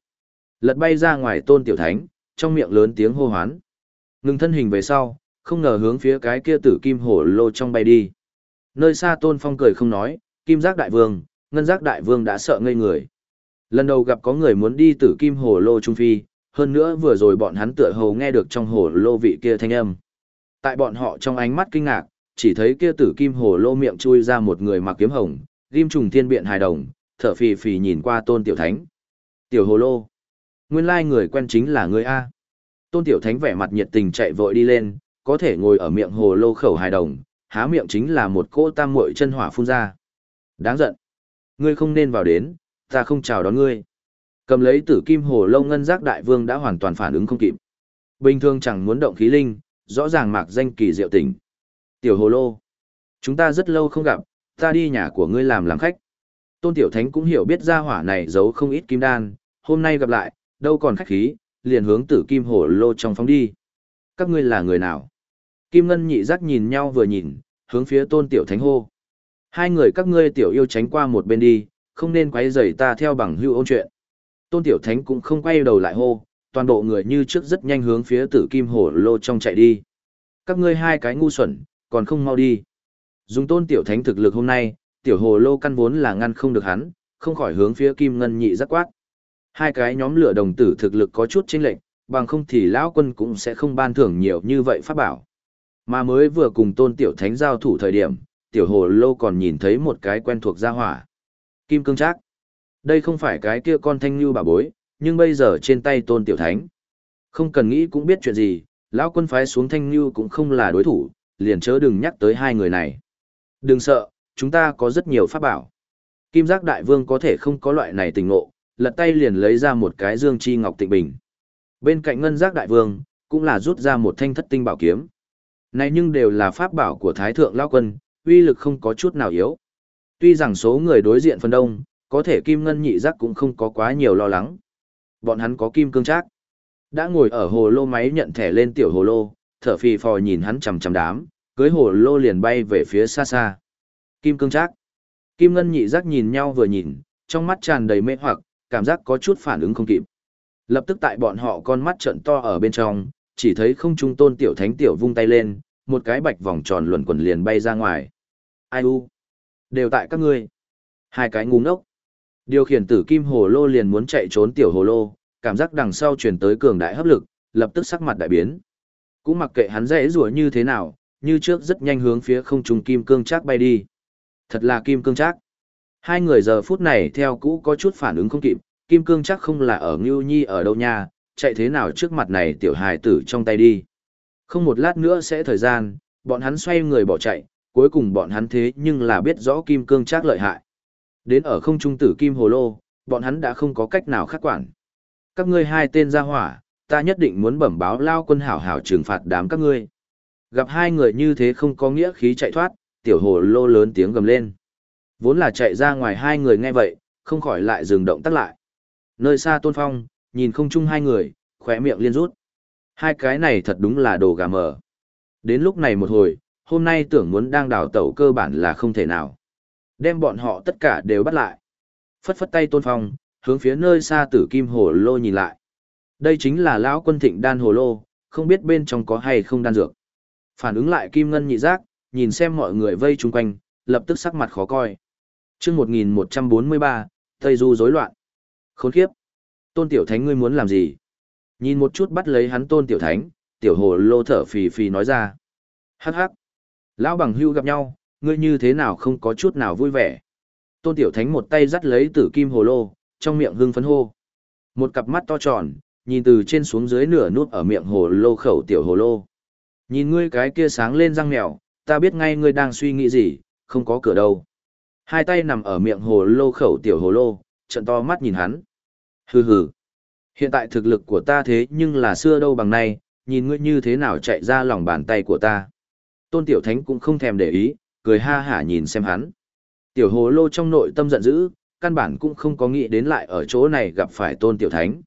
Lật bay ra ngoài tôn tiểu thánh, trong miệng lớn tiếng hô hoán. Ngừng thân hình về sau, không ngờ hướng phía cái kia tử kim hổ lô trong bay đi. Nơi xa tôn phong cười không nói, kim giác đại vương, ngân giác đại vương đã sợ ngây người. Lần đầu gặp có người muốn đi tử kim hổ lô trung phi, hơn nữa vừa rồi bọn hắn tựa hồ nghe được trong hổ lô vị kia thanh âm. Tại bọn họ trong ánh mắt kinh ngạc, chỉ thấy kia tử kim hồ lô miệng chui ra một người mặc kiếm hồng, ghim trùng thiên biện hài đồng, thở phì phì nhìn qua tôn tiểu thánh. Tiểu hồ lô. Nguyên lai người quen chính là người A. Tôn tiểu thánh vẻ mặt nhiệt tình chạy vội đi lên, có thể ngồi ở miệng hồ lô khẩu hài đồng, há miệng chính là một cỗ tam muội chân hỏa phun ra. Đáng giận. Ngươi không nên vào đến, ta không chào đón ngươi. Cầm lấy tử kim hồ lô ngân giác đại vương đã hoàn toàn phản ứng không kịp. Bình thường chẳng muốn động khí linh, rõ ràng mạc danh kỳ diệu tình. Tiểu hồ lô. Chúng ta rất lâu không gặp, ta đi nhà của ngươi làm làm khách. Tôn Tiểu Thánh cũng hiểu biết ra hỏa này giấu không ít kim đan, hôm nay gặp lại, đâu còn khách khí, liền hướng tử kim hồ lô trong phóng đi. Các ngươi là người nào? Kim Ngân nhị giác nhìn nhau vừa nhìn, hướng phía Tôn Tiểu Thánh hô. Hai người các ngươi tiểu yêu tránh qua một bên đi, không nên quấy rầy ta theo bằng hưu ôn chuyện. Tôn Tiểu Thánh cũng không quay đầu lại hô, toàn bộ người như trước rất nhanh hướng phía tử kim hồ lô trong chạy đi. Các ngươi hai cái ngu xuẩn, còn không mau đi. Dùng Tôn Tiểu Thánh thực lực hôm nay, tiểu hồ lô căn vốn là ngăn không được hắn, không khỏi hướng phía kim ngân nhị giác quát. Hai cái nhóm lửa đồng tử thực lực có chút chênh lệch, bằng không thì lão quân cũng sẽ không ban thưởng nhiều như vậy pháp bảo. Mà mới vừa cùng tôn tiểu thánh giao thủ thời điểm, tiểu hồ lô còn nhìn thấy một cái quen thuộc gia hỏa. Kim cương trác. Đây không phải cái kia con thanh như bà bối, nhưng bây giờ trên tay tôn tiểu thánh. Không cần nghĩ cũng biết chuyện gì, lão quân phái xuống thanh như cũng không là đối thủ, liền chớ đừng nhắc tới hai người này. Đừng sợ, chúng ta có rất nhiều pháp bảo. Kim giác đại vương có thể không có loại này tình ngộ, lật tay liền lấy ra một cái dương chi ngọc tịnh bình. Bên cạnh ngân giác đại vương, cũng là rút ra một thanh thất tinh bảo kiếm. Này nhưng đều là pháp bảo của thái thượng lao quân, uy lực không có chút nào yếu. Tuy rằng số người đối diện phần đông, có thể kim ngân nhị giác cũng không có quá nhiều lo lắng. Bọn hắn có kim cương trác. Đã ngồi ở hồ lô máy nhận thẻ lên tiểu hồ lô, thở phì phò nhìn hắn chằm chằm đám, cưới hồ lô liền bay về phía xa xa. Kim cương trác. Kim ngân nhị giác nhìn nhau vừa nhìn, trong mắt tràn đầy mê hoặc, cảm giác có chút phản ứng không kịp. Lập tức tại bọn họ con mắt trợn to ở bên trong, chỉ thấy không trung tôn tiểu thánh tiểu vung tay lên, một cái bạch vòng tròn luẩn quẩn liền bay ra ngoài. Ai u? Đều tại các ngươi. Hai cái ngu ngốc. Điều khiển tử kim hồ lô liền muốn chạy trốn tiểu hồ lô, cảm giác đằng sau truyền tới cường đại hấp lực, lập tức sắc mặt đại biến. Cũng mặc kệ hắn dễ rủa như thế nào, như trước rất nhanh hướng phía không trung kim cương chắc bay đi. Thật là kim cương chắc. Hai người giờ phút này theo cũ có chút phản ứng không kịp, kim cương chắc không là ở Ngưu Nhi ở đâu nha, chạy thế nào trước mặt này tiểu hài tử trong tay đi. Không một lát nữa sẽ thời gian, bọn hắn xoay người bỏ chạy, cuối cùng bọn hắn thế nhưng là biết rõ kim cương chắc lợi hại. Đến ở không trung tử kim hồ lô, bọn hắn đã không có cách nào khác quản. Các ngươi hai tên ra hỏa, ta nhất định muốn bẩm báo lao quân hảo hảo trừng phạt đám các ngươi. Gặp hai người như thế không có nghĩa khí chạy thoát, tiểu hồ lô lớn tiếng gầm lên. Vốn là chạy ra ngoài hai người nghe vậy, không khỏi lại dừng động tắt lại. Nơi xa tôn phong, nhìn không chung hai người, khỏe miệng liên rút. Hai cái này thật đúng là đồ gà mờ. Đến lúc này một hồi, hôm nay tưởng muốn đang đào tẩu cơ bản là không thể nào. Đem bọn họ tất cả đều bắt lại. Phất phất tay tôn phong, hướng phía nơi xa tử kim hồ lô nhìn lại. Đây chính là lão quân thịnh đan hồ lô, không biết bên trong có hay không đan dược. Phản ứng lại kim ngân nhị giác, nhìn xem mọi người vây chung quanh, lập tức sắc mặt khó coi. chương 1143, Tây Du rối loạn. Khốn kiếp. Tôn Tiểu Thánh ngươi muốn làm gì? Nhìn một chút bắt lấy hắn Tôn Tiểu Thánh, Tiểu Hồ lô thở phì phì nói ra. Hắc hắc. Lão bằng hưu gặp nhau, ngươi như thế nào không có chút nào vui vẻ. Tôn Tiểu Thánh một tay dắt lấy tử kim hồ lô, trong miệng hưng phấn hô. Một cặp mắt to tròn, nhìn từ trên xuống dưới nửa nút ở miệng hồ lô khẩu tiểu hồ lô. Nhìn ngươi cái kia sáng lên răng mèo, ta biết ngay ngươi đang suy nghĩ gì, không có cửa đâu. Hai tay nằm ở miệng hồ lô khẩu tiểu hồ lô, trận to mắt nhìn hắn. Hừ hừ. Hiện tại thực lực của ta thế nhưng là xưa đâu bằng nay, nhìn ngươi như thế nào chạy ra lòng bàn tay của ta. Tôn Tiểu Thánh cũng không thèm để ý, cười ha hả nhìn xem hắn. Tiểu hồ lô trong nội tâm giận dữ, căn bản cũng không có nghĩ đến lại ở chỗ này gặp phải Tôn Tiểu Thánh.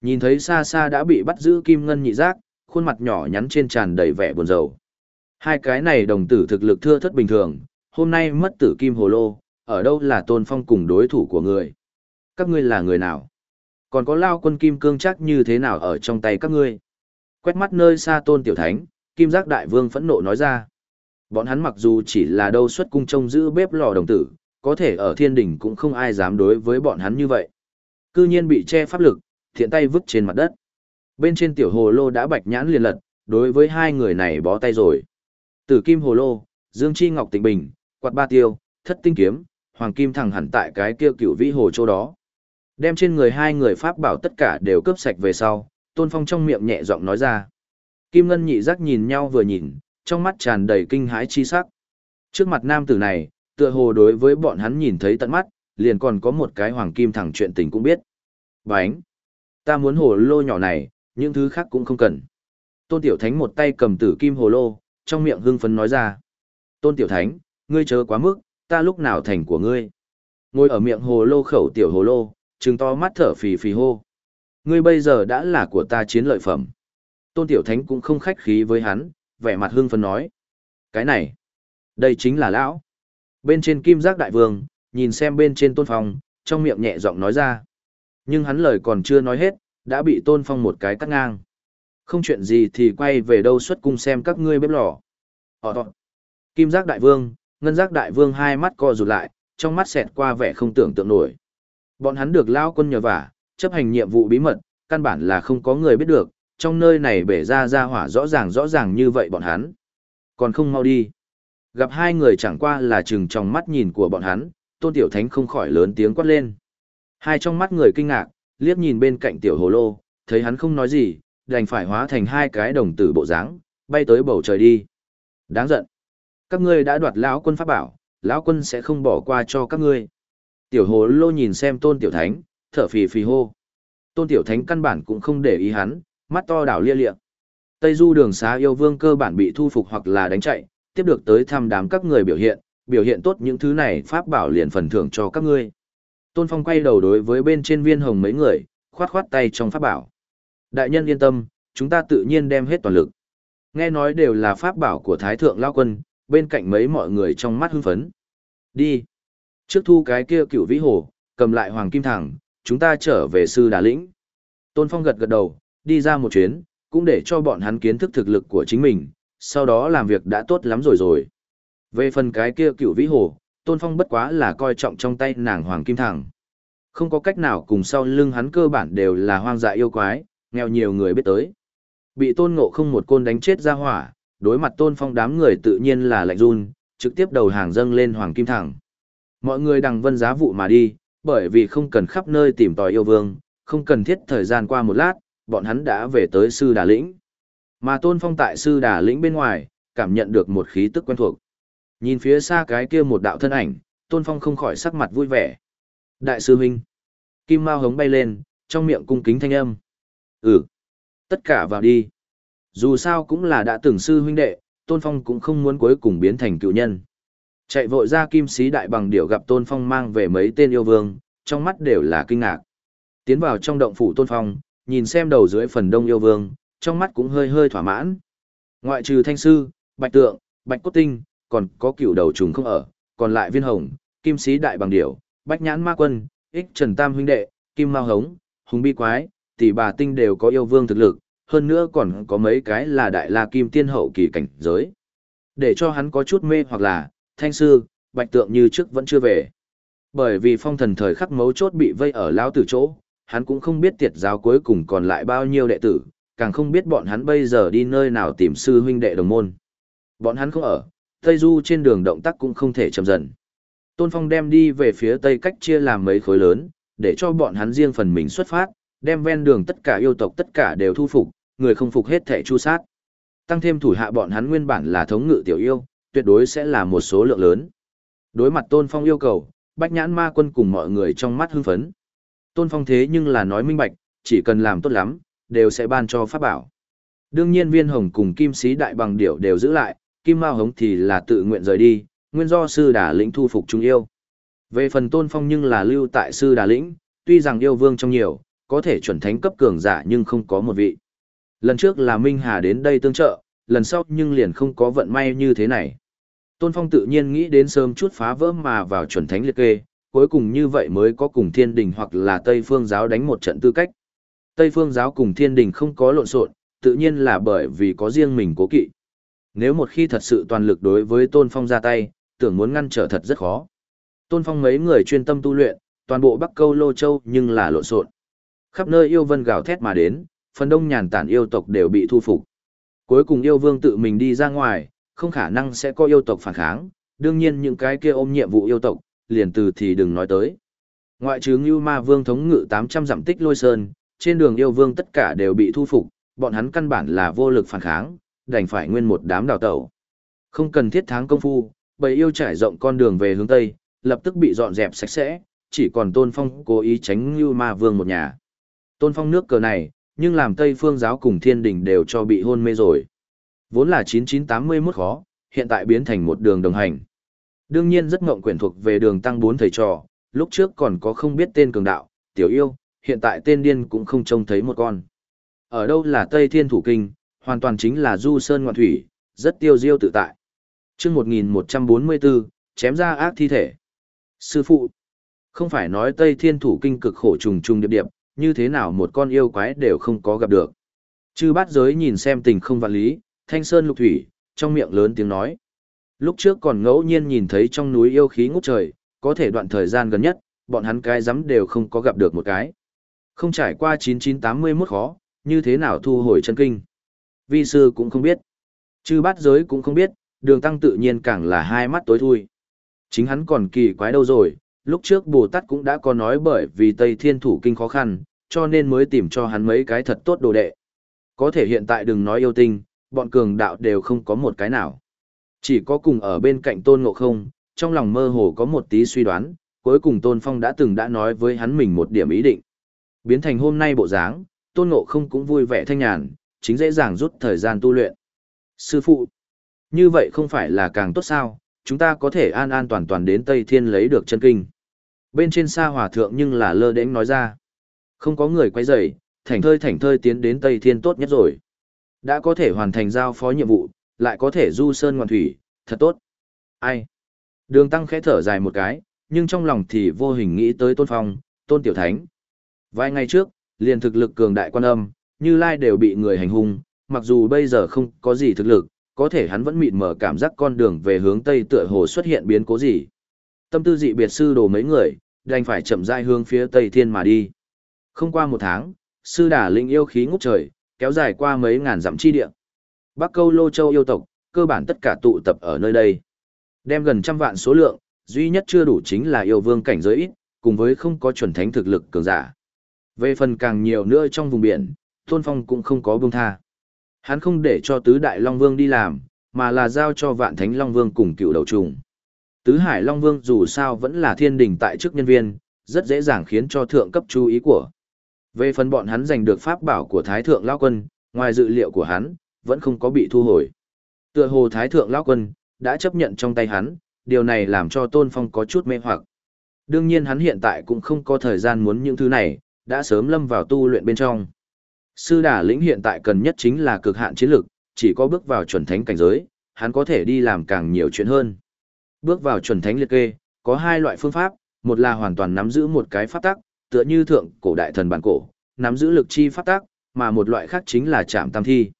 Nhìn thấy xa xa đã bị bắt giữ kim ngân nhị giác, khuôn mặt nhỏ nhắn trên tràn đầy vẻ buồn rầu. Hai cái này đồng tử thực lực thưa thất bình thường, hôm nay mất tử kim hồ lô, ở đâu là tôn phong cùng đối thủ của người. Các ngươi là người nào? Còn có lao quân kim cương chắc như thế nào ở trong tay các ngươi? Quét mắt nơi xa tôn tiểu thánh, kim giác đại vương phẫn nộ nói ra. Bọn hắn mặc dù chỉ là đâu xuất cung trông giữ bếp lò đồng tử, có thể ở thiên đỉnh cũng không ai dám đối với bọn hắn như vậy. Cư nhiên bị che pháp lực, thiện tay vứt trên mặt đất. Bên trên tiểu hồ lô đã bạch nhãn liền lật, đối với hai người này bó tay rồi. Tử kim hồ lô, dương chi ngọc tịnh bình, quạt ba tiêu, thất tinh kiếm, hoàng kim thẳng hẳn tại cái kia cựu vĩ hồ chỗ đó. Đem trên người hai người pháp bảo tất cả đều cướp sạch về sau, tôn phong trong miệng nhẹ giọng nói ra. Kim ngân nhị giác nhìn nhau vừa nhìn, trong mắt tràn đầy kinh hãi chi sắc. Trước mặt nam tử này, tựa hồ đối với bọn hắn nhìn thấy tận mắt, liền còn có một cái hoàng kim thẳng chuyện tình cũng biết. Bánh! Ta muốn hồ lô nhỏ này, những thứ khác cũng không cần. Tôn Tiểu Thánh một tay cầm tử kim hồ lô, trong miệng hưng phấn nói ra. Tôn Tiểu Thánh, ngươi chớ quá mức, ta lúc nào thành của ngươi. Ngồi ở miệng hồ lô khẩu tiểu hồ lô, trừng to mắt thở phì phì hô. Ngươi bây giờ đã là của ta chiến lợi phẩm. Tôn Tiểu Thánh cũng không khách khí với hắn, vẻ mặt hưng phấn nói. Cái này, đây chính là lão. Bên trên kim giác đại vương, nhìn xem bên trên tôn phong, trong miệng nhẹ giọng nói ra. Nhưng hắn lời còn chưa nói hết, đã bị tôn phong một cái cắt ngang. Không chuyện gì thì quay về đâu xuất cung xem các ngươi bếp lò. Họ Kim giác đại vương, ngân giác đại vương hai mắt co rụt lại, trong mắt xẹt qua vẻ không tưởng tượng nổi. Bọn hắn được lao quân nhờ vả, chấp hành nhiệm vụ bí mật, căn bản là không có người biết được, trong nơi này bể ra ra hỏa rõ ràng rõ ràng như vậy bọn hắn. Còn không mau đi. Gặp hai người chẳng qua là chừng trong mắt nhìn của bọn hắn, tôn tiểu thánh không khỏi lớn tiếng quát lên. Hai trong mắt người kinh ngạc, liếc nhìn bên cạnh tiểu hồ lô, thấy hắn không nói gì, đành phải hóa thành hai cái đồng tử bộ dáng, bay tới bầu trời đi. Đáng giận. Các ngươi đã đoạt lão quân pháp bảo, lão quân sẽ không bỏ qua cho các ngươi. Tiểu hồ lô nhìn xem tôn tiểu thánh, thở phì phì hô. Tôn tiểu thánh căn bản cũng không để ý hắn, mắt to đảo lia lịa Tây du đường xá yêu vương cơ bản bị thu phục hoặc là đánh chạy, tiếp được tới thăm đám các người biểu hiện, biểu hiện tốt những thứ này pháp bảo liền phần thưởng cho các ngươi. Tôn Phong quay đầu đối với bên trên viên hồng mấy người, khoát khoát tay trong pháp bảo. Đại nhân yên tâm, chúng ta tự nhiên đem hết toàn lực. Nghe nói đều là pháp bảo của Thái Thượng Lao Quân, bên cạnh mấy mọi người trong mắt hưng phấn. Đi. Trước thu cái kia cựu vĩ hồ, cầm lại hoàng kim thẳng, chúng ta trở về sư đà lĩnh. Tôn Phong gật gật đầu, đi ra một chuyến, cũng để cho bọn hắn kiến thức thực lực của chính mình, sau đó làm việc đã tốt lắm rồi rồi. Về phần cái kia cựu vĩ hồ, Tôn Phong bất quá là coi trọng trong tay nàng hoàng kim thẳng. Không có cách nào cùng sau lưng hắn cơ bản đều là hoang dại yêu quái, nghèo nhiều người biết tới. Bị Tôn Ngộ không một côn đánh chết ra hỏa, đối mặt Tôn Phong đám người tự nhiên là lạnh run, trực tiếp đầu hàng dâng lên hoàng kim thẳng. Mọi người đằng vân giá vụ mà đi, bởi vì không cần khắp nơi tìm tòi yêu vương, không cần thiết thời gian qua một lát, bọn hắn đã về tới sư đà lĩnh. Mà Tôn Phong tại sư đà lĩnh bên ngoài, cảm nhận được một khí tức quen thuộc. Nhìn phía xa cái kia một đạo thân ảnh, Tôn Phong không khỏi sắc mặt vui vẻ. Đại sư huynh. Kim Mao hống bay lên, trong miệng cung kính thanh âm. Ừ. Tất cả vào đi. Dù sao cũng là đã từng sư huynh đệ, Tôn Phong cũng không muốn cuối cùng biến thành cựu nhân. Chạy vội ra kim sĩ đại bằng điểu gặp Tôn Phong mang về mấy tên yêu vương, trong mắt đều là kinh ngạc. Tiến vào trong động phủ Tôn Phong, nhìn xem đầu dưới phần đông yêu vương, trong mắt cũng hơi hơi thỏa mãn. Ngoại trừ thanh sư, bạch tượng, bạch cốt tinh, còn có cựu đầu trùng không ở, còn lại viên hồng, kim sĩ đại bằng điểu, bách nhãn ma quân, ích trần tam huynh đệ, kim mao hống, hùng bi quái, tỷ bà tinh đều có yêu vương thực lực, hơn nữa còn có mấy cái là đại la kim tiên hậu kỳ cảnh giới. Để cho hắn có chút mê hoặc là, thanh sư, bạch tượng như trước vẫn chưa về. Bởi vì phong thần thời khắc mấu chốt bị vây ở lao tử chỗ, hắn cũng không biết tiệt giáo cuối cùng còn lại bao nhiêu đệ tử, càng không biết bọn hắn bây giờ đi nơi nào tìm sư huynh đệ đồng môn. Bọn hắn không ở, Tây Du trên đường động tác cũng không thể chậm dần. Tôn Phong đem đi về phía Tây cách chia làm mấy khối lớn, để cho bọn hắn riêng phần mình xuất phát, đem ven đường tất cả yêu tộc tất cả đều thu phục, người không phục hết thể chu sát. Tăng thêm thủ hạ bọn hắn nguyên bản là thống ngự tiểu yêu, tuyệt đối sẽ là một số lượng lớn. Đối mặt Tôn Phong yêu cầu, Bách Nhãn Ma Quân cùng mọi người trong mắt hưng phấn. Tôn Phong thế nhưng là nói minh bạch, chỉ cần làm tốt lắm, đều sẽ ban cho pháp bảo. Đương nhiên viên hồng cùng kim sĩ đại bằng điểu đều giữ lại, kim mao hống thì là tự nguyện rời đi, nguyên do sư đà lĩnh thu phục chúng yêu. Về phần tôn phong nhưng là lưu tại sư đà lĩnh, tuy rằng yêu vương trong nhiều, có thể chuẩn thánh cấp cường giả nhưng không có một vị. Lần trước là Minh Hà đến đây tương trợ, lần sau nhưng liền không có vận may như thế này. Tôn Phong tự nhiên nghĩ đến sớm chút phá vỡ mà vào chuẩn thánh liệt kê, cuối cùng như vậy mới có cùng thiên đình hoặc là Tây Phương giáo đánh một trận tư cách. Tây Phương giáo cùng thiên đình không có lộn xộn, tự nhiên là bởi vì có riêng mình cố kỵ. Nếu một khi thật sự toàn lực đối với Tôn Phong ra tay, tưởng muốn ngăn trở thật rất khó. Tôn Phong mấy người chuyên tâm tu luyện, toàn bộ Bắc Câu Lô Châu nhưng là lộn xộn. Khắp nơi yêu vân gào thét mà đến, phần đông nhàn tản yêu tộc đều bị thu phục. Cuối cùng yêu vương tự mình đi ra ngoài, không khả năng sẽ có yêu tộc phản kháng, đương nhiên những cái kia ôm nhiệm vụ yêu tộc, liền từ thì đừng nói tới. Ngoại trừ Ngưu Ma Vương thống ngự 800 dặm tích lôi sơn, trên đường yêu vương tất cả đều bị thu phục, bọn hắn căn bản là vô lực phản kháng, đành phải nguyên một đám đào tẩu. Không cần thiết tháng công phu, bầy yêu trải rộng con đường về hướng Tây, lập tức bị dọn dẹp sạch sẽ, chỉ còn Tôn Phong cố ý tránh Ngưu Ma Vương một nhà. Tôn Phong nước cờ này, nhưng làm Tây Phương giáo cùng Thiên Đình đều cho bị hôn mê rồi. Vốn là 9981 khó, hiện tại biến thành một đường đồng hành. Đương nhiên rất ngộng quyển thuộc về đường tăng bốn thầy trò, lúc trước còn có không biết tên cường đạo, tiểu yêu, hiện tại tên điên cũng không trông thấy một con. Ở đâu là Tây Thiên Thủ Kinh, hoàn toàn chính là du sơn ngoạn thủy, rất tiêu diêu tự tại. chương 1144, chém ra ác thi thể. Sư phụ, không phải nói Tây Thiên Thủ Kinh cực khổ trùng trùng điệp điệp, như thế nào một con yêu quái đều không có gặp được. Chư bát giới nhìn xem tình không vạn lý, thanh sơn lục thủy, trong miệng lớn tiếng nói. Lúc trước còn ngẫu nhiên nhìn thấy trong núi yêu khí ngút trời, có thể đoạn thời gian gần nhất, bọn hắn cái rắm đều không có gặp được một cái. Không trải qua 9981 khó, như thế nào thu hồi chân kinh. Vi sư cũng không biết. Chư bát giới cũng không biết, đường tăng tự nhiên càng là hai mắt tối thui. Chính hắn còn kỳ quái đâu rồi, lúc trước Bồ Tát cũng đã có nói bởi vì Tây Thiên Thủ Kinh khó khăn, cho nên mới tìm cho hắn mấy cái thật tốt đồ đệ. Có thể hiện tại đừng nói yêu tinh, bọn cường đạo đều không có một cái nào. Chỉ có cùng ở bên cạnh tôn ngộ không, trong lòng mơ hồ có một tí suy đoán, cuối cùng tôn phong đã từng đã nói với hắn mình một điểm ý định. Biến thành hôm nay bộ dáng, tôn ngộ không cũng vui vẻ thanh nhàn, chính dễ dàng rút thời gian tu luyện. Sư phụ, như vậy không phải là càng tốt sao, chúng ta có thể an an toàn toàn đến Tây Thiên lấy được chân kinh. Bên trên xa hòa thượng nhưng là lơ đễnh nói ra. Không có người quay rời, thảnh thơi thảnh thơi tiến đến Tây Thiên tốt nhất rồi. Đã có thể hoàn thành giao phó nhiệm vụ, lại có thể du sơn ngoạn thủy, thật tốt. Ai? Đường tăng khẽ thở dài một cái, nhưng trong lòng thì vô hình nghĩ tới tôn phong, tôn tiểu thánh. Vài ngày trước, liền thực lực cường đại quan âm, như lai đều bị người hành hung, mặc dù bây giờ không có gì thực lực, có thể hắn vẫn mịn mở cảm giác con đường về hướng tây tựa hồ xuất hiện biến cố gì. Tâm tư dị biệt sư đồ mấy người, đành phải chậm rãi hướng phía tây thiên mà đi. Không qua một tháng, sư đà linh yêu khí ngút trời, kéo dài qua mấy ngàn dặm chi địa. Bắc Câu Lô Châu yêu tộc, cơ bản tất cả tụ tập ở nơi đây. Đem gần trăm vạn số lượng, duy nhất chưa đủ chính là yêu vương cảnh giới ít, cùng với không có chuẩn thánh thực lực cường giả. Về phần càng nhiều nữa trong vùng biển, Tôn Phong cũng không có buông tha. Hắn không để cho tứ đại Long Vương đi làm, mà là giao cho vạn thánh Long Vương cùng cựu đầu trùng. Tứ Hải Long Vương dù sao vẫn là thiên đình tại chức nhân viên, rất dễ dàng khiến cho thượng cấp chú ý của. Về phần bọn hắn giành được pháp bảo của Thái Thượng Lao Quân, ngoài dự liệu của hắn, vẫn không có bị thu hồi. Tựa hồ Thái Thượng Lao Quân, đã chấp nhận trong tay hắn, điều này làm cho Tôn Phong có chút mê hoặc. Đương nhiên hắn hiện tại cũng không có thời gian muốn những thứ này, đã sớm lâm vào tu luyện bên trong. Sư đà lĩnh hiện tại cần nhất chính là cực hạn chiến lực, chỉ có bước vào chuẩn thánh cảnh giới, hắn có thể đi làm càng nhiều chuyện hơn. Bước vào chuẩn thánh liệt kê, có hai loại phương pháp, một là hoàn toàn nắm giữ một cái pháp tắc, tựa như thượng cổ đại thần bản cổ, nắm giữ lực chi pháp tắc, mà một loại khác chính là chạm tam thi.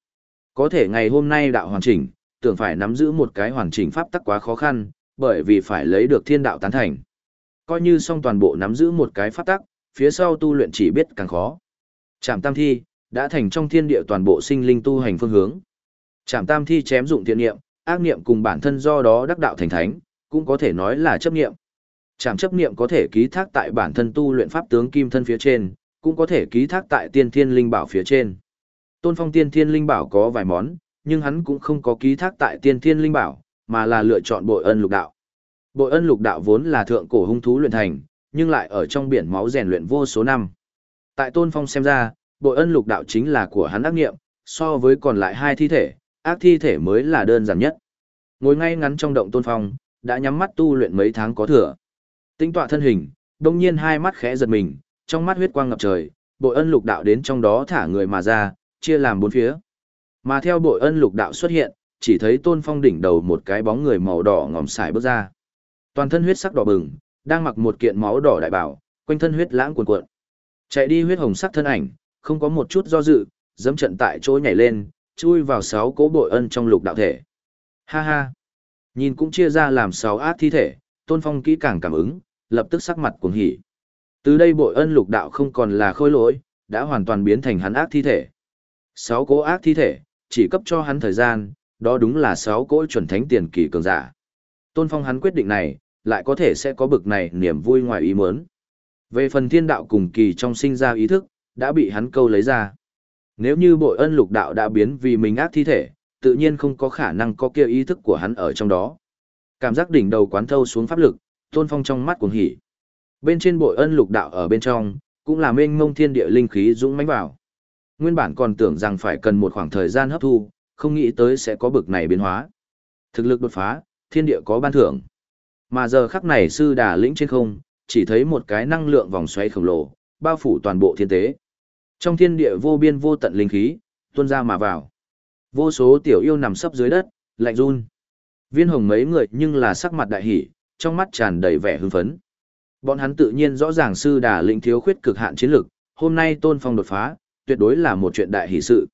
Có thể ngày hôm nay đạo hoàn chỉnh, tưởng phải nắm giữ một cái hoàn chỉnh pháp tắc quá khó khăn, bởi vì phải lấy được thiên đạo tán thành. Coi như xong toàn bộ nắm giữ một cái pháp tắc, phía sau tu luyện chỉ biết càng khó. Chạm tam thi, đã thành trong thiên địa toàn bộ sinh linh tu hành phương hướng. Trảm tam thi chém dụng thiện niệm, ác niệm cùng bản thân do đó đắc đạo thành thánh, cũng có thể nói là chấp niệm. Trảm chấp niệm có thể ký thác tại bản thân tu luyện pháp tướng kim thân phía trên, cũng có thể ký thác tại tiên thiên linh bảo phía trên. Tôn phong tiên thiên linh bảo có vài món, nhưng hắn cũng không có ký thác tại tiên thiên linh bảo, mà là lựa chọn bội ân lục đạo. Bội ân lục đạo vốn là thượng cổ hung thú luyện thành, nhưng lại ở trong biển máu rèn luyện vô số năm. Tại Tôn Phong xem ra, bội ân lục đạo chính là của hắn ác nghiệm, so với còn lại hai thi thể, ác thi thể mới là đơn giản nhất. Ngồi ngay ngắn trong động Tôn Phong, đã nhắm mắt tu luyện mấy tháng có thừa. Tinh tọa thân hình, đông nhiên hai mắt khẽ giật mình, trong mắt huyết quang ngập trời, bội ân lục đạo đến trong đó thả người mà ra, chia làm bốn phía. Mà theo bội ân lục đạo xuất hiện, chỉ thấy tôn phong đỉnh đầu một cái bóng người màu đỏ ngòm xài bước ra. Toàn thân huyết sắc đỏ bừng, đang mặc một kiện máu đỏ đại bảo, quanh thân huyết lãng cuồn cuộn. Chạy đi huyết hồng sắc thân ảnh, không có một chút do dự, dẫm trận tại chỗ nhảy lên, chui vào sáu cỗ bội ân trong lục đạo thể. Ha ha! Nhìn cũng chia ra làm sáu ác thi thể, Tôn Phong kỹ càng cảm ứng, lập tức sắc mặt cuồng hỉ. Từ đây bội ân lục đạo không còn là khôi lỗi, đã hoàn toàn biến thành hắn ác thi thể. Sáu cỗ ác thi thể, chỉ cấp cho hắn thời gian, đó đúng là sáu cỗ chuẩn thánh tiền kỳ cường giả. Tôn Phong hắn quyết định này, lại có thể sẽ có bực này niềm vui ngoài ý muốn. Về phần thiên đạo cùng kỳ trong sinh ra ý thức, đã bị hắn câu lấy ra. Nếu như bội ân lục đạo đã biến vì mình ác thi thể, tự nhiên không có khả năng có kia ý thức của hắn ở trong đó. Cảm giác đỉnh đầu quán thâu xuống pháp lực, tôn phong trong mắt cuồng hỉ. Bên trên bội ân lục đạo ở bên trong, cũng là mênh mông thiên địa linh khí dũng mãnh vào. Nguyên bản còn tưởng rằng phải cần một khoảng thời gian hấp thu, không nghĩ tới sẽ có bực này biến hóa. Thực lực đột phá, thiên địa có ban thưởng. Mà giờ khắc này sư đà lĩnh trên không, chỉ thấy một cái năng lượng vòng xoáy khổng lồ, bao phủ toàn bộ thiên tế. Trong thiên địa vô biên vô tận linh khí, tuôn ra mà vào. Vô số tiểu yêu nằm sấp dưới đất, lạnh run. Viên hồng mấy người nhưng là sắc mặt đại hỉ, trong mắt tràn đầy vẻ hưng phấn. Bọn hắn tự nhiên rõ ràng sư đà lĩnh thiếu khuyết cực hạn chiến lực, hôm nay tôn phong đột phá, tuyệt đối là một chuyện đại hỷ sự.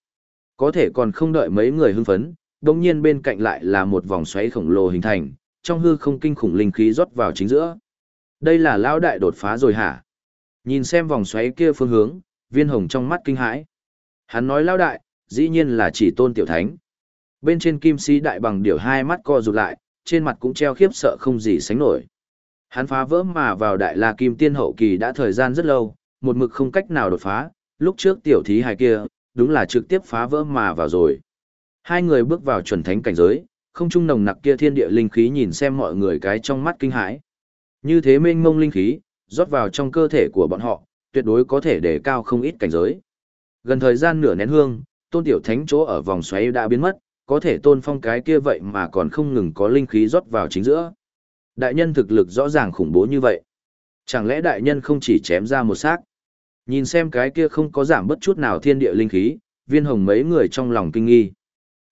Có thể còn không đợi mấy người hưng phấn, đồng nhiên bên cạnh lại là một vòng xoáy khổng lồ hình thành, trong hư không kinh khủng linh khí rót vào chính giữa. Đây là lão đại đột phá rồi hả? Nhìn xem vòng xoáy kia phương hướng, viên hồng trong mắt kinh hãi. Hắn nói lão đại, dĩ nhiên là chỉ tôn tiểu thánh. Bên trên kim sĩ đại bằng điều hai mắt co rụt lại, trên mặt cũng treo khiếp sợ không gì sánh nổi. Hắn phá vỡ mà vào đại la kim tiên hậu kỳ đã thời gian rất lâu, một mực không cách nào đột phá, lúc trước tiểu thí hài kia, đúng là trực tiếp phá vỡ mà vào rồi. Hai người bước vào chuẩn thánh cảnh giới, không trung nồng nặc kia thiên địa linh khí nhìn xem mọi người cái trong mắt kinh hãi. Như thế mênh mông linh khí, rót vào trong cơ thể của bọn họ, tuyệt đối có thể để cao không ít cảnh giới. Gần thời gian nửa nén hương, tôn tiểu thánh chỗ ở vòng xoáy đã biến mất, có thể tôn phong cái kia vậy mà còn không ngừng có linh khí rót vào chính giữa. Đại nhân thực lực rõ ràng khủng bố như vậy. Chẳng lẽ đại nhân không chỉ chém ra một xác? Nhìn xem cái kia không có giảm bất chút nào thiên địa linh khí, viên hồng mấy người trong lòng kinh nghi.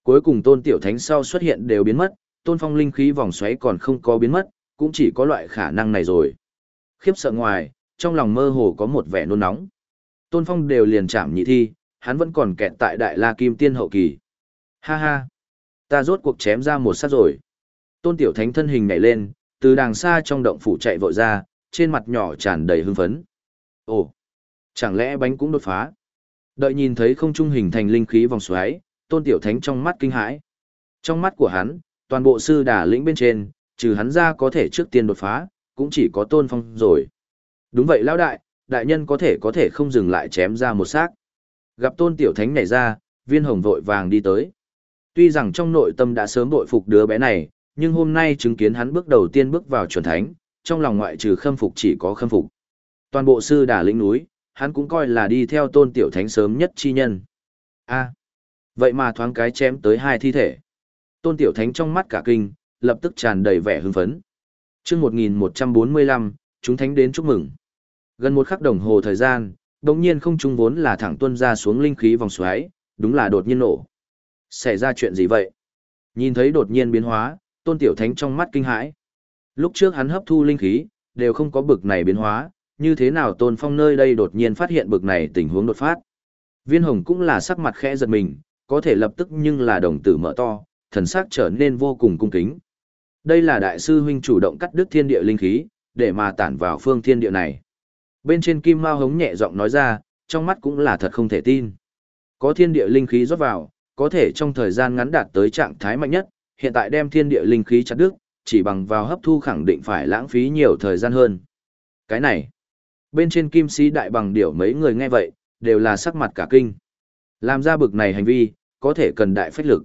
Cuối cùng tôn tiểu thánh sau xuất hiện đều biến mất, tôn phong linh khí vòng xoáy còn không có biến mất, cũng chỉ có loại khả năng này rồi. Khiếp sợ ngoài, trong lòng mơ hồ có một vẻ nôn nóng. Tôn phong đều liền chạm nhị thi, hắn vẫn còn kẹt tại đại la kim tiên hậu kỳ. Ha ha! Ta rốt cuộc chém ra một sát rồi. Tôn tiểu thánh thân hình nhảy lên, từ đàng xa trong động phủ chạy vội ra, trên mặt nhỏ tràn đầy hưng phấn. Ồ! Chẳng lẽ bánh cũng đột phá? Đợi nhìn thấy không trung hình thành linh khí vòng xoáy, tôn tiểu thánh trong mắt kinh hãi. Trong mắt của hắn, toàn bộ sư đà lĩnh bên trên, trừ hắn ra có thể trước tiên đột phá, cũng chỉ có tôn phong rồi. Đúng vậy lão đại, đại nhân có thể có thể không dừng lại chém ra một xác. Gặp tôn tiểu thánh nhảy ra, viên hồng vội vàng đi tới. Tuy rằng trong nội tâm đã sớm bội phục đứa bé này, nhưng hôm nay chứng kiến hắn bước đầu tiên bước vào chuẩn thánh, trong lòng ngoại trừ khâm phục chỉ có khâm phục. Toàn bộ sư đà lĩnh núi, hắn cũng coi là đi theo tôn tiểu thánh sớm nhất chi nhân. a vậy mà thoáng cái chém tới hai thi thể. Tôn tiểu thánh trong mắt cả kinh, lập tức tràn đầy vẻ hưng phấn chương 1145, chúng thánh đến chúc mừng. Gần một khắc đồng hồ thời gian, đồng nhiên không trung vốn là thẳng tuân ra xuống linh khí vòng xoáy, đúng là đột nhiên nổ. Xảy ra chuyện gì vậy? Nhìn thấy đột nhiên biến hóa, tôn tiểu thánh trong mắt kinh hãi. Lúc trước hắn hấp thu linh khí, đều không có bực này biến hóa, như thế nào tôn phong nơi đây đột nhiên phát hiện bực này tình huống đột phát. Viên hồng cũng là sắc mặt khẽ giật mình, có thể lập tức nhưng là đồng tử mở to, thần sắc trở nên vô cùng cung kính. Đây là đại sư huynh chủ động cắt đứt thiên địa linh khí, để mà tản vào phương thiên địa này. Bên trên kim mao hống nhẹ giọng nói ra, trong mắt cũng là thật không thể tin. Có thiên địa linh khí rót vào, có thể trong thời gian ngắn đạt tới trạng thái mạnh nhất, hiện tại đem thiên địa linh khí chặt đứt, chỉ bằng vào hấp thu khẳng định phải lãng phí nhiều thời gian hơn. Cái này, bên trên kim sĩ đại bằng điểu mấy người nghe vậy, đều là sắc mặt cả kinh. Làm ra bực này hành vi, có thể cần đại phách lực.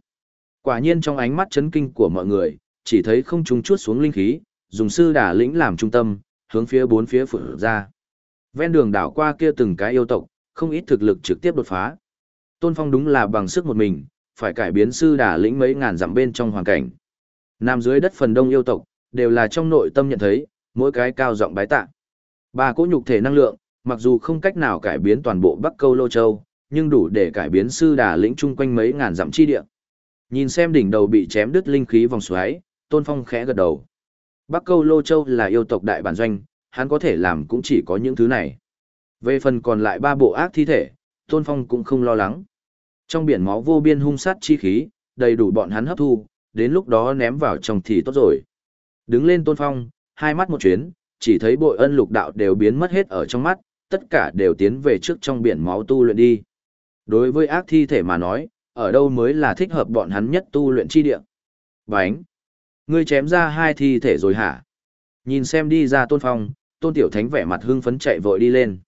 Quả nhiên trong ánh mắt chấn kinh của mọi người, chỉ thấy không trung chuốt xuống linh khí, dùng sư đả lĩnh làm trung tâm, hướng phía bốn phía phủ ra. Ven đường đảo qua kia từng cái yêu tộc, không ít thực lực trực tiếp đột phá. Tôn Phong đúng là bằng sức một mình, phải cải biến sư đả lĩnh mấy ngàn dặm bên trong hoàn cảnh. Nam dưới đất phần đông yêu tộc, đều là trong nội tâm nhận thấy, mỗi cái cao giọng bái tạ. Ba cỗ nhục thể năng lượng, mặc dù không cách nào cải biến toàn bộ Bắc Câu Lô Châu, nhưng đủ để cải biến sư đà lĩnh chung quanh mấy ngàn dặm chi địa. Nhìn xem đỉnh đầu bị chém đứt linh khí vòng xoáy, Tôn Phong khẽ gật đầu. Bắc Câu Lô Châu là yêu tộc đại bản doanh, hắn có thể làm cũng chỉ có những thứ này. Về phần còn lại ba bộ ác thi thể, Tôn Phong cũng không lo lắng. Trong biển máu vô biên hung sát chi khí, đầy đủ bọn hắn hấp thu, đến lúc đó ném vào trong thì tốt rồi. Đứng lên Tôn Phong, hai mắt một chuyến, chỉ thấy bội ân lục đạo đều biến mất hết ở trong mắt, tất cả đều tiến về trước trong biển máu tu luyện đi. Đối với ác thi thể mà nói, ở đâu mới là thích hợp bọn hắn nhất tu luyện chi địa. Bánh! Ngươi chém ra hai thi thể rồi hả? Nhìn xem đi ra tôn phong, tôn tiểu thánh vẻ mặt hưng phấn chạy vội đi lên.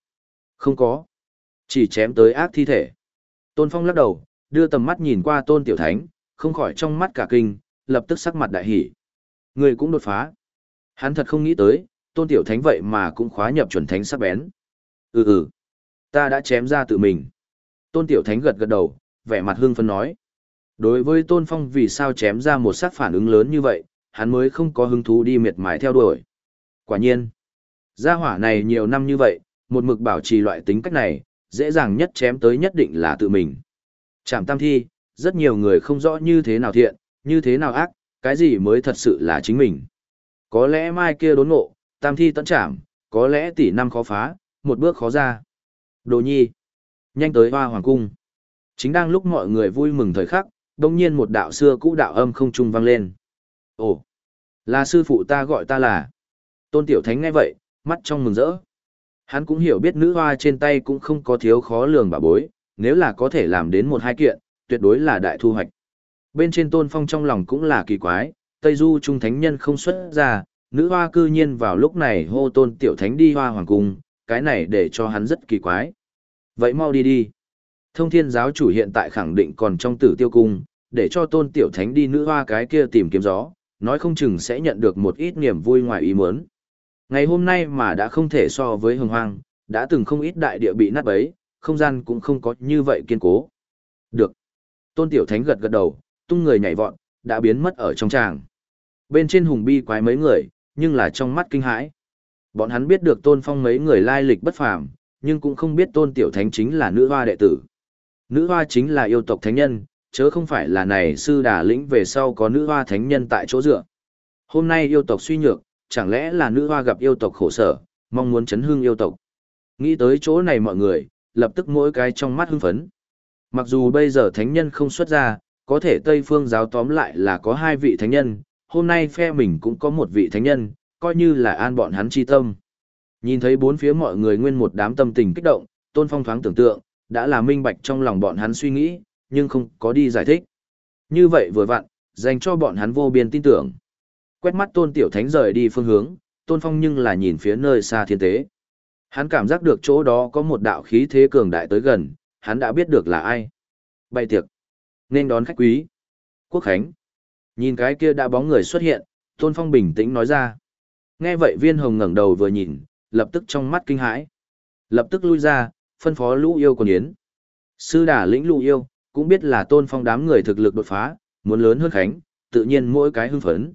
Không có. Chỉ chém tới ác thi thể. Tôn phong lắc đầu, đưa tầm mắt nhìn qua tôn tiểu thánh, không khỏi trong mắt cả kinh, lập tức sắc mặt đại hỉ. Ngươi cũng đột phá. Hắn thật không nghĩ tới, tôn tiểu thánh vậy mà cũng khóa nhập chuẩn thánh sắc bén. Ừ ừ, ta đã chém ra tự mình. Tôn tiểu thánh gật gật đầu, vẻ mặt hưng phấn nói. Đối với tôn phong vì sao chém ra một sát phản ứng lớn như vậy, hắn mới không có hứng thú đi miệt mài theo đuổi. Quả nhiên, gia hỏa này nhiều năm như vậy, một mực bảo trì loại tính cách này, dễ dàng nhất chém tới nhất định là tự mình. Trảm tam thi, rất nhiều người không rõ như thế nào thiện, như thế nào ác, cái gì mới thật sự là chính mình. Có lẽ mai kia đốn ngộ, tam thi tận trảm, có lẽ tỷ năm khó phá, một bước khó ra. Đồ nhi, nhanh tới hoa hoàng cung. Chính đang lúc mọi người vui mừng thời khắc, đồng nhiên một đạo xưa cũ đạo âm không trung vang lên. Ồ, là sư phụ ta gọi ta là. Tôn Tiểu Thánh nghe vậy, mắt trong mừng rỡ. Hắn cũng hiểu biết nữ hoa trên tay cũng không có thiếu khó lường bà bối, nếu là có thể làm đến một hai kiện, tuyệt đối là đại thu hoạch. Bên trên Tôn Phong trong lòng cũng là kỳ quái, Tây Du Trung Thánh Nhân không xuất ra, nữ hoa cư nhiên vào lúc này hô Tôn Tiểu Thánh đi hoa hoàng cung, cái này để cho hắn rất kỳ quái. Vậy mau đi đi. Thông thiên giáo chủ hiện tại khẳng định còn trong tử tiêu cung, để cho Tôn Tiểu Thánh đi nữ hoa cái kia tìm kiếm gió, nói không chừng sẽ nhận được một ít niềm vui ngoài ý muốn. Ngày hôm nay mà đã không thể so với hồng hoang, đã từng không ít đại địa bị nát bấy, không gian cũng không có như vậy kiên cố. Được. Tôn Tiểu Thánh gật gật đầu, tung người nhảy vọt, đã biến mất ở trong tràng. Bên trên hùng bi quái mấy người, nhưng là trong mắt kinh hãi. Bọn hắn biết được Tôn Phong mấy người lai lịch bất phàm, nhưng cũng không biết Tôn Tiểu Thánh chính là nữ hoa đệ tử. Nữ hoa chính là yêu tộc thánh nhân, chớ không phải là này sư đà lĩnh về sau có nữ hoa thánh nhân tại chỗ dựa. Hôm nay yêu tộc suy nhược, chẳng lẽ là nữ hoa gặp yêu tộc khổ sở, mong muốn chấn hương yêu tộc. Nghĩ tới chỗ này mọi người, lập tức mỗi cái trong mắt hưng phấn. Mặc dù bây giờ thánh nhân không xuất ra, có thể Tây Phương giáo tóm lại là có hai vị thánh nhân, hôm nay phe mình cũng có một vị thánh nhân, coi như là an bọn hắn chi tâm. Nhìn thấy bốn phía mọi người nguyên một đám tâm tình kích động, Tôn Phong thoáng tưởng tượng, đã là minh bạch trong lòng bọn hắn suy nghĩ, nhưng không có đi giải thích. Như vậy vừa vặn, dành cho bọn hắn vô biên tin tưởng. Quét mắt tôn tiểu thánh rời đi phương hướng, tôn phong nhưng là nhìn phía nơi xa thiên tế. Hắn cảm giác được chỗ đó có một đạo khí thế cường đại tới gần, hắn đã biết được là ai. Bày tiệc. Nên đón khách quý. Quốc Khánh. Nhìn cái kia đã bóng người xuất hiện, tôn phong bình tĩnh nói ra. Nghe vậy viên hồng ngẩng đầu vừa nhìn, lập tức trong mắt kinh hãi. Lập tức lui ra, phân phó lũ yêu còn yến. Sư đà lĩnh lũ yêu, cũng biết là tôn phong đám người thực lực đột phá, muốn lớn hơn Khánh, tự nhiên mỗi cái hưng phấn.